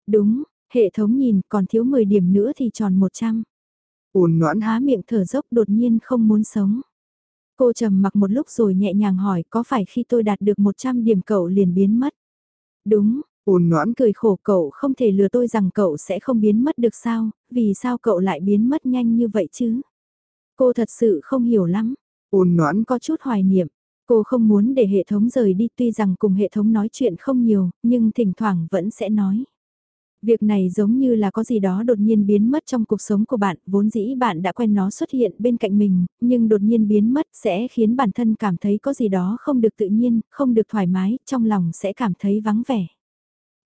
Đúng, hệ thống nhìn còn thiếu 10 điểm nữa thì tròn 100. Ôn noãn há miệng thở dốc đột nhiên không muốn sống. Cô trầm mặc một lúc rồi nhẹ nhàng hỏi có phải khi tôi đạt được 100 điểm cậu liền biến mất? Đúng, ôn noãn cười khổ cậu không thể lừa tôi rằng cậu sẽ không biến mất được sao, vì sao cậu lại biến mất nhanh như vậy chứ? Cô thật sự không hiểu lắm. Ôn noãn có chút hoài niệm. Cô không muốn để hệ thống rời đi tuy rằng cùng hệ thống nói chuyện không nhiều, nhưng thỉnh thoảng vẫn sẽ nói. Việc này giống như là có gì đó đột nhiên biến mất trong cuộc sống của bạn, vốn dĩ bạn đã quen nó xuất hiện bên cạnh mình, nhưng đột nhiên biến mất sẽ khiến bản thân cảm thấy có gì đó không được tự nhiên, không được thoải mái, trong lòng sẽ cảm thấy vắng vẻ.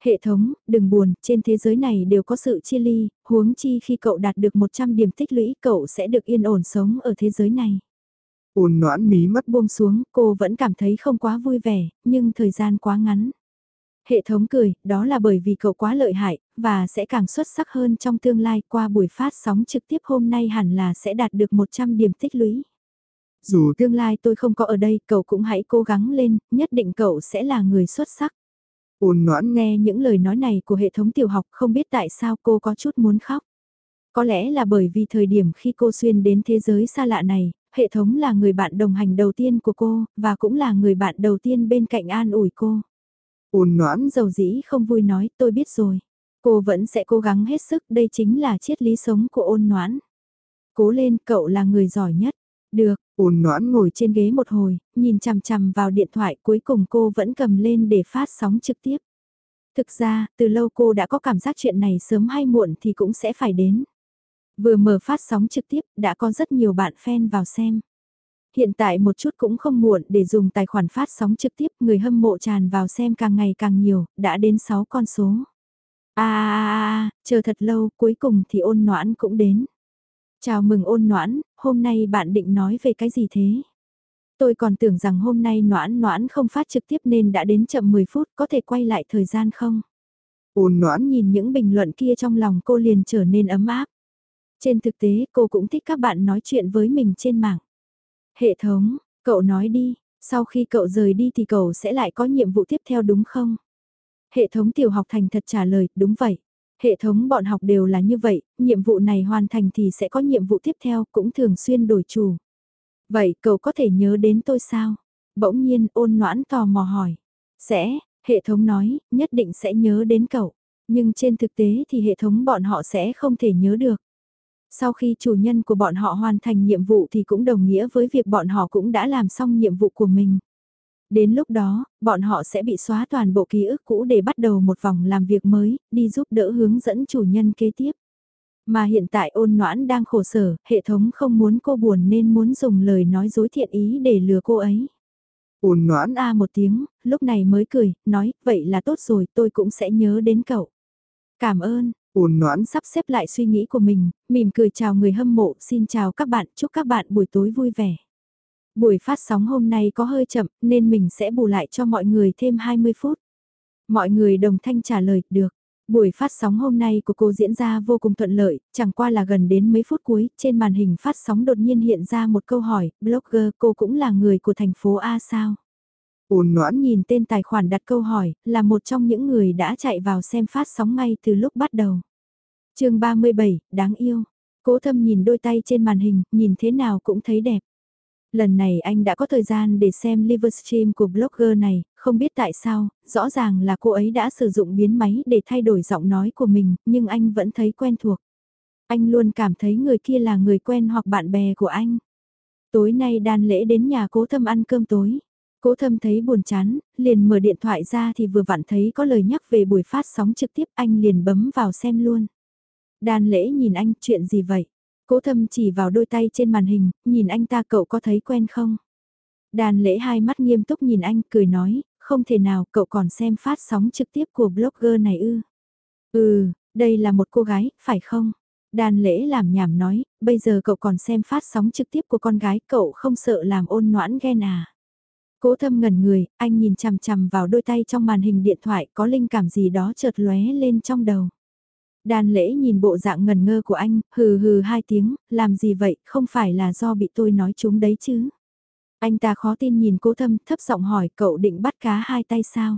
Hệ thống, đừng buồn, trên thế giới này đều có sự chia ly, huống chi khi cậu đạt được 100 điểm tích lũy cậu sẽ được yên ổn sống ở thế giới này. Ôn noãn mí mắt buông xuống, cô vẫn cảm thấy không quá vui vẻ, nhưng thời gian quá ngắn. Hệ thống cười, đó là bởi vì cậu quá lợi hại, và sẽ càng xuất sắc hơn trong tương lai qua buổi phát sóng trực tiếp hôm nay hẳn là sẽ đạt được 100 điểm tích lũy. Dù tương lai tôi không có ở đây, cậu cũng hãy cố gắng lên, nhất định cậu sẽ là người xuất sắc. Ôn noãn nghe những lời nói này của hệ thống tiểu học không biết tại sao cô có chút muốn khóc. Có lẽ là bởi vì thời điểm khi cô xuyên đến thế giới xa lạ này, hệ thống là người bạn đồng hành đầu tiên của cô, và cũng là người bạn đầu tiên bên cạnh an ủi cô. Ôn noãn dầu dĩ không vui nói, tôi biết rồi. Cô vẫn sẽ cố gắng hết sức, đây chính là triết lý sống của ôn noãn. Cố lên, cậu là người giỏi nhất. Được, ôn noãn ngồi trên ghế một hồi, nhìn chằm chằm vào điện thoại cuối cùng cô vẫn cầm lên để phát sóng trực tiếp. Thực ra, từ lâu cô đã có cảm giác chuyện này sớm hay muộn thì cũng sẽ phải đến. Vừa mở phát sóng trực tiếp, đã có rất nhiều bạn fan vào xem. Hiện tại một chút cũng không muộn để dùng tài khoản phát sóng trực tiếp người hâm mộ tràn vào xem càng ngày càng nhiều, đã đến 6 con số. À, à, à, à, chờ thật lâu, cuối cùng thì ôn noãn cũng đến. Chào mừng ôn noãn, hôm nay bạn định nói về cái gì thế? Tôi còn tưởng rằng hôm nay noãn noãn không phát trực tiếp nên đã đến chậm 10 phút, có thể quay lại thời gian không? Ôn noãn nhìn những bình luận kia trong lòng cô liền trở nên ấm áp. Trên thực tế cô cũng thích các bạn nói chuyện với mình trên mạng. Hệ thống, cậu nói đi, sau khi cậu rời đi thì cậu sẽ lại có nhiệm vụ tiếp theo đúng không? Hệ thống tiểu học thành thật trả lời, đúng vậy. Hệ thống bọn học đều là như vậy, nhiệm vụ này hoàn thành thì sẽ có nhiệm vụ tiếp theo, cũng thường xuyên đổi chủ. Vậy cậu có thể nhớ đến tôi sao? Bỗng nhiên ôn noãn tò mò hỏi. Sẽ, hệ thống nói, nhất định sẽ nhớ đến cậu. Nhưng trên thực tế thì hệ thống bọn họ sẽ không thể nhớ được. Sau khi chủ nhân của bọn họ hoàn thành nhiệm vụ thì cũng đồng nghĩa với việc bọn họ cũng đã làm xong nhiệm vụ của mình. Đến lúc đó, bọn họ sẽ bị xóa toàn bộ ký ức cũ để bắt đầu một vòng làm việc mới, đi giúp đỡ hướng dẫn chủ nhân kế tiếp. Mà hiện tại ôn noãn đang khổ sở, hệ thống không muốn cô buồn nên muốn dùng lời nói dối thiện ý để lừa cô ấy. Ôn noãn a một tiếng, lúc này mới cười, nói, vậy là tốt rồi, tôi cũng sẽ nhớ đến cậu. Cảm ơn, ôn noãn sắp xếp lại suy nghĩ của mình, mỉm cười chào người hâm mộ, xin chào các bạn, chúc các bạn buổi tối vui vẻ. Buổi phát sóng hôm nay có hơi chậm, nên mình sẽ bù lại cho mọi người thêm 20 phút. Mọi người đồng thanh trả lời, được. Buổi phát sóng hôm nay của cô diễn ra vô cùng thuận lợi, chẳng qua là gần đến mấy phút cuối, trên màn hình phát sóng đột nhiên hiện ra một câu hỏi, blogger cô cũng là người của thành phố A sao? Ôn noãn nhìn tên tài khoản đặt câu hỏi, là một trong những người đã chạy vào xem phát sóng ngay từ lúc bắt đầu. chương 37, đáng yêu. Cố thâm nhìn đôi tay trên màn hình, nhìn thế nào cũng thấy đẹp. Lần này anh đã có thời gian để xem livestream của blogger này, không biết tại sao, rõ ràng là cô ấy đã sử dụng biến máy để thay đổi giọng nói của mình, nhưng anh vẫn thấy quen thuộc. Anh luôn cảm thấy người kia là người quen hoặc bạn bè của anh. Tối nay đan lễ đến nhà cố thâm ăn cơm tối. Cố thâm thấy buồn chán, liền mở điện thoại ra thì vừa vặn thấy có lời nhắc về buổi phát sóng trực tiếp anh liền bấm vào xem luôn. Đan lễ nhìn anh chuyện gì vậy? Cố thâm chỉ vào đôi tay trên màn hình, nhìn anh ta cậu có thấy quen không? Đàn lễ hai mắt nghiêm túc nhìn anh, cười nói, không thể nào cậu còn xem phát sóng trực tiếp của blogger này ư. Ừ, đây là một cô gái, phải không? Đàn lễ làm nhảm nói, bây giờ cậu còn xem phát sóng trực tiếp của con gái, cậu không sợ làm ôn noãn ghen à? Cố thâm ngẩn người, anh nhìn chằm chằm vào đôi tay trong màn hình điện thoại có linh cảm gì đó chợt lóe lên trong đầu. Đàn lễ nhìn bộ dạng ngần ngơ của anh, hừ hừ hai tiếng, làm gì vậy, không phải là do bị tôi nói chúng đấy chứ. Anh ta khó tin nhìn cố thâm, thấp giọng hỏi cậu định bắt cá hai tay sao?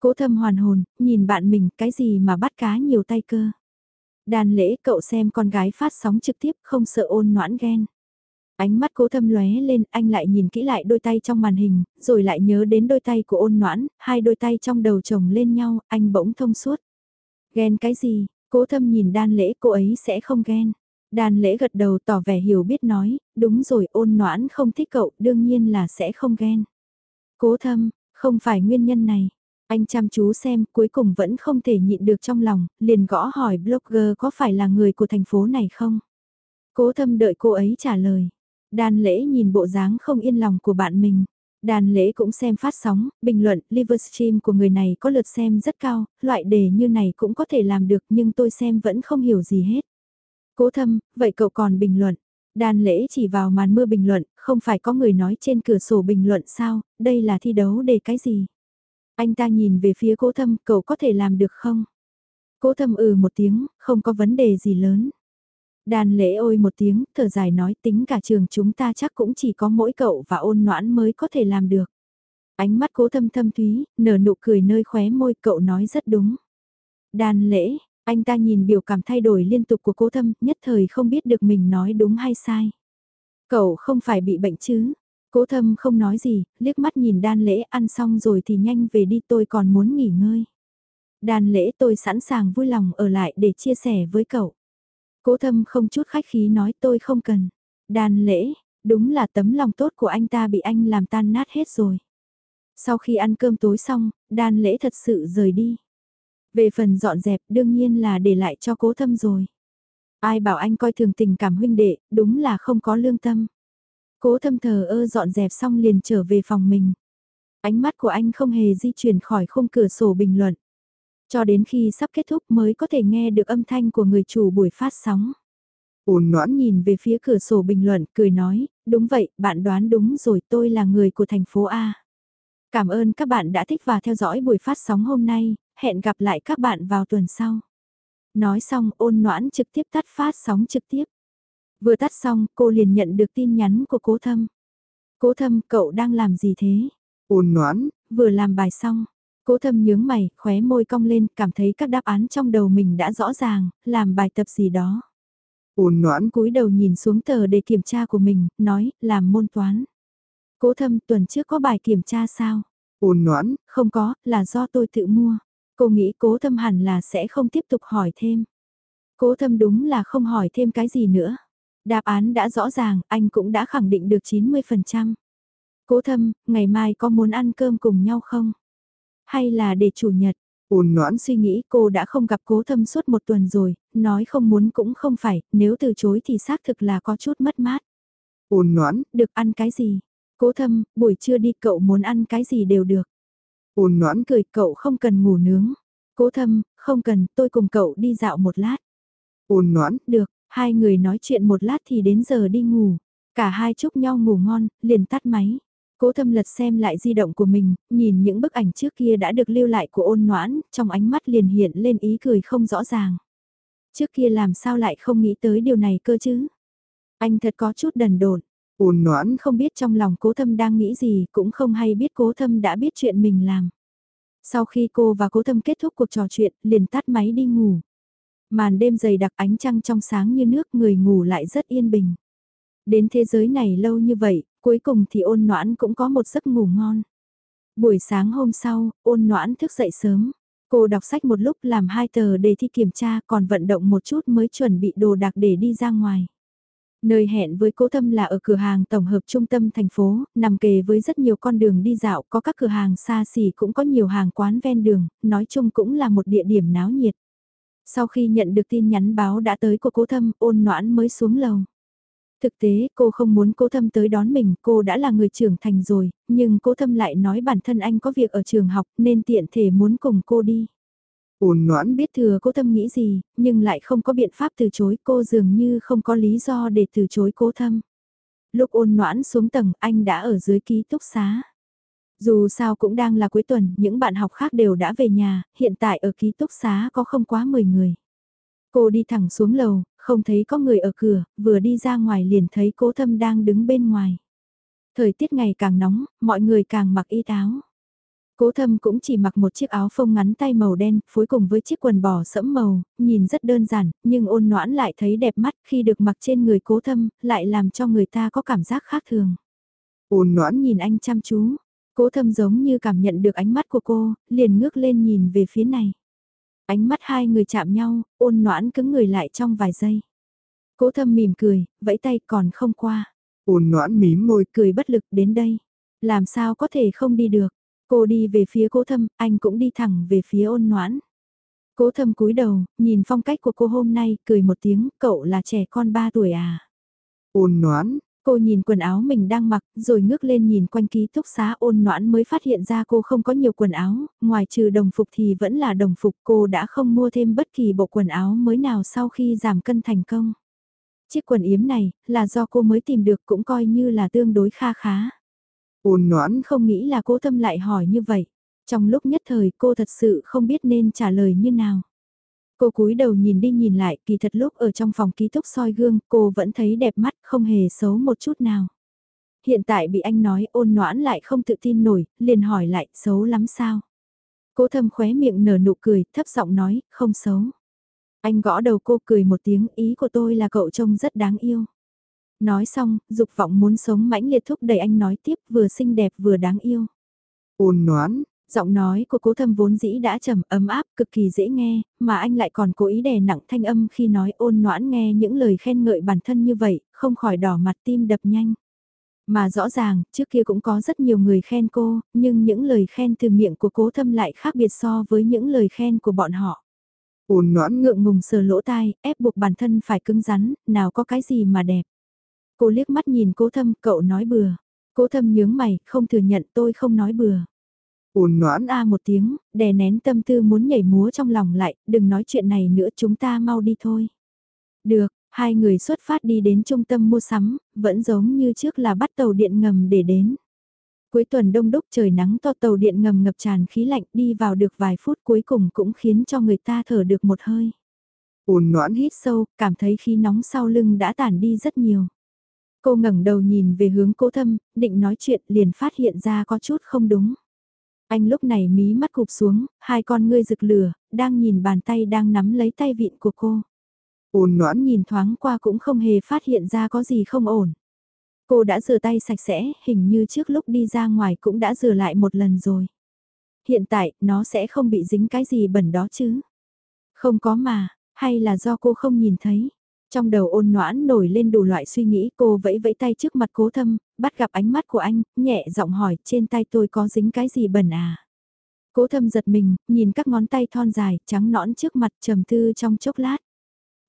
Cố thâm hoàn hồn, nhìn bạn mình, cái gì mà bắt cá nhiều tay cơ? Đàn lễ cậu xem con gái phát sóng trực tiếp không sợ ôn noãn ghen. Ánh mắt cố thâm lóe lên, anh lại nhìn kỹ lại đôi tay trong màn hình, rồi lại nhớ đến đôi tay của ôn noãn, hai đôi tay trong đầu chồng lên nhau, anh bỗng thông suốt. Ghen cái gì, Cố thâm nhìn đan lễ cô ấy sẽ không ghen. Đan lễ gật đầu tỏ vẻ hiểu biết nói, đúng rồi ôn noãn không thích cậu đương nhiên là sẽ không ghen. Cố thâm, không phải nguyên nhân này. Anh chăm chú xem cuối cùng vẫn không thể nhịn được trong lòng, liền gõ hỏi blogger có phải là người của thành phố này không? Cố thâm đợi cô ấy trả lời. Đan lễ nhìn bộ dáng không yên lòng của bạn mình. Đàn lễ cũng xem phát sóng, bình luận, livestream của người này có lượt xem rất cao, loại đề như này cũng có thể làm được nhưng tôi xem vẫn không hiểu gì hết. Cố thâm, vậy cậu còn bình luận. Đàn lễ chỉ vào màn mưa bình luận, không phải có người nói trên cửa sổ bình luận sao, đây là thi đấu để cái gì? Anh ta nhìn về phía cố thâm, cậu có thể làm được không? Cố thâm ừ một tiếng, không có vấn đề gì lớn. Đàn lễ ôi một tiếng, thở dài nói tính cả trường chúng ta chắc cũng chỉ có mỗi cậu và ôn noãn mới có thể làm được. Ánh mắt cố thâm thâm thúy, nở nụ cười nơi khóe môi cậu nói rất đúng. Đàn lễ, anh ta nhìn biểu cảm thay đổi liên tục của cố thâm, nhất thời không biết được mình nói đúng hay sai. Cậu không phải bị bệnh chứ? Cố thâm không nói gì, liếc mắt nhìn đan lễ ăn xong rồi thì nhanh về đi tôi còn muốn nghỉ ngơi. Đan lễ tôi sẵn sàng vui lòng ở lại để chia sẻ với cậu. Cố thâm không chút khách khí nói tôi không cần. Đàn lễ, đúng là tấm lòng tốt của anh ta bị anh làm tan nát hết rồi. Sau khi ăn cơm tối xong, đàn lễ thật sự rời đi. Về phần dọn dẹp đương nhiên là để lại cho cố thâm rồi. Ai bảo anh coi thường tình cảm huynh đệ, đúng là không có lương tâm. Cố thâm thờ ơ dọn dẹp xong liền trở về phòng mình. Ánh mắt của anh không hề di chuyển khỏi khung cửa sổ bình luận. Cho đến khi sắp kết thúc mới có thể nghe được âm thanh của người chủ buổi phát sóng. Ôn noãn nhìn về phía cửa sổ bình luận, cười nói, đúng vậy, bạn đoán đúng rồi, tôi là người của thành phố A. Cảm ơn các bạn đã thích và theo dõi buổi phát sóng hôm nay, hẹn gặp lại các bạn vào tuần sau. Nói xong ôn noãn trực tiếp tắt phát sóng trực tiếp. Vừa tắt xong cô liền nhận được tin nhắn của cố thâm. Cố thâm cậu đang làm gì thế? Ôn noãn, vừa làm bài xong. Cố thâm nhướng mày, khóe môi cong lên, cảm thấy các đáp án trong đầu mình đã rõ ràng, làm bài tập gì đó. Ôn noãn cúi đầu nhìn xuống tờ để kiểm tra của mình, nói, làm môn toán. Cố thâm tuần trước có bài kiểm tra sao? Ôn noãn, không có, là do tôi tự mua. Cô nghĩ cố thâm hẳn là sẽ không tiếp tục hỏi thêm. Cố thâm đúng là không hỏi thêm cái gì nữa. Đáp án đã rõ ràng, anh cũng đã khẳng định được 90%. Cố thâm, ngày mai có muốn ăn cơm cùng nhau không? Hay là để chủ nhật? Ôn noãn suy nghĩ cô đã không gặp cố thâm suốt một tuần rồi, nói không muốn cũng không phải, nếu từ chối thì xác thực là có chút mất mát. Ôn noãn, được ăn cái gì? Cố thâm, buổi trưa đi cậu muốn ăn cái gì đều được. Ôn noãn cười cậu không cần ngủ nướng. Cố thâm, không cần, tôi cùng cậu đi dạo một lát. Ôn noãn, được, hai người nói chuyện một lát thì đến giờ đi ngủ. Cả hai chúc nhau ngủ ngon, liền tắt máy. Cố thâm lật xem lại di động của mình, nhìn những bức ảnh trước kia đã được lưu lại của ôn noãn, trong ánh mắt liền hiện lên ý cười không rõ ràng. Trước kia làm sao lại không nghĩ tới điều này cơ chứ? Anh thật có chút đần độn. Ôn noãn không biết trong lòng cố thâm đang nghĩ gì, cũng không hay biết cố thâm đã biết chuyện mình làm. Sau khi cô và cố thâm kết thúc cuộc trò chuyện, liền tắt máy đi ngủ. Màn đêm dày đặc ánh trăng trong sáng như nước người ngủ lại rất yên bình. Đến thế giới này lâu như vậy, cuối cùng thì ôn noãn cũng có một giấc ngủ ngon. Buổi sáng hôm sau, ôn noãn thức dậy sớm. Cô đọc sách một lúc làm hai tờ đề thi kiểm tra còn vận động một chút mới chuẩn bị đồ đạc để đi ra ngoài. Nơi hẹn với cố thâm là ở cửa hàng tổng hợp trung tâm thành phố, nằm kề với rất nhiều con đường đi dạo, có các cửa hàng xa xỉ cũng có nhiều hàng quán ven đường, nói chung cũng là một địa điểm náo nhiệt. Sau khi nhận được tin nhắn báo đã tới của cố thâm, ôn noãn mới xuống lầu. Thực tế cô không muốn cố thâm tới đón mình, cô đã là người trưởng thành rồi, nhưng cố thâm lại nói bản thân anh có việc ở trường học nên tiện thể muốn cùng cô đi. Ôn noãn biết thừa cố thâm nghĩ gì, nhưng lại không có biện pháp từ chối cô dường như không có lý do để từ chối cố thâm. Lúc ôn noãn xuống tầng anh đã ở dưới ký túc xá. Dù sao cũng đang là cuối tuần, những bạn học khác đều đã về nhà, hiện tại ở ký túc xá có không quá 10 người. Cô đi thẳng xuống lầu, không thấy có người ở cửa, vừa đi ra ngoài liền thấy cố thâm đang đứng bên ngoài. Thời tiết ngày càng nóng, mọi người càng mặc y áo. Cố thâm cũng chỉ mặc một chiếc áo phông ngắn tay màu đen, phối cùng với chiếc quần bò sẫm màu, nhìn rất đơn giản, nhưng ôn noãn lại thấy đẹp mắt khi được mặc trên người cố thâm, lại làm cho người ta có cảm giác khác thường. Ôn noãn nhìn anh chăm chú, cố thâm giống như cảm nhận được ánh mắt của cô, liền ngước lên nhìn về phía này. Ánh mắt hai người chạm nhau, ôn noãn cứng người lại trong vài giây. Cố thâm mỉm cười, vẫy tay còn không qua. Ôn noãn mím môi, cười bất lực đến đây. Làm sao có thể không đi được. Cô đi về phía cố thâm, anh cũng đi thẳng về phía ôn noãn. Cố thâm cúi đầu, nhìn phong cách của cô hôm nay, cười một tiếng, cậu là trẻ con 3 tuổi à. Ôn noãn, Cô nhìn quần áo mình đang mặc, rồi ngước lên nhìn quanh ký túc xá ôn noãn mới phát hiện ra cô không có nhiều quần áo, ngoài trừ đồng phục thì vẫn là đồng phục cô đã không mua thêm bất kỳ bộ quần áo mới nào sau khi giảm cân thành công. Chiếc quần yếm này, là do cô mới tìm được cũng coi như là tương đối kha khá. Ôn noãn không nghĩ là cô tâm lại hỏi như vậy. Trong lúc nhất thời cô thật sự không biết nên trả lời như nào. Cô cúi đầu nhìn đi nhìn lại, kỳ thật lúc ở trong phòng ký túc soi gương, cô vẫn thấy đẹp mắt, không hề xấu một chút nào. Hiện tại bị anh nói ôn noãn lại không tự tin nổi, liền hỏi lại, xấu lắm sao? Cô thâm khóe miệng nở nụ cười, thấp giọng nói, không xấu. Anh gõ đầu cô cười một tiếng, ý của tôi là cậu trông rất đáng yêu. Nói xong, dục vọng muốn sống mãnh liệt thúc đẩy anh nói tiếp vừa xinh đẹp vừa đáng yêu. Ôn noãn, Giọng nói của cố thâm vốn dĩ đã trầm ấm áp cực kỳ dễ nghe, mà anh lại còn cố ý đè nặng thanh âm khi nói ôn noãn nghe những lời khen ngợi bản thân như vậy, không khỏi đỏ mặt tim đập nhanh. Mà rõ ràng, trước kia cũng có rất nhiều người khen cô, nhưng những lời khen từ miệng của cố thâm lại khác biệt so với những lời khen của bọn họ. Ôn noãn ngượng ngùng sờ lỗ tai, ép buộc bản thân phải cứng rắn, nào có cái gì mà đẹp. Cô liếc mắt nhìn cố thâm, cậu nói bừa. Cố thâm nhướng mày, không thừa nhận tôi không nói bừa. Ôn noãn a một tiếng, đè nén tâm tư muốn nhảy múa trong lòng lại, đừng nói chuyện này nữa chúng ta mau đi thôi. Được, hai người xuất phát đi đến trung tâm mua sắm, vẫn giống như trước là bắt tàu điện ngầm để đến. Cuối tuần đông đúc trời nắng to tàu điện ngầm ngập tràn khí lạnh đi vào được vài phút cuối cùng cũng khiến cho người ta thở được một hơi. Ôn noãn hít sâu, cảm thấy khí nóng sau lưng đã tản đi rất nhiều. Cô ngẩng đầu nhìn về hướng cố thâm, định nói chuyện liền phát hiện ra có chút không đúng. Anh lúc này mí mắt cụp xuống, hai con ngươi rực lửa, đang nhìn bàn tay đang nắm lấy tay vịn của cô. Ôn noãn nhìn thoáng qua cũng không hề phát hiện ra có gì không ổn. Cô đã rửa tay sạch sẽ, hình như trước lúc đi ra ngoài cũng đã rửa lại một lần rồi. Hiện tại, nó sẽ không bị dính cái gì bẩn đó chứ. Không có mà, hay là do cô không nhìn thấy. Trong đầu ôn noãn nổi lên đủ loại suy nghĩ cô vẫy vẫy tay trước mặt cố thâm, bắt gặp ánh mắt của anh, nhẹ giọng hỏi trên tay tôi có dính cái gì bẩn à. Cố thâm giật mình, nhìn các ngón tay thon dài, trắng nõn trước mặt trầm tư trong chốc lát.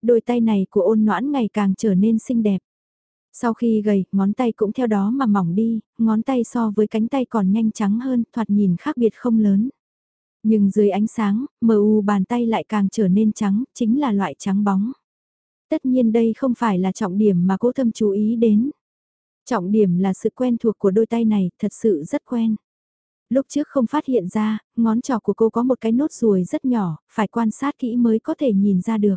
Đôi tay này của ôn noãn ngày càng trở nên xinh đẹp. Sau khi gầy, ngón tay cũng theo đó mà mỏng đi, ngón tay so với cánh tay còn nhanh trắng hơn, thoạt nhìn khác biệt không lớn. Nhưng dưới ánh sáng, mờ u bàn tay lại càng trở nên trắng, chính là loại trắng bóng. Tất nhiên đây không phải là trọng điểm mà cố thâm chú ý đến. Trọng điểm là sự quen thuộc của đôi tay này, thật sự rất quen. Lúc trước không phát hiện ra, ngón trỏ của cô có một cái nốt ruồi rất nhỏ, phải quan sát kỹ mới có thể nhìn ra được.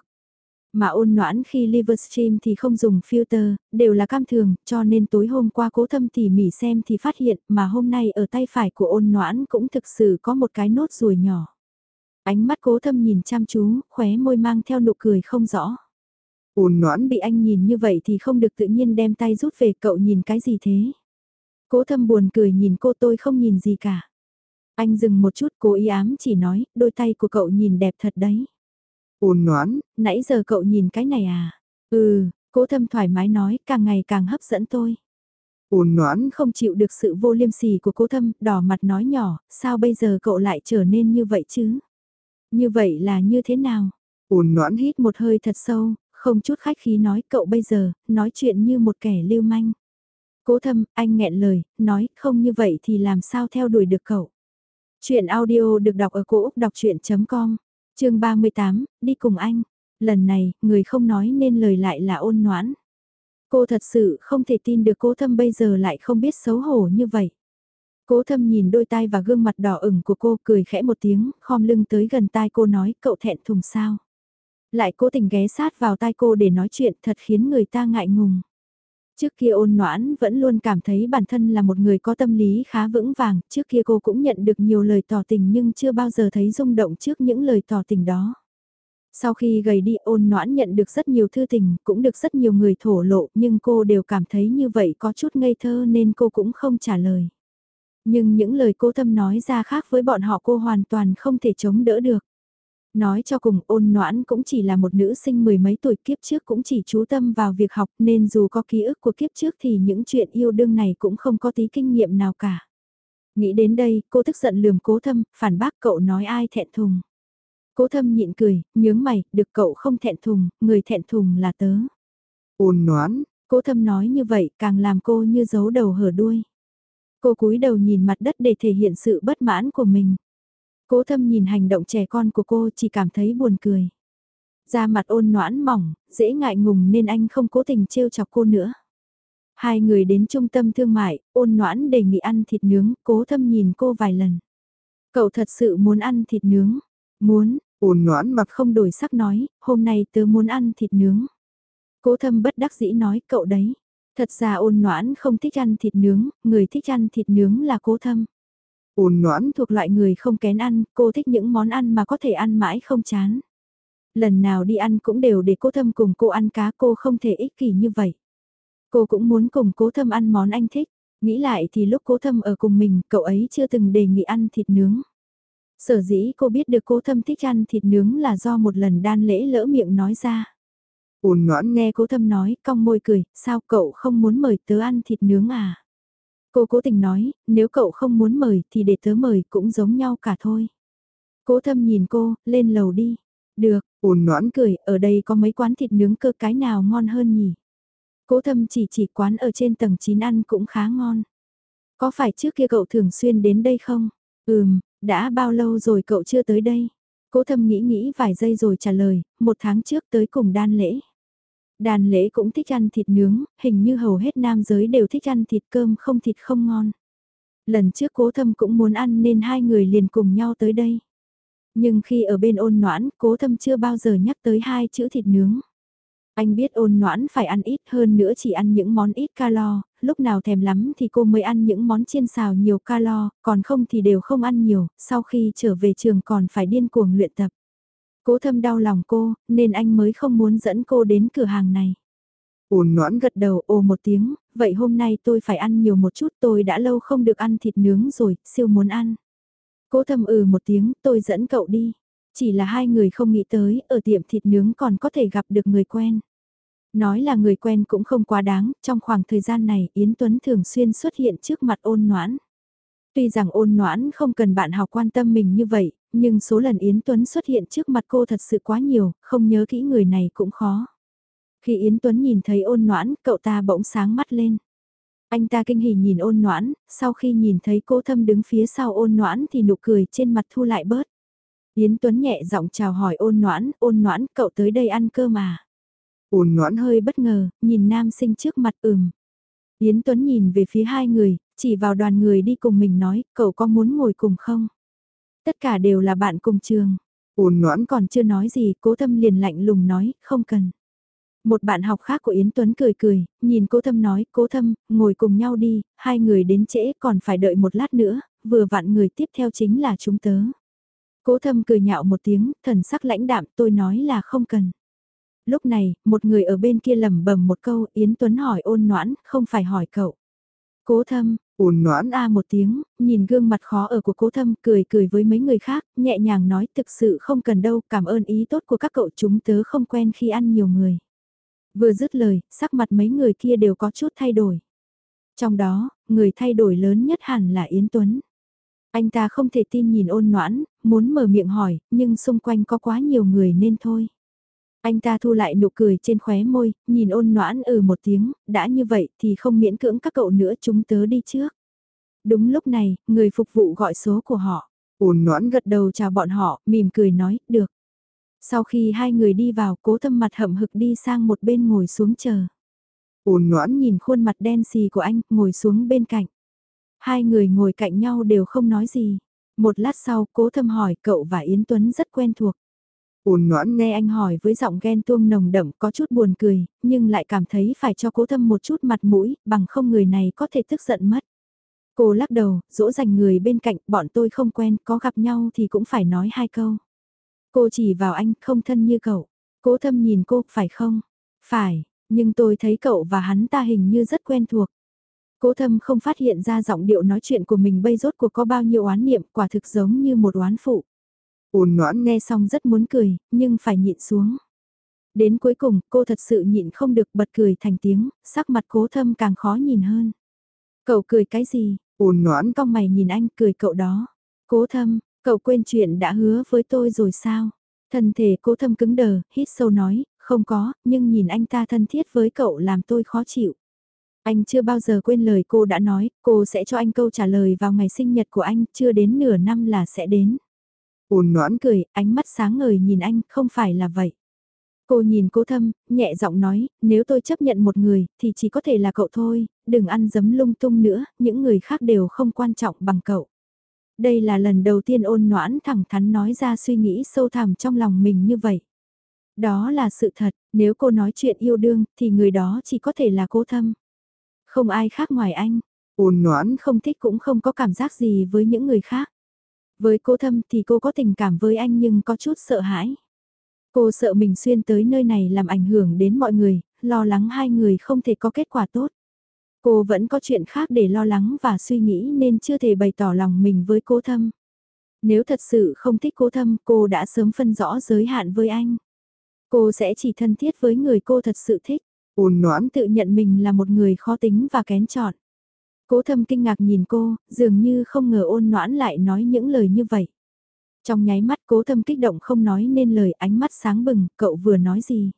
Mà ôn noãn khi Livestream thì không dùng filter, đều là cam thường, cho nên tối hôm qua cố thâm tỉ mỉ xem thì phát hiện mà hôm nay ở tay phải của ôn noãn cũng thực sự có một cái nốt ruồi nhỏ. Ánh mắt cố thâm nhìn chăm chú, khóe môi mang theo nụ cười không rõ. Ôn noãn bị anh nhìn như vậy thì không được tự nhiên đem tay rút về cậu nhìn cái gì thế. Cố thâm buồn cười nhìn cô tôi không nhìn gì cả. Anh dừng một chút cố ý ám chỉ nói, đôi tay của cậu nhìn đẹp thật đấy. Ôn noãn, nãy giờ cậu nhìn cái này à? Ừ, cố thâm thoải mái nói, càng ngày càng hấp dẫn tôi. Ôn noãn không chịu được sự vô liêm sỉ của cố thâm, đỏ mặt nói nhỏ, sao bây giờ cậu lại trở nên như vậy chứ? Như vậy là như thế nào? Ôn noãn hít một hơi thật sâu, không chút khách khí nói cậu bây giờ, nói chuyện như một kẻ lưu manh. Cố thâm, anh nghẹn lời, nói không như vậy thì làm sao theo đuổi được cậu. Chuyện audio được đọc ở cổ Úc đọc chuyện.com, chương 38, đi cùng anh. Lần này, người không nói nên lời lại là ôn noãn. Cô thật sự không thể tin được cố thâm bây giờ lại không biết xấu hổ như vậy. Cố thâm nhìn đôi tai và gương mặt đỏ ửng của cô cười khẽ một tiếng, khom lưng tới gần tai cô nói cậu thẹn thùng sao. Lại cố tình ghé sát vào tai cô để nói chuyện thật khiến người ta ngại ngùng. Trước kia ôn noãn vẫn luôn cảm thấy bản thân là một người có tâm lý khá vững vàng, trước kia cô cũng nhận được nhiều lời tỏ tình nhưng chưa bao giờ thấy rung động trước những lời tỏ tình đó. Sau khi gầy đi ôn noãn nhận được rất nhiều thư tình, cũng được rất nhiều người thổ lộ, nhưng cô đều cảm thấy như vậy có chút ngây thơ nên cô cũng không trả lời. Nhưng những lời cô tâm nói ra khác với bọn họ cô hoàn toàn không thể chống đỡ được. Nói cho cùng ôn noãn cũng chỉ là một nữ sinh mười mấy tuổi kiếp trước cũng chỉ chú tâm vào việc học nên dù có ký ức của kiếp trước thì những chuyện yêu đương này cũng không có tí kinh nghiệm nào cả. Nghĩ đến đây, cô tức giận lườm cố thâm, phản bác cậu nói ai thẹn thùng. Cố thâm nhịn cười, nhướng mày, được cậu không thẹn thùng, người thẹn thùng là tớ. Ôn noãn, cố thâm nói như vậy càng làm cô như giấu đầu hở đuôi. Cô cúi đầu nhìn mặt đất để thể hiện sự bất mãn của mình. Cố thâm nhìn hành động trẻ con của cô chỉ cảm thấy buồn cười. Da mặt ôn noãn mỏng, dễ ngại ngùng nên anh không cố tình trêu chọc cô nữa. Hai người đến trung tâm thương mại, ôn noãn đề nghị ăn thịt nướng, cố thâm nhìn cô vài lần. Cậu thật sự muốn ăn thịt nướng? Muốn, ôn noãn mặc không đổi sắc nói, hôm nay tớ muốn ăn thịt nướng. Cố thâm bất đắc dĩ nói cậu đấy. Thật ra ôn noãn không thích ăn thịt nướng, người thích ăn thịt nướng là cố thâm. Ôn noãn thuộc loại người không kén ăn, cô thích những món ăn mà có thể ăn mãi không chán. Lần nào đi ăn cũng đều để cố thâm cùng cô ăn cá cô không thể ích kỷ như vậy. Cô cũng muốn cùng cố thâm ăn món anh thích. Nghĩ lại thì lúc cố thâm ở cùng mình, cậu ấy chưa từng đề nghị ăn thịt nướng. Sở dĩ cô biết được cố thâm thích ăn thịt nướng là do một lần đan lễ lỡ miệng nói ra. Ôn noãn nghe cố thâm nói, cong môi cười, sao cậu không muốn mời tớ ăn thịt nướng à? Cô cố tình nói, nếu cậu không muốn mời thì để tớ mời cũng giống nhau cả thôi. Cố thâm nhìn cô, lên lầu đi. Được, ồn noãn cười, ở đây có mấy quán thịt nướng cơ cái nào ngon hơn nhỉ? Cố thâm chỉ chỉ quán ở trên tầng 9 ăn cũng khá ngon. Có phải trước kia cậu thường xuyên đến đây không? Ừm, đã bao lâu rồi cậu chưa tới đây? Cố thâm nghĩ nghĩ vài giây rồi trả lời, một tháng trước tới cùng đan lễ. Đàn lễ cũng thích ăn thịt nướng, hình như hầu hết nam giới đều thích ăn thịt cơm không thịt không ngon. Lần trước cố thâm cũng muốn ăn nên hai người liền cùng nhau tới đây. Nhưng khi ở bên ôn noãn, cố thâm chưa bao giờ nhắc tới hai chữ thịt nướng. Anh biết ôn noãn phải ăn ít hơn nữa chỉ ăn những món ít calo, lúc nào thèm lắm thì cô mới ăn những món chiên xào nhiều calo, còn không thì đều không ăn nhiều, sau khi trở về trường còn phải điên cuồng luyện tập. Cố thâm đau lòng cô, nên anh mới không muốn dẫn cô đến cửa hàng này. Ôn noãn gật đầu ồ một tiếng, vậy hôm nay tôi phải ăn nhiều một chút tôi đã lâu không được ăn thịt nướng rồi, siêu muốn ăn. Cố thâm ừ một tiếng, tôi dẫn cậu đi. Chỉ là hai người không nghĩ tới, ở tiệm thịt nướng còn có thể gặp được người quen. Nói là người quen cũng không quá đáng, trong khoảng thời gian này Yến Tuấn thường xuyên xuất hiện trước mặt ôn noãn. Tuy rằng ôn noãn không cần bạn học quan tâm mình như vậy, nhưng số lần Yến Tuấn xuất hiện trước mặt cô thật sự quá nhiều, không nhớ kỹ người này cũng khó. Khi Yến Tuấn nhìn thấy ôn noãn, cậu ta bỗng sáng mắt lên. Anh ta kinh hỉ nhìn ôn noãn, sau khi nhìn thấy cô thâm đứng phía sau ôn noãn thì nụ cười trên mặt thu lại bớt. Yến Tuấn nhẹ giọng chào hỏi ôn noãn, ôn noãn, cậu tới đây ăn cơ mà. Ôn noãn hơi bất ngờ, nhìn nam sinh trước mặt ừm. Yến Tuấn nhìn về phía hai người, chỉ vào đoàn người đi cùng mình nói, cậu có muốn ngồi cùng không? Tất cả đều là bạn cùng trường. Ôn noãn còn chưa nói gì, cố thâm liền lạnh lùng nói, không cần. Một bạn học khác của Yến Tuấn cười cười, nhìn cố thâm nói, cố thâm, ngồi cùng nhau đi, hai người đến trễ còn phải đợi một lát nữa, vừa vặn người tiếp theo chính là chúng tớ. Cố thâm cười nhạo một tiếng, thần sắc lãnh đạm tôi nói là không cần. Lúc này, một người ở bên kia lẩm bẩm một câu, Yến Tuấn hỏi ôn noãn, không phải hỏi cậu. Cố thâm, ôn noãn a một tiếng, nhìn gương mặt khó ở của cố thâm, cười cười với mấy người khác, nhẹ nhàng nói thực sự không cần đâu, cảm ơn ý tốt của các cậu chúng tớ không quen khi ăn nhiều người. Vừa dứt lời, sắc mặt mấy người kia đều có chút thay đổi. Trong đó, người thay đổi lớn nhất hẳn là Yến Tuấn. Anh ta không thể tin nhìn ôn noãn, muốn mở miệng hỏi, nhưng xung quanh có quá nhiều người nên thôi. Anh ta thu lại nụ cười trên khóe môi, nhìn ôn noãn ừ một tiếng, đã như vậy thì không miễn cưỡng các cậu nữa chúng tớ đi trước. Đúng lúc này, người phục vụ gọi số của họ. Ôn noãn gật đầu chào bọn họ, mỉm cười nói, được. Sau khi hai người đi vào, cố thâm mặt hậm hực đi sang một bên ngồi xuống chờ. Ôn noãn nhìn khuôn mặt đen xì của anh, ngồi xuống bên cạnh. Hai người ngồi cạnh nhau đều không nói gì. Một lát sau, cố thâm hỏi cậu và Yến Tuấn rất quen thuộc. Ôn noãn nghe anh hỏi với giọng ghen tuông nồng đậm có chút buồn cười, nhưng lại cảm thấy phải cho cố thâm một chút mặt mũi, bằng không người này có thể tức giận mất. Cô lắc đầu, dỗ dành người bên cạnh, bọn tôi không quen, có gặp nhau thì cũng phải nói hai câu. Cô chỉ vào anh, không thân như cậu. Cố thâm nhìn cô, phải không? Phải, nhưng tôi thấy cậu và hắn ta hình như rất quen thuộc. Cố thâm không phát hiện ra giọng điệu nói chuyện của mình bây rốt cuộc có bao nhiêu oán niệm quả thực giống như một oán phụ. Ôn noãn nghe xong rất muốn cười, nhưng phải nhịn xuống. Đến cuối cùng, cô thật sự nhịn không được bật cười thành tiếng, sắc mặt cố thâm càng khó nhìn hơn. Cậu cười cái gì? Ôn noãn cong mày nhìn anh cười cậu đó. Cố thâm, cậu quên chuyện đã hứa với tôi rồi sao? Thân thể cố thâm cứng đờ, hít sâu nói, không có, nhưng nhìn anh ta thân thiết với cậu làm tôi khó chịu. Anh chưa bao giờ quên lời cô đã nói, cô sẽ cho anh câu trả lời vào ngày sinh nhật của anh, chưa đến nửa năm là sẽ đến. Ôn noãn cười, ánh mắt sáng ngời nhìn anh, không phải là vậy. Cô nhìn cố thâm, nhẹ giọng nói, nếu tôi chấp nhận một người, thì chỉ có thể là cậu thôi, đừng ăn dấm lung tung nữa, những người khác đều không quan trọng bằng cậu. Đây là lần đầu tiên ôn noãn thẳng thắn nói ra suy nghĩ sâu thẳm trong lòng mình như vậy. Đó là sự thật, nếu cô nói chuyện yêu đương, thì người đó chỉ có thể là cố thâm. Không ai khác ngoài anh. Ôn noãn không thích cũng không có cảm giác gì với những người khác. Với cô thâm thì cô có tình cảm với anh nhưng có chút sợ hãi. Cô sợ mình xuyên tới nơi này làm ảnh hưởng đến mọi người, lo lắng hai người không thể có kết quả tốt. Cô vẫn có chuyện khác để lo lắng và suy nghĩ nên chưa thể bày tỏ lòng mình với cố thâm. Nếu thật sự không thích cố thâm cô đã sớm phân rõ giới hạn với anh. Cô sẽ chỉ thân thiết với người cô thật sự thích. Ôn noãn tự nhận mình là một người khó tính và kén chọn. Cố thâm kinh ngạc nhìn cô, dường như không ngờ ôn noãn lại nói những lời như vậy. Trong nháy mắt cố thâm kích động không nói nên lời ánh mắt sáng bừng, cậu vừa nói gì?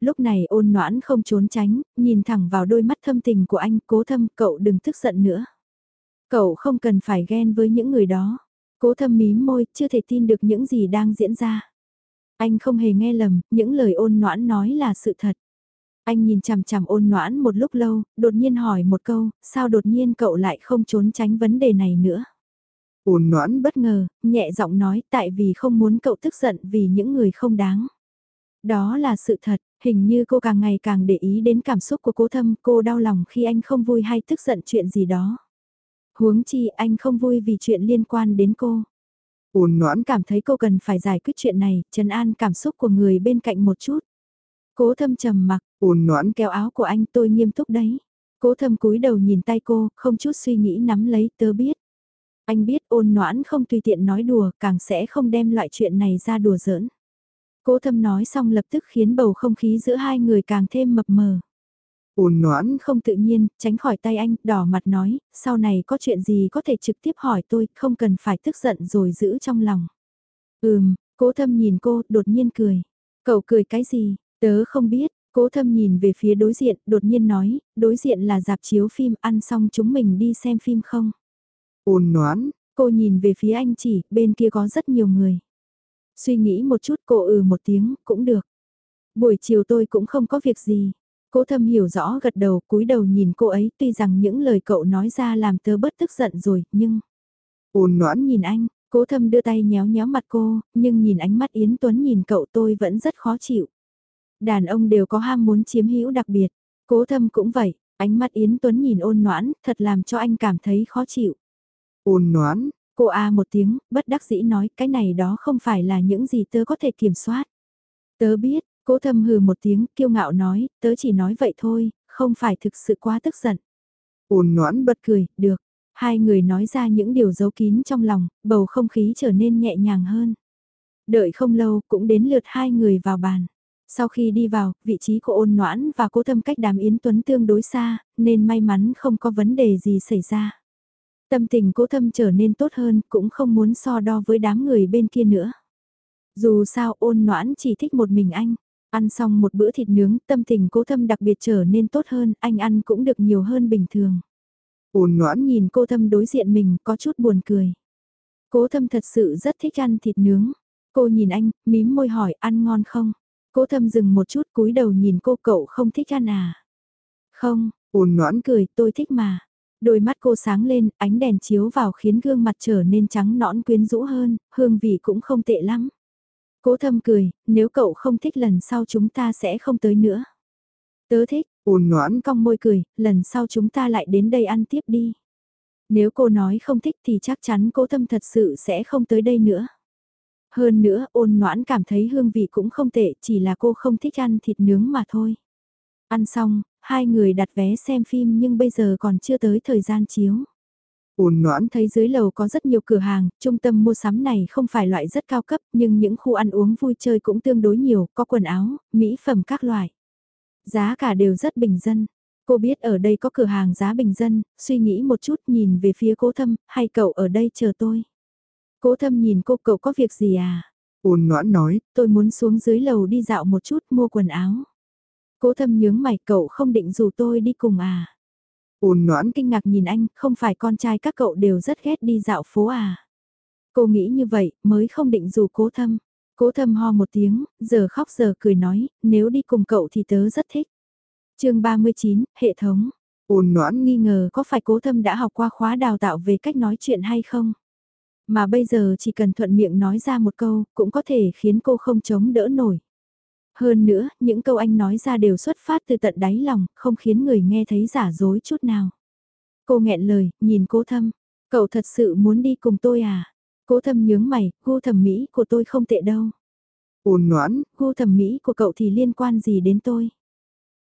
Lúc này ôn noãn không trốn tránh, nhìn thẳng vào đôi mắt thâm tình của anh, cố thâm, cậu đừng tức giận nữa. Cậu không cần phải ghen với những người đó. Cố thâm mím môi, chưa thể tin được những gì đang diễn ra. Anh không hề nghe lầm, những lời ôn noãn nói là sự thật. Anh nhìn chằm chằm ôn noãn một lúc lâu, đột nhiên hỏi một câu, sao đột nhiên cậu lại không trốn tránh vấn đề này nữa? Ôn noãn bất ngờ, nhẹ giọng nói tại vì không muốn cậu tức giận vì những người không đáng. Đó là sự thật, hình như cô càng ngày càng để ý đến cảm xúc của cố thâm, cô đau lòng khi anh không vui hay tức giận chuyện gì đó. Huống chi anh không vui vì chuyện liên quan đến cô. Ôn noãn cảm thấy cô cần phải giải quyết chuyện này, trấn an cảm xúc của người bên cạnh một chút. Cố thâm trầm mặc, ôn noãn kéo áo của anh tôi nghiêm túc đấy. Cố thâm cúi đầu nhìn tay cô, không chút suy nghĩ nắm lấy tớ biết. Anh biết ôn noãn không tùy tiện nói đùa, càng sẽ không đem loại chuyện này ra đùa giỡn. Cố thâm nói xong lập tức khiến bầu không khí giữa hai người càng thêm mập mờ. Ôn noãn không tự nhiên, tránh khỏi tay anh, đỏ mặt nói, sau này có chuyện gì có thể trực tiếp hỏi tôi, không cần phải tức giận rồi giữ trong lòng. Ừm, cố thâm nhìn cô, đột nhiên cười. Cậu cười cái gì, tớ không biết, cố thâm nhìn về phía đối diện, đột nhiên nói, đối diện là dạp chiếu phim, ăn xong chúng mình đi xem phim không? Ôn noãn, cô nhìn về phía anh chỉ, bên kia có rất nhiều người. Suy nghĩ một chút cô ừ một tiếng, cũng được. Buổi chiều tôi cũng không có việc gì. Cố thâm hiểu rõ gật đầu cúi đầu nhìn cô ấy tuy rằng những lời cậu nói ra làm tớ bất tức giận rồi, nhưng... Ôn noãn nhìn anh, cố thâm đưa tay nhéo nhéo mặt cô, nhưng nhìn ánh mắt Yến Tuấn nhìn cậu tôi vẫn rất khó chịu. Đàn ông đều có ham muốn chiếm hữu đặc biệt, cố thâm cũng vậy, ánh mắt Yến Tuấn nhìn ôn noãn, thật làm cho anh cảm thấy khó chịu. Ôn noãn, cô a một tiếng, bất đắc dĩ nói cái này đó không phải là những gì tớ có thể kiểm soát. Tớ biết, Cố thâm hừ một tiếng, kiêu ngạo nói, tớ chỉ nói vậy thôi, không phải thực sự quá tức giận. Ôn noãn bật cười, được. Hai người nói ra những điều giấu kín trong lòng, bầu không khí trở nên nhẹ nhàng hơn. Đợi không lâu cũng đến lượt hai người vào bàn. Sau khi đi vào, vị trí của ôn noãn và cố tâm cách đàm Yến Tuấn tương đối xa, nên may mắn không có vấn đề gì xảy ra. Tâm tình cố thâm trở nên tốt hơn, cũng không muốn so đo với đám người bên kia nữa. Dù sao ôn noãn chỉ thích một mình anh. Ăn xong một bữa thịt nướng, tâm tình cố thâm đặc biệt trở nên tốt hơn, anh ăn cũng được nhiều hơn bình thường. Ôn noãn nhìn cô thâm đối diện mình, có chút buồn cười. Cố thâm thật sự rất thích ăn thịt nướng. Cô nhìn anh, mím môi hỏi ăn ngon không? Cố thâm dừng một chút cúi đầu nhìn cô cậu không thích ăn à? Không, ôn noãn cười tôi thích mà. Đôi mắt cô sáng lên, ánh đèn chiếu vào khiến gương mặt trở nên trắng nõn quyến rũ hơn, hương vị cũng không tệ lắm. Cố thâm cười, nếu cậu không thích lần sau chúng ta sẽ không tới nữa. Tớ thích, ôn noãn cong môi cười, lần sau chúng ta lại đến đây ăn tiếp đi. Nếu cô nói không thích thì chắc chắn cố thâm thật sự sẽ không tới đây nữa. Hơn nữa, ôn noãn cảm thấy hương vị cũng không tệ, chỉ là cô không thích ăn thịt nướng mà thôi. Ăn xong, hai người đặt vé xem phim nhưng bây giờ còn chưa tới thời gian chiếu. Ôn noãn thấy dưới lầu có rất nhiều cửa hàng, trung tâm mua sắm này không phải loại rất cao cấp nhưng những khu ăn uống vui chơi cũng tương đối nhiều, có quần áo, mỹ phẩm các loại. Giá cả đều rất bình dân. Cô biết ở đây có cửa hàng giá bình dân, suy nghĩ một chút nhìn về phía cố thâm, hay cậu ở đây chờ tôi. Cố thâm nhìn cô cậu có việc gì à? Ôn noãn nói, tôi muốn xuống dưới lầu đi dạo một chút mua quần áo. Cố thâm nhướng mày cậu không định rủ tôi đi cùng à? Ôn noãn kinh ngạc nhìn anh, không phải con trai các cậu đều rất ghét đi dạo phố à. Cô nghĩ như vậy, mới không định dù cố thâm. Cố thâm ho một tiếng, giờ khóc giờ cười nói, nếu đi cùng cậu thì tớ rất thích. chương 39, hệ thống. Ôn noãn nghi ngờ có phải cố thâm đã học qua khóa đào tạo về cách nói chuyện hay không? Mà bây giờ chỉ cần thuận miệng nói ra một câu, cũng có thể khiến cô không chống đỡ nổi. Hơn nữa, những câu anh nói ra đều xuất phát từ tận đáy lòng, không khiến người nghe thấy giả dối chút nào. Cô nghẹn lời, nhìn cố thâm, cậu thật sự muốn đi cùng tôi à? Cố thâm nhướng mày, gu thẩm mỹ của tôi không tệ đâu. Ôn noãn, gu thẩm mỹ của cậu thì liên quan gì đến tôi?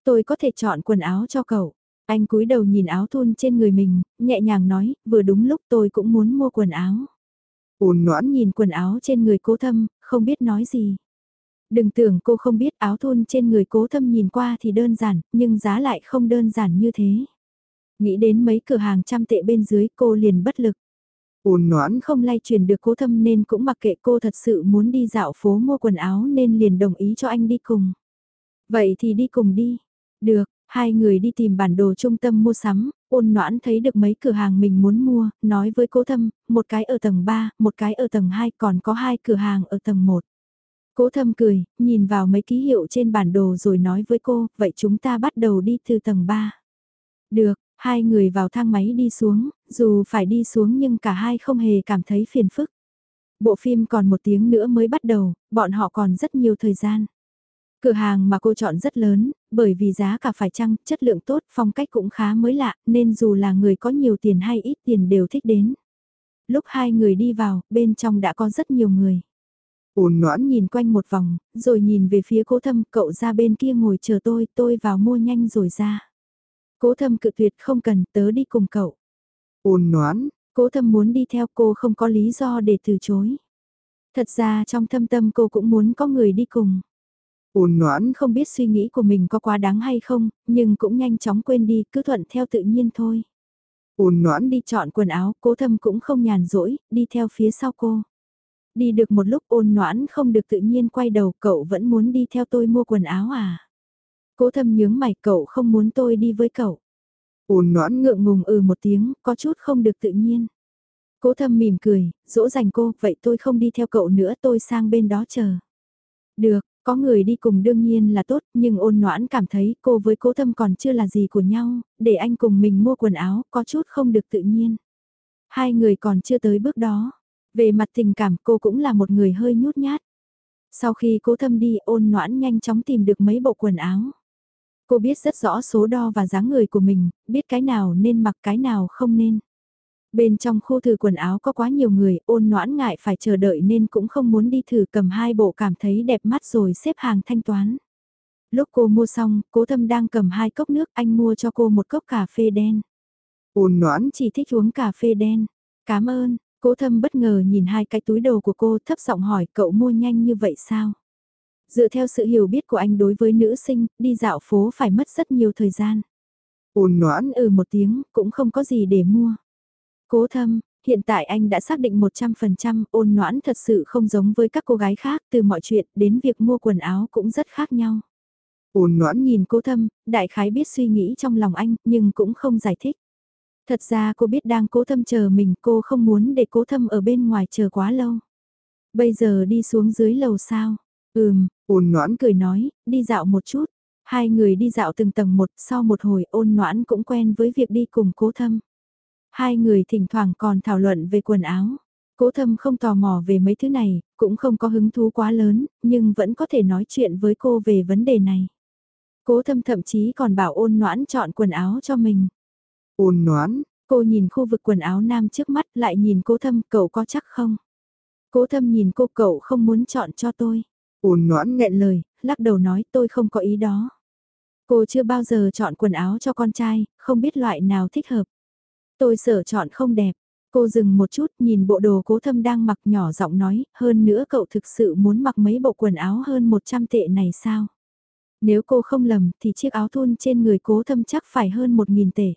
Tôi có thể chọn quần áo cho cậu. Anh cúi đầu nhìn áo thun trên người mình, nhẹ nhàng nói, vừa đúng lúc tôi cũng muốn mua quần áo. Ôn noãn nhìn quần áo trên người cố thâm, không biết nói gì. Đừng tưởng cô không biết áo thun trên người cố thâm nhìn qua thì đơn giản, nhưng giá lại không đơn giản như thế. Nghĩ đến mấy cửa hàng trăm tệ bên dưới cô liền bất lực. Ôn noãn không lay truyền được cố thâm nên cũng mặc kệ cô thật sự muốn đi dạo phố mua quần áo nên liền đồng ý cho anh đi cùng. Vậy thì đi cùng đi. Được, hai người đi tìm bản đồ trung tâm mua sắm, ôn noãn thấy được mấy cửa hàng mình muốn mua, nói với cố thâm, một cái ở tầng 3, một cái ở tầng 2, còn có hai cửa hàng ở tầng 1. Cố thâm cười, nhìn vào mấy ký hiệu trên bản đồ rồi nói với cô, vậy chúng ta bắt đầu đi từ tầng 3. Được, hai người vào thang máy đi xuống, dù phải đi xuống nhưng cả hai không hề cảm thấy phiền phức. Bộ phim còn một tiếng nữa mới bắt đầu, bọn họ còn rất nhiều thời gian. Cửa hàng mà cô chọn rất lớn, bởi vì giá cả phải chăng, chất lượng tốt, phong cách cũng khá mới lạ, nên dù là người có nhiều tiền hay ít tiền đều thích đến. Lúc hai người đi vào, bên trong đã có rất nhiều người. Ôn noãn nhìn quanh một vòng, rồi nhìn về phía cố thâm, cậu ra bên kia ngồi chờ tôi, tôi vào mua nhanh rồi ra. Cố thâm cự tuyệt không cần, tớ đi cùng cậu. Ôn noãn, cố thâm muốn đi theo cô không có lý do để từ chối. Thật ra trong thâm tâm cô cũng muốn có người đi cùng. Ôn noãn không biết suy nghĩ của mình có quá đáng hay không, nhưng cũng nhanh chóng quên đi, cứ thuận theo tự nhiên thôi. Ôn noãn đi chọn quần áo, cố thâm cũng không nhàn rỗi, đi theo phía sau cô. Đi được một lúc ôn noãn không được tự nhiên quay đầu, cậu vẫn muốn đi theo tôi mua quần áo à? Cố thâm nhướng mày cậu không muốn tôi đi với cậu. Ôn noãn ngượng ngùng ừ một tiếng, có chút không được tự nhiên. Cố thâm mỉm cười, dỗ dành cô, vậy tôi không đi theo cậu nữa tôi sang bên đó chờ. Được, có người đi cùng đương nhiên là tốt, nhưng ôn noãn cảm thấy cô với cố thâm còn chưa là gì của nhau, để anh cùng mình mua quần áo có chút không được tự nhiên. Hai người còn chưa tới bước đó. Về mặt tình cảm cô cũng là một người hơi nhút nhát. Sau khi cố thâm đi ôn noãn nhanh chóng tìm được mấy bộ quần áo. Cô biết rất rõ số đo và dáng người của mình, biết cái nào nên mặc cái nào không nên. Bên trong khu thử quần áo có quá nhiều người, ôn noãn ngại phải chờ đợi nên cũng không muốn đi thử cầm hai bộ cảm thấy đẹp mắt rồi xếp hàng thanh toán. Lúc cô mua xong, cố thâm đang cầm hai cốc nước, anh mua cho cô một cốc cà phê đen. Ôn noãn chỉ thích uống cà phê đen. Cảm ơn, cố thâm bất ngờ nhìn hai cái túi đồ của cô thấp giọng hỏi cậu mua nhanh như vậy sao? Dựa theo sự hiểu biết của anh đối với nữ sinh, đi dạo phố phải mất rất nhiều thời gian. Ôn noãn ừ một tiếng, cũng không có gì để mua. Cố thâm, hiện tại anh đã xác định 100% ôn noãn thật sự không giống với các cô gái khác từ mọi chuyện đến việc mua quần áo cũng rất khác nhau. Ôn noãn nhìn cố thâm, đại khái biết suy nghĩ trong lòng anh nhưng cũng không giải thích. Thật ra cô biết đang cố thâm chờ mình cô không muốn để cố thâm ở bên ngoài chờ quá lâu. Bây giờ đi xuống dưới lầu sao? Ừm, ôn noãn cười nói, đi dạo một chút. Hai người đi dạo từng tầng một sau một hồi ôn noãn cũng quen với việc đi cùng cố thâm. Hai người thỉnh thoảng còn thảo luận về quần áo. Cố thâm không tò mò về mấy thứ này, cũng không có hứng thú quá lớn, nhưng vẫn có thể nói chuyện với cô về vấn đề này. Cố thâm thậm chí còn bảo ôn noãn chọn quần áo cho mình. Ôn noãn, cô nhìn khu vực quần áo nam trước mắt lại nhìn cố thâm cậu có chắc không? Cố thâm nhìn cô cậu không muốn chọn cho tôi. Ôn noãn nghẹn lời, lắc đầu nói tôi không có ý đó. Cô chưa bao giờ chọn quần áo cho con trai, không biết loại nào thích hợp. Tôi sợ chọn không đẹp. Cô dừng một chút nhìn bộ đồ cố thâm đang mặc nhỏ giọng nói, hơn nữa cậu thực sự muốn mặc mấy bộ quần áo hơn 100 tệ này sao? Nếu cô không lầm thì chiếc áo thun trên người cố thâm chắc phải hơn 1.000 tệ.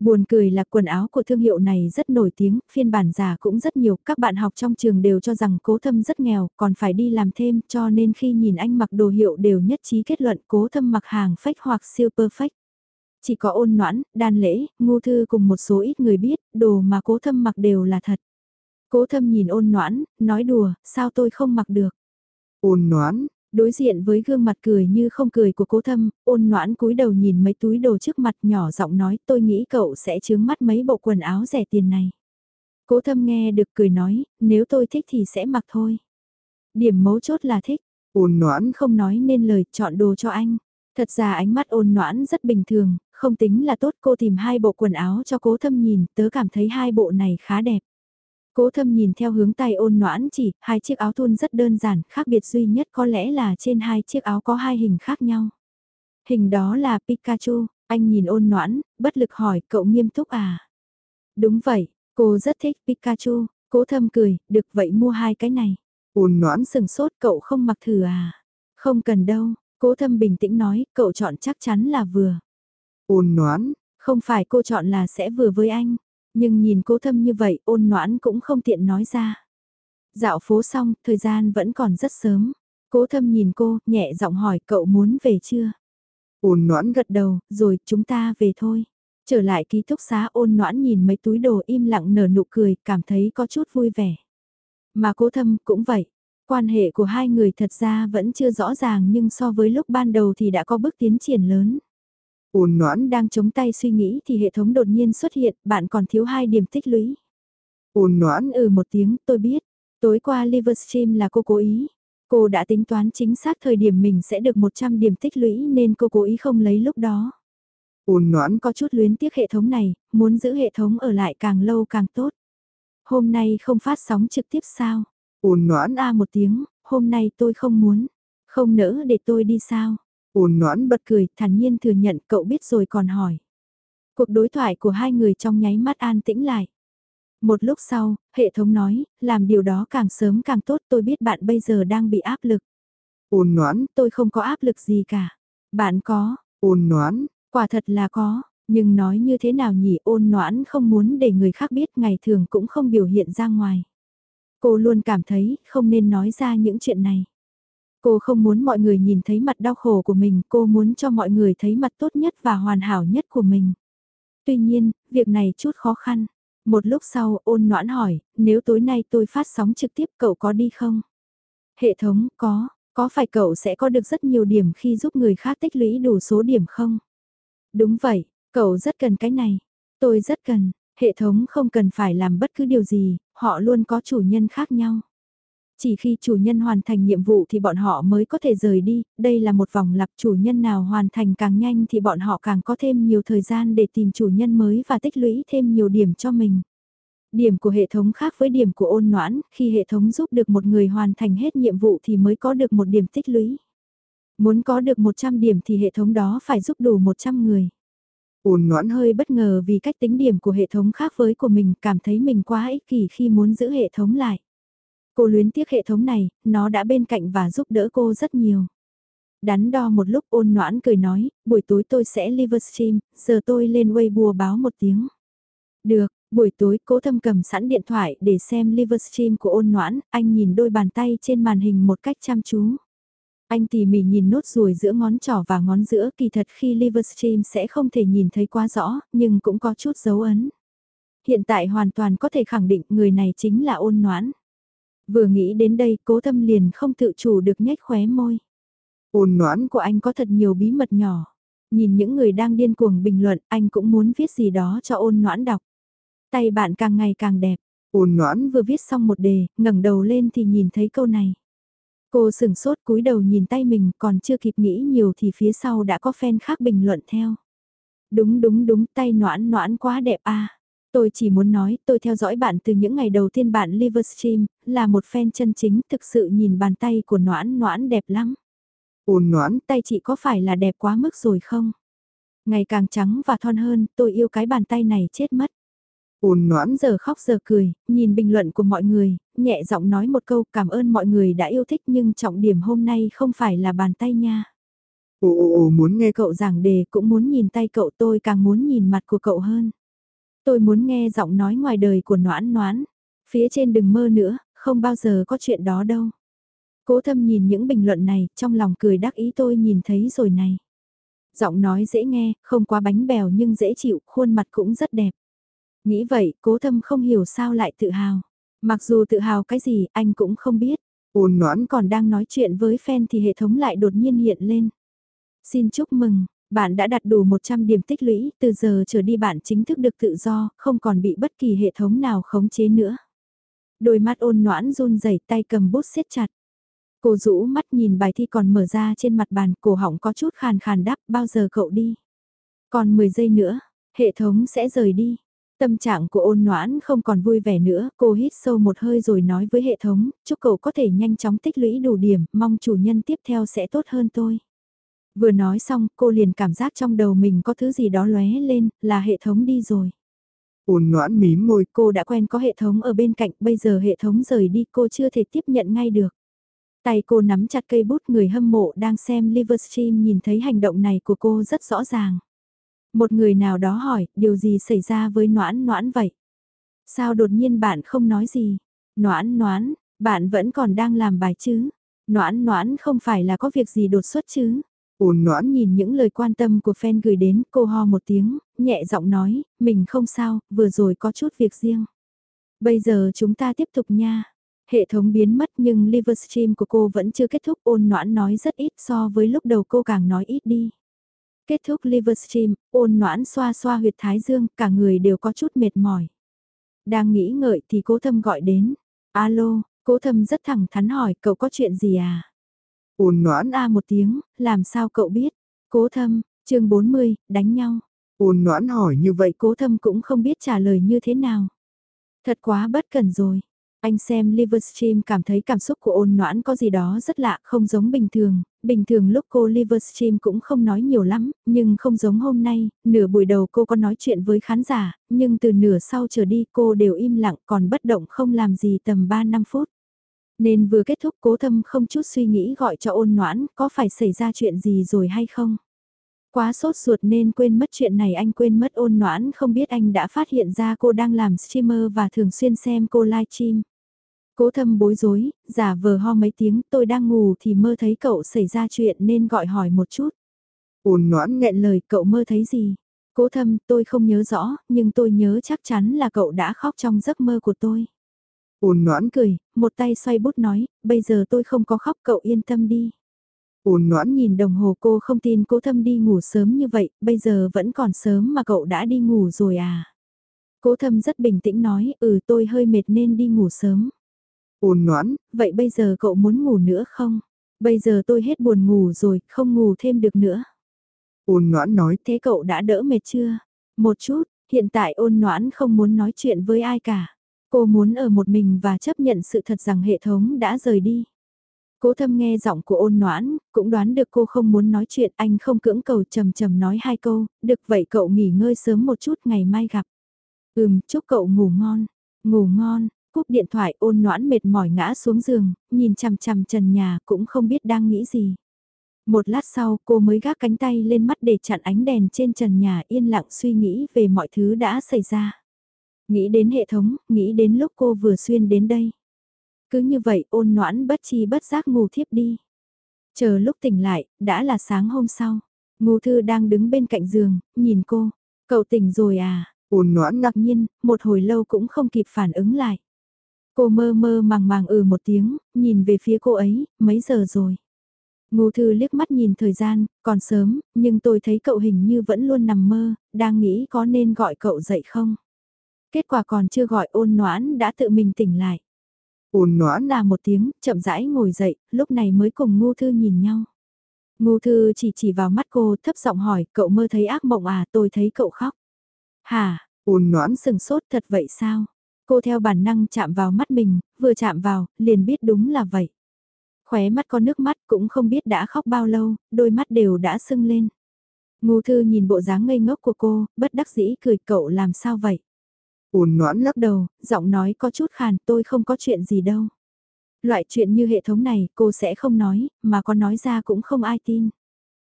Buồn cười là quần áo của thương hiệu này rất nổi tiếng, phiên bản giả cũng rất nhiều, các bạn học trong trường đều cho rằng cố thâm rất nghèo, còn phải đi làm thêm, cho nên khi nhìn anh mặc đồ hiệu đều nhất trí kết luận cố thâm mặc hàng fake hoặc siêu perfect. Chỉ có ôn noãn, đan lễ, ngu thư cùng một số ít người biết, đồ mà cố thâm mặc đều là thật. Cố thâm nhìn ôn noãn, nói đùa, sao tôi không mặc được. Ôn noãn, đối diện với gương mặt cười như không cười của cố thâm, ôn noãn cúi đầu nhìn mấy túi đồ trước mặt nhỏ giọng nói tôi nghĩ cậu sẽ chướng mắt mấy bộ quần áo rẻ tiền này. Cố thâm nghe được cười nói, nếu tôi thích thì sẽ mặc thôi. Điểm mấu chốt là thích, ôn noãn không nói nên lời chọn đồ cho anh. Thật ra ánh mắt ôn noãn rất bình thường, không tính là tốt cô tìm hai bộ quần áo cho cố thâm nhìn, tớ cảm thấy hai bộ này khá đẹp. Cố thâm nhìn theo hướng tay ôn noãn chỉ, hai chiếc áo thun rất đơn giản, khác biệt duy nhất có lẽ là trên hai chiếc áo có hai hình khác nhau. Hình đó là Pikachu, anh nhìn ôn noãn, bất lực hỏi cậu nghiêm túc à? Đúng vậy, cô rất thích Pikachu, cố thâm cười, được vậy mua hai cái này. Ôn noãn sừng sốt cậu không mặc thử à? Không cần đâu, cố thâm bình tĩnh nói, cậu chọn chắc chắn là vừa. Ôn noãn, không phải cô chọn là sẽ vừa với anh, nhưng nhìn cố thâm như vậy ôn noãn cũng không tiện nói ra. Dạo phố xong, thời gian vẫn còn rất sớm. Cố thâm nhìn cô, nhẹ giọng hỏi cậu muốn về chưa? Ôn noãn Gật đầu, rồi chúng ta về thôi. Trở lại ký túc xá ôn noãn nhìn mấy túi đồ im lặng nở nụ cười, cảm thấy có chút vui vẻ. Mà cố thâm cũng vậy. Quan hệ của hai người thật ra vẫn chưa rõ ràng nhưng so với lúc ban đầu thì đã có bước tiến triển lớn ôn noãn, Đang chống tay suy nghĩ thì hệ thống đột nhiên xuất hiện, bạn còn thiếu hai điểm tích lũy. ôn noãn, Ừ một tiếng, tôi biết. Tối qua Livestream là cô cố ý. Cô đã tính toán chính xác thời điểm mình sẽ được 100 điểm tích lũy nên cô cố ý không lấy lúc đó. ôn noãn, Có chút luyến tiếc hệ thống này, muốn giữ hệ thống ở lại càng lâu càng tốt. Hôm nay không phát sóng trực tiếp sao? ôn noãn, A một tiếng, hôm nay tôi không muốn. Không nỡ để tôi đi sao? Ôn noãn bật cười, thản nhiên thừa nhận cậu biết rồi còn hỏi. Cuộc đối thoại của hai người trong nháy mắt an tĩnh lại. Một lúc sau, hệ thống nói, làm điều đó càng sớm càng tốt tôi biết bạn bây giờ đang bị áp lực. ôn noãn, Tôi không có áp lực gì cả. Bạn có, ôn noãn, quả thật là có, nhưng nói như thế nào nhỉ ôn noãn không muốn để người khác biết ngày thường cũng không biểu hiện ra ngoài. Cô luôn cảm thấy không nên nói ra những chuyện này. Cô không muốn mọi người nhìn thấy mặt đau khổ của mình, cô muốn cho mọi người thấy mặt tốt nhất và hoàn hảo nhất của mình. Tuy nhiên, việc này chút khó khăn. Một lúc sau ôn noãn hỏi, nếu tối nay tôi phát sóng trực tiếp cậu có đi không? Hệ thống, có, có phải cậu sẽ có được rất nhiều điểm khi giúp người khác tích lũy đủ số điểm không? Đúng vậy, cậu rất cần cái này. Tôi rất cần, hệ thống không cần phải làm bất cứ điều gì, họ luôn có chủ nhân khác nhau. Chỉ khi chủ nhân hoàn thành nhiệm vụ thì bọn họ mới có thể rời đi, đây là một vòng lặp chủ nhân nào hoàn thành càng nhanh thì bọn họ càng có thêm nhiều thời gian để tìm chủ nhân mới và tích lũy thêm nhiều điểm cho mình. Điểm của hệ thống khác với điểm của ôn noãn, khi hệ thống giúp được một người hoàn thành hết nhiệm vụ thì mới có được một điểm tích lũy. Muốn có được 100 điểm thì hệ thống đó phải giúp đủ 100 người. ôn noãn Hơi bất ngờ vì cách tính điểm của hệ thống khác với của mình, cảm thấy mình quá ích kỷ khi muốn giữ hệ thống lại. Cô luyến tiếc hệ thống này, nó đã bên cạnh và giúp đỡ cô rất nhiều. Đắn đo một lúc ôn noãn cười nói, buổi tối tôi sẽ livestream, giờ tôi lên Weibo báo một tiếng. Được, buổi tối cố thâm cầm sẵn điện thoại để xem livestream của ôn noãn, anh nhìn đôi bàn tay trên màn hình một cách chăm chú. Anh tỉ mỉ nhìn nốt ruồi giữa ngón trỏ và ngón giữa kỳ thật khi livestream sẽ không thể nhìn thấy quá rõ, nhưng cũng có chút dấu ấn. Hiện tại hoàn toàn có thể khẳng định người này chính là ôn noãn. Vừa nghĩ đến đây cố tâm liền không tự chủ được nhếch khóe môi. ôn noãn, Của anh có thật nhiều bí mật nhỏ. Nhìn những người đang điên cuồng bình luận anh cũng muốn viết gì đó cho ôn noãn đọc. Tay bạn càng ngày càng đẹp. ôn noãn, Vừa viết xong một đề, ngẩng đầu lên thì nhìn thấy câu này. Cô sừng sốt cúi đầu nhìn tay mình còn chưa kịp nghĩ nhiều thì phía sau đã có fan khác bình luận theo. Đúng đúng đúng tay noãn noãn quá đẹp a Tôi chỉ muốn nói, tôi theo dõi bạn từ những ngày đầu tiên bạn Livestream, là một fan chân chính, thực sự nhìn bàn tay của noãn noãn đẹp lắm. ôn noãn, Tay chị có phải là đẹp quá mức rồi không? Ngày càng trắng và thon hơn, tôi yêu cái bàn tay này chết mất. ôn noãn, Giờ khóc giờ cười, nhìn bình luận của mọi người, nhẹ giọng nói một câu cảm ơn mọi người đã yêu thích nhưng trọng điểm hôm nay không phải là bàn tay nha. ồ ồ ồ muốn nghe Cậu giảng đề cũng muốn nhìn tay cậu tôi càng muốn nhìn mặt của cậu hơn. Tôi muốn nghe giọng nói ngoài đời của noãn noãn. Phía trên đừng mơ nữa, không bao giờ có chuyện đó đâu. Cố thâm nhìn những bình luận này, trong lòng cười đắc ý tôi nhìn thấy rồi này. Giọng nói dễ nghe, không quá bánh bèo nhưng dễ chịu, khuôn mặt cũng rất đẹp. Nghĩ vậy, cố thâm không hiểu sao lại tự hào. Mặc dù tự hào cái gì, anh cũng không biết. ôn noãn, Còn đang nói chuyện với fan thì hệ thống lại đột nhiên hiện lên. Xin chúc mừng, bạn đã đạt đủ 100 điểm tích lũy, từ giờ trở đi bạn chính thức được tự do, không còn bị bất kỳ hệ thống nào khống chế nữa. Đôi mắt ôn noãn run rẩy tay cầm bút siết chặt. Cô rũ mắt nhìn bài thi còn mở ra trên mặt bàn, cổ họng có chút khàn khàn đáp, bao giờ cậu đi? Còn 10 giây nữa, hệ thống sẽ rời đi. Tâm trạng của ôn noãn không còn vui vẻ nữa, cô hít sâu một hơi rồi nói với hệ thống, chúc cậu có thể nhanh chóng tích lũy đủ điểm, mong chủ nhân tiếp theo sẽ tốt hơn tôi. Vừa nói xong, cô liền cảm giác trong đầu mình có thứ gì đó lóe lên, là hệ thống đi rồi. ôn noãn mím môi, Cô đã quen có hệ thống ở bên cạnh, bây giờ hệ thống rời đi cô chưa thể tiếp nhận ngay được. Tay cô nắm chặt cây bút người hâm mộ đang xem Livestream nhìn thấy hành động này của cô rất rõ ràng. Một người nào đó hỏi, điều gì xảy ra với noãn noãn vậy? Sao đột nhiên bạn không nói gì? Noãn noãn, bạn vẫn còn đang làm bài chứ? Noãn noãn không phải là có việc gì đột xuất chứ. Ôn noãn nhìn những lời quan tâm của fan gửi đến, cô ho một tiếng, nhẹ giọng nói, mình không sao, vừa rồi có chút việc riêng. Bây giờ chúng ta tiếp tục nha. Hệ thống biến mất nhưng Livestream của cô vẫn chưa kết thúc ôn noãn nói rất ít so với lúc đầu cô càng nói ít đi. Kết thúc Livestream, ôn noãn xoa xoa huyệt thái dương, cả người đều có chút mệt mỏi. Đang nghĩ ngợi thì cố thâm gọi đến. Alo, cố thâm rất thẳng thắn hỏi cậu có chuyện gì à? Ôn noãn a một tiếng, làm sao cậu biết? Cố thâm, chương 40, đánh nhau. Ôn noãn hỏi như vậy cố thâm cũng không biết trả lời như thế nào. Thật quá bất cần rồi. Anh xem Livestream cảm thấy cảm xúc của ôn noãn có gì đó rất lạ, không giống bình thường. Bình thường lúc cô Livestream cũng không nói nhiều lắm, nhưng không giống hôm nay, nửa buổi đầu cô có nói chuyện với khán giả, nhưng từ nửa sau trở đi cô đều im lặng còn bất động không làm gì tầm 3-5 phút. Nên vừa kết thúc cố thâm không chút suy nghĩ gọi cho ôn noãn có phải xảy ra chuyện gì rồi hay không. Quá sốt ruột nên quên mất chuyện này anh quên mất ôn noãn không biết anh đã phát hiện ra cô đang làm streamer và thường xuyên xem cô livestream. Cố thâm bối rối, giả vờ ho mấy tiếng tôi đang ngủ thì mơ thấy cậu xảy ra chuyện nên gọi hỏi một chút. Ôn noãn nghẹn lời cậu mơ thấy gì? Cố thâm tôi không nhớ rõ nhưng tôi nhớ chắc chắn là cậu đã khóc trong giấc mơ của tôi. Ôn noãn cười, một tay xoay bút nói, bây giờ tôi không có khóc cậu yên tâm đi. Ôn noãn nhìn đồng hồ cô không tin cố thâm đi ngủ sớm như vậy, bây giờ vẫn còn sớm mà cậu đã đi ngủ rồi à. Cố thâm rất bình tĩnh nói, ừ tôi hơi mệt nên đi ngủ sớm. Ôn noãn, vậy bây giờ cậu muốn ngủ nữa không? Bây giờ tôi hết buồn ngủ rồi, không ngủ thêm được nữa. Ôn noãn nói, thế cậu đã đỡ mệt chưa? Một chút, hiện tại ôn noãn không muốn nói chuyện với ai cả. Cô muốn ở một mình và chấp nhận sự thật rằng hệ thống đã rời đi. Cố thâm nghe giọng của ôn noãn, cũng đoán được cô không muốn nói chuyện, anh không cưỡng cầu trầm trầm nói hai câu, được vậy cậu nghỉ ngơi sớm một chút ngày mai gặp. Ừm, chúc cậu ngủ ngon, ngủ ngon, cúp điện thoại ôn noãn mệt mỏi ngã xuống giường, nhìn chằm chằm trần nhà cũng không biết đang nghĩ gì. Một lát sau cô mới gác cánh tay lên mắt để chặn ánh đèn trên trần nhà yên lặng suy nghĩ về mọi thứ đã xảy ra. Nghĩ đến hệ thống, nghĩ đến lúc cô vừa xuyên đến đây. Cứ như vậy ôn noãn bất chi bất giác ngủ thiếp đi. Chờ lúc tỉnh lại, đã là sáng hôm sau. Ngô thư đang đứng bên cạnh giường, nhìn cô. Cậu tỉnh rồi à? Ôn noãn ngạc nhiên, một hồi lâu cũng không kịp phản ứng lại. Cô mơ mơ màng màng ừ một tiếng, nhìn về phía cô ấy, mấy giờ rồi? Ngô Thư liếc mắt nhìn thời gian, còn sớm, nhưng tôi thấy cậu hình như vẫn luôn nằm mơ, đang nghĩ có nên gọi cậu dậy không? Kết quả còn chưa gọi ôn noãn đã tự mình tỉnh lại. Ôn noãn là một tiếng, chậm rãi ngồi dậy, lúc này mới cùng Ngô Thư nhìn nhau. Ngô Thư chỉ chỉ vào mắt cô thấp giọng hỏi, cậu mơ thấy ác mộng à, tôi thấy cậu khóc. Hả, ôn noãn sừng sốt thật vậy sao? Cô theo bản năng chạm vào mắt mình, vừa chạm vào, liền biết đúng là vậy. Khóe mắt có nước mắt cũng không biết đã khóc bao lâu, đôi mắt đều đã sưng lên. Ngô Thư nhìn bộ dáng ngây ngốc của cô, bất đắc dĩ cười cậu làm sao vậy? Ôn noãn lắc đầu, giọng nói có chút khàn, tôi không có chuyện gì đâu. Loại chuyện như hệ thống này cô sẽ không nói, mà có nói ra cũng không ai tin.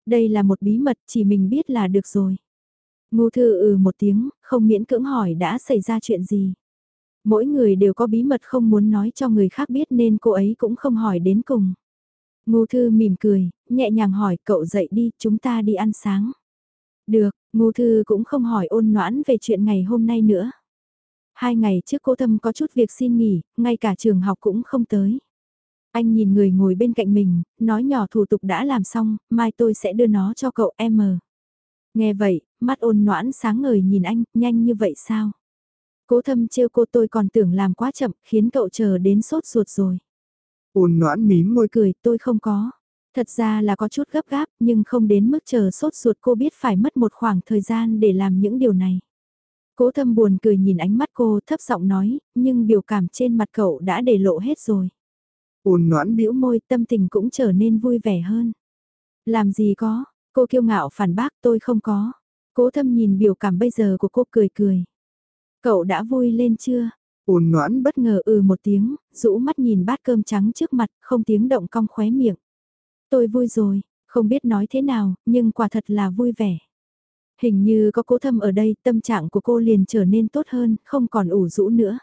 Đây là một bí mật chỉ mình biết là được rồi. Ngô thư ừ một tiếng, không miễn cưỡng hỏi đã xảy ra chuyện gì. Mỗi người đều có bí mật không muốn nói cho người khác biết nên cô ấy cũng không hỏi đến cùng. Ngô thư mỉm cười, nhẹ nhàng hỏi cậu dậy đi, chúng ta đi ăn sáng. Được, Ngô thư cũng không hỏi ôn noãn về chuyện ngày hôm nay nữa. Hai ngày trước cô Thâm có chút việc xin nghỉ, ngay cả trường học cũng không tới. Anh nhìn người ngồi bên cạnh mình, nói nhỏ thủ tục đã làm xong, mai tôi sẽ đưa nó cho cậu em Nghe vậy, mắt ôn noãn sáng ngời nhìn anh, nhanh như vậy sao? Cố thâm trêu cô tôi còn tưởng làm quá chậm, khiến cậu chờ đến sốt ruột rồi. Ôn noãn mím môi cười, tôi không có. Thật ra là có chút gấp gáp, nhưng không đến mức chờ sốt ruột cô biết phải mất một khoảng thời gian để làm những điều này. Cố thâm buồn cười nhìn ánh mắt cô thấp giọng nói, nhưng biểu cảm trên mặt cậu đã để lộ hết rồi. Ôn noãn bĩu môi tâm tình cũng trở nên vui vẻ hơn. Làm gì có, cô kiêu ngạo phản bác tôi không có. Cố thâm nhìn biểu cảm bây giờ của cô cười cười. Cậu đã vui lên chưa? Ôn noãn bất ngờ ừ một tiếng, rũ mắt nhìn bát cơm trắng trước mặt, không tiếng động cong khóe miệng. Tôi vui rồi, không biết nói thế nào, nhưng quả thật là vui vẻ. Hình như có cố thâm ở đây, tâm trạng của cô liền trở nên tốt hơn, không còn ủ rũ nữa.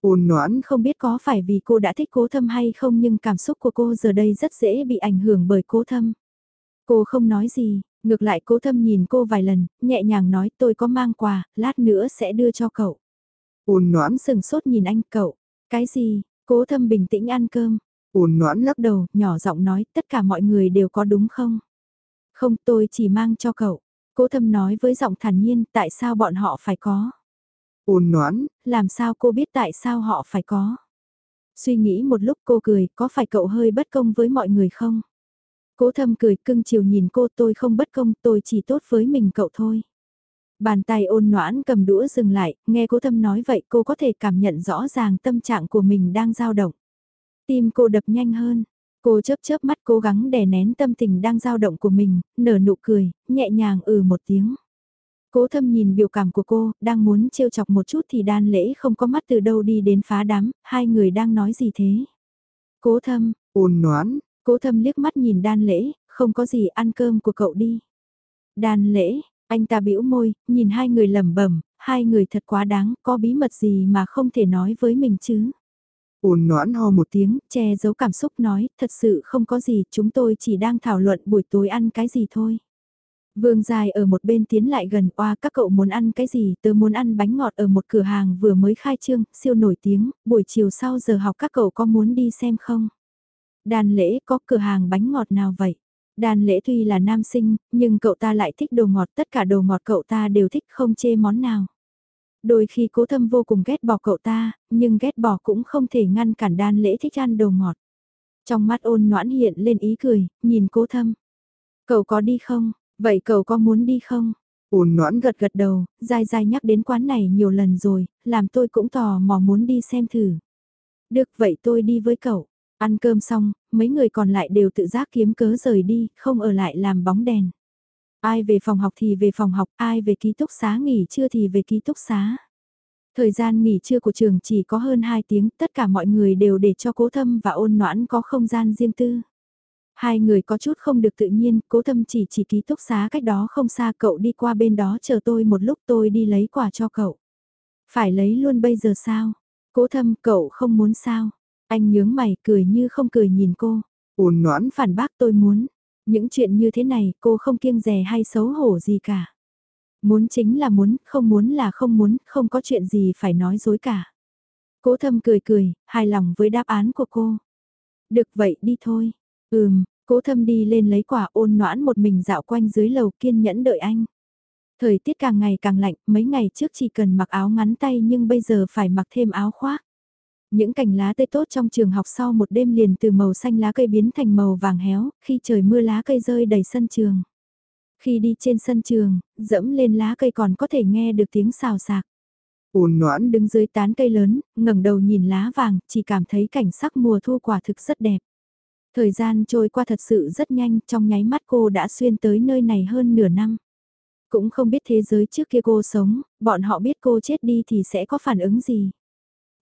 Ôn noãn, Không biết có phải vì cô đã thích cố thâm hay không nhưng cảm xúc của cô giờ đây rất dễ bị ảnh hưởng bởi cố thâm. Cô không nói gì, ngược lại cố thâm nhìn cô vài lần, nhẹ nhàng nói tôi có mang quà, lát nữa sẽ đưa cho cậu. ôn noãn, Sừng sốt nhìn anh cậu, cái gì, cố thâm bình tĩnh ăn cơm, ôn noãn lắc lắc đầu, nhỏ giọng nói tất cả mọi người đều có đúng không? Không tôi chỉ mang cho cậu. Cố thâm nói với giọng thản nhiên tại sao bọn họ phải có. ôn noãn, Làm sao cô biết tại sao họ phải có? Suy nghĩ một lúc cô cười, có phải cậu hơi bất công với mọi người không? Cố thâm cười cưng chiều nhìn cô tôi không bất công, tôi chỉ tốt với mình cậu thôi. Bàn tay ôn noãn cầm đũa dừng lại, nghe cố thâm nói vậy cô có thể cảm nhận rõ ràng tâm trạng của mình đang dao động. Tim cô đập nhanh hơn, cô chớp chớp mắt cố gắng đè nén tâm tình đang dao động của mình, nở nụ cười, nhẹ nhàng ừ một tiếng. Cố thâm nhìn biểu cảm của cô, đang muốn trêu chọc một chút thì đan lễ không có mắt từ đâu đi đến phá đám, hai người đang nói gì thế? Cố thâm, ôn noãn, cố thâm liếc mắt nhìn đan lễ, không có gì ăn cơm của cậu đi. Đan lễ, anh ta bĩu môi, nhìn hai người lẩm bẩm, hai người thật quá đáng, có bí mật gì mà không thể nói với mình chứ? Ôn noãn ho một tiếng, Che giấu cảm xúc nói, thật sự không có gì, chúng tôi chỉ đang thảo luận buổi tối ăn cái gì thôi. Vương Dài ở một bên tiến lại gần, oa các cậu muốn ăn cái gì, tớ muốn ăn bánh ngọt ở một cửa hàng vừa mới khai trương, siêu nổi tiếng, buổi chiều sau giờ học các cậu có muốn đi xem không? Đàn lễ có cửa hàng bánh ngọt nào vậy? Đàn lễ tuy là nam sinh, nhưng cậu ta lại thích đồ ngọt, tất cả đồ ngọt cậu ta đều thích không chê món nào. Đôi khi cố thâm vô cùng ghét bỏ cậu ta, nhưng ghét bỏ cũng không thể ngăn cản đan lễ thích ăn đồ ngọt. Trong mắt ôn noãn hiện lên ý cười, nhìn cố thâm. Cậu có đi không? Vậy cậu có muốn đi không? ôn noãn gật Gật đầu, dai dai nhắc đến quán này nhiều lần rồi, làm tôi cũng tò mò muốn đi xem thử. Được vậy tôi đi với cậu. Ăn cơm xong, mấy người còn lại đều tự giác kiếm cớ rời đi, không ở lại làm bóng đèn. Ai về phòng học thì về phòng học, ai về ký túc xá nghỉ trưa thì về ký túc xá. Thời gian nghỉ trưa của trường chỉ có hơn 2 tiếng, tất cả mọi người đều để cho cố thâm và ôn noãn có không gian riêng tư. Hai người có chút không được tự nhiên, cố thâm chỉ chỉ ký túc xá cách đó không xa cậu đi qua bên đó chờ tôi một lúc tôi đi lấy quà cho cậu. Phải lấy luôn bây giờ sao? Cố thâm cậu không muốn sao? Anh nhướng mày cười như không cười nhìn cô. ôn noãn, Phản bác tôi muốn. Những chuyện như thế này cô không kiêng rè hay xấu hổ gì cả. Muốn chính là muốn, không muốn là không muốn, không có chuyện gì phải nói dối cả. Cố thâm cười cười, hài lòng với đáp án của cô. Được vậy đi thôi. Ừm, cố thâm đi lên lấy quả ôn noãn một mình dạo quanh dưới lầu kiên nhẫn đợi anh. Thời tiết càng ngày càng lạnh, mấy ngày trước chỉ cần mặc áo ngắn tay nhưng bây giờ phải mặc thêm áo khoác. Những cành lá tươi tốt trong trường học sau một đêm liền từ màu xanh lá cây biến thành màu vàng héo, khi trời mưa lá cây rơi đầy sân trường. Khi đi trên sân trường, dẫm lên lá cây còn có thể nghe được tiếng xào xạc. ôn noãn, Đứng dưới tán cây lớn, ngẩng đầu nhìn lá vàng, chỉ cảm thấy cảnh sắc mùa thu quả thực rất đẹp. Thời gian trôi qua thật sự rất nhanh, trong nháy mắt cô đã xuyên tới nơi này hơn nửa năm. Cũng không biết thế giới trước kia cô sống, bọn họ biết cô chết đi thì sẽ có phản ứng gì.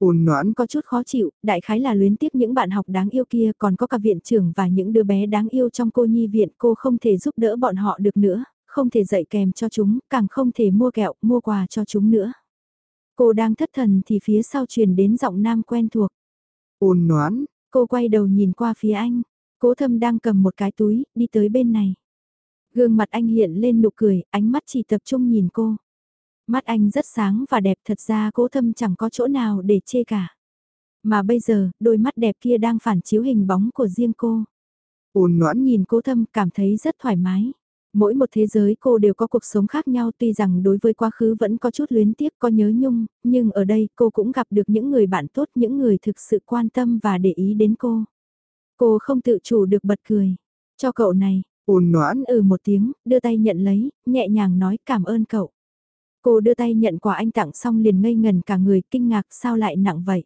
Ôn noãn, Có chút khó chịu, đại khái là luyến tiếc những bạn học đáng yêu kia còn có cả viện trưởng và những đứa bé đáng yêu trong cô nhi viện cô không thể giúp đỡ bọn họ được nữa, không thể dạy kèm cho chúng, càng không thể mua kẹo, mua quà cho chúng nữa. Cô đang thất thần thì phía sau truyền đến giọng nam quen thuộc. ôn noãn, Cô quay đầu nhìn qua phía anh. Cố thâm đang cầm một cái túi, đi tới bên này. Gương mặt anh hiện lên nụ cười, ánh mắt chỉ tập trung nhìn cô. Mắt anh rất sáng và đẹp thật ra cố thâm chẳng có chỗ nào để chê cả. Mà bây giờ, đôi mắt đẹp kia đang phản chiếu hình bóng của riêng cô. ôn noãn Nhìn cố thâm cảm thấy rất thoải mái. Mỗi một thế giới cô đều có cuộc sống khác nhau tuy rằng đối với quá khứ vẫn có chút luyến tiếc có nhớ nhung, nhưng ở đây cô cũng gặp được những người bạn tốt, những người thực sự quan tâm và để ý đến cô. Cô không tự chủ được bật cười. Cho cậu này, ôn noãn, ừ một tiếng, đưa tay nhận lấy, nhẹ nhàng nói cảm ơn cậu. Cô đưa tay nhận quà anh tặng xong liền ngây ngần cả người kinh ngạc sao lại nặng vậy.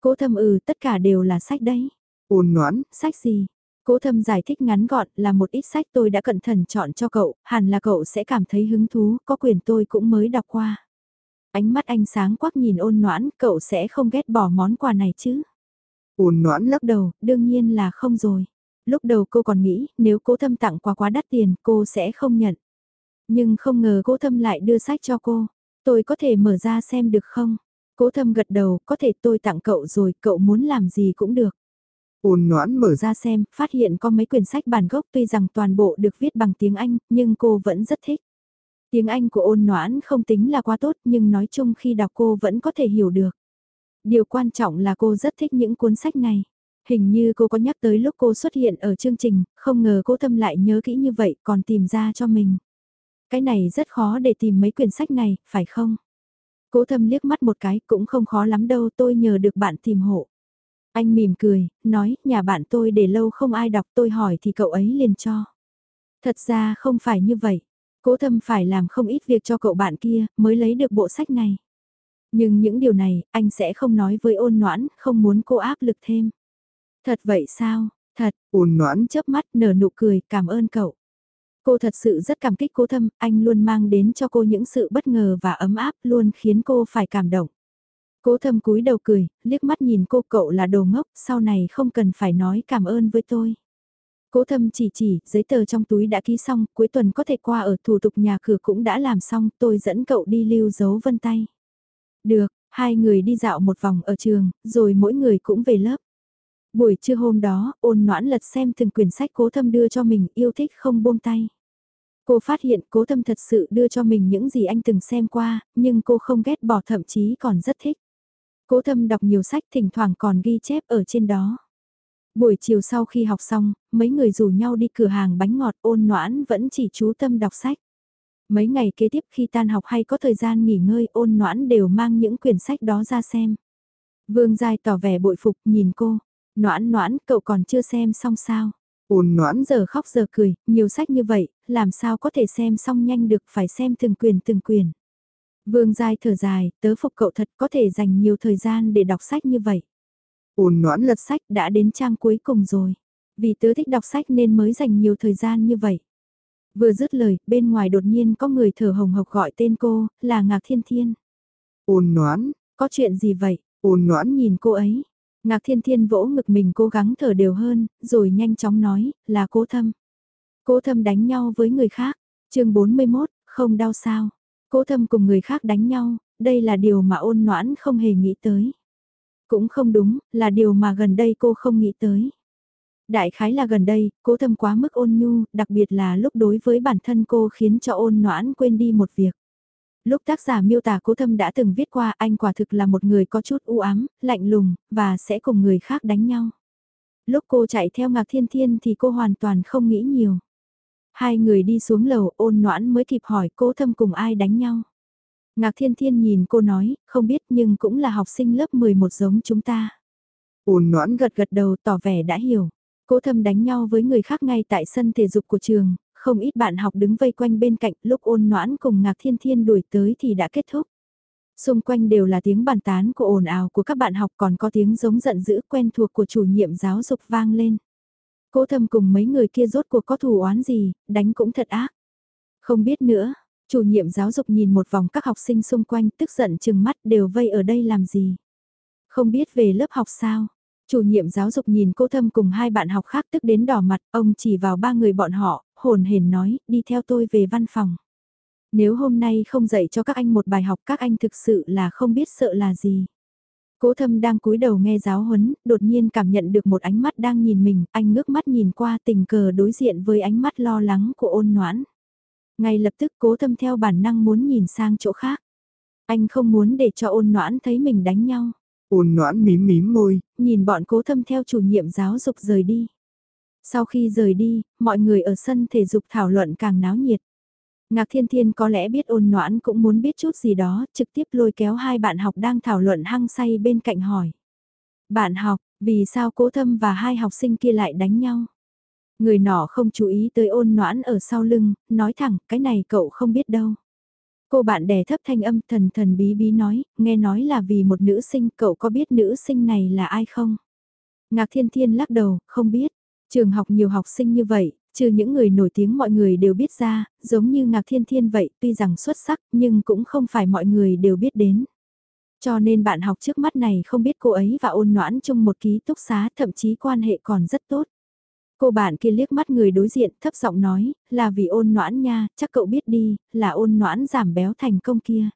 Cố thâm ừ tất cả đều là sách đấy. ôn noãn, Sách gì? Cố thâm giải thích ngắn gọn là một ít sách tôi đã cẩn thận chọn cho cậu, hẳn là cậu sẽ cảm thấy hứng thú, có quyền tôi cũng mới đọc qua. Ánh mắt anh sáng quắc nhìn ôn noãn, cậu sẽ không ghét bỏ món quà này chứ? ôn noãn lắc Lắc đầu, đương nhiên là không rồi. Lúc đầu cô còn nghĩ, nếu cố thâm tặng quà quá đắt tiền, cô sẽ không nhận. Nhưng không ngờ cố thâm lại đưa sách cho cô. Tôi có thể mở ra xem được không? Cố thâm gật đầu, có thể tôi tặng cậu rồi, cậu muốn làm gì cũng được. Ôn noãn mở ra xem, phát hiện có mấy quyển sách bản gốc tuy rằng toàn bộ được viết bằng tiếng Anh, nhưng cô vẫn rất thích. Tiếng Anh của ôn noãn không tính là quá tốt nhưng nói chung khi đọc cô vẫn có thể hiểu được. Điều quan trọng là cô rất thích những cuốn sách này. Hình như cô có nhắc tới lúc cô xuất hiện ở chương trình, không ngờ cô thâm lại nhớ kỹ như vậy còn tìm ra cho mình. Cái này rất khó để tìm mấy quyển sách này, phải không? Cố thâm liếc mắt một cái cũng không khó lắm đâu tôi nhờ được bạn tìm hộ. Anh mỉm cười, nói nhà bạn tôi để lâu không ai đọc tôi hỏi thì cậu ấy liền cho. Thật ra không phải như vậy. Cố thâm phải làm không ít việc cho cậu bạn kia mới lấy được bộ sách này. Nhưng những điều này anh sẽ không nói với ôn noãn, không muốn cô áp lực thêm. Thật vậy sao? Thật, ôn noãn chớp mắt nở nụ cười cảm ơn cậu. Cô thật sự rất cảm kích cố thâm, anh luôn mang đến cho cô những sự bất ngờ và ấm áp luôn khiến cô phải cảm động. Cố thâm cúi đầu cười, liếc mắt nhìn cô cậu là đồ ngốc, sau này không cần phải nói cảm ơn với tôi. Cố thâm chỉ chỉ, giấy tờ trong túi đã ký xong, cuối tuần có thể qua ở thủ tục nhà cửa cũng đã làm xong, tôi dẫn cậu đi lưu dấu vân tay. Được, hai người đi dạo một vòng ở trường, rồi mỗi người cũng về lớp. Buổi trưa hôm đó, ôn noãn lật xem từng quyển sách cố thâm đưa cho mình yêu thích không buông tay. Cô phát hiện cố thâm thật sự đưa cho mình những gì anh từng xem qua, nhưng cô không ghét bỏ thậm chí còn rất thích. Cố thâm đọc nhiều sách thỉnh thoảng còn ghi chép ở trên đó. Buổi chiều sau khi học xong, mấy người rủ nhau đi cửa hàng bánh ngọt ôn noãn vẫn chỉ chú tâm đọc sách. Mấy ngày kế tiếp khi tan học hay có thời gian nghỉ ngơi ôn noãn đều mang những quyển sách đó ra xem. Vương Giai tỏ vẻ bội phục nhìn cô. Noãn noãn cậu còn chưa xem xong sao. Ôn noãn giờ khóc giờ cười, nhiều sách như vậy, làm sao có thể xem xong nhanh được phải xem từng quyền từng quyền. Vương Giai thở dài, tớ phục cậu thật có thể dành nhiều thời gian để đọc sách như vậy. Ôn noãn lật sách đã đến trang cuối cùng rồi. Vì tớ thích đọc sách nên mới dành nhiều thời gian như vậy. Vừa dứt lời, bên ngoài đột nhiên có người thở hồng hộc gọi tên cô, là Ngạc Thiên Thiên. Ôn noãn, có chuyện gì vậy? Ôn noãn nhìn cô ấy. Ngạc Thiên Thiên vỗ ngực mình cố gắng thở đều hơn, rồi nhanh chóng nói, là cố thâm. Cố thâm đánh nhau với người khác. chương 41, không đau sao. Cố thâm cùng người khác đánh nhau, đây là điều mà ôn noãn không hề nghĩ tới. Cũng không đúng, là điều mà gần đây cô không nghĩ tới. Đại khái là gần đây, cố thâm quá mức ôn nhu, đặc biệt là lúc đối với bản thân cô khiến cho ôn noãn quên đi một việc. Lúc tác giả miêu tả cố thâm đã từng viết qua anh quả thực là một người có chút u ám, lạnh lùng, và sẽ cùng người khác đánh nhau. Lúc cô chạy theo ngạc thiên thiên thì cô hoàn toàn không nghĩ nhiều. Hai người đi xuống lầu ôn noãn mới kịp hỏi cố thâm cùng ai đánh nhau. Ngạc thiên thiên nhìn cô nói, không biết nhưng cũng là học sinh lớp 11 giống chúng ta. Ôn noãn gật gật đầu tỏ vẻ đã hiểu. Cố thâm đánh nhau với người khác ngay tại sân thể dục của trường, không ít bạn học đứng vây quanh bên cạnh lúc ôn noãn cùng Ngạc Thiên Thiên đuổi tới thì đã kết thúc. Xung quanh đều là tiếng bàn tán của ồn ào của các bạn học còn có tiếng giống giận dữ quen thuộc của chủ nhiệm giáo dục vang lên. Cố thâm cùng mấy người kia rốt cuộc có thù oán gì, đánh cũng thật ác. Không biết nữa, chủ nhiệm giáo dục nhìn một vòng các học sinh xung quanh tức giận chừng mắt đều vây ở đây làm gì. Không biết về lớp học sao, Chủ nhiệm giáo dục nhìn cô thâm cùng hai bạn học khác tức đến đỏ mặt, ông chỉ vào ba người bọn họ, hồn hển nói, đi theo tôi về văn phòng. Nếu hôm nay không dạy cho các anh một bài học các anh thực sự là không biết sợ là gì. Cố thâm đang cúi đầu nghe giáo huấn, đột nhiên cảm nhận được một ánh mắt đang nhìn mình, anh ngước mắt nhìn qua tình cờ đối diện với ánh mắt lo lắng của ôn noãn. Ngay lập tức cố thâm theo bản năng muốn nhìn sang chỗ khác. Anh không muốn để cho ôn noãn thấy mình đánh nhau. Ôn noãn mím mím môi, nhìn bọn cố thâm theo chủ nhiệm giáo dục rời đi. Sau khi rời đi, mọi người ở sân thể dục thảo luận càng náo nhiệt. Ngạc Thiên Thiên có lẽ biết ôn noãn cũng muốn biết chút gì đó, trực tiếp lôi kéo hai bạn học đang thảo luận hăng say bên cạnh hỏi. Bạn học, vì sao cố thâm và hai học sinh kia lại đánh nhau? Người nọ không chú ý tới ôn noãn ở sau lưng, nói thẳng, cái này cậu không biết đâu. Cô bạn đè thấp thanh âm thần thần bí bí nói, nghe nói là vì một nữ sinh, cậu có biết nữ sinh này là ai không? Ngạc Thiên Thiên lắc đầu, không biết. Trường học nhiều học sinh như vậy, trừ những người nổi tiếng mọi người đều biết ra, giống như Ngạc Thiên Thiên vậy, tuy rằng xuất sắc nhưng cũng không phải mọi người đều biết đến. Cho nên bạn học trước mắt này không biết cô ấy và ôn noãn chung một ký túc xá thậm chí quan hệ còn rất tốt. Cô bạn kia liếc mắt người đối diện thấp giọng nói, là vì ôn noãn nha, chắc cậu biết đi, là ôn noãn giảm béo thành công kia.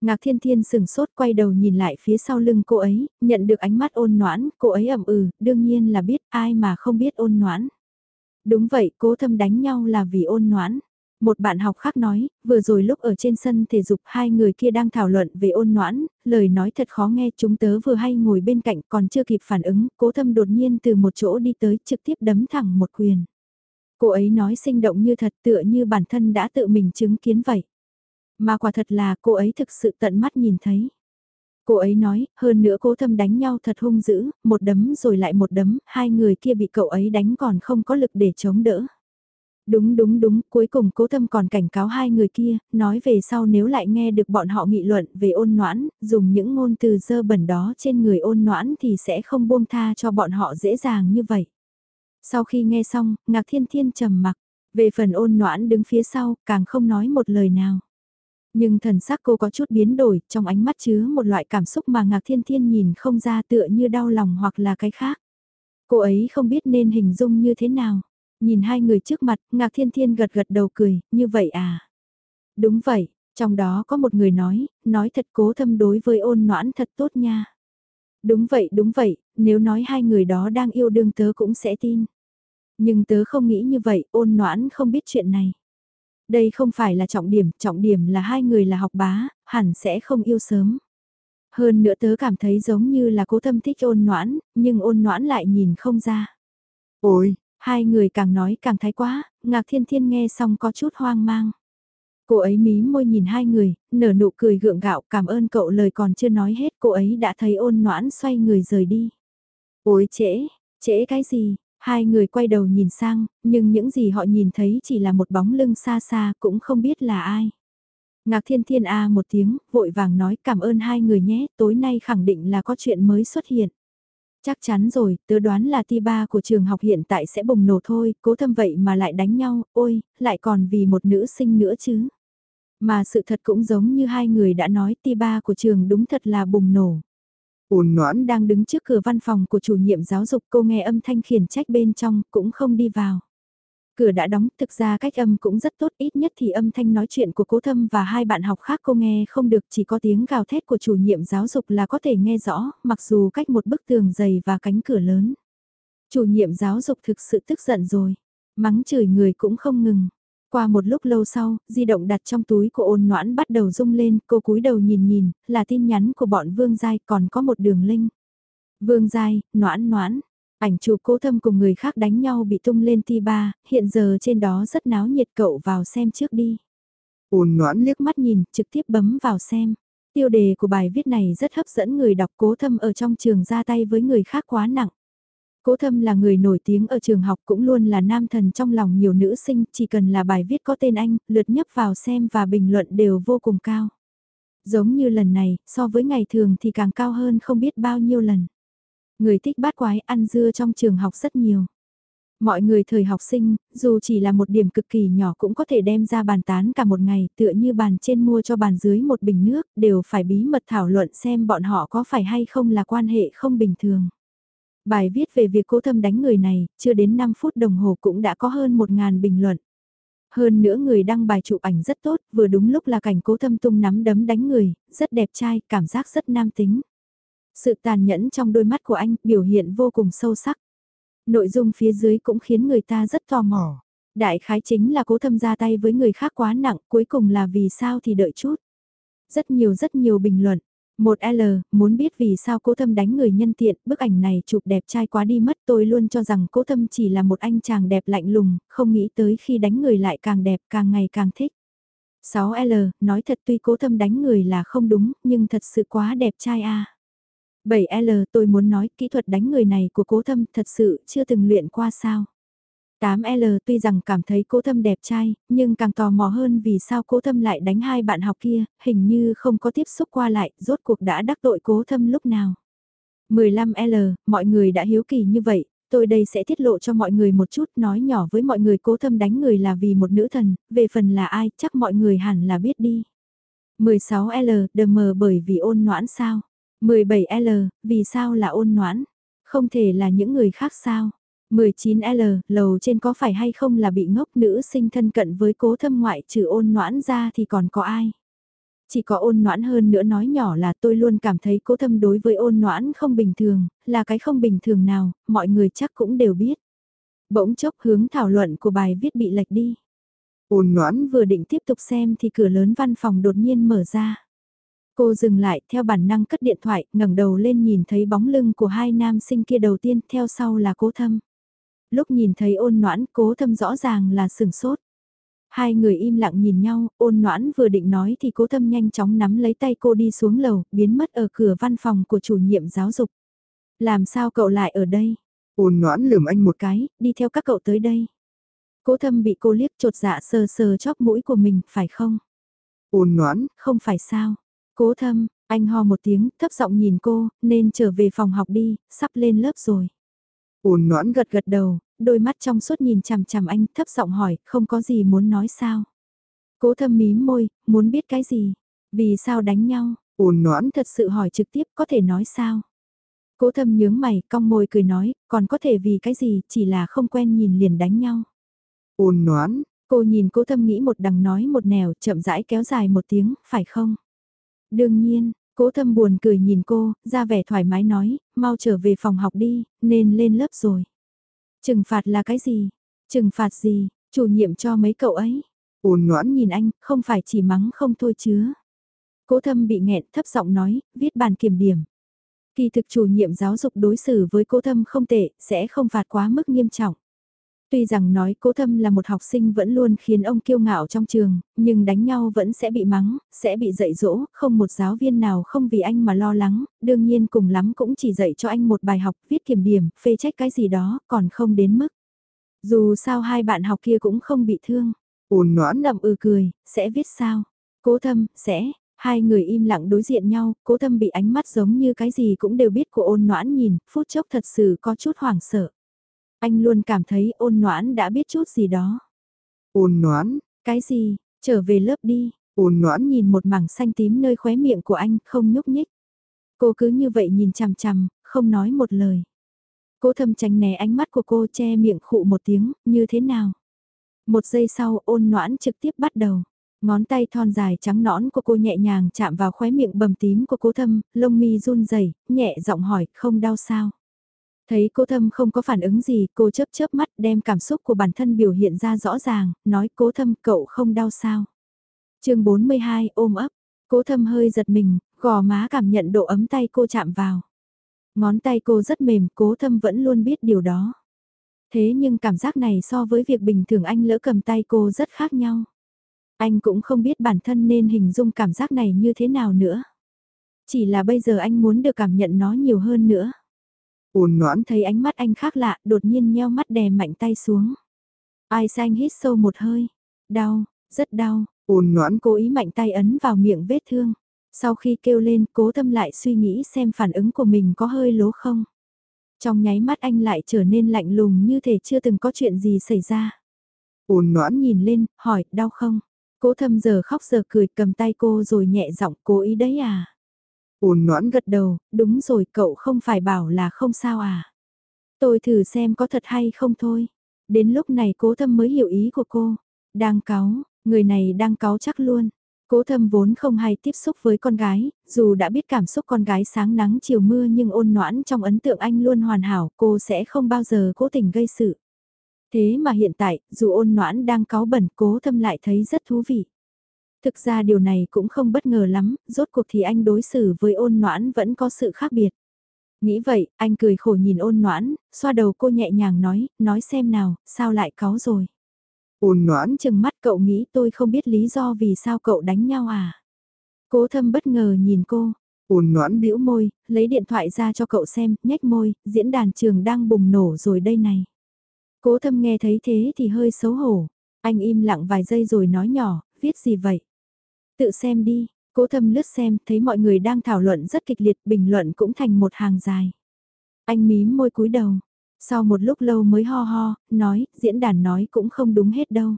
Ngạc Thiên Thiên sừng sốt quay đầu nhìn lại phía sau lưng cô ấy, nhận được ánh mắt ôn noãn, cô ấy ậm ừ, đương nhiên là biết ai mà không biết ôn noãn. Đúng vậy, cố thâm đánh nhau là vì ôn noãn. Một bạn học khác nói, vừa rồi lúc ở trên sân thể dục hai người kia đang thảo luận về ôn noãn, lời nói thật khó nghe chúng tớ vừa hay ngồi bên cạnh còn chưa kịp phản ứng, cố thâm đột nhiên từ một chỗ đi tới trực tiếp đấm thẳng một quyền. Cô ấy nói sinh động như thật tựa như bản thân đã tự mình chứng kiến vậy. Mà quả thật là cô ấy thực sự tận mắt nhìn thấy. Cô ấy nói, hơn nữa cố thâm đánh nhau thật hung dữ, một đấm rồi lại một đấm, hai người kia bị cậu ấy đánh còn không có lực để chống đỡ. Đúng đúng đúng, cuối cùng cố thâm còn cảnh cáo hai người kia, nói về sau nếu lại nghe được bọn họ nghị luận về ôn noãn, dùng những ngôn từ dơ bẩn đó trên người ôn noãn thì sẽ không buông tha cho bọn họ dễ dàng như vậy. Sau khi nghe xong, Ngạc Thiên Thiên trầm mặc, về phần ôn noãn đứng phía sau, càng không nói một lời nào. Nhưng thần sắc cô có chút biến đổi, trong ánh mắt chứa một loại cảm xúc mà Ngạc Thiên Thiên nhìn không ra tựa như đau lòng hoặc là cái khác. Cô ấy không biết nên hình dung như thế nào. Nhìn hai người trước mặt, Ngạc Thiên Thiên gật gật đầu cười, như vậy à? Đúng vậy, trong đó có một người nói, nói thật cố thâm đối với ôn noãn thật tốt nha. Đúng vậy, đúng vậy, nếu nói hai người đó đang yêu đương tớ cũng sẽ tin. Nhưng tớ không nghĩ như vậy, ôn noãn không biết chuyện này. Đây không phải là trọng điểm, trọng điểm là hai người là học bá, hẳn sẽ không yêu sớm. Hơn nữa tớ cảm thấy giống như là cố thâm thích ôn noãn, nhưng ôn noãn lại nhìn không ra. Ôi, hai người càng nói càng thái quá, ngạc thiên thiên nghe xong có chút hoang mang. Cô ấy mí môi nhìn hai người, nở nụ cười gượng gạo cảm ơn cậu lời còn chưa nói hết cô ấy đã thấy ôn noãn xoay người rời đi. Ôi trễ, trễ cái gì, Hai người quay đầu nhìn sang, nhưng những gì họ nhìn thấy chỉ là một bóng lưng xa xa cũng không biết là ai. Ngạc Thiên Thiên A một tiếng, vội vàng nói cảm ơn hai người nhé, tối nay khẳng định là có chuyện mới xuất hiện. Chắc chắn rồi, tớ đoán là ti ba của trường học hiện tại sẽ bùng nổ thôi, cố thâm vậy mà lại đánh nhau, ôi, lại còn vì một nữ sinh nữa chứ. Mà sự thật cũng giống như hai người đã nói ti ba của trường đúng thật là bùng nổ. Uồn noãn Đang đứng trước cửa văn phòng của chủ nhiệm giáo dục cô nghe âm thanh khiển trách bên trong cũng không đi vào. Cửa đã đóng, thực ra cách âm cũng rất tốt, ít nhất thì âm thanh nói chuyện của cố thâm và hai bạn học khác cô nghe không được chỉ có tiếng gào thét của chủ nhiệm giáo dục là có thể nghe rõ, mặc dù cách một bức tường dày và cánh cửa lớn. Chủ nhiệm giáo dục thực sự tức giận rồi, mắng chửi người cũng không ngừng. Qua một lúc lâu sau, di động đặt trong túi của ôn noãn bắt đầu rung lên, cô cúi đầu nhìn nhìn, là tin nhắn của bọn Vương Giai còn có một đường link. Vương Giai, noãn noãn, ảnh chụp cố thâm cùng người khác đánh nhau bị tung lên ti ba, hiện giờ trên đó rất náo nhiệt cậu vào xem trước đi. Ôn noãn liếc mắt nhìn, trực tiếp bấm vào xem. Tiêu đề của bài viết này rất hấp dẫn người đọc cố thâm ở trong trường ra tay với người khác quá nặng. Cố thâm là người nổi tiếng ở trường học cũng luôn là nam thần trong lòng nhiều nữ sinh, chỉ cần là bài viết có tên anh, lượt nhấp vào xem và bình luận đều vô cùng cao. Giống như lần này, so với ngày thường thì càng cao hơn không biết bao nhiêu lần. Người thích bát quái ăn dưa trong trường học rất nhiều. Mọi người thời học sinh, dù chỉ là một điểm cực kỳ nhỏ cũng có thể đem ra bàn tán cả một ngày tựa như bàn trên mua cho bàn dưới một bình nước đều phải bí mật thảo luận xem bọn họ có phải hay không là quan hệ không bình thường. Bài viết về việc cố thâm đánh người này, chưa đến 5 phút đồng hồ cũng đã có hơn 1.000 bình luận. Hơn nữa người đăng bài chụp ảnh rất tốt, vừa đúng lúc là cảnh cố thâm tung nắm đấm đánh người, rất đẹp trai, cảm giác rất nam tính. Sự tàn nhẫn trong đôi mắt của anh biểu hiện vô cùng sâu sắc. Nội dung phía dưới cũng khiến người ta rất tò mò. Đại khái chính là cố thâm ra tay với người khác quá nặng, cuối cùng là vì sao thì đợi chút. Rất nhiều rất nhiều bình luận, một L, muốn biết vì sao cố thâm đánh người nhân tiện, bức ảnh này chụp đẹp trai quá đi mất tôi luôn cho rằng cố thâm chỉ là một anh chàng đẹp lạnh lùng, không nghĩ tới khi đánh người lại càng đẹp càng ngày càng thích. 6L, nói thật tuy cố thâm đánh người là không đúng, nhưng thật sự quá đẹp trai a. 7L, tôi muốn nói kỹ thuật đánh người này của cố thâm thật sự chưa từng luyện qua sao. 8L tuy rằng cảm thấy cố thâm đẹp trai, nhưng càng tò mò hơn vì sao cố thâm lại đánh hai bạn học kia, hình như không có tiếp xúc qua lại, rốt cuộc đã đắc tội cố thâm lúc nào. 15L, mọi người đã hiếu kỳ như vậy, tôi đây sẽ tiết lộ cho mọi người một chút nói nhỏ với mọi người cố thâm đánh người là vì một nữ thần, về phần là ai chắc mọi người hẳn là biết đi. 16L, đờ mờ bởi vì ôn noãn sao? 17L, vì sao là ôn noãn? Không thể là những người khác sao? 19L, lầu trên có phải hay không là bị ngốc nữ sinh thân cận với cố thâm ngoại trừ ôn noãn ra thì còn có ai? Chỉ có ôn noãn hơn nữa nói nhỏ là tôi luôn cảm thấy cố thâm đối với ôn noãn không bình thường, là cái không bình thường nào, mọi người chắc cũng đều biết. Bỗng chốc hướng thảo luận của bài viết bị lệch đi. Ôn noãn vừa định tiếp tục xem thì cửa lớn văn phòng đột nhiên mở ra. Cô dừng lại, theo bản năng cất điện thoại, ngẩng đầu lên nhìn thấy bóng lưng của hai nam sinh kia đầu tiên, theo sau là cố thâm. Lúc nhìn thấy ôn noãn, cố thâm rõ ràng là sừng sốt. Hai người im lặng nhìn nhau, ôn noãn vừa định nói thì cố thâm nhanh chóng nắm lấy tay cô đi xuống lầu, biến mất ở cửa văn phòng của chủ nhiệm giáo dục. Làm sao cậu lại ở đây? Ôn noãn lườm anh một cái, đi theo các cậu tới đây. Cố thâm bị cô liếc trột dạ sờ sờ chóp mũi của mình, phải không? Ôn noãn, không phải sao? Cố thâm, anh ho một tiếng, thấp giọng nhìn cô, nên trở về phòng học đi, sắp lên lớp rồi. Ôn noãn gật gật đầu, đôi mắt trong suốt nhìn chằm chằm anh, thấp giọng hỏi, không có gì muốn nói sao? Cố thâm mím môi, muốn biết cái gì? Vì sao đánh nhau? Ôn noãn thật sự hỏi trực tiếp có thể nói sao? Cố thâm nhướng mày, cong môi cười nói, còn có thể vì cái gì, chỉ là không quen nhìn liền đánh nhau. Ôn noãn, cô nhìn cố thâm nghĩ một đằng nói một nẻo, chậm rãi kéo dài một tiếng, phải không? Đương nhiên, cố thâm buồn cười nhìn cô, ra vẻ thoải mái nói, mau trở về phòng học đi, nên lên lớp rồi. Trừng phạt là cái gì? Trừng phạt gì? Chủ nhiệm cho mấy cậu ấy. Ôn noãn nhìn anh, không phải chỉ mắng không thôi chứ. Cố thâm bị nghẹn thấp giọng nói, viết bàn kiểm điểm. Kỳ thực chủ nhiệm giáo dục đối xử với cố thâm không tệ, sẽ không phạt quá mức nghiêm trọng. Tuy rằng nói cố thâm là một học sinh vẫn luôn khiến ông kiêu ngạo trong trường, nhưng đánh nhau vẫn sẽ bị mắng, sẽ bị dạy dỗ, không một giáo viên nào không vì anh mà lo lắng, đương nhiên cùng lắm cũng chỉ dạy cho anh một bài học, viết kiểm điểm, phê trách cái gì đó, còn không đến mức. Dù sao hai bạn học kia cũng không bị thương. Ôn noãn đậm ừ cười, sẽ viết sao? Cố thâm, sẽ, hai người im lặng đối diện nhau, cố thâm bị ánh mắt giống như cái gì cũng đều biết của ôn noãn nhìn, phút chốc thật sự có chút hoảng sợ. Anh luôn cảm thấy ôn noãn đã biết chút gì đó. Ôn noãn, cái gì, trở về lớp đi. Ôn noãn nhìn một mảng xanh tím nơi khóe miệng của anh, không nhúc nhích. Cô cứ như vậy nhìn chằm chằm, không nói một lời. Cố thâm tránh né ánh mắt của cô che miệng khụ một tiếng, như thế nào? Một giây sau ôn noãn trực tiếp bắt đầu. Ngón tay thon dài trắng nõn của cô nhẹ nhàng chạm vào khóe miệng bầm tím của cố thâm, lông mi run rẩy nhẹ giọng hỏi, không đau sao? Thấy cố thâm không có phản ứng gì, cô chớp chớp mắt đem cảm xúc của bản thân biểu hiện ra rõ ràng, nói cố thâm cậu không đau sao. chương 42 ôm ấp, cố thâm hơi giật mình, gò má cảm nhận độ ấm tay cô chạm vào. Ngón tay cô rất mềm, cố thâm vẫn luôn biết điều đó. Thế nhưng cảm giác này so với việc bình thường anh lỡ cầm tay cô rất khác nhau. Anh cũng không biết bản thân nên hình dung cảm giác này như thế nào nữa. Chỉ là bây giờ anh muốn được cảm nhận nó nhiều hơn nữa. Ôn noãn thấy ánh mắt anh khác lạ, đột nhiên nheo mắt đè mạnh tay xuống. Ai xanh hít sâu một hơi. Đau, rất đau. Ôn noãn cố ý mạnh tay ấn vào miệng vết thương. Sau khi kêu lên, cố tâm lại suy nghĩ xem phản ứng của mình có hơi lố không. Trong nháy mắt anh lại trở nên lạnh lùng như thể chưa từng có chuyện gì xảy ra. Ôn noãn nhìn lên, hỏi, đau không? Cố thâm giờ khóc giờ cười cầm tay cô rồi nhẹ giọng cố ý đấy à? Ôn noãn gật đầu, đúng rồi cậu không phải bảo là không sao à. Tôi thử xem có thật hay không thôi. Đến lúc này cố thâm mới hiểu ý của cô. Đang cáu, người này đang cáu chắc luôn. Cố thâm vốn không hay tiếp xúc với con gái, dù đã biết cảm xúc con gái sáng nắng chiều mưa nhưng ôn noãn trong ấn tượng anh luôn hoàn hảo, cô sẽ không bao giờ cố tình gây sự. Thế mà hiện tại, dù ôn noãn đang cáu bẩn cố thâm lại thấy rất thú vị. Thực ra điều này cũng không bất ngờ lắm, rốt cuộc thì anh đối xử với ôn noãn vẫn có sự khác biệt. Nghĩ vậy, anh cười khổ nhìn ôn noãn, xoa đầu cô nhẹ nhàng nói, nói xem nào, sao lại cáu rồi. Ôn noãn chừng mắt cậu nghĩ tôi không biết lý do vì sao cậu đánh nhau à. Cố thâm bất ngờ nhìn cô. Ôn noãn bĩu môi, lấy điện thoại ra cho cậu xem, nhếch môi, diễn đàn trường đang bùng nổ rồi đây này. Cố thâm nghe thấy thế thì hơi xấu hổ. Anh im lặng vài giây rồi nói nhỏ, viết gì vậy? Tự xem đi, cố thâm lướt xem, thấy mọi người đang thảo luận rất kịch liệt, bình luận cũng thành một hàng dài. Anh mím môi cúi đầu, sau một lúc lâu mới ho ho, nói, diễn đàn nói cũng không đúng hết đâu.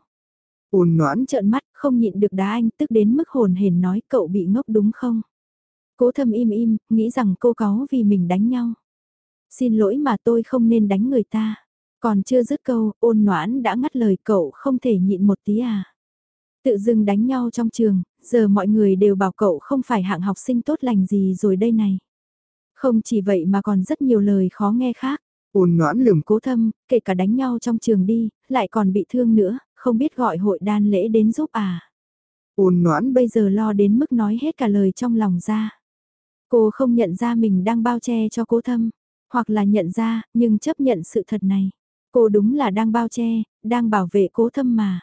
Ôn noãn trợn mắt, không nhịn được đá anh, tức đến mức hồn hển nói cậu bị ngốc đúng không? Cố thâm im im, nghĩ rằng cô cáu vì mình đánh nhau. Xin lỗi mà tôi không nên đánh người ta. Còn chưa dứt câu, ôn noãn đã ngắt lời cậu không thể nhịn một tí à. Tự dưng đánh nhau trong trường, giờ mọi người đều bảo cậu không phải hạng học sinh tốt lành gì rồi đây này. Không chỉ vậy mà còn rất nhiều lời khó nghe khác. Ôn noãn lườm Cố thâm, kể cả đánh nhau trong trường đi, lại còn bị thương nữa, không biết gọi hội đan lễ đến giúp à. Ôn noãn bây giờ lo đến mức nói hết cả lời trong lòng ra. Cô không nhận ra mình đang bao che cho cố thâm, hoặc là nhận ra, nhưng chấp nhận sự thật này. Cô đúng là đang bao che, đang bảo vệ cố thâm mà.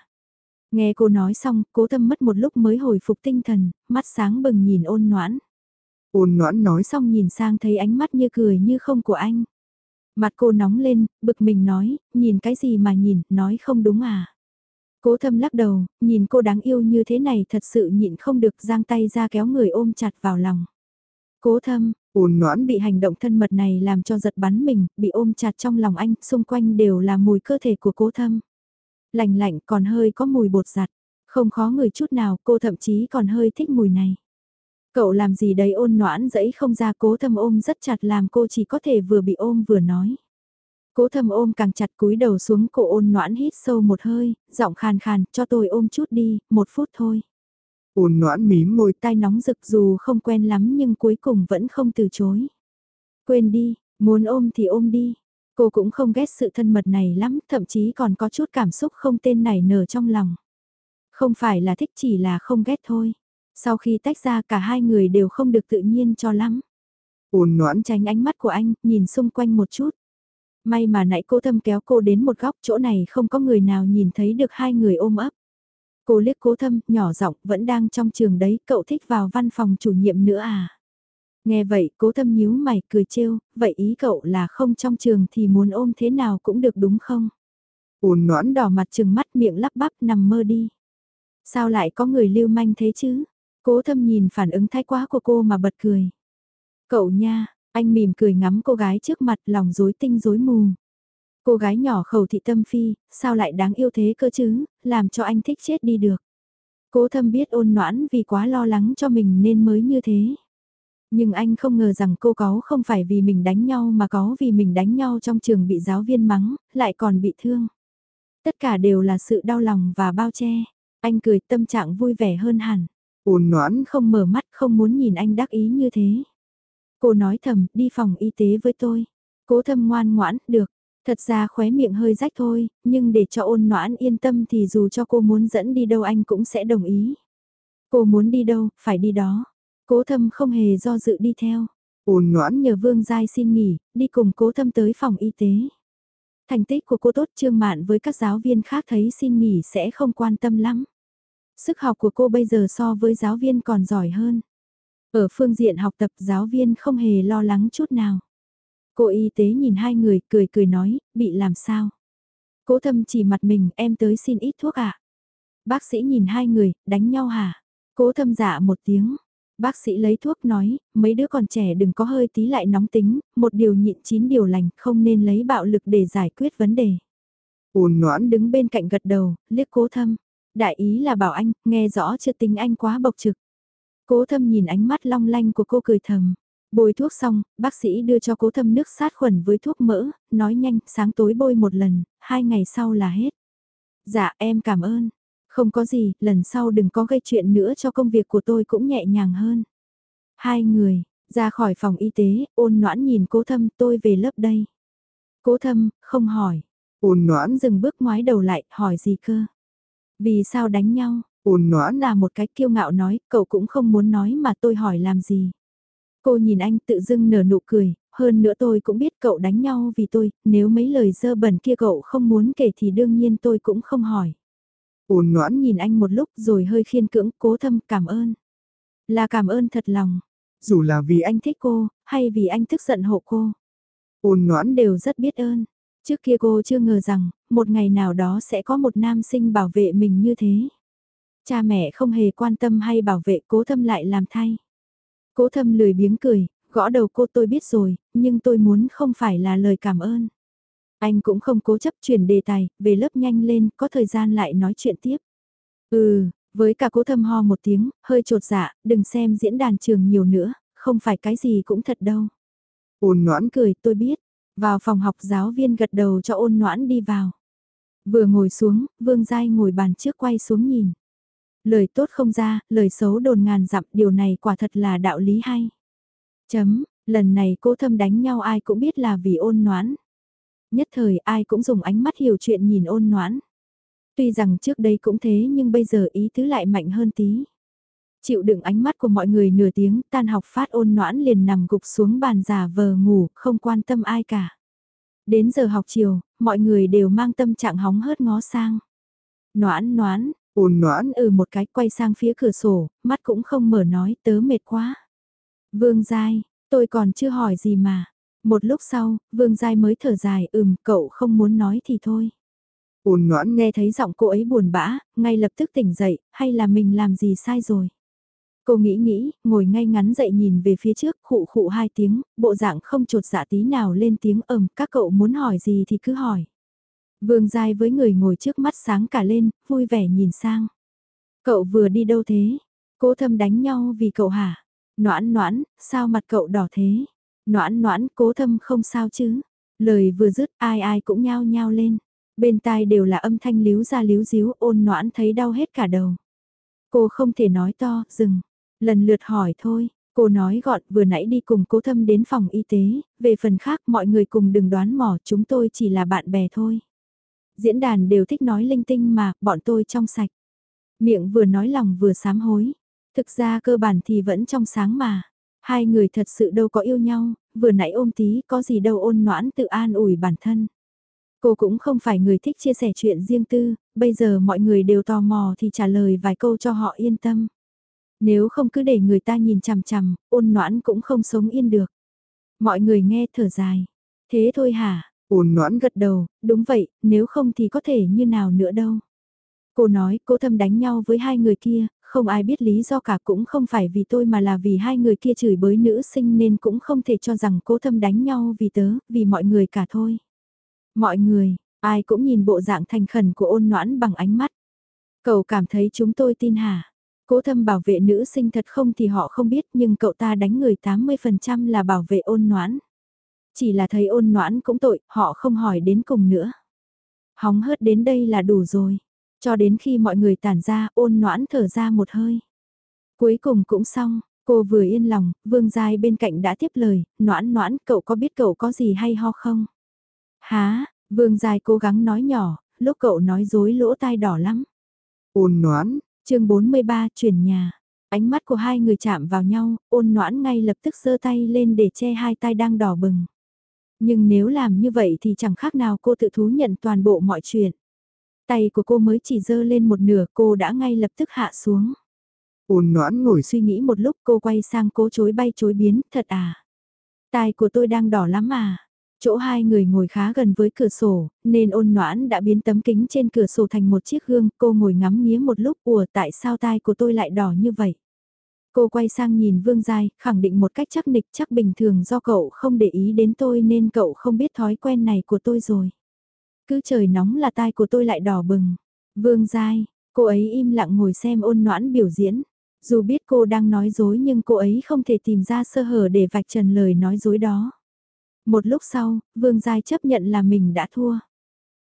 Nghe cô nói xong, cố tâm mất một lúc mới hồi phục tinh thần, mắt sáng bừng nhìn ôn noãn. Ôn noãn nói xong nhìn sang thấy ánh mắt như cười như không của anh. Mặt cô nóng lên, bực mình nói, nhìn cái gì mà nhìn, nói không đúng à. Cố thâm lắc đầu, nhìn cô đáng yêu như thế này thật sự nhịn không được giang tay ra kéo người ôm chặt vào lòng. Cố thâm, ôn noãn bị hành động thân mật này làm cho giật bắn mình, bị ôm chặt trong lòng anh, xung quanh đều là mùi cơ thể của cố thâm. Lạnh lạnh còn hơi có mùi bột giặt, không khó người chút nào, cô thậm chí còn hơi thích mùi này. Cậu làm gì đấy ôn noãn dẫy không ra cố thâm ôm rất chặt làm cô chỉ có thể vừa bị ôm vừa nói. Cố thâm ôm càng chặt cúi đầu xuống cổ ôn noãn hít sâu một hơi, giọng khàn khàn, cho tôi ôm chút đi, một phút thôi. Ôn noãn mím môi tai nóng rực dù không quen lắm nhưng cuối cùng vẫn không từ chối. Quên đi, muốn ôm thì ôm đi. Cô cũng không ghét sự thân mật này lắm, thậm chí còn có chút cảm xúc không tên này nở trong lòng. Không phải là thích chỉ là không ghét thôi. Sau khi tách ra cả hai người đều không được tự nhiên cho lắm. Ôn noãn tránh ánh mắt của anh, nhìn xung quanh một chút. May mà nãy cô thâm kéo cô đến một góc chỗ này không có người nào nhìn thấy được hai người ôm ấp. Cô liếc cố thâm, nhỏ giọng vẫn đang trong trường đấy, cậu thích vào văn phòng chủ nhiệm nữa à? Nghe vậy, cố thâm nhíu mày, cười trêu, vậy ý cậu là không trong trường thì muốn ôm thế nào cũng được đúng không? Ôn noãn đỏ mặt trừng mắt miệng lắp bắp nằm mơ đi. Sao lại có người lưu manh thế chứ? Cố thâm nhìn phản ứng thái quá của cô mà bật cười. Cậu nha, anh mỉm cười ngắm cô gái trước mặt lòng rối tinh rối mù. Cô gái nhỏ khẩu thị tâm phi, sao lại đáng yêu thế cơ chứ, làm cho anh thích chết đi được. Cố thâm biết ôn noãn vì quá lo lắng cho mình nên mới như thế. Nhưng anh không ngờ rằng cô có không phải vì mình đánh nhau mà có vì mình đánh nhau trong trường bị giáo viên mắng, lại còn bị thương. Tất cả đều là sự đau lòng và bao che. Anh cười tâm trạng vui vẻ hơn hẳn. Ôn noãn không mở mắt không muốn nhìn anh đắc ý như thế. Cô nói thầm, đi phòng y tế với tôi. Cố thâm ngoan ngoãn, được. Thật ra khóe miệng hơi rách thôi, nhưng để cho ôn noãn yên tâm thì dù cho cô muốn dẫn đi đâu anh cũng sẽ đồng ý. Cô muốn đi đâu, phải đi đó. Cố thâm không hề do dự đi theo. Ôn ngoãn nhờ Vương Giai xin nghỉ, đi cùng cố thâm tới phòng y tế. Thành tích của cô tốt trương mạn với các giáo viên khác thấy xin nghỉ sẽ không quan tâm lắm. Sức học của cô bây giờ so với giáo viên còn giỏi hơn. Ở phương diện học tập giáo viên không hề lo lắng chút nào. Cô y tế nhìn hai người cười cười nói, bị làm sao? Cố thâm chỉ mặt mình, em tới xin ít thuốc ạ. À? Bác sĩ nhìn hai người, đánh nhau hả? Cố thâm dạ một tiếng. Bác sĩ lấy thuốc nói, mấy đứa còn trẻ đừng có hơi tí lại nóng tính, một điều nhịn chín điều lành, không nên lấy bạo lực để giải quyết vấn đề. Ôn noãn đứng bên cạnh gật đầu, liếc cố thâm. Đại ý là bảo anh, nghe rõ chưa tính anh quá bộc trực. Cố thâm nhìn ánh mắt long lanh của cô cười thầm. Bôi thuốc xong, bác sĩ đưa cho cố thâm nước sát khuẩn với thuốc mỡ, nói nhanh, sáng tối bôi một lần, hai ngày sau là hết. Dạ em cảm ơn. Không có gì, lần sau đừng có gây chuyện nữa cho công việc của tôi cũng nhẹ nhàng hơn. Hai người, ra khỏi phòng y tế, ôn noãn nhìn cố thâm tôi về lớp đây. Cố thâm, không hỏi. Ôn noãn dừng bước ngoái đầu lại, hỏi gì cơ? Vì sao đánh nhau? Ôn noãn là một cái kiêu ngạo nói, cậu cũng không muốn nói mà tôi hỏi làm gì. Cô nhìn anh tự dưng nở nụ cười, hơn nữa tôi cũng biết cậu đánh nhau vì tôi, nếu mấy lời dơ bẩn kia cậu không muốn kể thì đương nhiên tôi cũng không hỏi. Ôn ngoãn nhìn anh một lúc rồi hơi khiên cưỡng, cố thâm cảm ơn. Là cảm ơn thật lòng. Dù là vì anh thích cô, hay vì anh tức giận hộ cô. Ôn ngoãn đều rất biết ơn. Trước kia cô chưa ngờ rằng, một ngày nào đó sẽ có một nam sinh bảo vệ mình như thế. Cha mẹ không hề quan tâm hay bảo vệ cố thâm lại làm thay. Cố thâm lười biếng cười, gõ đầu cô tôi biết rồi, nhưng tôi muốn không phải là lời cảm ơn. Anh cũng không cố chấp chuyển đề tài, về lớp nhanh lên, có thời gian lại nói chuyện tiếp. Ừ, với cả cố thâm ho một tiếng, hơi trột dạ, đừng xem diễn đàn trường nhiều nữa, không phải cái gì cũng thật đâu. Ôn noãn cười, tôi biết. Vào phòng học giáo viên gật đầu cho ôn noãn đi vào. Vừa ngồi xuống, Vương Giai ngồi bàn trước quay xuống nhìn. Lời tốt không ra, lời xấu đồn ngàn dặm, điều này quả thật là đạo lý hay. Chấm, lần này cố thâm đánh nhau ai cũng biết là vì ôn noãn. Nhất thời ai cũng dùng ánh mắt hiểu chuyện nhìn ôn noãn. Tuy rằng trước đây cũng thế nhưng bây giờ ý tứ lại mạnh hơn tí. Chịu đựng ánh mắt của mọi người nửa tiếng tan học phát ôn noãn liền nằm gục xuống bàn giả vờ ngủ, không quan tâm ai cả. Đến giờ học chiều, mọi người đều mang tâm trạng hóng hớt ngó sang. Noãn noãn, Ôn noãn ừ một cái quay sang phía cửa sổ, mắt cũng không mở nói tớ mệt quá. Vương Giai, tôi còn chưa hỏi gì mà. Một lúc sau, Vương Giai mới thở dài ừm cậu không muốn nói thì thôi. Ôn noãn Nghe thấy giọng cô ấy buồn bã, ngay lập tức tỉnh dậy, hay là mình làm gì sai rồi. Cô nghĩ nghĩ, ngồi ngay ngắn dậy nhìn về phía trước, khụ khụ hai tiếng, bộ dạng không trột dạ tí nào lên tiếng ầm, các cậu muốn hỏi gì thì cứ hỏi. Vương Giai với người ngồi trước mắt sáng cả lên, vui vẻ nhìn sang. Cậu vừa đi đâu thế? Cố thâm đánh nhau vì cậu hả? Noãn noãn, sao mặt cậu đỏ thế? Noãn noãn, cố thâm không sao chứ? Lời vừa dứt ai ai cũng nhao nhao lên. Bên tai đều là âm thanh líu ra líu díu ôn noãn thấy đau hết cả đầu. Cô không thể nói to, dừng. Lần lượt hỏi thôi, cô nói gọn vừa nãy đi cùng cố thâm đến phòng y tế, về phần khác mọi người cùng đừng đoán mò chúng tôi chỉ là bạn bè thôi. Diễn đàn đều thích nói linh tinh mà, bọn tôi trong sạch. Miệng vừa nói lòng vừa sám hối. Thực ra cơ bản thì vẫn trong sáng mà. Hai người thật sự đâu có yêu nhau, vừa nãy ôm tí có gì đâu ôn noãn tự an ủi bản thân. Cô cũng không phải người thích chia sẻ chuyện riêng tư, bây giờ mọi người đều tò mò thì trả lời vài câu cho họ yên tâm. Nếu không cứ để người ta nhìn chằm chằm, ôn noãn cũng không sống yên được. Mọi người nghe thở dài. Thế thôi hả? Ôn noãn gật đầu, đúng vậy, nếu không thì có thể như nào nữa đâu. Cô nói, cô thâm đánh nhau với hai người kia, không ai biết lý do cả cũng không phải vì tôi mà là vì hai người kia chửi bới nữ sinh nên cũng không thể cho rằng cố thâm đánh nhau vì tớ, vì mọi người cả thôi. Mọi người, ai cũng nhìn bộ dạng thành khẩn của ôn noãn bằng ánh mắt. Cậu cảm thấy chúng tôi tin hả? Cố thâm bảo vệ nữ sinh thật không thì họ không biết nhưng cậu ta đánh người 80% là bảo vệ ôn noãn. Chỉ là thấy ôn noãn cũng tội, họ không hỏi đến cùng nữa. Hóng hớt đến đây là đủ rồi. Cho đến khi mọi người tản ra, ôn noãn thở ra một hơi. Cuối cùng cũng xong, cô vừa yên lòng, vương giai bên cạnh đã tiếp lời, noãn noãn, cậu có biết cậu có gì hay ho không? Há, vương giai cố gắng nói nhỏ, lúc cậu nói dối lỗ tai đỏ lắm. Ôn noãn, chương 43 chuyển nhà. Ánh mắt của hai người chạm vào nhau, ôn noãn ngay lập tức giơ tay lên để che hai tay đang đỏ bừng. Nhưng nếu làm như vậy thì chẳng khác nào cô tự thú nhận toàn bộ mọi chuyện. Tay của cô mới chỉ dơ lên một nửa cô đã ngay lập tức hạ xuống. Ôn noãn ngồi suy nghĩ một lúc cô quay sang cố chối bay chối biến, thật à. Tai của tôi đang đỏ lắm à. Chỗ hai người ngồi khá gần với cửa sổ, nên ôn noãn đã biến tấm kính trên cửa sổ thành một chiếc gương, cô ngồi ngắm nghía một lúc, ủa tại sao tai của tôi lại đỏ như vậy? Cô quay sang nhìn Vương Giai, khẳng định một cách chắc nịch chắc bình thường do cậu không để ý đến tôi nên cậu không biết thói quen này của tôi rồi. Cứ trời nóng là tai của tôi lại đỏ bừng. Vương Giai, cô ấy im lặng ngồi xem ôn noãn biểu diễn. Dù biết cô đang nói dối nhưng cô ấy không thể tìm ra sơ hở để vạch trần lời nói dối đó. Một lúc sau, Vương Giai chấp nhận là mình đã thua.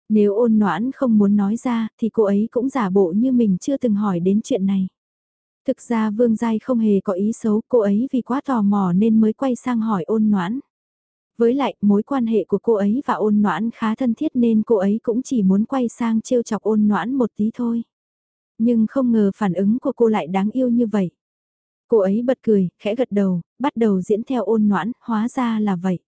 Nếu ôn noãn không muốn nói ra thì cô ấy cũng giả bộ như mình chưa từng hỏi đến chuyện này. Thực ra Vương Giai không hề có ý xấu, cô ấy vì quá tò mò nên mới quay sang hỏi ôn noãn. Với lại, mối quan hệ của cô ấy và ôn noãn khá thân thiết nên cô ấy cũng chỉ muốn quay sang trêu chọc ôn noãn một tí thôi. Nhưng không ngờ phản ứng của cô lại đáng yêu như vậy. Cô ấy bật cười, khẽ gật đầu, bắt đầu diễn theo ôn noãn, hóa ra là vậy.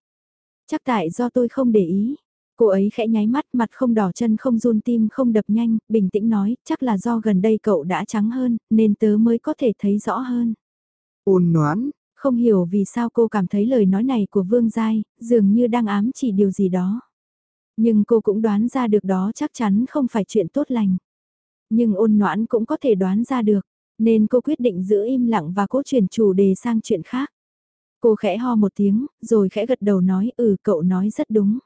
Chắc tại do tôi không để ý. Cô ấy khẽ nháy mắt mặt không đỏ chân không run tim không đập nhanh, bình tĩnh nói, chắc là do gần đây cậu đã trắng hơn, nên tớ mới có thể thấy rõ hơn. Ôn noãn, không hiểu vì sao cô cảm thấy lời nói này của Vương Giai, dường như đang ám chỉ điều gì đó. Nhưng cô cũng đoán ra được đó chắc chắn không phải chuyện tốt lành. Nhưng ôn noãn cũng có thể đoán ra được, nên cô quyết định giữ im lặng và cố chuyển chủ đề sang chuyện khác. Cô khẽ ho một tiếng, rồi khẽ gật đầu nói ừ cậu nói rất đúng.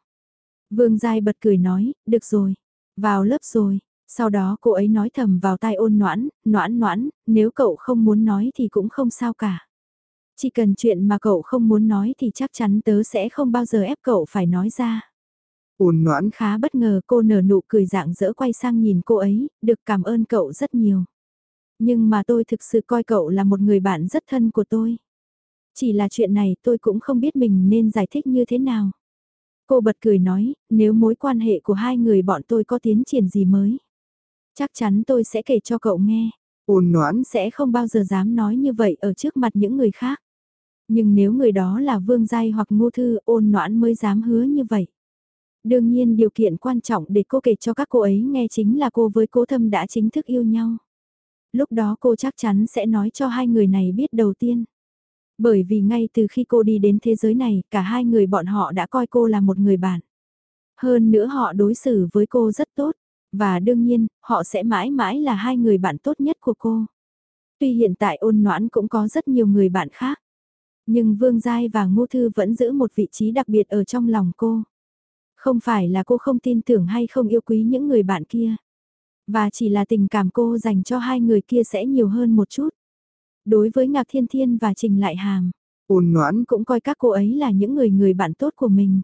Vương Giai bật cười nói, được rồi, vào lớp rồi. Sau đó cô ấy nói thầm vào tai ôn noãn, noãn noãn, nếu cậu không muốn nói thì cũng không sao cả. Chỉ cần chuyện mà cậu không muốn nói thì chắc chắn tớ sẽ không bao giờ ép cậu phải nói ra. Ôn noãn khá bất ngờ cô nở nụ cười dạng dỡ quay sang nhìn cô ấy, được cảm ơn cậu rất nhiều. Nhưng mà tôi thực sự coi cậu là một người bạn rất thân của tôi. Chỉ là chuyện này tôi cũng không biết mình nên giải thích như thế nào. Cô bật cười nói, nếu mối quan hệ của hai người bọn tôi có tiến triển gì mới. Chắc chắn tôi sẽ kể cho cậu nghe. Ôn noãn sẽ không bao giờ dám nói như vậy ở trước mặt những người khác. Nhưng nếu người đó là Vương Giai hoặc Ngô Thư ôn noãn mới dám hứa như vậy. Đương nhiên điều kiện quan trọng để cô kể cho các cô ấy nghe chính là cô với cố thâm đã chính thức yêu nhau. Lúc đó cô chắc chắn sẽ nói cho hai người này biết đầu tiên. Bởi vì ngay từ khi cô đi đến thế giới này, cả hai người bọn họ đã coi cô là một người bạn. Hơn nữa họ đối xử với cô rất tốt, và đương nhiên, họ sẽ mãi mãi là hai người bạn tốt nhất của cô. Tuy hiện tại ôn noãn cũng có rất nhiều người bạn khác, nhưng Vương Giai và Ngô Thư vẫn giữ một vị trí đặc biệt ở trong lòng cô. Không phải là cô không tin tưởng hay không yêu quý những người bạn kia. Và chỉ là tình cảm cô dành cho hai người kia sẽ nhiều hơn một chút. Đối với Ngạc Thiên Thiên và Trình Lại Hàm, ôn noãn cũng coi các cô ấy là những người người bạn tốt của mình.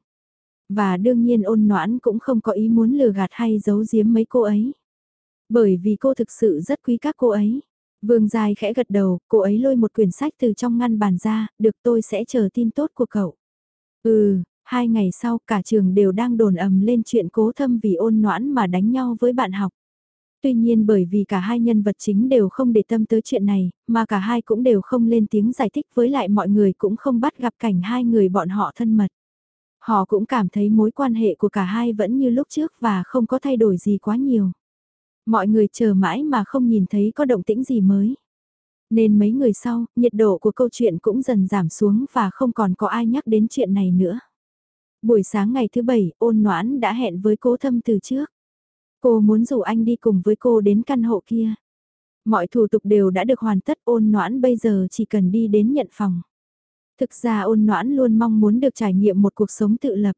Và đương nhiên ôn noãn cũng không có ý muốn lừa gạt hay giấu giếm mấy cô ấy. Bởi vì cô thực sự rất quý các cô ấy. Vương Giai khẽ gật đầu, cô ấy lôi một quyển sách từ trong ngăn bàn ra, được tôi sẽ chờ tin tốt của cậu. Ừ, hai ngày sau cả trường đều đang đồn ầm lên chuyện cố thâm vì ôn noãn mà đánh nhau với bạn học. Tuy nhiên bởi vì cả hai nhân vật chính đều không để tâm tới chuyện này, mà cả hai cũng đều không lên tiếng giải thích với lại mọi người cũng không bắt gặp cảnh hai người bọn họ thân mật. Họ cũng cảm thấy mối quan hệ của cả hai vẫn như lúc trước và không có thay đổi gì quá nhiều. Mọi người chờ mãi mà không nhìn thấy có động tĩnh gì mới. Nên mấy người sau, nhiệt độ của câu chuyện cũng dần giảm xuống và không còn có ai nhắc đến chuyện này nữa. Buổi sáng ngày thứ bảy, ôn noãn đã hẹn với cố thâm từ trước. Cô muốn rủ anh đi cùng với cô đến căn hộ kia. Mọi thủ tục đều đã được hoàn tất ôn noãn bây giờ chỉ cần đi đến nhận phòng. Thực ra ôn noãn luôn mong muốn được trải nghiệm một cuộc sống tự lập.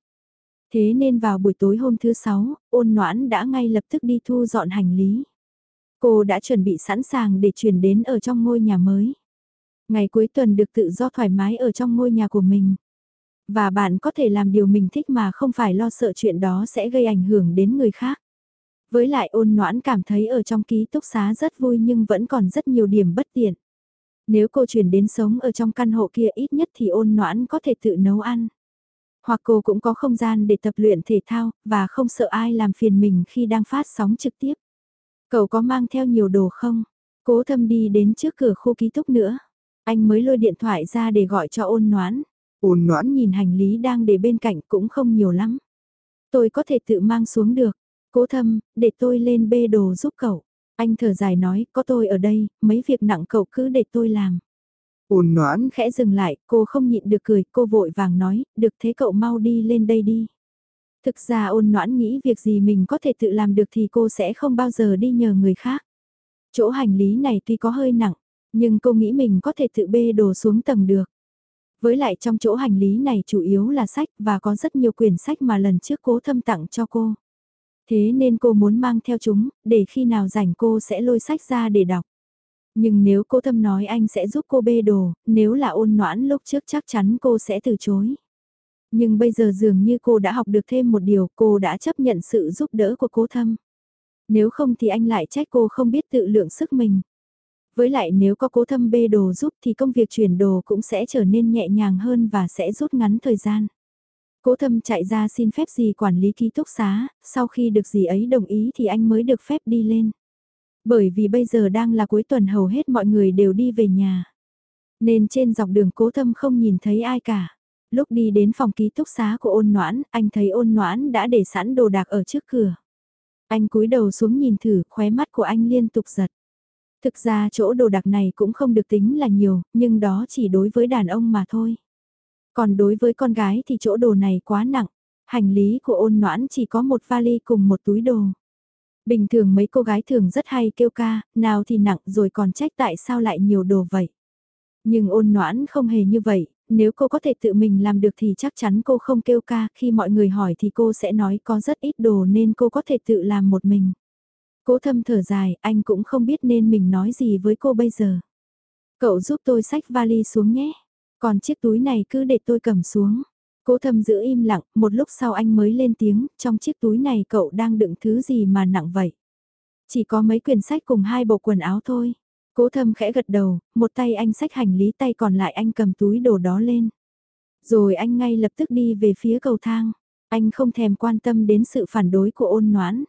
Thế nên vào buổi tối hôm thứ sáu, ôn noãn đã ngay lập tức đi thu dọn hành lý. Cô đã chuẩn bị sẵn sàng để chuyển đến ở trong ngôi nhà mới. Ngày cuối tuần được tự do thoải mái ở trong ngôi nhà của mình. Và bạn có thể làm điều mình thích mà không phải lo sợ chuyện đó sẽ gây ảnh hưởng đến người khác. Với lại ôn noãn cảm thấy ở trong ký túc xá rất vui nhưng vẫn còn rất nhiều điểm bất tiện. Nếu cô chuyển đến sống ở trong căn hộ kia ít nhất thì ôn noãn có thể tự nấu ăn. Hoặc cô cũng có không gian để tập luyện thể thao, và không sợ ai làm phiền mình khi đang phát sóng trực tiếp. Cậu có mang theo nhiều đồ không? Cố thâm đi đến trước cửa khu ký túc nữa. Anh mới lôi điện thoại ra để gọi cho ôn noãn. Ôn noãn nhìn hành lý đang để bên cạnh cũng không nhiều lắm. Tôi có thể tự mang xuống được. Cố thâm, để tôi lên bê đồ giúp cậu. Anh thở dài nói, có tôi ở đây, mấy việc nặng cậu cứ để tôi làm. Ôn noãn khẽ dừng lại, cô không nhịn được cười, cô vội vàng nói, được thế cậu mau đi lên đây đi. Thực ra ôn noãn nghĩ việc gì mình có thể tự làm được thì cô sẽ không bao giờ đi nhờ người khác. Chỗ hành lý này tuy có hơi nặng, nhưng cô nghĩ mình có thể tự bê đồ xuống tầng được. Với lại trong chỗ hành lý này chủ yếu là sách và có rất nhiều quyển sách mà lần trước cố thâm tặng cho cô. Thế nên cô muốn mang theo chúng, để khi nào rảnh cô sẽ lôi sách ra để đọc. Nhưng nếu cô thâm nói anh sẽ giúp cô bê đồ, nếu là ôn noãn lúc trước chắc chắn cô sẽ từ chối. Nhưng bây giờ dường như cô đã học được thêm một điều, cô đã chấp nhận sự giúp đỡ của cô thâm. Nếu không thì anh lại trách cô không biết tự lượng sức mình. Với lại nếu có cố thâm bê đồ giúp thì công việc chuyển đồ cũng sẽ trở nên nhẹ nhàng hơn và sẽ rút ngắn thời gian. Cố thâm chạy ra xin phép gì quản lý ký túc xá, sau khi được gì ấy đồng ý thì anh mới được phép đi lên. Bởi vì bây giờ đang là cuối tuần hầu hết mọi người đều đi về nhà. Nên trên dọc đường cố thâm không nhìn thấy ai cả. Lúc đi đến phòng ký túc xá của ôn noãn, anh thấy ôn noãn đã để sẵn đồ đạc ở trước cửa. Anh cúi đầu xuống nhìn thử, khóe mắt của anh liên tục giật. Thực ra chỗ đồ đạc này cũng không được tính là nhiều, nhưng đó chỉ đối với đàn ông mà thôi. Còn đối với con gái thì chỗ đồ này quá nặng. Hành lý của ôn noãn chỉ có một vali cùng một túi đồ. Bình thường mấy cô gái thường rất hay kêu ca, nào thì nặng rồi còn trách tại sao lại nhiều đồ vậy. Nhưng ôn noãn không hề như vậy, nếu cô có thể tự mình làm được thì chắc chắn cô không kêu ca, khi mọi người hỏi thì cô sẽ nói có rất ít đồ nên cô có thể tự làm một mình. Cố thâm thở dài, anh cũng không biết nên mình nói gì với cô bây giờ. Cậu giúp tôi xách vali xuống nhé. Còn chiếc túi này cứ để tôi cầm xuống. Cố thâm giữ im lặng, một lúc sau anh mới lên tiếng, trong chiếc túi này cậu đang đựng thứ gì mà nặng vậy? Chỉ có mấy quyển sách cùng hai bộ quần áo thôi. Cố thâm khẽ gật đầu, một tay anh xách hành lý tay còn lại anh cầm túi đồ đó lên. Rồi anh ngay lập tức đi về phía cầu thang. Anh không thèm quan tâm đến sự phản đối của ôn noãn.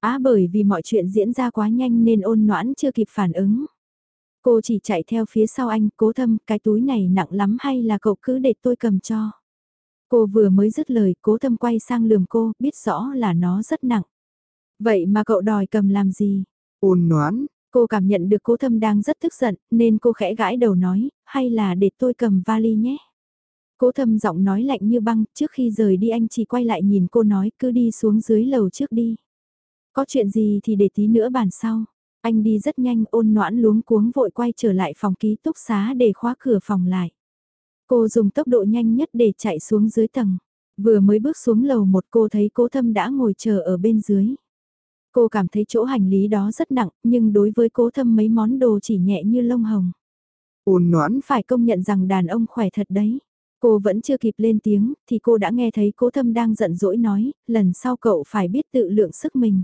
Á bởi vì mọi chuyện diễn ra quá nhanh nên ôn noãn chưa kịp phản ứng. Cô chỉ chạy theo phía sau anh, cố thâm, cái túi này nặng lắm hay là cậu cứ để tôi cầm cho. Cô vừa mới dứt lời, cố thâm quay sang lườm cô, biết rõ là nó rất nặng. Vậy mà cậu đòi cầm làm gì? Ôn noãn, Cô cảm nhận được cố thâm đang rất tức giận, nên cô khẽ gãi đầu nói, hay là để tôi cầm vali nhé. Cố thâm giọng nói lạnh như băng, trước khi rời đi anh chỉ quay lại nhìn cô nói cứ đi xuống dưới lầu trước đi. Có chuyện gì thì để tí nữa bàn sau. Anh đi rất nhanh ôn noãn luống cuống vội quay trở lại phòng ký túc xá để khóa cửa phòng lại. Cô dùng tốc độ nhanh nhất để chạy xuống dưới tầng. Vừa mới bước xuống lầu một cô thấy cố thâm đã ngồi chờ ở bên dưới. Cô cảm thấy chỗ hành lý đó rất nặng, nhưng đối với cố thâm mấy món đồ chỉ nhẹ như lông hồng. ôn noãn, Phải công nhận rằng đàn ông khỏe thật đấy. Cô vẫn chưa kịp lên tiếng, thì cô đã nghe thấy cố thâm đang giận dỗi nói, lần sau cậu phải biết tự lượng sức mình.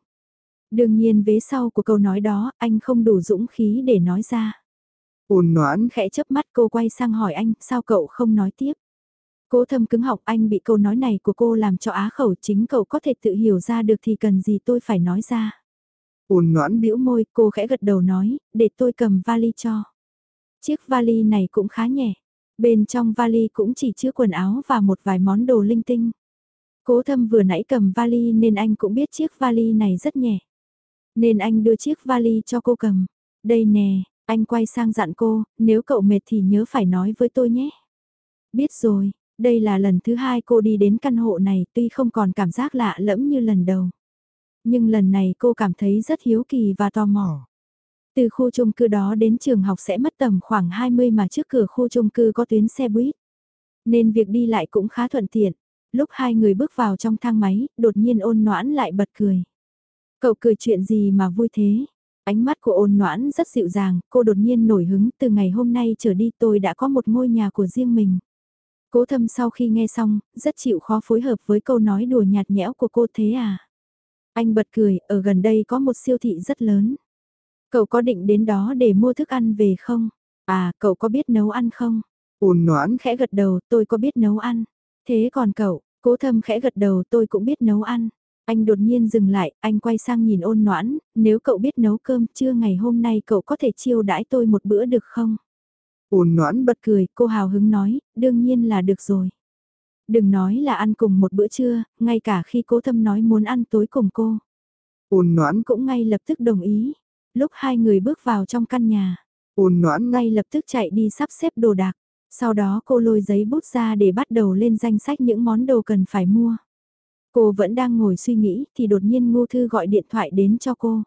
Đương nhiên vế sau của câu nói đó, anh không đủ dũng khí để nói ra ôn noãn, Khẽ chớp mắt cô quay sang hỏi anh, sao cậu không nói tiếp? Cố thâm cứng học anh bị câu nói này của cô làm cho á khẩu chính cậu có thể tự hiểu ra được thì cần gì tôi phải nói ra. ôn noãn, bĩu môi, cô khẽ gật đầu nói, để tôi cầm vali cho. Chiếc vali này cũng khá nhẹ. Bên trong vali cũng chỉ chứa quần áo và một vài món đồ linh tinh. Cố thâm vừa nãy cầm vali nên anh cũng biết chiếc vali này rất nhẹ. Nên anh đưa chiếc vali cho cô cầm. Đây nè, anh quay sang dặn cô, nếu cậu mệt thì nhớ phải nói với tôi nhé. Biết rồi, đây là lần thứ hai cô đi đến căn hộ này tuy không còn cảm giác lạ lẫm như lần đầu. Nhưng lần này cô cảm thấy rất hiếu kỳ và tò mò. Từ khu chung cư đó đến trường học sẽ mất tầm khoảng 20 mà trước cửa khu chung cư có tuyến xe buýt. Nên việc đi lại cũng khá thuận tiện. Lúc hai người bước vào trong thang máy, đột nhiên ôn noãn lại bật cười. Cậu cười chuyện gì mà vui thế? Ánh mắt của ôn noãn rất dịu dàng, cô đột nhiên nổi hứng từ ngày hôm nay trở đi tôi đã có một ngôi nhà của riêng mình. Cố thâm sau khi nghe xong, rất chịu khó phối hợp với câu nói đùa nhạt nhẽo của cô thế à? Anh bật cười, ở gần đây có một siêu thị rất lớn. Cậu có định đến đó để mua thức ăn về không? À, cậu có biết nấu ăn không? ôn noãn, Khẽ gật đầu, tôi có biết nấu ăn. Thế còn cậu, cố thâm khẽ gật đầu tôi cũng biết nấu ăn. Anh đột nhiên dừng lại, anh quay sang nhìn ôn noãn, nếu cậu biết nấu cơm trưa ngày hôm nay cậu có thể chiêu đãi tôi một bữa được không? ôn noãn, Bật cười, cô hào hứng nói, đương nhiên là được rồi. Đừng nói là ăn cùng một bữa trưa, ngay cả khi cố thâm nói muốn ăn tối cùng cô. ôn noãn, Cũng ngay lập tức đồng ý. Lúc hai người bước vào trong căn nhà, ôn noãn, ngay lập tức chạy đi sắp xếp đồ đạc. Sau đó cô lôi giấy bút ra để bắt đầu lên danh sách những món đồ cần phải mua. Cô vẫn đang ngồi suy nghĩ thì đột nhiên Ngô Thư gọi điện thoại đến cho cô.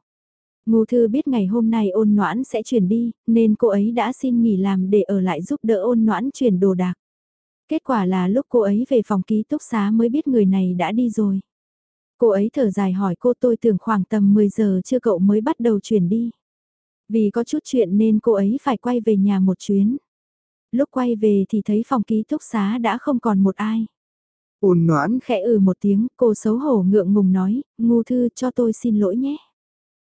Ngô Thư biết ngày hôm nay ôn noãn sẽ chuyển đi, nên cô ấy đã xin nghỉ làm để ở lại giúp đỡ ôn noãn chuyển đồ đạc. Kết quả là lúc cô ấy về phòng ký túc xá mới biết người này đã đi rồi. Cô ấy thở dài hỏi cô tôi tưởng khoảng tầm 10 giờ chưa cậu mới bắt đầu chuyển đi. Vì có chút chuyện nên cô ấy phải quay về nhà một chuyến. Lúc quay về thì thấy phòng ký túc xá đã không còn một ai ôn noãn, Khẽ ừ một tiếng, cô xấu hổ ngượng ngùng nói, ngu thư cho tôi xin lỗi nhé.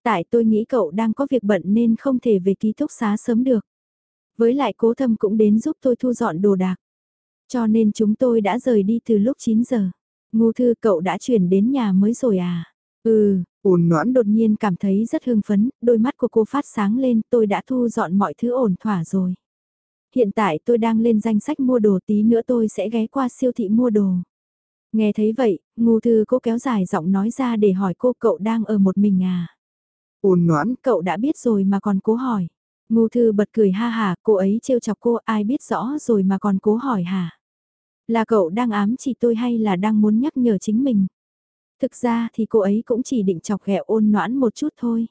Tại tôi nghĩ cậu đang có việc bận nên không thể về ký túc xá sớm được. Với lại cố thâm cũng đến giúp tôi thu dọn đồ đạc. Cho nên chúng tôi đã rời đi từ lúc 9 giờ. Ngu thư cậu đã chuyển đến nhà mới rồi à? Ừ, ôn noãn, đột nhiên cảm thấy rất hưng phấn, đôi mắt của cô phát sáng lên, tôi đã thu dọn mọi thứ ổn thỏa rồi. Hiện tại tôi đang lên danh sách mua đồ tí nữa tôi sẽ ghé qua siêu thị mua đồ. Nghe thấy vậy, ngu thư cô kéo dài giọng nói ra để hỏi cô cậu đang ở một mình à? ôn noãn, Cậu đã biết rồi mà còn cố hỏi. Ngu thư bật cười ha hà, cô ấy trêu chọc cô ai biết rõ rồi mà còn cố hỏi hả? Là cậu đang ám chỉ tôi hay là đang muốn nhắc nhở chính mình? Thực ra thì cô ấy cũng chỉ định chọc ghẹo ôn noãn một chút thôi.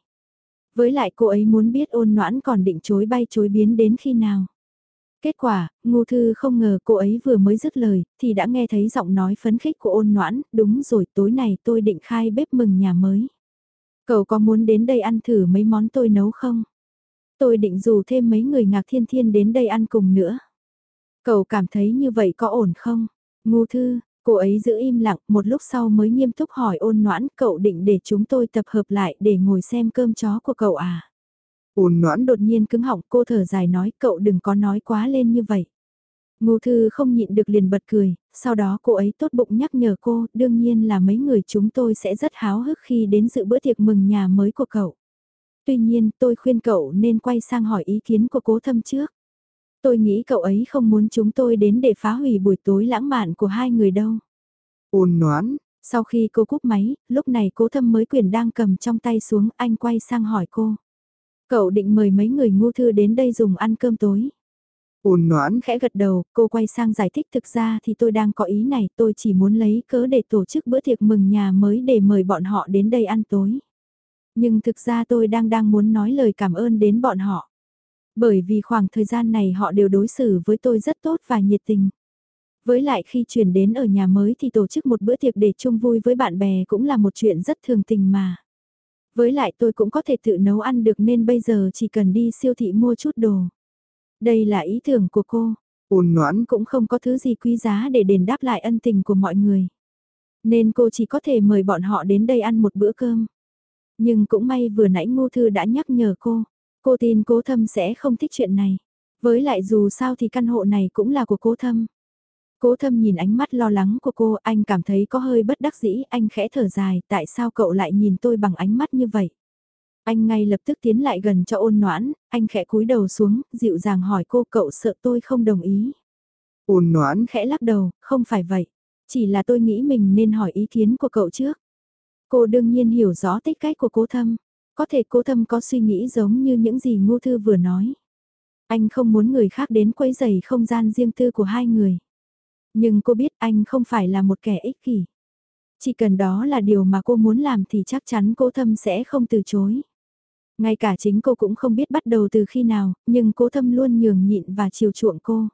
Với lại cô ấy muốn biết ôn noãn còn định chối bay chối biến đến khi nào. Kết quả, ngu thư không ngờ cô ấy vừa mới dứt lời, thì đã nghe thấy giọng nói phấn khích của ôn noãn, đúng rồi tối nay tôi định khai bếp mừng nhà mới. Cậu có muốn đến đây ăn thử mấy món tôi nấu không? Tôi định rủ thêm mấy người ngạc thiên thiên đến đây ăn cùng nữa. Cậu cảm thấy như vậy có ổn không? Ngu thư, cô ấy giữ im lặng một lúc sau mới nghiêm túc hỏi ôn noãn cậu định để chúng tôi tập hợp lại để ngồi xem cơm chó của cậu à? Ôn noãn Đột nhiên cứng họng cô thở dài nói cậu đừng có nói quá lên như vậy. Ngô Thư không nhịn được liền bật cười, sau đó cô ấy tốt bụng nhắc nhở cô, đương nhiên là mấy người chúng tôi sẽ rất háo hức khi đến dự bữa tiệc mừng nhà mới của cậu. Tuy nhiên tôi khuyên cậu nên quay sang hỏi ý kiến của cố thâm trước. Tôi nghĩ cậu ấy không muốn chúng tôi đến để phá hủy buổi tối lãng mạn của hai người đâu. Ôn noãn. Sau khi cô cúp máy, lúc này cố thâm mới quyền đang cầm trong tay xuống anh quay sang hỏi cô. Cậu định mời mấy người ngu thư đến đây dùng ăn cơm tối. Ôn noãn khẽ gật đầu, cô quay sang giải thích thực ra thì tôi đang có ý này, tôi chỉ muốn lấy cớ để tổ chức bữa tiệc mừng nhà mới để mời bọn họ đến đây ăn tối. Nhưng thực ra tôi đang đang muốn nói lời cảm ơn đến bọn họ. Bởi vì khoảng thời gian này họ đều đối xử với tôi rất tốt và nhiệt tình. Với lại khi chuyển đến ở nhà mới thì tổ chức một bữa tiệc để chung vui với bạn bè cũng là một chuyện rất thường tình mà. Với lại tôi cũng có thể tự nấu ăn được nên bây giờ chỉ cần đi siêu thị mua chút đồ. Đây là ý tưởng của cô. Ôn noãn cũng không có thứ gì quý giá để đền đáp lại ân tình của mọi người. Nên cô chỉ có thể mời bọn họ đến đây ăn một bữa cơm. Nhưng cũng may vừa nãy Ngô Thư đã nhắc nhở cô. Cô tin cố thâm sẽ không thích chuyện này. Với lại dù sao thì căn hộ này cũng là của cố thâm. Cố thâm nhìn ánh mắt lo lắng của cô, anh cảm thấy có hơi bất đắc dĩ, anh khẽ thở dài, tại sao cậu lại nhìn tôi bằng ánh mắt như vậy? Anh ngay lập tức tiến lại gần cho ôn noãn, anh khẽ cúi đầu xuống, dịu dàng hỏi cô cậu sợ tôi không đồng ý. Ôn noãn khẽ lắc đầu, không phải vậy. Chỉ là tôi nghĩ mình nên hỏi ý kiến của cậu trước. Cô đương nhiên hiểu rõ tích cách của cố thâm. Có thể cố thâm có suy nghĩ giống như những gì ngô thư vừa nói. Anh không muốn người khác đến quấy rầy không gian riêng tư của hai người. Nhưng cô biết anh không phải là một kẻ ích kỷ. Chỉ cần đó là điều mà cô muốn làm thì chắc chắn cố thâm sẽ không từ chối. Ngay cả chính cô cũng không biết bắt đầu từ khi nào, nhưng cố thâm luôn nhường nhịn và chiều chuộng cô.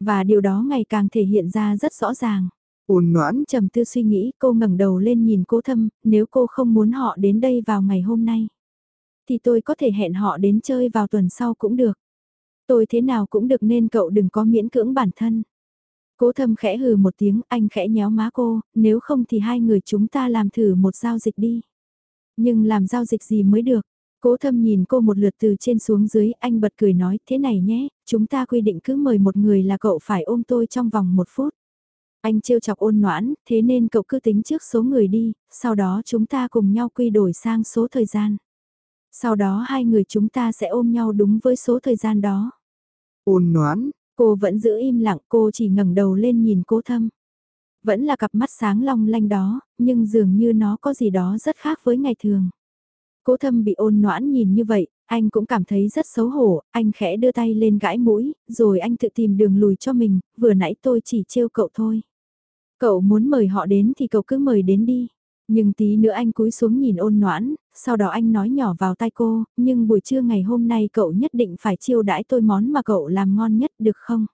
Và điều đó ngày càng thể hiện ra rất rõ ràng. Ôn noãn trầm tư suy nghĩ cô ngẩng đầu lên nhìn cố thâm, nếu cô không muốn họ đến đây vào ngày hôm nay. Thì tôi có thể hẹn họ đến chơi vào tuần sau cũng được. Tôi thế nào cũng được nên cậu đừng có miễn cưỡng bản thân. Cố thâm khẽ hừ một tiếng, anh khẽ nhéo má cô, nếu không thì hai người chúng ta làm thử một giao dịch đi. Nhưng làm giao dịch gì mới được? Cố thâm nhìn cô một lượt từ trên xuống dưới, anh bật cười nói, thế này nhé, chúng ta quy định cứ mời một người là cậu phải ôm tôi trong vòng một phút. Anh trêu chọc ôn noãn, thế nên cậu cứ tính trước số người đi, sau đó chúng ta cùng nhau quy đổi sang số thời gian. Sau đó hai người chúng ta sẽ ôm nhau đúng với số thời gian đó. Ôn noãn, cô vẫn giữ im lặng, cô chỉ ngẩng đầu lên nhìn cố thâm. Vẫn là cặp mắt sáng long lanh đó, nhưng dường như nó có gì đó rất khác với ngày thường. Cố thâm bị ôn noãn nhìn như vậy, anh cũng cảm thấy rất xấu hổ, anh khẽ đưa tay lên gãi mũi, rồi anh tự tìm đường lùi cho mình, vừa nãy tôi chỉ trêu cậu thôi. Cậu muốn mời họ đến thì cậu cứ mời đến đi. Nhưng tí nữa anh cúi xuống nhìn ôn noãn, sau đó anh nói nhỏ vào tai cô, nhưng buổi trưa ngày hôm nay cậu nhất định phải chiêu đãi tôi món mà cậu làm ngon nhất được không?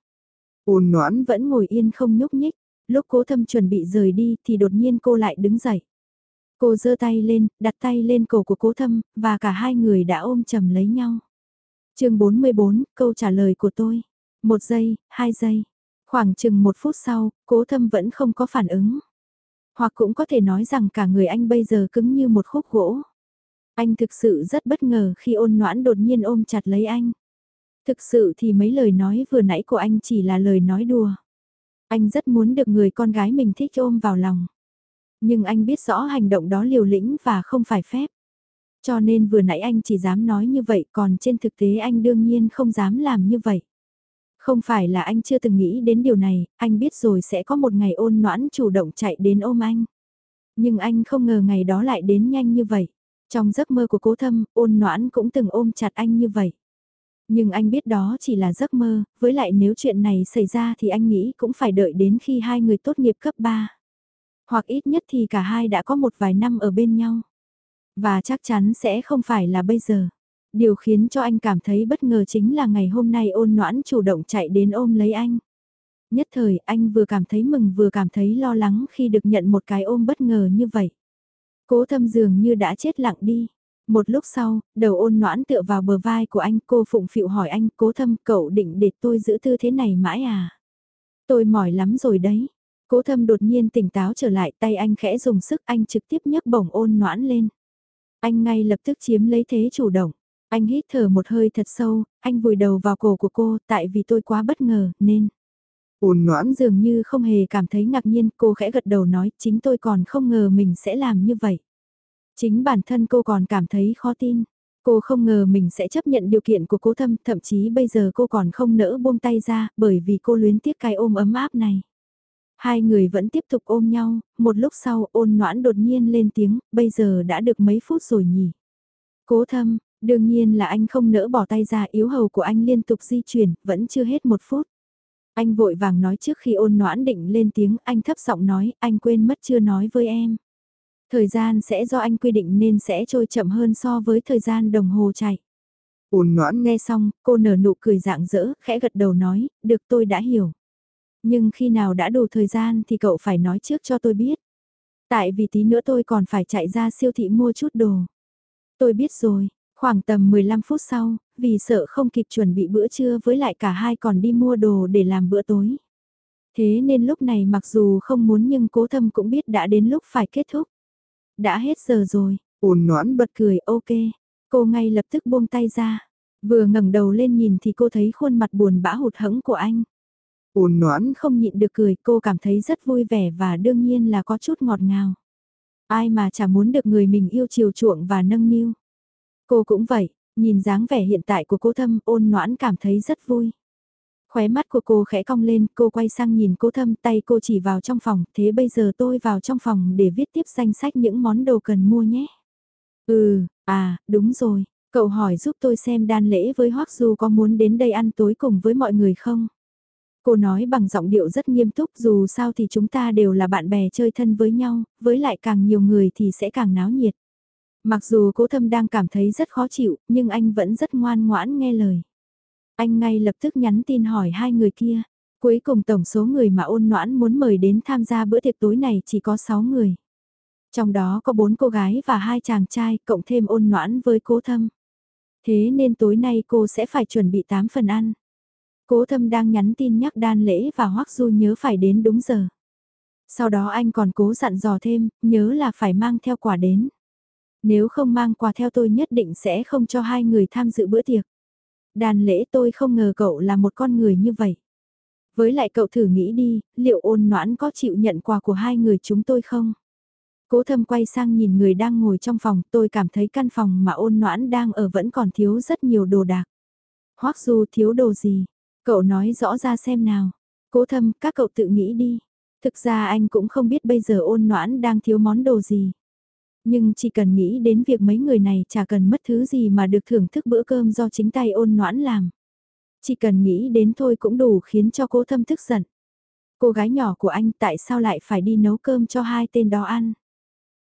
Ôn noãn vẫn ngồi yên không nhúc nhích, lúc cố thâm chuẩn bị rời đi thì đột nhiên cô lại đứng dậy. Cô giơ tay lên, đặt tay lên cổ của cố thâm, và cả hai người đã ôm chầm lấy nhau. chương 44, câu trả lời của tôi. Một giây, hai giây. Khoảng chừng một phút sau, cố thâm vẫn không có phản ứng. Hoặc cũng có thể nói rằng cả người anh bây giờ cứng như một khúc gỗ. Anh thực sự rất bất ngờ khi ôn noãn đột nhiên ôm chặt lấy anh. Thực sự thì mấy lời nói vừa nãy của anh chỉ là lời nói đùa. Anh rất muốn được người con gái mình thích ôm vào lòng. Nhưng anh biết rõ hành động đó liều lĩnh và không phải phép. Cho nên vừa nãy anh chỉ dám nói như vậy, còn trên thực tế anh đương nhiên không dám làm như vậy. Không phải là anh chưa từng nghĩ đến điều này, anh biết rồi sẽ có một ngày ôn noãn chủ động chạy đến ôm anh. Nhưng anh không ngờ ngày đó lại đến nhanh như vậy. Trong giấc mơ của cố thâm, ôn noãn cũng từng ôm chặt anh như vậy. Nhưng anh biết đó chỉ là giấc mơ, với lại nếu chuyện này xảy ra thì anh nghĩ cũng phải đợi đến khi hai người tốt nghiệp cấp 3. Hoặc ít nhất thì cả hai đã có một vài năm ở bên nhau. Và chắc chắn sẽ không phải là bây giờ. Điều khiến cho anh cảm thấy bất ngờ chính là ngày hôm nay ôn noãn chủ động chạy đến ôm lấy anh. Nhất thời anh vừa cảm thấy mừng vừa cảm thấy lo lắng khi được nhận một cái ôm bất ngờ như vậy. Cố thâm dường như đã chết lặng đi. Một lúc sau, đầu ôn noãn tựa vào bờ vai của anh cô phụng phịu hỏi anh cố thâm cậu định để tôi giữ tư thế này mãi à? Tôi mỏi lắm rồi đấy. Cố thâm đột nhiên tỉnh táo trở lại tay anh khẽ dùng sức anh trực tiếp nhấc bổng ôn noãn lên. Anh ngay lập tức chiếm lấy thế chủ động. Anh hít thở một hơi thật sâu, anh vùi đầu vào cổ của cô tại vì tôi quá bất ngờ nên. Ôn noãn dường như không hề cảm thấy ngạc nhiên, cô khẽ gật đầu nói chính tôi còn không ngờ mình sẽ làm như vậy. Chính bản thân cô còn cảm thấy khó tin. Cô không ngờ mình sẽ chấp nhận điều kiện của cố thâm, thậm chí bây giờ cô còn không nỡ buông tay ra, bởi vì cô luyến tiếc cái ôm ấm áp này. Hai người vẫn tiếp tục ôm nhau, một lúc sau ôn noãn đột nhiên lên tiếng, bây giờ đã được mấy phút rồi nhỉ. Cố thâm, đương nhiên là anh không nỡ bỏ tay ra yếu hầu của anh liên tục di chuyển, vẫn chưa hết một phút. Anh vội vàng nói trước khi ôn noãn định lên tiếng, anh thấp giọng nói, anh quên mất chưa nói với em. Thời gian sẽ do anh quy định nên sẽ trôi chậm hơn so với thời gian đồng hồ chạy. Ôn noãn nghe xong, cô nở nụ cười dạng dỡ, khẽ gật đầu nói, được tôi đã hiểu. Nhưng khi nào đã đủ thời gian thì cậu phải nói trước cho tôi biết. Tại vì tí nữa tôi còn phải chạy ra siêu thị mua chút đồ. Tôi biết rồi, khoảng tầm 15 phút sau, vì sợ không kịp chuẩn bị bữa trưa với lại cả hai còn đi mua đồ để làm bữa tối. Thế nên lúc này mặc dù không muốn nhưng cố thâm cũng biết đã đến lúc phải kết thúc. Đã hết giờ rồi, ôn noãn bật cười ok. Cô ngay lập tức buông tay ra. Vừa ngẩng đầu lên nhìn thì cô thấy khuôn mặt buồn bã hụt hẫng của anh. Ôn noãn không nhịn được cười cô cảm thấy rất vui vẻ và đương nhiên là có chút ngọt ngào. Ai mà chả muốn được người mình yêu chiều chuộng và nâng niu. Cô cũng vậy, nhìn dáng vẻ hiện tại của cô thâm ôn noãn cảm thấy rất vui. Khóe mắt của cô khẽ cong lên, cô quay sang nhìn cô thâm tay cô chỉ vào trong phòng, thế bây giờ tôi vào trong phòng để viết tiếp danh sách những món đồ cần mua nhé. Ừ, à, đúng rồi, cậu hỏi giúp tôi xem đan lễ với Hoắc Du có muốn đến đây ăn tối cùng với mọi người không? Cô nói bằng giọng điệu rất nghiêm túc dù sao thì chúng ta đều là bạn bè chơi thân với nhau, với lại càng nhiều người thì sẽ càng náo nhiệt. Mặc dù cố thâm đang cảm thấy rất khó chịu, nhưng anh vẫn rất ngoan ngoãn nghe lời. Anh ngay lập tức nhắn tin hỏi hai người kia. Cuối cùng tổng số người mà ôn noãn muốn mời đến tham gia bữa tiệc tối này chỉ có 6 người. Trong đó có 4 cô gái và hai chàng trai, cộng thêm ôn noãn với cố thâm. Thế nên tối nay cô sẽ phải chuẩn bị 8 phần ăn. Cố thâm đang nhắn tin nhắc đan lễ và hoắc du nhớ phải đến đúng giờ. Sau đó anh còn cố dặn dò thêm, nhớ là phải mang theo quà đến. Nếu không mang quà theo tôi nhất định sẽ không cho hai người tham dự bữa tiệc. Đàn lễ tôi không ngờ cậu là một con người như vậy. Với lại cậu thử nghĩ đi, liệu ôn noãn có chịu nhận quà của hai người chúng tôi không? Cố thâm quay sang nhìn người đang ngồi trong phòng, tôi cảm thấy căn phòng mà ôn noãn đang ở vẫn còn thiếu rất nhiều đồ đạc. Hoắc dù thiếu đồ gì? Cậu nói rõ ra xem nào. Cố thâm, các cậu tự nghĩ đi. Thực ra anh cũng không biết bây giờ ôn noãn đang thiếu món đồ gì. Nhưng chỉ cần nghĩ đến việc mấy người này chả cần mất thứ gì mà được thưởng thức bữa cơm do chính tay ôn noãn làm. Chỉ cần nghĩ đến thôi cũng đủ khiến cho cô thâm thức giận. Cô gái nhỏ của anh tại sao lại phải đi nấu cơm cho hai tên đó ăn?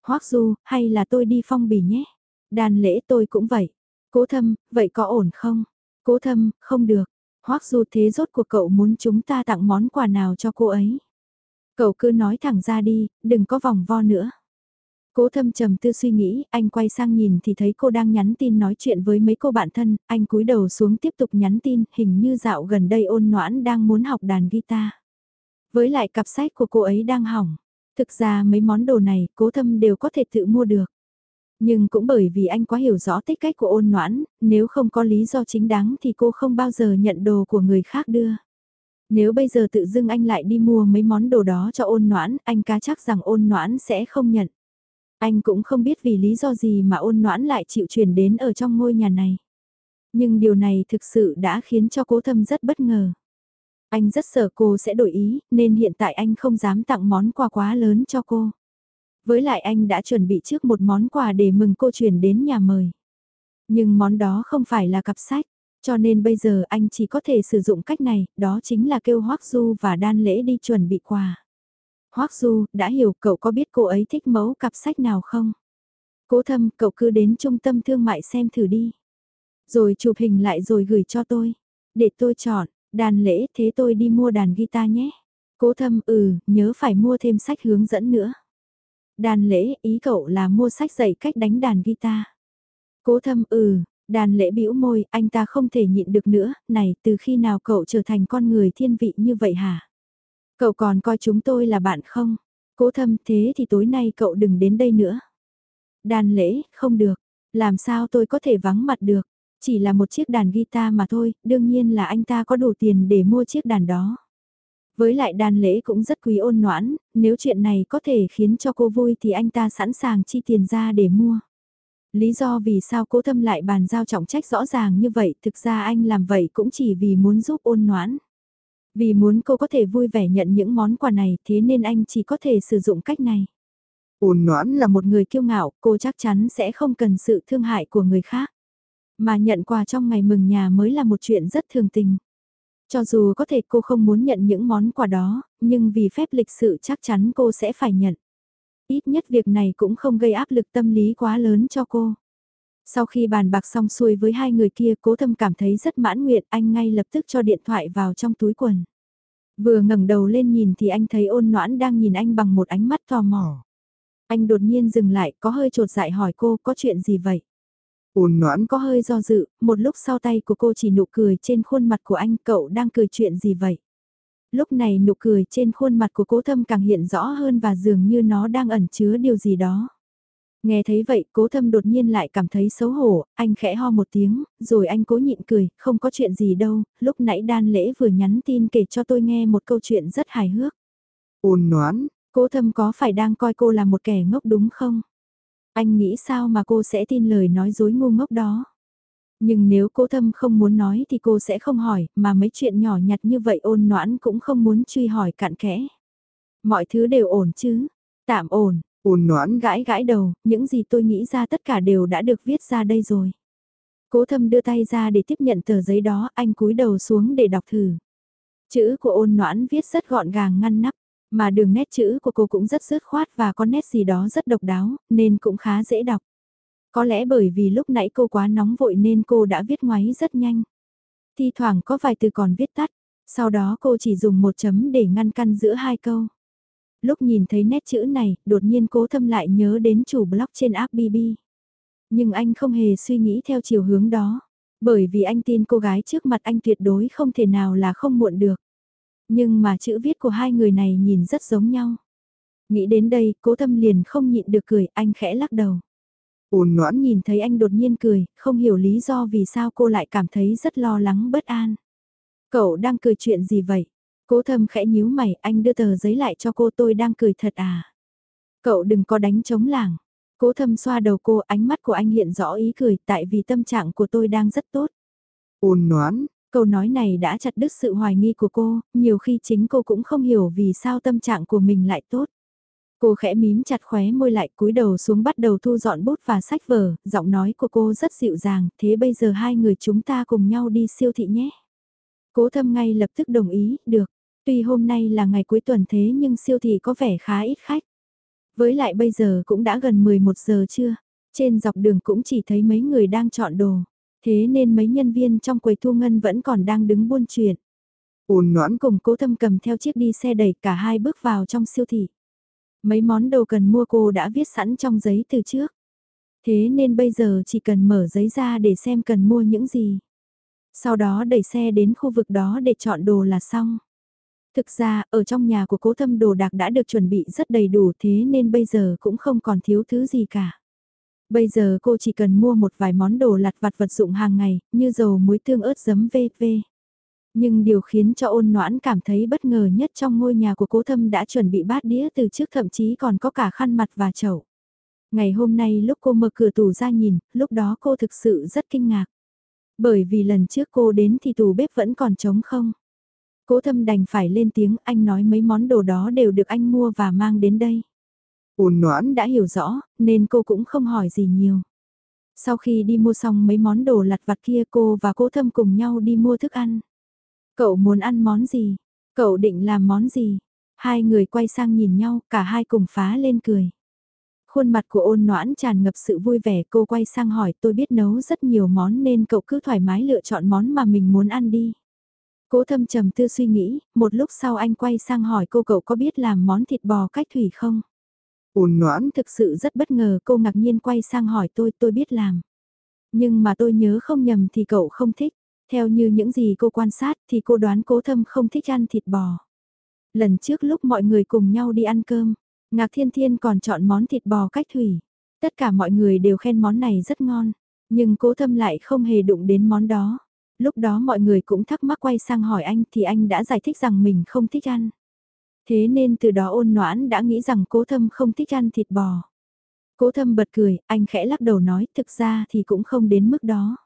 Hoắc Du, hay là tôi đi phong bì nhé? Đàn lễ tôi cũng vậy. Cố thâm, vậy có ổn không? Cố thâm, không được. Hoắc Du thế rốt của cậu muốn chúng ta tặng món quà nào cho cô ấy? Cậu cứ nói thẳng ra đi, đừng có vòng vo nữa. Cố thâm trầm tư suy nghĩ, anh quay sang nhìn thì thấy cô đang nhắn tin nói chuyện với mấy cô bạn thân, anh cúi đầu xuống tiếp tục nhắn tin, hình như dạo gần đây ôn noãn đang muốn học đàn guitar. Với lại cặp sách của cô ấy đang hỏng. Thực ra mấy món đồ này cố thâm đều có thể tự mua được. Nhưng cũng bởi vì anh quá hiểu rõ tích cách của ôn noãn, nếu không có lý do chính đáng thì cô không bao giờ nhận đồ của người khác đưa. Nếu bây giờ tự dưng anh lại đi mua mấy món đồ đó cho ôn noãn, anh cá chắc rằng ôn noãn sẽ không nhận. Anh cũng không biết vì lý do gì mà ôn noãn lại chịu chuyển đến ở trong ngôi nhà này. Nhưng điều này thực sự đã khiến cho cố thâm rất bất ngờ. Anh rất sợ cô sẽ đổi ý, nên hiện tại anh không dám tặng món quà quá lớn cho cô. Với lại anh đã chuẩn bị trước một món quà để mừng cô chuyển đến nhà mời. Nhưng món đó không phải là cặp sách, cho nên bây giờ anh chỉ có thể sử dụng cách này, đó chính là kêu Hoắc Du và Đan Lễ đi chuẩn bị quà. Hoắc Du, đã hiểu cậu có biết cô ấy thích mẫu cặp sách nào không? Cố thâm, cậu cứ đến trung tâm thương mại xem thử đi. Rồi chụp hình lại rồi gửi cho tôi. Để tôi chọn, đàn lễ thế tôi đi mua đàn guitar nhé. Cố thâm, ừ, nhớ phải mua thêm sách hướng dẫn nữa. Đàn lễ, ý cậu là mua sách dạy cách đánh đàn guitar. Cố thâm, ừ, đàn lễ bĩu môi, anh ta không thể nhịn được nữa, này, từ khi nào cậu trở thành con người thiên vị như vậy hả? Cậu còn coi chúng tôi là bạn không? Cố thâm thế thì tối nay cậu đừng đến đây nữa. Đàn lễ, không được. Làm sao tôi có thể vắng mặt được? Chỉ là một chiếc đàn guitar mà thôi, đương nhiên là anh ta có đủ tiền để mua chiếc đàn đó. Với lại đàn lễ cũng rất quý ôn noãn, nếu chuyện này có thể khiến cho cô vui thì anh ta sẵn sàng chi tiền ra để mua. Lý do vì sao cố thâm lại bàn giao trọng trách rõ ràng như vậy, thực ra anh làm vậy cũng chỉ vì muốn giúp ôn noãn. Vì muốn cô có thể vui vẻ nhận những món quà này thế nên anh chỉ có thể sử dụng cách này. Ôn noãn là một người kiêu ngạo, cô chắc chắn sẽ không cần sự thương hại của người khác. Mà nhận quà trong ngày mừng nhà mới là một chuyện rất thường tình. Cho dù có thể cô không muốn nhận những món quà đó, nhưng vì phép lịch sự chắc chắn cô sẽ phải nhận. Ít nhất việc này cũng không gây áp lực tâm lý quá lớn cho cô. Sau khi bàn bạc xong xuôi với hai người kia cố thâm cảm thấy rất mãn nguyện anh ngay lập tức cho điện thoại vào trong túi quần. Vừa ngẩng đầu lên nhìn thì anh thấy ôn noãn đang nhìn anh bằng một ánh mắt tò mò. Anh đột nhiên dừng lại có hơi trột dại hỏi cô có chuyện gì vậy? Ôn noãn có hơi do dự, một lúc sau tay của cô chỉ nụ cười trên khuôn mặt của anh cậu đang cười chuyện gì vậy? Lúc này nụ cười trên khuôn mặt của cố thâm càng hiện rõ hơn và dường như nó đang ẩn chứa điều gì đó. Nghe thấy vậy, cố thâm đột nhiên lại cảm thấy xấu hổ, anh khẽ ho một tiếng, rồi anh cố nhịn cười, không có chuyện gì đâu, lúc nãy đan lễ vừa nhắn tin kể cho tôi nghe một câu chuyện rất hài hước. Ôn noãn, cố thâm có phải đang coi cô là một kẻ ngốc đúng không? Anh nghĩ sao mà cô sẽ tin lời nói dối ngu ngốc đó? Nhưng nếu cố thâm không muốn nói thì cô sẽ không hỏi, mà mấy chuyện nhỏ nhặt như vậy ôn noãn cũng không muốn truy hỏi cặn kẽ. Mọi thứ đều ổn chứ? Tạm ổn, ôn noãn gãi gãi đầu, những gì tôi nghĩ ra tất cả đều đã được viết ra đây rồi. Cố thâm đưa tay ra để tiếp nhận tờ giấy đó, anh cúi đầu xuống để đọc thử. Chữ của ôn noãn viết rất gọn gàng ngăn nắp, mà đường nét chữ của cô cũng rất dứt khoát và có nét gì đó rất độc đáo, nên cũng khá dễ đọc. Có lẽ bởi vì lúc nãy cô quá nóng vội nên cô đã viết ngoáy rất nhanh. Thi thoảng có vài từ còn viết tắt, sau đó cô chỉ dùng một chấm để ngăn căn giữa hai câu. Lúc nhìn thấy nét chữ này, đột nhiên cố thâm lại nhớ đến chủ blog trên app BB. Nhưng anh không hề suy nghĩ theo chiều hướng đó, bởi vì anh tin cô gái trước mặt anh tuyệt đối không thể nào là không muộn được. Nhưng mà chữ viết của hai người này nhìn rất giống nhau. Nghĩ đến đây, cố thâm liền không nhịn được cười, anh khẽ lắc đầu. Ôn noãn nhìn thấy anh đột nhiên cười, không hiểu lý do vì sao cô lại cảm thấy rất lo lắng bất an. Cậu đang cười chuyện gì vậy? Cố thâm khẽ nhíu mày, anh đưa tờ giấy lại cho cô tôi đang cười thật à? Cậu đừng có đánh chống làng. Cố thâm xoa đầu cô, ánh mắt của anh hiện rõ ý cười tại vì tâm trạng của tôi đang rất tốt. Ôn noãn, câu nói này đã chặt đứt sự hoài nghi của cô, nhiều khi chính cô cũng không hiểu vì sao tâm trạng của mình lại tốt. Cô khẽ mím chặt khóe môi lại cúi đầu xuống bắt đầu thu dọn bút và sách vở, giọng nói của cô rất dịu dàng, thế bây giờ hai người chúng ta cùng nhau đi siêu thị nhé. Cố thâm ngay lập tức đồng ý, được. Tuy hôm nay là ngày cuối tuần thế nhưng siêu thị có vẻ khá ít khách. Với lại bây giờ cũng đã gần 11 giờ chưa, trên dọc đường cũng chỉ thấy mấy người đang chọn đồ. Thế nên mấy nhân viên trong quầy thu ngân vẫn còn đang đứng buôn chuyện. Ôn noãn cùng cố thâm cầm theo chiếc đi xe đẩy cả hai bước vào trong siêu thị. Mấy món đồ cần mua cô đã viết sẵn trong giấy từ trước. Thế nên bây giờ chỉ cần mở giấy ra để xem cần mua những gì. Sau đó đẩy xe đến khu vực đó để chọn đồ là xong. Thực ra, ở trong nhà của cố thâm đồ đạc đã được chuẩn bị rất đầy đủ thế nên bây giờ cũng không còn thiếu thứ gì cả. Bây giờ cô chỉ cần mua một vài món đồ lặt vặt vật dụng hàng ngày, như dầu muối tương ớt giấm v.v. Nhưng điều khiến cho ôn noãn cảm thấy bất ngờ nhất trong ngôi nhà của cố thâm đã chuẩn bị bát đĩa từ trước thậm chí còn có cả khăn mặt và chậu. Ngày hôm nay lúc cô mở cửa tủ ra nhìn, lúc đó cô thực sự rất kinh ngạc. Bởi vì lần trước cô đến thì tủ bếp vẫn còn trống không. Cố thâm đành phải lên tiếng anh nói mấy món đồ đó đều được anh mua và mang đến đây. Ôn noãn đã hiểu rõ, nên cô cũng không hỏi gì nhiều. Sau khi đi mua xong mấy món đồ lặt vặt kia cô và cố thâm cùng nhau đi mua thức ăn. Cậu muốn ăn món gì? Cậu định làm món gì? Hai người quay sang nhìn nhau, cả hai cùng phá lên cười. Khuôn mặt của ôn noãn tràn ngập sự vui vẻ cô quay sang hỏi tôi biết nấu rất nhiều món nên cậu cứ thoải mái lựa chọn món mà mình muốn ăn đi. Cố thâm trầm tư suy nghĩ, một lúc sau anh quay sang hỏi cô cậu có biết làm món thịt bò cách thủy không? Ôn noãn thực sự rất bất ngờ cô ngạc nhiên quay sang hỏi tôi tôi biết làm. Nhưng mà tôi nhớ không nhầm thì cậu không thích. Theo như những gì cô quan sát thì cô đoán cố thâm không thích ăn thịt bò. Lần trước lúc mọi người cùng nhau đi ăn cơm, Ngạc Thiên Thiên còn chọn món thịt bò cách thủy. Tất cả mọi người đều khen món này rất ngon. Nhưng cố thâm lại không hề đụng đến món đó. Lúc đó mọi người cũng thắc mắc quay sang hỏi anh thì anh đã giải thích rằng mình không thích ăn. Thế nên từ đó ôn noãn đã nghĩ rằng cố thâm không thích ăn thịt bò. Cố thâm bật cười, anh khẽ lắc đầu nói thực ra thì cũng không đến mức đó.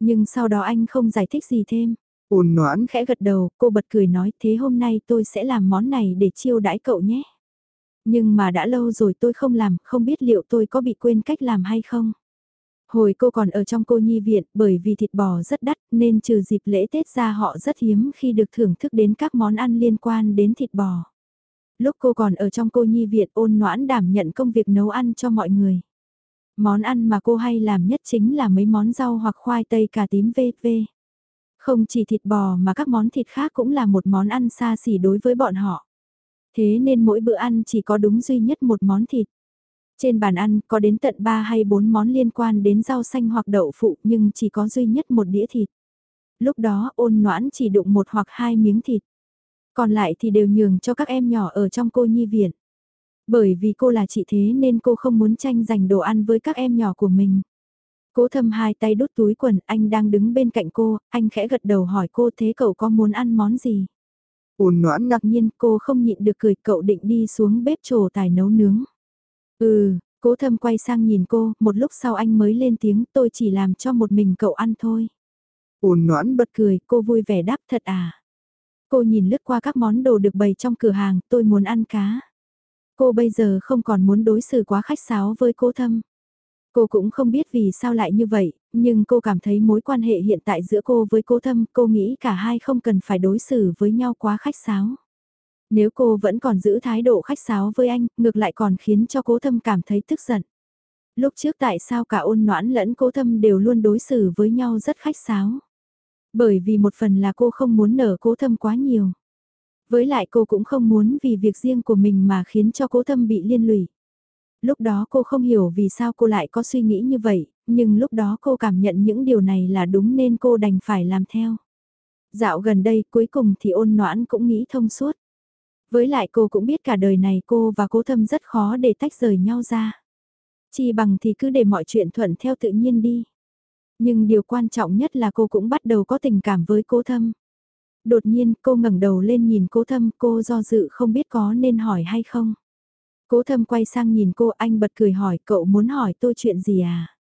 Nhưng sau đó anh không giải thích gì thêm. Ôn noãn khẽ gật đầu, cô bật cười nói thế hôm nay tôi sẽ làm món này để chiêu đãi cậu nhé. Nhưng mà đã lâu rồi tôi không làm, không biết liệu tôi có bị quên cách làm hay không. Hồi cô còn ở trong cô nhi viện, bởi vì thịt bò rất đắt nên trừ dịp lễ Tết ra họ rất hiếm khi được thưởng thức đến các món ăn liên quan đến thịt bò. Lúc cô còn ở trong cô nhi viện ôn noãn đảm nhận công việc nấu ăn cho mọi người. Món ăn mà cô hay làm nhất chính là mấy món rau hoặc khoai tây cà tím vv Không chỉ thịt bò mà các món thịt khác cũng là một món ăn xa xỉ đối với bọn họ. Thế nên mỗi bữa ăn chỉ có đúng duy nhất một món thịt. Trên bàn ăn có đến tận 3 hay 4 món liên quan đến rau xanh hoặc đậu phụ nhưng chỉ có duy nhất một đĩa thịt. Lúc đó ôn noãn chỉ đụng một hoặc hai miếng thịt. Còn lại thì đều nhường cho các em nhỏ ở trong cô nhi viện. Bởi vì cô là chị thế nên cô không muốn tranh giành đồ ăn với các em nhỏ của mình. Cố thâm hai tay đút túi quần, anh đang đứng bên cạnh cô, anh khẽ gật đầu hỏi cô thế cậu có muốn ăn món gì? Ôn noãn ngạc nhiên cô không nhịn được cười cậu định đi xuống bếp trổ tài nấu nướng. Ừ, cố thâm quay sang nhìn cô, một lúc sau anh mới lên tiếng tôi chỉ làm cho một mình cậu ăn thôi. Ôn noãn bật cười, cô vui vẻ đáp thật à. Cô nhìn lướt qua các món đồ được bày trong cửa hàng, tôi muốn ăn cá. Cô bây giờ không còn muốn đối xử quá khách sáo với cố thâm. Cô cũng không biết vì sao lại như vậy, nhưng cô cảm thấy mối quan hệ hiện tại giữa cô với cố thâm, cô nghĩ cả hai không cần phải đối xử với nhau quá khách sáo. Nếu cô vẫn còn giữ thái độ khách sáo với anh, ngược lại còn khiến cho cố thâm cảm thấy tức giận. Lúc trước tại sao cả ôn noãn lẫn cố thâm đều luôn đối xử với nhau rất khách sáo. Bởi vì một phần là cô không muốn nở cố thâm quá nhiều. Với lại cô cũng không muốn vì việc riêng của mình mà khiến cho cố thâm bị liên lụy. Lúc đó cô không hiểu vì sao cô lại có suy nghĩ như vậy, nhưng lúc đó cô cảm nhận những điều này là đúng nên cô đành phải làm theo. Dạo gần đây, cuối cùng thì ôn noãn cũng nghĩ thông suốt. Với lại cô cũng biết cả đời này cô và cố thâm rất khó để tách rời nhau ra. Chỉ bằng thì cứ để mọi chuyện thuận theo tự nhiên đi. Nhưng điều quan trọng nhất là cô cũng bắt đầu có tình cảm với cố thâm. Đột nhiên, cô ngẩng đầu lên nhìn cố thâm, cô do dự không biết có nên hỏi hay không. Cố thâm quay sang nhìn cô, anh bật cười hỏi, cậu muốn hỏi tôi chuyện gì à?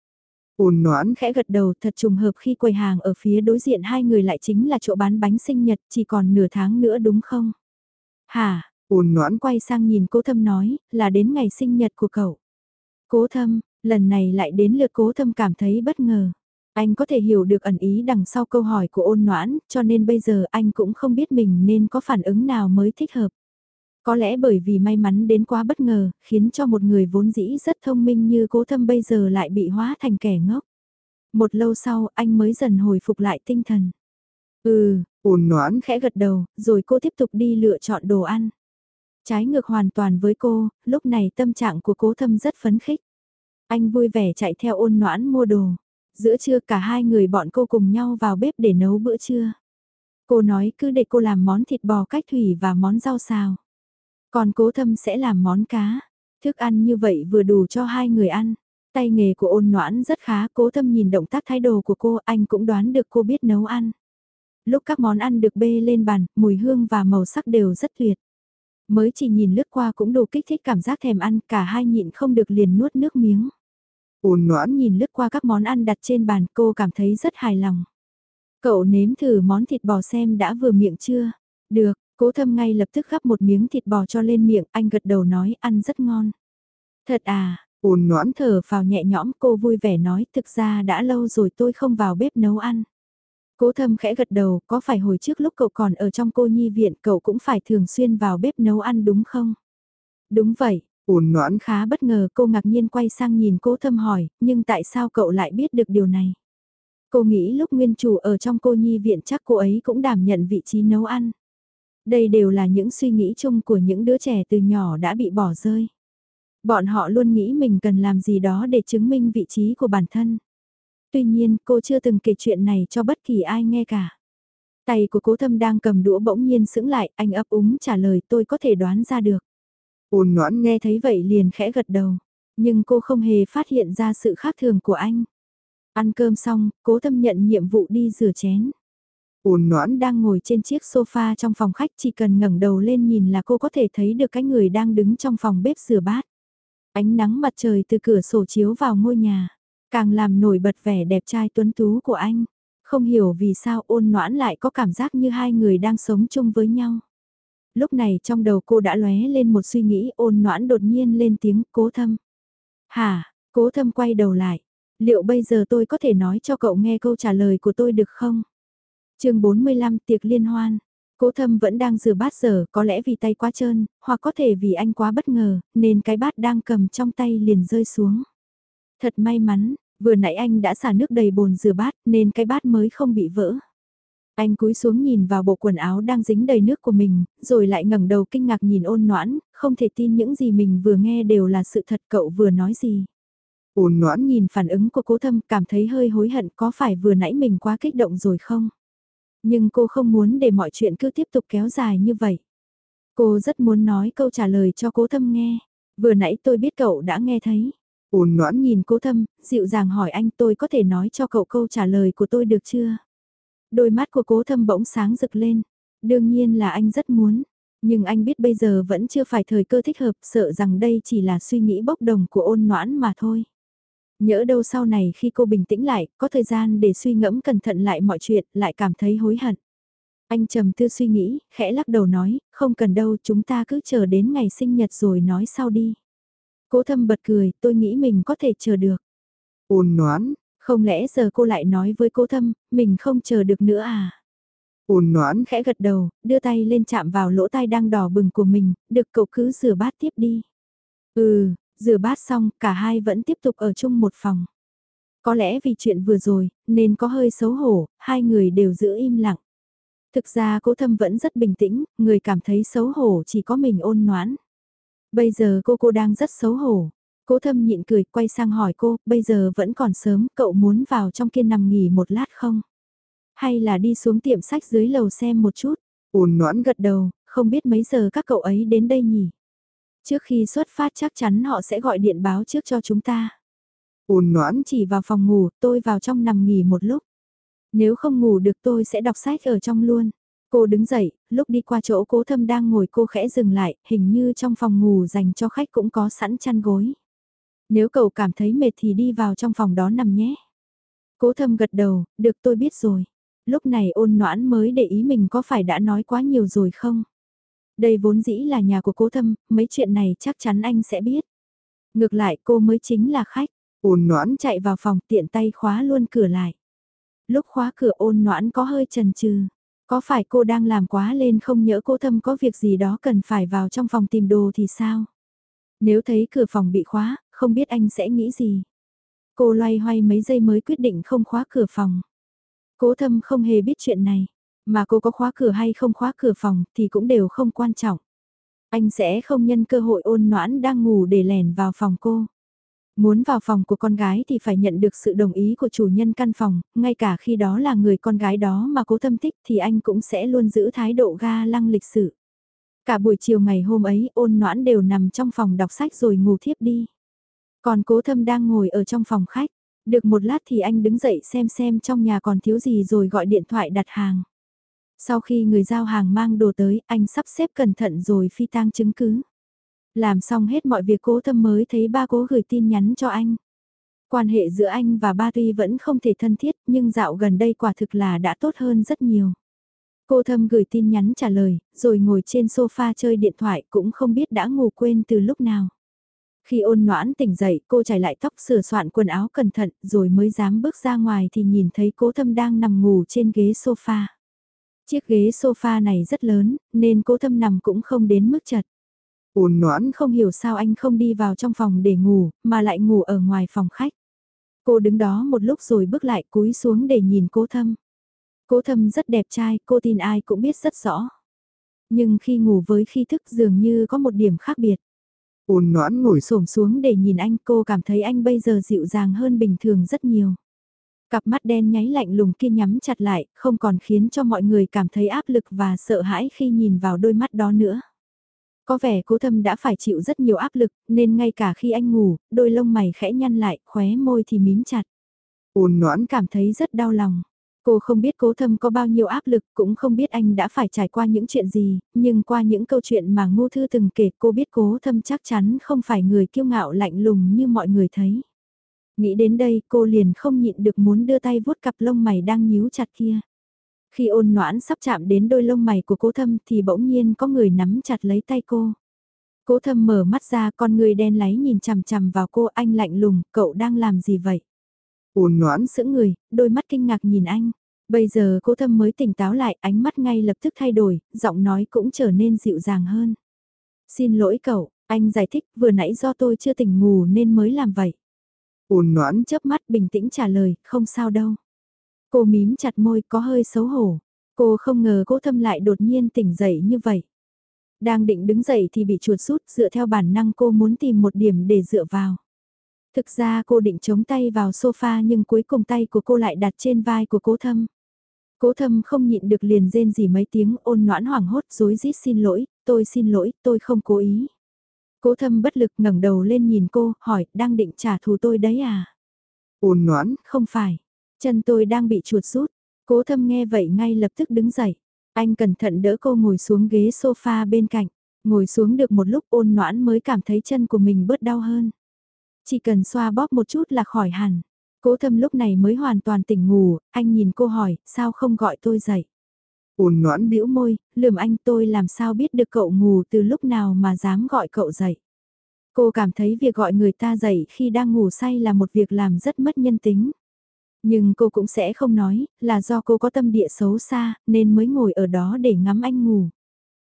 Ôn noãn khẽ gật đầu thật trùng hợp khi quầy hàng ở phía đối diện hai người lại chính là chỗ bán bánh sinh nhật chỉ còn nửa tháng nữa đúng không? Hà. Ôn noãn quay sang nhìn cố thâm nói là đến ngày sinh nhật của cậu. Cố thâm, lần này lại đến lượt cố thâm cảm thấy bất ngờ. Anh có thể hiểu được ẩn ý đằng sau câu hỏi của ôn noãn, cho nên bây giờ anh cũng không biết mình nên có phản ứng nào mới thích hợp. Có lẽ bởi vì may mắn đến quá bất ngờ, khiến cho một người vốn dĩ rất thông minh như cố thâm bây giờ lại bị hóa thành kẻ ngốc. Một lâu sau, anh mới dần hồi phục lại tinh thần. Ừ, ôn noãn khẽ gật đầu, rồi cô tiếp tục đi lựa chọn đồ ăn. Trái ngược hoàn toàn với cô, lúc này tâm trạng của cố thâm rất phấn khích. Anh vui vẻ chạy theo ôn noãn mua đồ. Giữa trưa cả hai người bọn cô cùng nhau vào bếp để nấu bữa trưa. Cô nói cứ để cô làm món thịt bò cách thủy và món rau xào. Còn cố thâm sẽ làm món cá. Thức ăn như vậy vừa đủ cho hai người ăn. Tay nghề của ôn noãn rất khá, cố thâm nhìn động tác thái đồ của cô, anh cũng đoán được cô biết nấu ăn. Lúc các món ăn được bê lên bàn, mùi hương và màu sắc đều rất tuyệt. Mới chỉ nhìn lướt qua cũng đủ kích thích cảm giác thèm ăn, cả hai nhịn không được liền nuốt nước miếng. Ôn noãn nhìn lướt qua các món ăn đặt trên bàn cô cảm thấy rất hài lòng. Cậu nếm thử món thịt bò xem đã vừa miệng chưa? Được, cố thâm ngay lập tức gắp một miếng thịt bò cho lên miệng, anh gật đầu nói ăn rất ngon. Thật à, ôn noãn thở vào nhẹ nhõm cô vui vẻ nói thực ra đã lâu rồi tôi không vào bếp nấu ăn. Cố thâm khẽ gật đầu, có phải hồi trước lúc cậu còn ở trong cô nhi viện cậu cũng phải thường xuyên vào bếp nấu ăn đúng không? Đúng vậy, ôn noãn khá bất ngờ cô ngạc nhiên quay sang nhìn cố thâm hỏi, nhưng tại sao cậu lại biết được điều này? Cô nghĩ lúc nguyên chủ ở trong cô nhi viện chắc cô ấy cũng đảm nhận vị trí nấu ăn. Đây đều là những suy nghĩ chung của những đứa trẻ từ nhỏ đã bị bỏ rơi. Bọn họ luôn nghĩ mình cần làm gì đó để chứng minh vị trí của bản thân. Tuy nhiên cô chưa từng kể chuyện này cho bất kỳ ai nghe cả. Tay của cố thâm đang cầm đũa bỗng nhiên sững lại, anh ấp úng trả lời tôi có thể đoán ra được. Ôn noãn nghe thấy vậy liền khẽ gật đầu, nhưng cô không hề phát hiện ra sự khác thường của anh. Ăn cơm xong, cố thâm nhận nhiệm vụ đi rửa chén. Ôn noãn Đang ngồi trên chiếc sofa trong phòng khách chỉ cần ngẩng đầu lên nhìn là cô có thể thấy được cái người đang đứng trong phòng bếp rửa bát. Ánh nắng mặt trời từ cửa sổ chiếu vào ngôi nhà, càng làm nổi bật vẻ đẹp trai tuấn tú của anh. Không hiểu vì sao ôn noãn lại có cảm giác như hai người đang sống chung với nhau. Lúc này trong đầu cô đã lóe lên một suy nghĩ ôn noãn đột nhiên lên tiếng cố thâm. Hả, cố thâm quay đầu lại. Liệu bây giờ tôi có thể nói cho cậu nghe câu trả lời của tôi được không? Chương 45 tiệc liên hoan. Cố thâm vẫn đang rửa bát giờ, có lẽ vì tay quá trơn, hoặc có thể vì anh quá bất ngờ, nên cái bát đang cầm trong tay liền rơi xuống. Thật may mắn, vừa nãy anh đã xả nước đầy bồn rửa bát nên cái bát mới không bị vỡ. Anh cúi xuống nhìn vào bộ quần áo đang dính đầy nước của mình, rồi lại ngẩng đầu kinh ngạc nhìn ôn noãn, không thể tin những gì mình vừa nghe đều là sự thật cậu vừa nói gì. Ôn noãn nhìn phản ứng của cố thâm cảm thấy hơi hối hận có phải vừa nãy mình quá kích động rồi không? Nhưng cô không muốn để mọi chuyện cứ tiếp tục kéo dài như vậy. Cô rất muốn nói câu trả lời cho cố thâm nghe. Vừa nãy tôi biết cậu đã nghe thấy. Ôn noãn nhìn cố thâm, dịu dàng hỏi anh tôi có thể nói cho cậu câu trả lời của tôi được chưa? Đôi mắt của cố thâm bỗng sáng rực lên. Đương nhiên là anh rất muốn. Nhưng anh biết bây giờ vẫn chưa phải thời cơ thích hợp, sợ rằng đây chỉ là suy nghĩ bốc đồng của ôn noãn mà thôi. Nhỡ đâu sau này khi cô bình tĩnh lại, có thời gian để suy ngẫm cẩn thận lại mọi chuyện, lại cảm thấy hối hận. Anh trầm tư suy nghĩ, khẽ lắc đầu nói, không cần đâu chúng ta cứ chờ đến ngày sinh nhật rồi nói sau đi. Cố thâm bật cười, tôi nghĩ mình có thể chờ được. Ôn noãn, không lẽ giờ cô lại nói với cố thâm, mình không chờ được nữa à? Ôn noãn khẽ gật đầu, đưa tay lên chạm vào lỗ tai đang đỏ bừng của mình, được cậu cứ rửa bát tiếp đi. Ừ, rửa bát xong, cả hai vẫn tiếp tục ở chung một phòng. Có lẽ vì chuyện vừa rồi, nên có hơi xấu hổ, hai người đều giữ im lặng. Thực ra cố thâm vẫn rất bình tĩnh, người cảm thấy xấu hổ chỉ có mình ôn noãn. Bây giờ cô cô đang rất xấu hổ. Cố thâm nhịn cười quay sang hỏi cô, bây giờ vẫn còn sớm, cậu muốn vào trong kia nằm nghỉ một lát không? Hay là đi xuống tiệm sách dưới lầu xem một chút? Ôn noãn gật đầu, không biết mấy giờ các cậu ấy đến đây nhỉ? Trước khi xuất phát chắc chắn họ sẽ gọi điện báo trước cho chúng ta. Ôn noãn chỉ vào phòng ngủ, tôi vào trong nằm nghỉ một lúc. Nếu không ngủ được tôi sẽ đọc sách ở trong luôn. Cô đứng dậy, lúc đi qua chỗ cố thâm đang ngồi cô khẽ dừng lại, hình như trong phòng ngủ dành cho khách cũng có sẵn chăn gối. Nếu cậu cảm thấy mệt thì đi vào trong phòng đó nằm nhé. Cố thâm gật đầu, được tôi biết rồi. Lúc này ôn noãn mới để ý mình có phải đã nói quá nhiều rồi không? Đây vốn dĩ là nhà của cố thâm, mấy chuyện này chắc chắn anh sẽ biết. Ngược lại cô mới chính là khách. Ôn noãn chạy vào phòng tiện tay khóa luôn cửa lại. Lúc khóa cửa ôn noãn có hơi chần chừ. Có phải cô đang làm quá lên không nhớ cô thâm có việc gì đó cần phải vào trong phòng tìm đồ thì sao? Nếu thấy cửa phòng bị khóa, không biết anh sẽ nghĩ gì? Cô loay hoay mấy giây mới quyết định không khóa cửa phòng. Cố thâm không hề biết chuyện này. Mà cô có khóa cửa hay không khóa cửa phòng thì cũng đều không quan trọng. Anh sẽ không nhân cơ hội ôn noãn đang ngủ để lèn vào phòng cô. Muốn vào phòng của con gái thì phải nhận được sự đồng ý của chủ nhân căn phòng, ngay cả khi đó là người con gái đó mà cố thâm thích thì anh cũng sẽ luôn giữ thái độ ga lăng lịch sự. Cả buổi chiều ngày hôm ấy ôn noãn đều nằm trong phòng đọc sách rồi ngủ thiếp đi. Còn cố thâm đang ngồi ở trong phòng khách, được một lát thì anh đứng dậy xem xem trong nhà còn thiếu gì rồi gọi điện thoại đặt hàng. Sau khi người giao hàng mang đồ tới, anh sắp xếp cẩn thận rồi phi tang chứng cứ. Làm xong hết mọi việc cố thâm mới thấy ba cố gửi tin nhắn cho anh. Quan hệ giữa anh và ba tuy vẫn không thể thân thiết nhưng dạo gần đây quả thực là đã tốt hơn rất nhiều. Cô thâm gửi tin nhắn trả lời, rồi ngồi trên sofa chơi điện thoại cũng không biết đã ngủ quên từ lúc nào. Khi ôn noãn tỉnh dậy, cô trải lại tóc sửa soạn quần áo cẩn thận, rồi mới dám bước ra ngoài thì nhìn thấy cố thâm đang nằm ngủ trên ghế sofa. Chiếc ghế sofa này rất lớn, nên cố thâm nằm cũng không đến mức chật. Ôn noãn không hiểu sao anh không đi vào trong phòng để ngủ, mà lại ngủ ở ngoài phòng khách. Cô đứng đó một lúc rồi bước lại cúi xuống để nhìn cố thâm. Cố thâm rất đẹp trai, cô tin ai cũng biết rất rõ. Nhưng khi ngủ với khi thức dường như có một điểm khác biệt. Ôn noãn ngồi xổm xuống để nhìn anh cô cảm thấy anh bây giờ dịu dàng hơn bình thường rất nhiều. Cặp mắt đen nháy lạnh lùng kia nhắm chặt lại, không còn khiến cho mọi người cảm thấy áp lực và sợ hãi khi nhìn vào đôi mắt đó nữa. Có vẻ cố thâm đã phải chịu rất nhiều áp lực, nên ngay cả khi anh ngủ, đôi lông mày khẽ nhăn lại, khóe môi thì mím chặt. Ôn noãn cảm thấy rất đau lòng. Cô không biết cố thâm có bao nhiêu áp lực, cũng không biết anh đã phải trải qua những chuyện gì, nhưng qua những câu chuyện mà ngô thư từng kể cô biết cố thâm chắc chắn không phải người kiêu ngạo lạnh lùng như mọi người thấy. Nghĩ đến đây cô liền không nhịn được muốn đưa tay vuốt cặp lông mày đang nhíu chặt kia. Khi ôn noãn sắp chạm đến đôi lông mày của cố thâm thì bỗng nhiên có người nắm chặt lấy tay cô. Cố thâm mở mắt ra con người đen láy nhìn chằm chằm vào cô anh lạnh lùng, cậu đang làm gì vậy? Ôn noãn sững người, đôi mắt kinh ngạc nhìn anh. Bây giờ cố thâm mới tỉnh táo lại, ánh mắt ngay lập tức thay đổi, giọng nói cũng trở nên dịu dàng hơn. Xin lỗi cậu, anh giải thích vừa nãy do tôi chưa tỉnh ngủ nên mới làm vậy. Ôn noãn chớp mắt bình tĩnh trả lời, không sao đâu. Cô mím chặt môi có hơi xấu hổ. Cô không ngờ cố thâm lại đột nhiên tỉnh dậy như vậy. Đang định đứng dậy thì bị chuột rút dựa theo bản năng cô muốn tìm một điểm để dựa vào. Thực ra cô định chống tay vào sofa nhưng cuối cùng tay của cô lại đặt trên vai của cố thâm. Cố thâm không nhịn được liền rên gì mấy tiếng ôn noãn hoảng hốt dối rít xin lỗi, tôi xin lỗi, tôi không cố ý. Cố thâm bất lực ngẩng đầu lên nhìn cô, hỏi, đang định trả thù tôi đấy à? Ôn noãn, không phải, chân tôi đang bị chuột rút. Cố thâm nghe vậy ngay lập tức đứng dậy. Anh cẩn thận đỡ cô ngồi xuống ghế sofa bên cạnh. Ngồi xuống được một lúc ôn noãn mới cảm thấy chân của mình bớt đau hơn. Chỉ cần xoa bóp một chút là khỏi hẳn. Cố thâm lúc này mới hoàn toàn tỉnh ngủ, anh nhìn cô hỏi, sao không gọi tôi dậy? Ôn noãn bĩu môi, lườm anh tôi làm sao biết được cậu ngủ từ lúc nào mà dám gọi cậu dậy. Cô cảm thấy việc gọi người ta dậy khi đang ngủ say là một việc làm rất mất nhân tính. Nhưng cô cũng sẽ không nói, là do cô có tâm địa xấu xa, nên mới ngồi ở đó để ngắm anh ngủ.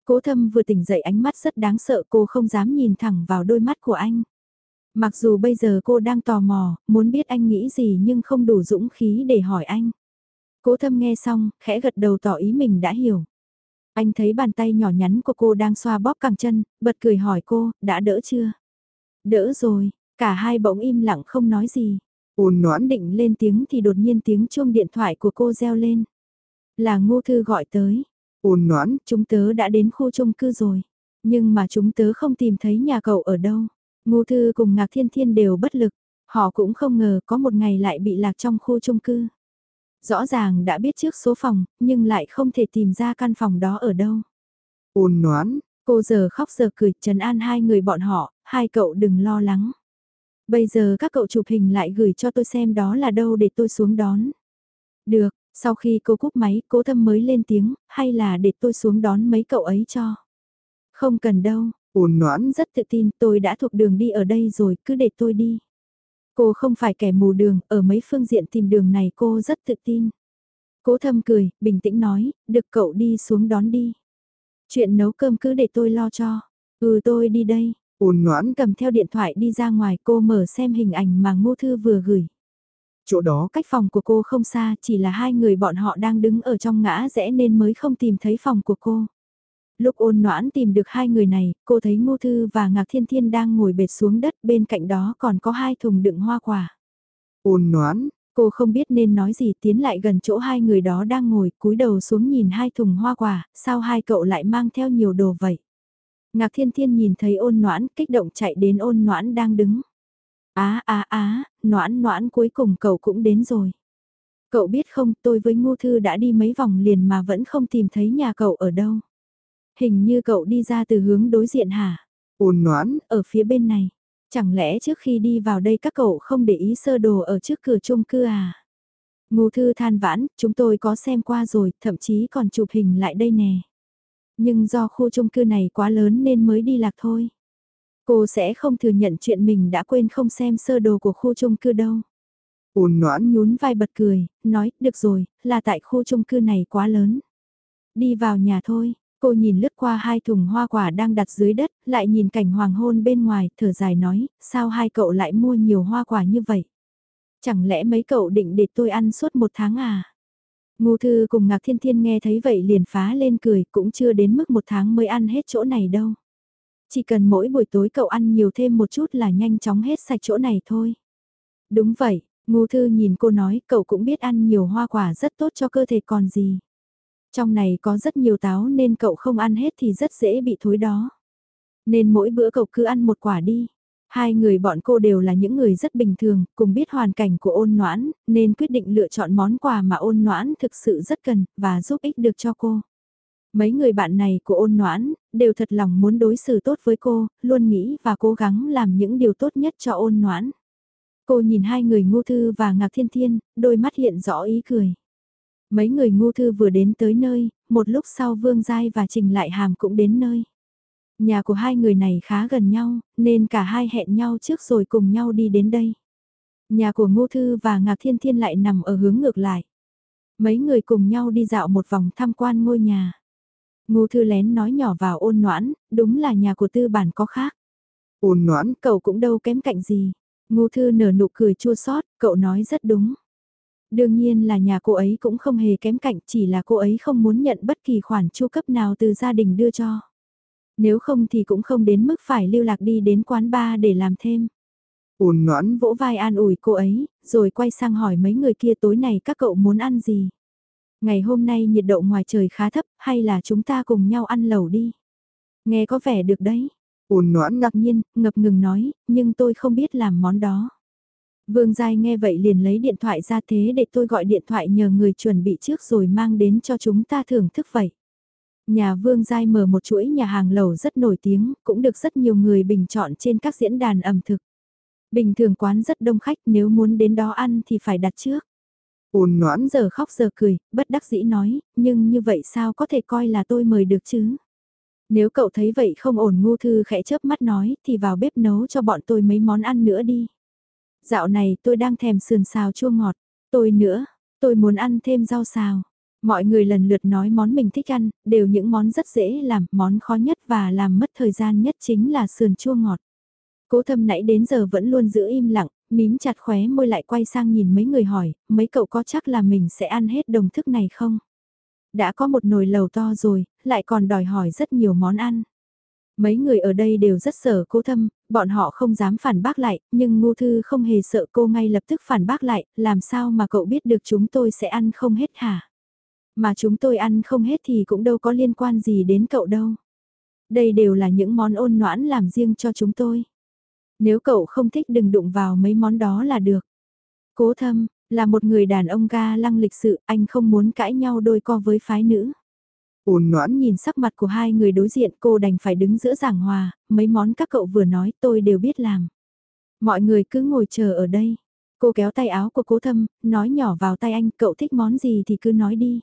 Cố thâm vừa tỉnh dậy ánh mắt rất đáng sợ cô không dám nhìn thẳng vào đôi mắt của anh. Mặc dù bây giờ cô đang tò mò, muốn biết anh nghĩ gì nhưng không đủ dũng khí để hỏi anh. Cố thâm nghe xong, khẽ gật đầu tỏ ý mình đã hiểu. Anh thấy bàn tay nhỏ nhắn của cô đang xoa bóp cẳng chân, bật cười hỏi cô, đã đỡ chưa? Đỡ rồi, cả hai bỗng im lặng không nói gì. Ôn noãn định lên tiếng thì đột nhiên tiếng chuông điện thoại của cô reo lên. Là ngô thư gọi tới. Ôn noãn, chúng tớ đã đến khu chung cư rồi. Nhưng mà chúng tớ không tìm thấy nhà cậu ở đâu. Ngô thư cùng Ngạc Thiên Thiên đều bất lực. Họ cũng không ngờ có một ngày lại bị lạc trong khu chung cư. Rõ ràng đã biết trước số phòng, nhưng lại không thể tìm ra căn phòng đó ở đâu. Ôn noãn, cô giờ khóc giờ cười trấn an hai người bọn họ, hai cậu đừng lo lắng. Bây giờ các cậu chụp hình lại gửi cho tôi xem đó là đâu để tôi xuống đón. Được, sau khi cô cúp máy, cố thâm mới lên tiếng, hay là để tôi xuống đón mấy cậu ấy cho. Không cần đâu, ôn noãn rất tự tin tôi đã thuộc đường đi ở đây rồi, cứ để tôi đi. Cô không phải kẻ mù đường, ở mấy phương diện tìm đường này cô rất tự tin. Cố thâm cười, bình tĩnh nói, được cậu đi xuống đón đi. Chuyện nấu cơm cứ để tôi lo cho. Ừ tôi đi đây. Ôn noãn cầm theo điện thoại đi ra ngoài cô mở xem hình ảnh mà ngô thư vừa gửi. Chỗ đó cách phòng của cô không xa chỉ là hai người bọn họ đang đứng ở trong ngã rẽ nên mới không tìm thấy phòng của cô. Lúc ôn noãn tìm được hai người này, cô thấy Ngô Thư và Ngạc Thiên Thiên đang ngồi bệt xuống đất bên cạnh đó còn có hai thùng đựng hoa quả. Ôn noãn, cô không biết nên nói gì tiến lại gần chỗ hai người đó đang ngồi cúi đầu xuống nhìn hai thùng hoa quả, sao hai cậu lại mang theo nhiều đồ vậy? Ngạc Thiên Thiên nhìn thấy ôn noãn kích động chạy đến ôn noãn đang đứng. Á á á, noãn noãn cuối cùng cậu cũng đến rồi. Cậu biết không tôi với Ngô Thư đã đi mấy vòng liền mà vẫn không tìm thấy nhà cậu ở đâu. Hình như cậu đi ra từ hướng đối diện hả? Ôn noãn, ở phía bên này. Chẳng lẽ trước khi đi vào đây các cậu không để ý sơ đồ ở trước cửa chung cư à? Ngô thư than vãn, chúng tôi có xem qua rồi, thậm chí còn chụp hình lại đây nè. Nhưng do khu chung cư này quá lớn nên mới đi lạc thôi. Cô sẽ không thừa nhận chuyện mình đã quên không xem sơ đồ của khu chung cư đâu. Ôn noãn nhún vai bật cười, nói, được rồi, là tại khu chung cư này quá lớn. Đi vào nhà thôi, Cô nhìn lướt qua hai thùng hoa quả đang đặt dưới đất, lại nhìn cảnh hoàng hôn bên ngoài, thở dài nói, sao hai cậu lại mua nhiều hoa quả như vậy? Chẳng lẽ mấy cậu định để tôi ăn suốt một tháng à? Ngô Thư cùng Ngạc Thiên Thiên nghe thấy vậy liền phá lên cười, cũng chưa đến mức một tháng mới ăn hết chỗ này đâu. Chỉ cần mỗi buổi tối cậu ăn nhiều thêm một chút là nhanh chóng hết sạch chỗ này thôi. Đúng vậy, Ngô Thư nhìn cô nói cậu cũng biết ăn nhiều hoa quả rất tốt cho cơ thể còn gì. Trong này có rất nhiều táo nên cậu không ăn hết thì rất dễ bị thối đó. Nên mỗi bữa cậu cứ ăn một quả đi. Hai người bọn cô đều là những người rất bình thường, cùng biết hoàn cảnh của ôn noãn, nên quyết định lựa chọn món quà mà ôn noãn thực sự rất cần, và giúp ích được cho cô. Mấy người bạn này của ôn noãn, đều thật lòng muốn đối xử tốt với cô, luôn nghĩ và cố gắng làm những điều tốt nhất cho ôn noãn. Cô nhìn hai người ngô thư và ngạc thiên thiên, đôi mắt hiện rõ ý cười. Mấy người ngu thư vừa đến tới nơi, một lúc sau Vương Giai và Trình Lại Hàm cũng đến nơi. Nhà của hai người này khá gần nhau, nên cả hai hẹn nhau trước rồi cùng nhau đi đến đây. Nhà của Ngô Thư và Ngạc Thiên Thiên lại nằm ở hướng ngược lại. Mấy người cùng nhau đi dạo một vòng tham quan ngôi nhà. Ngô Thư lén nói nhỏ vào ôn noãn, đúng là nhà của tư bản có khác. Ôn noãn, cậu cũng đâu kém cạnh gì. Ngô Thư nở nụ cười chua xót cậu nói rất đúng. Đương nhiên là nhà cô ấy cũng không hề kém cạnh, chỉ là cô ấy không muốn nhận bất kỳ khoản chu cấp nào từ gia đình đưa cho. Nếu không thì cũng không đến mức phải lưu lạc đi đến quán bar để làm thêm. Ôn noãn vỗ vai an ủi cô ấy, rồi quay sang hỏi mấy người kia tối này các cậu muốn ăn gì. Ngày hôm nay nhiệt độ ngoài trời khá thấp, hay là chúng ta cùng nhau ăn lẩu đi. Nghe có vẻ được đấy. Ôn noãn ngạc nhiên, ngập ngừng nói, nhưng tôi không biết làm món đó. Vương Giai nghe vậy liền lấy điện thoại ra thế để tôi gọi điện thoại nhờ người chuẩn bị trước rồi mang đến cho chúng ta thưởng thức vậy. Nhà Vương Giai mở một chuỗi nhà hàng lẩu rất nổi tiếng, cũng được rất nhiều người bình chọn trên các diễn đàn ẩm thực. Bình thường quán rất đông khách nếu muốn đến đó ăn thì phải đặt trước. Ôn noãn giờ khóc giờ cười, bất đắc dĩ nói, nhưng như vậy sao có thể coi là tôi mời được chứ? Nếu cậu thấy vậy không ổn ngu thư khẽ chớp mắt nói thì vào bếp nấu cho bọn tôi mấy món ăn nữa đi. Dạo này tôi đang thèm sườn xào chua ngọt, tôi nữa, tôi muốn ăn thêm rau xào. Mọi người lần lượt nói món mình thích ăn, đều những món rất dễ làm, món khó nhất và làm mất thời gian nhất chính là sườn chua ngọt. Cố thâm nãy đến giờ vẫn luôn giữ im lặng, mím chặt khóe môi lại quay sang nhìn mấy người hỏi, mấy cậu có chắc là mình sẽ ăn hết đồng thức này không? Đã có một nồi lầu to rồi, lại còn đòi hỏi rất nhiều món ăn. Mấy người ở đây đều rất sợ cố thâm, bọn họ không dám phản bác lại, nhưng ngu thư không hề sợ cô ngay lập tức phản bác lại, làm sao mà cậu biết được chúng tôi sẽ ăn không hết hả? Mà chúng tôi ăn không hết thì cũng đâu có liên quan gì đến cậu đâu. Đây đều là những món ôn noãn làm riêng cho chúng tôi. Nếu cậu không thích đừng đụng vào mấy món đó là được. Cố thâm, là một người đàn ông ga lăng lịch sự, anh không muốn cãi nhau đôi co với phái nữ. Ôn noãn nhìn sắc mặt của hai người đối diện cô đành phải đứng giữa giảng hòa, mấy món các cậu vừa nói tôi đều biết làm. Mọi người cứ ngồi chờ ở đây. Cô kéo tay áo của cố thâm, nói nhỏ vào tay anh cậu thích món gì thì cứ nói đi.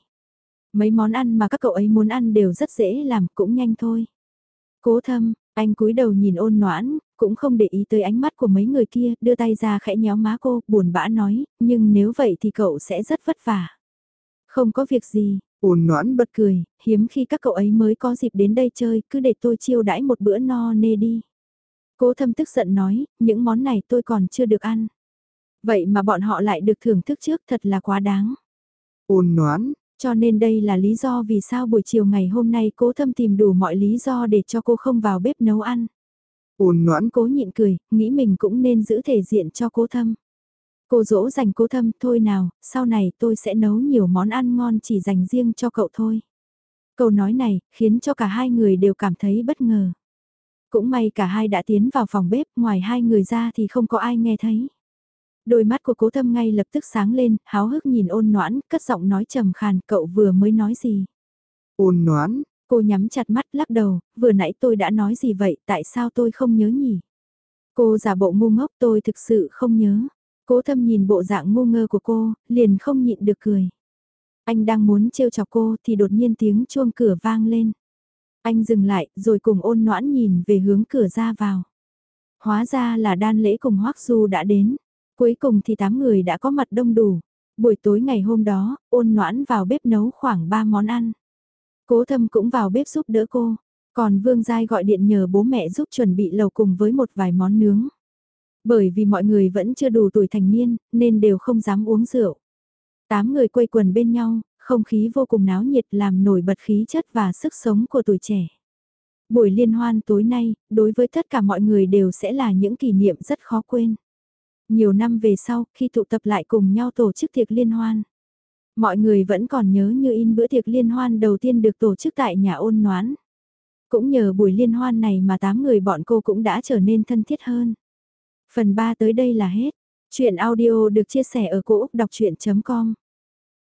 Mấy món ăn mà các cậu ấy muốn ăn đều rất dễ làm, cũng nhanh thôi. Cố thâm, anh cúi đầu nhìn ôn noãn, cũng không để ý tới ánh mắt của mấy người kia, đưa tay ra khẽ nhéo má cô, buồn bã nói, nhưng nếu vậy thì cậu sẽ rất vất vả. Không có việc gì, ôn noãn bật cười, hiếm khi các cậu ấy mới có dịp đến đây chơi, cứ để tôi chiêu đãi một bữa no nê đi. Cố thâm tức giận nói, những món này tôi còn chưa được ăn. Vậy mà bọn họ lại được thưởng thức trước thật là quá đáng. Ôn noãn, cho nên đây là lý do vì sao buổi chiều ngày hôm nay cố thâm tìm đủ mọi lý do để cho cô không vào bếp nấu ăn. Ôn noãn cố nhịn cười, nghĩ mình cũng nên giữ thể diện cho cố thâm. Cô dỗ dành cố thâm, thôi nào, sau này tôi sẽ nấu nhiều món ăn ngon chỉ dành riêng cho cậu thôi. Câu nói này, khiến cho cả hai người đều cảm thấy bất ngờ. Cũng may cả hai đã tiến vào phòng bếp, ngoài hai người ra thì không có ai nghe thấy. Đôi mắt của cố thâm ngay lập tức sáng lên, háo hức nhìn ôn noãn, cất giọng nói trầm khàn, cậu vừa mới nói gì? Ôn noãn, cô nhắm chặt mắt lắc đầu, vừa nãy tôi đã nói gì vậy, tại sao tôi không nhớ nhỉ? Cô giả bộ ngu ngốc tôi thực sự không nhớ. Cố thâm nhìn bộ dạng ngu ngơ của cô, liền không nhịn được cười. Anh đang muốn trêu chọc cô thì đột nhiên tiếng chuông cửa vang lên. Anh dừng lại rồi cùng ôn noãn nhìn về hướng cửa ra vào. Hóa ra là đan lễ cùng Hoắc Du đã đến. Cuối cùng thì 8 người đã có mặt đông đủ. Buổi tối ngày hôm đó, ôn noãn vào bếp nấu khoảng 3 món ăn. Cố thâm cũng vào bếp giúp đỡ cô. Còn Vương Giai gọi điện nhờ bố mẹ giúp chuẩn bị lầu cùng với một vài món nướng. Bởi vì mọi người vẫn chưa đủ tuổi thành niên, nên đều không dám uống rượu. Tám người quây quần bên nhau, không khí vô cùng náo nhiệt làm nổi bật khí chất và sức sống của tuổi trẻ. Buổi liên hoan tối nay, đối với tất cả mọi người đều sẽ là những kỷ niệm rất khó quên. Nhiều năm về sau, khi tụ tập lại cùng nhau tổ chức tiệc liên hoan. Mọi người vẫn còn nhớ như in bữa tiệc liên hoan đầu tiên được tổ chức tại nhà ôn noán. Cũng nhờ buổi liên hoan này mà tám người bọn cô cũng đã trở nên thân thiết hơn. Phần 3 tới đây là hết. Chuyện audio được chia sẻ ở cỗ đọc chuyện.com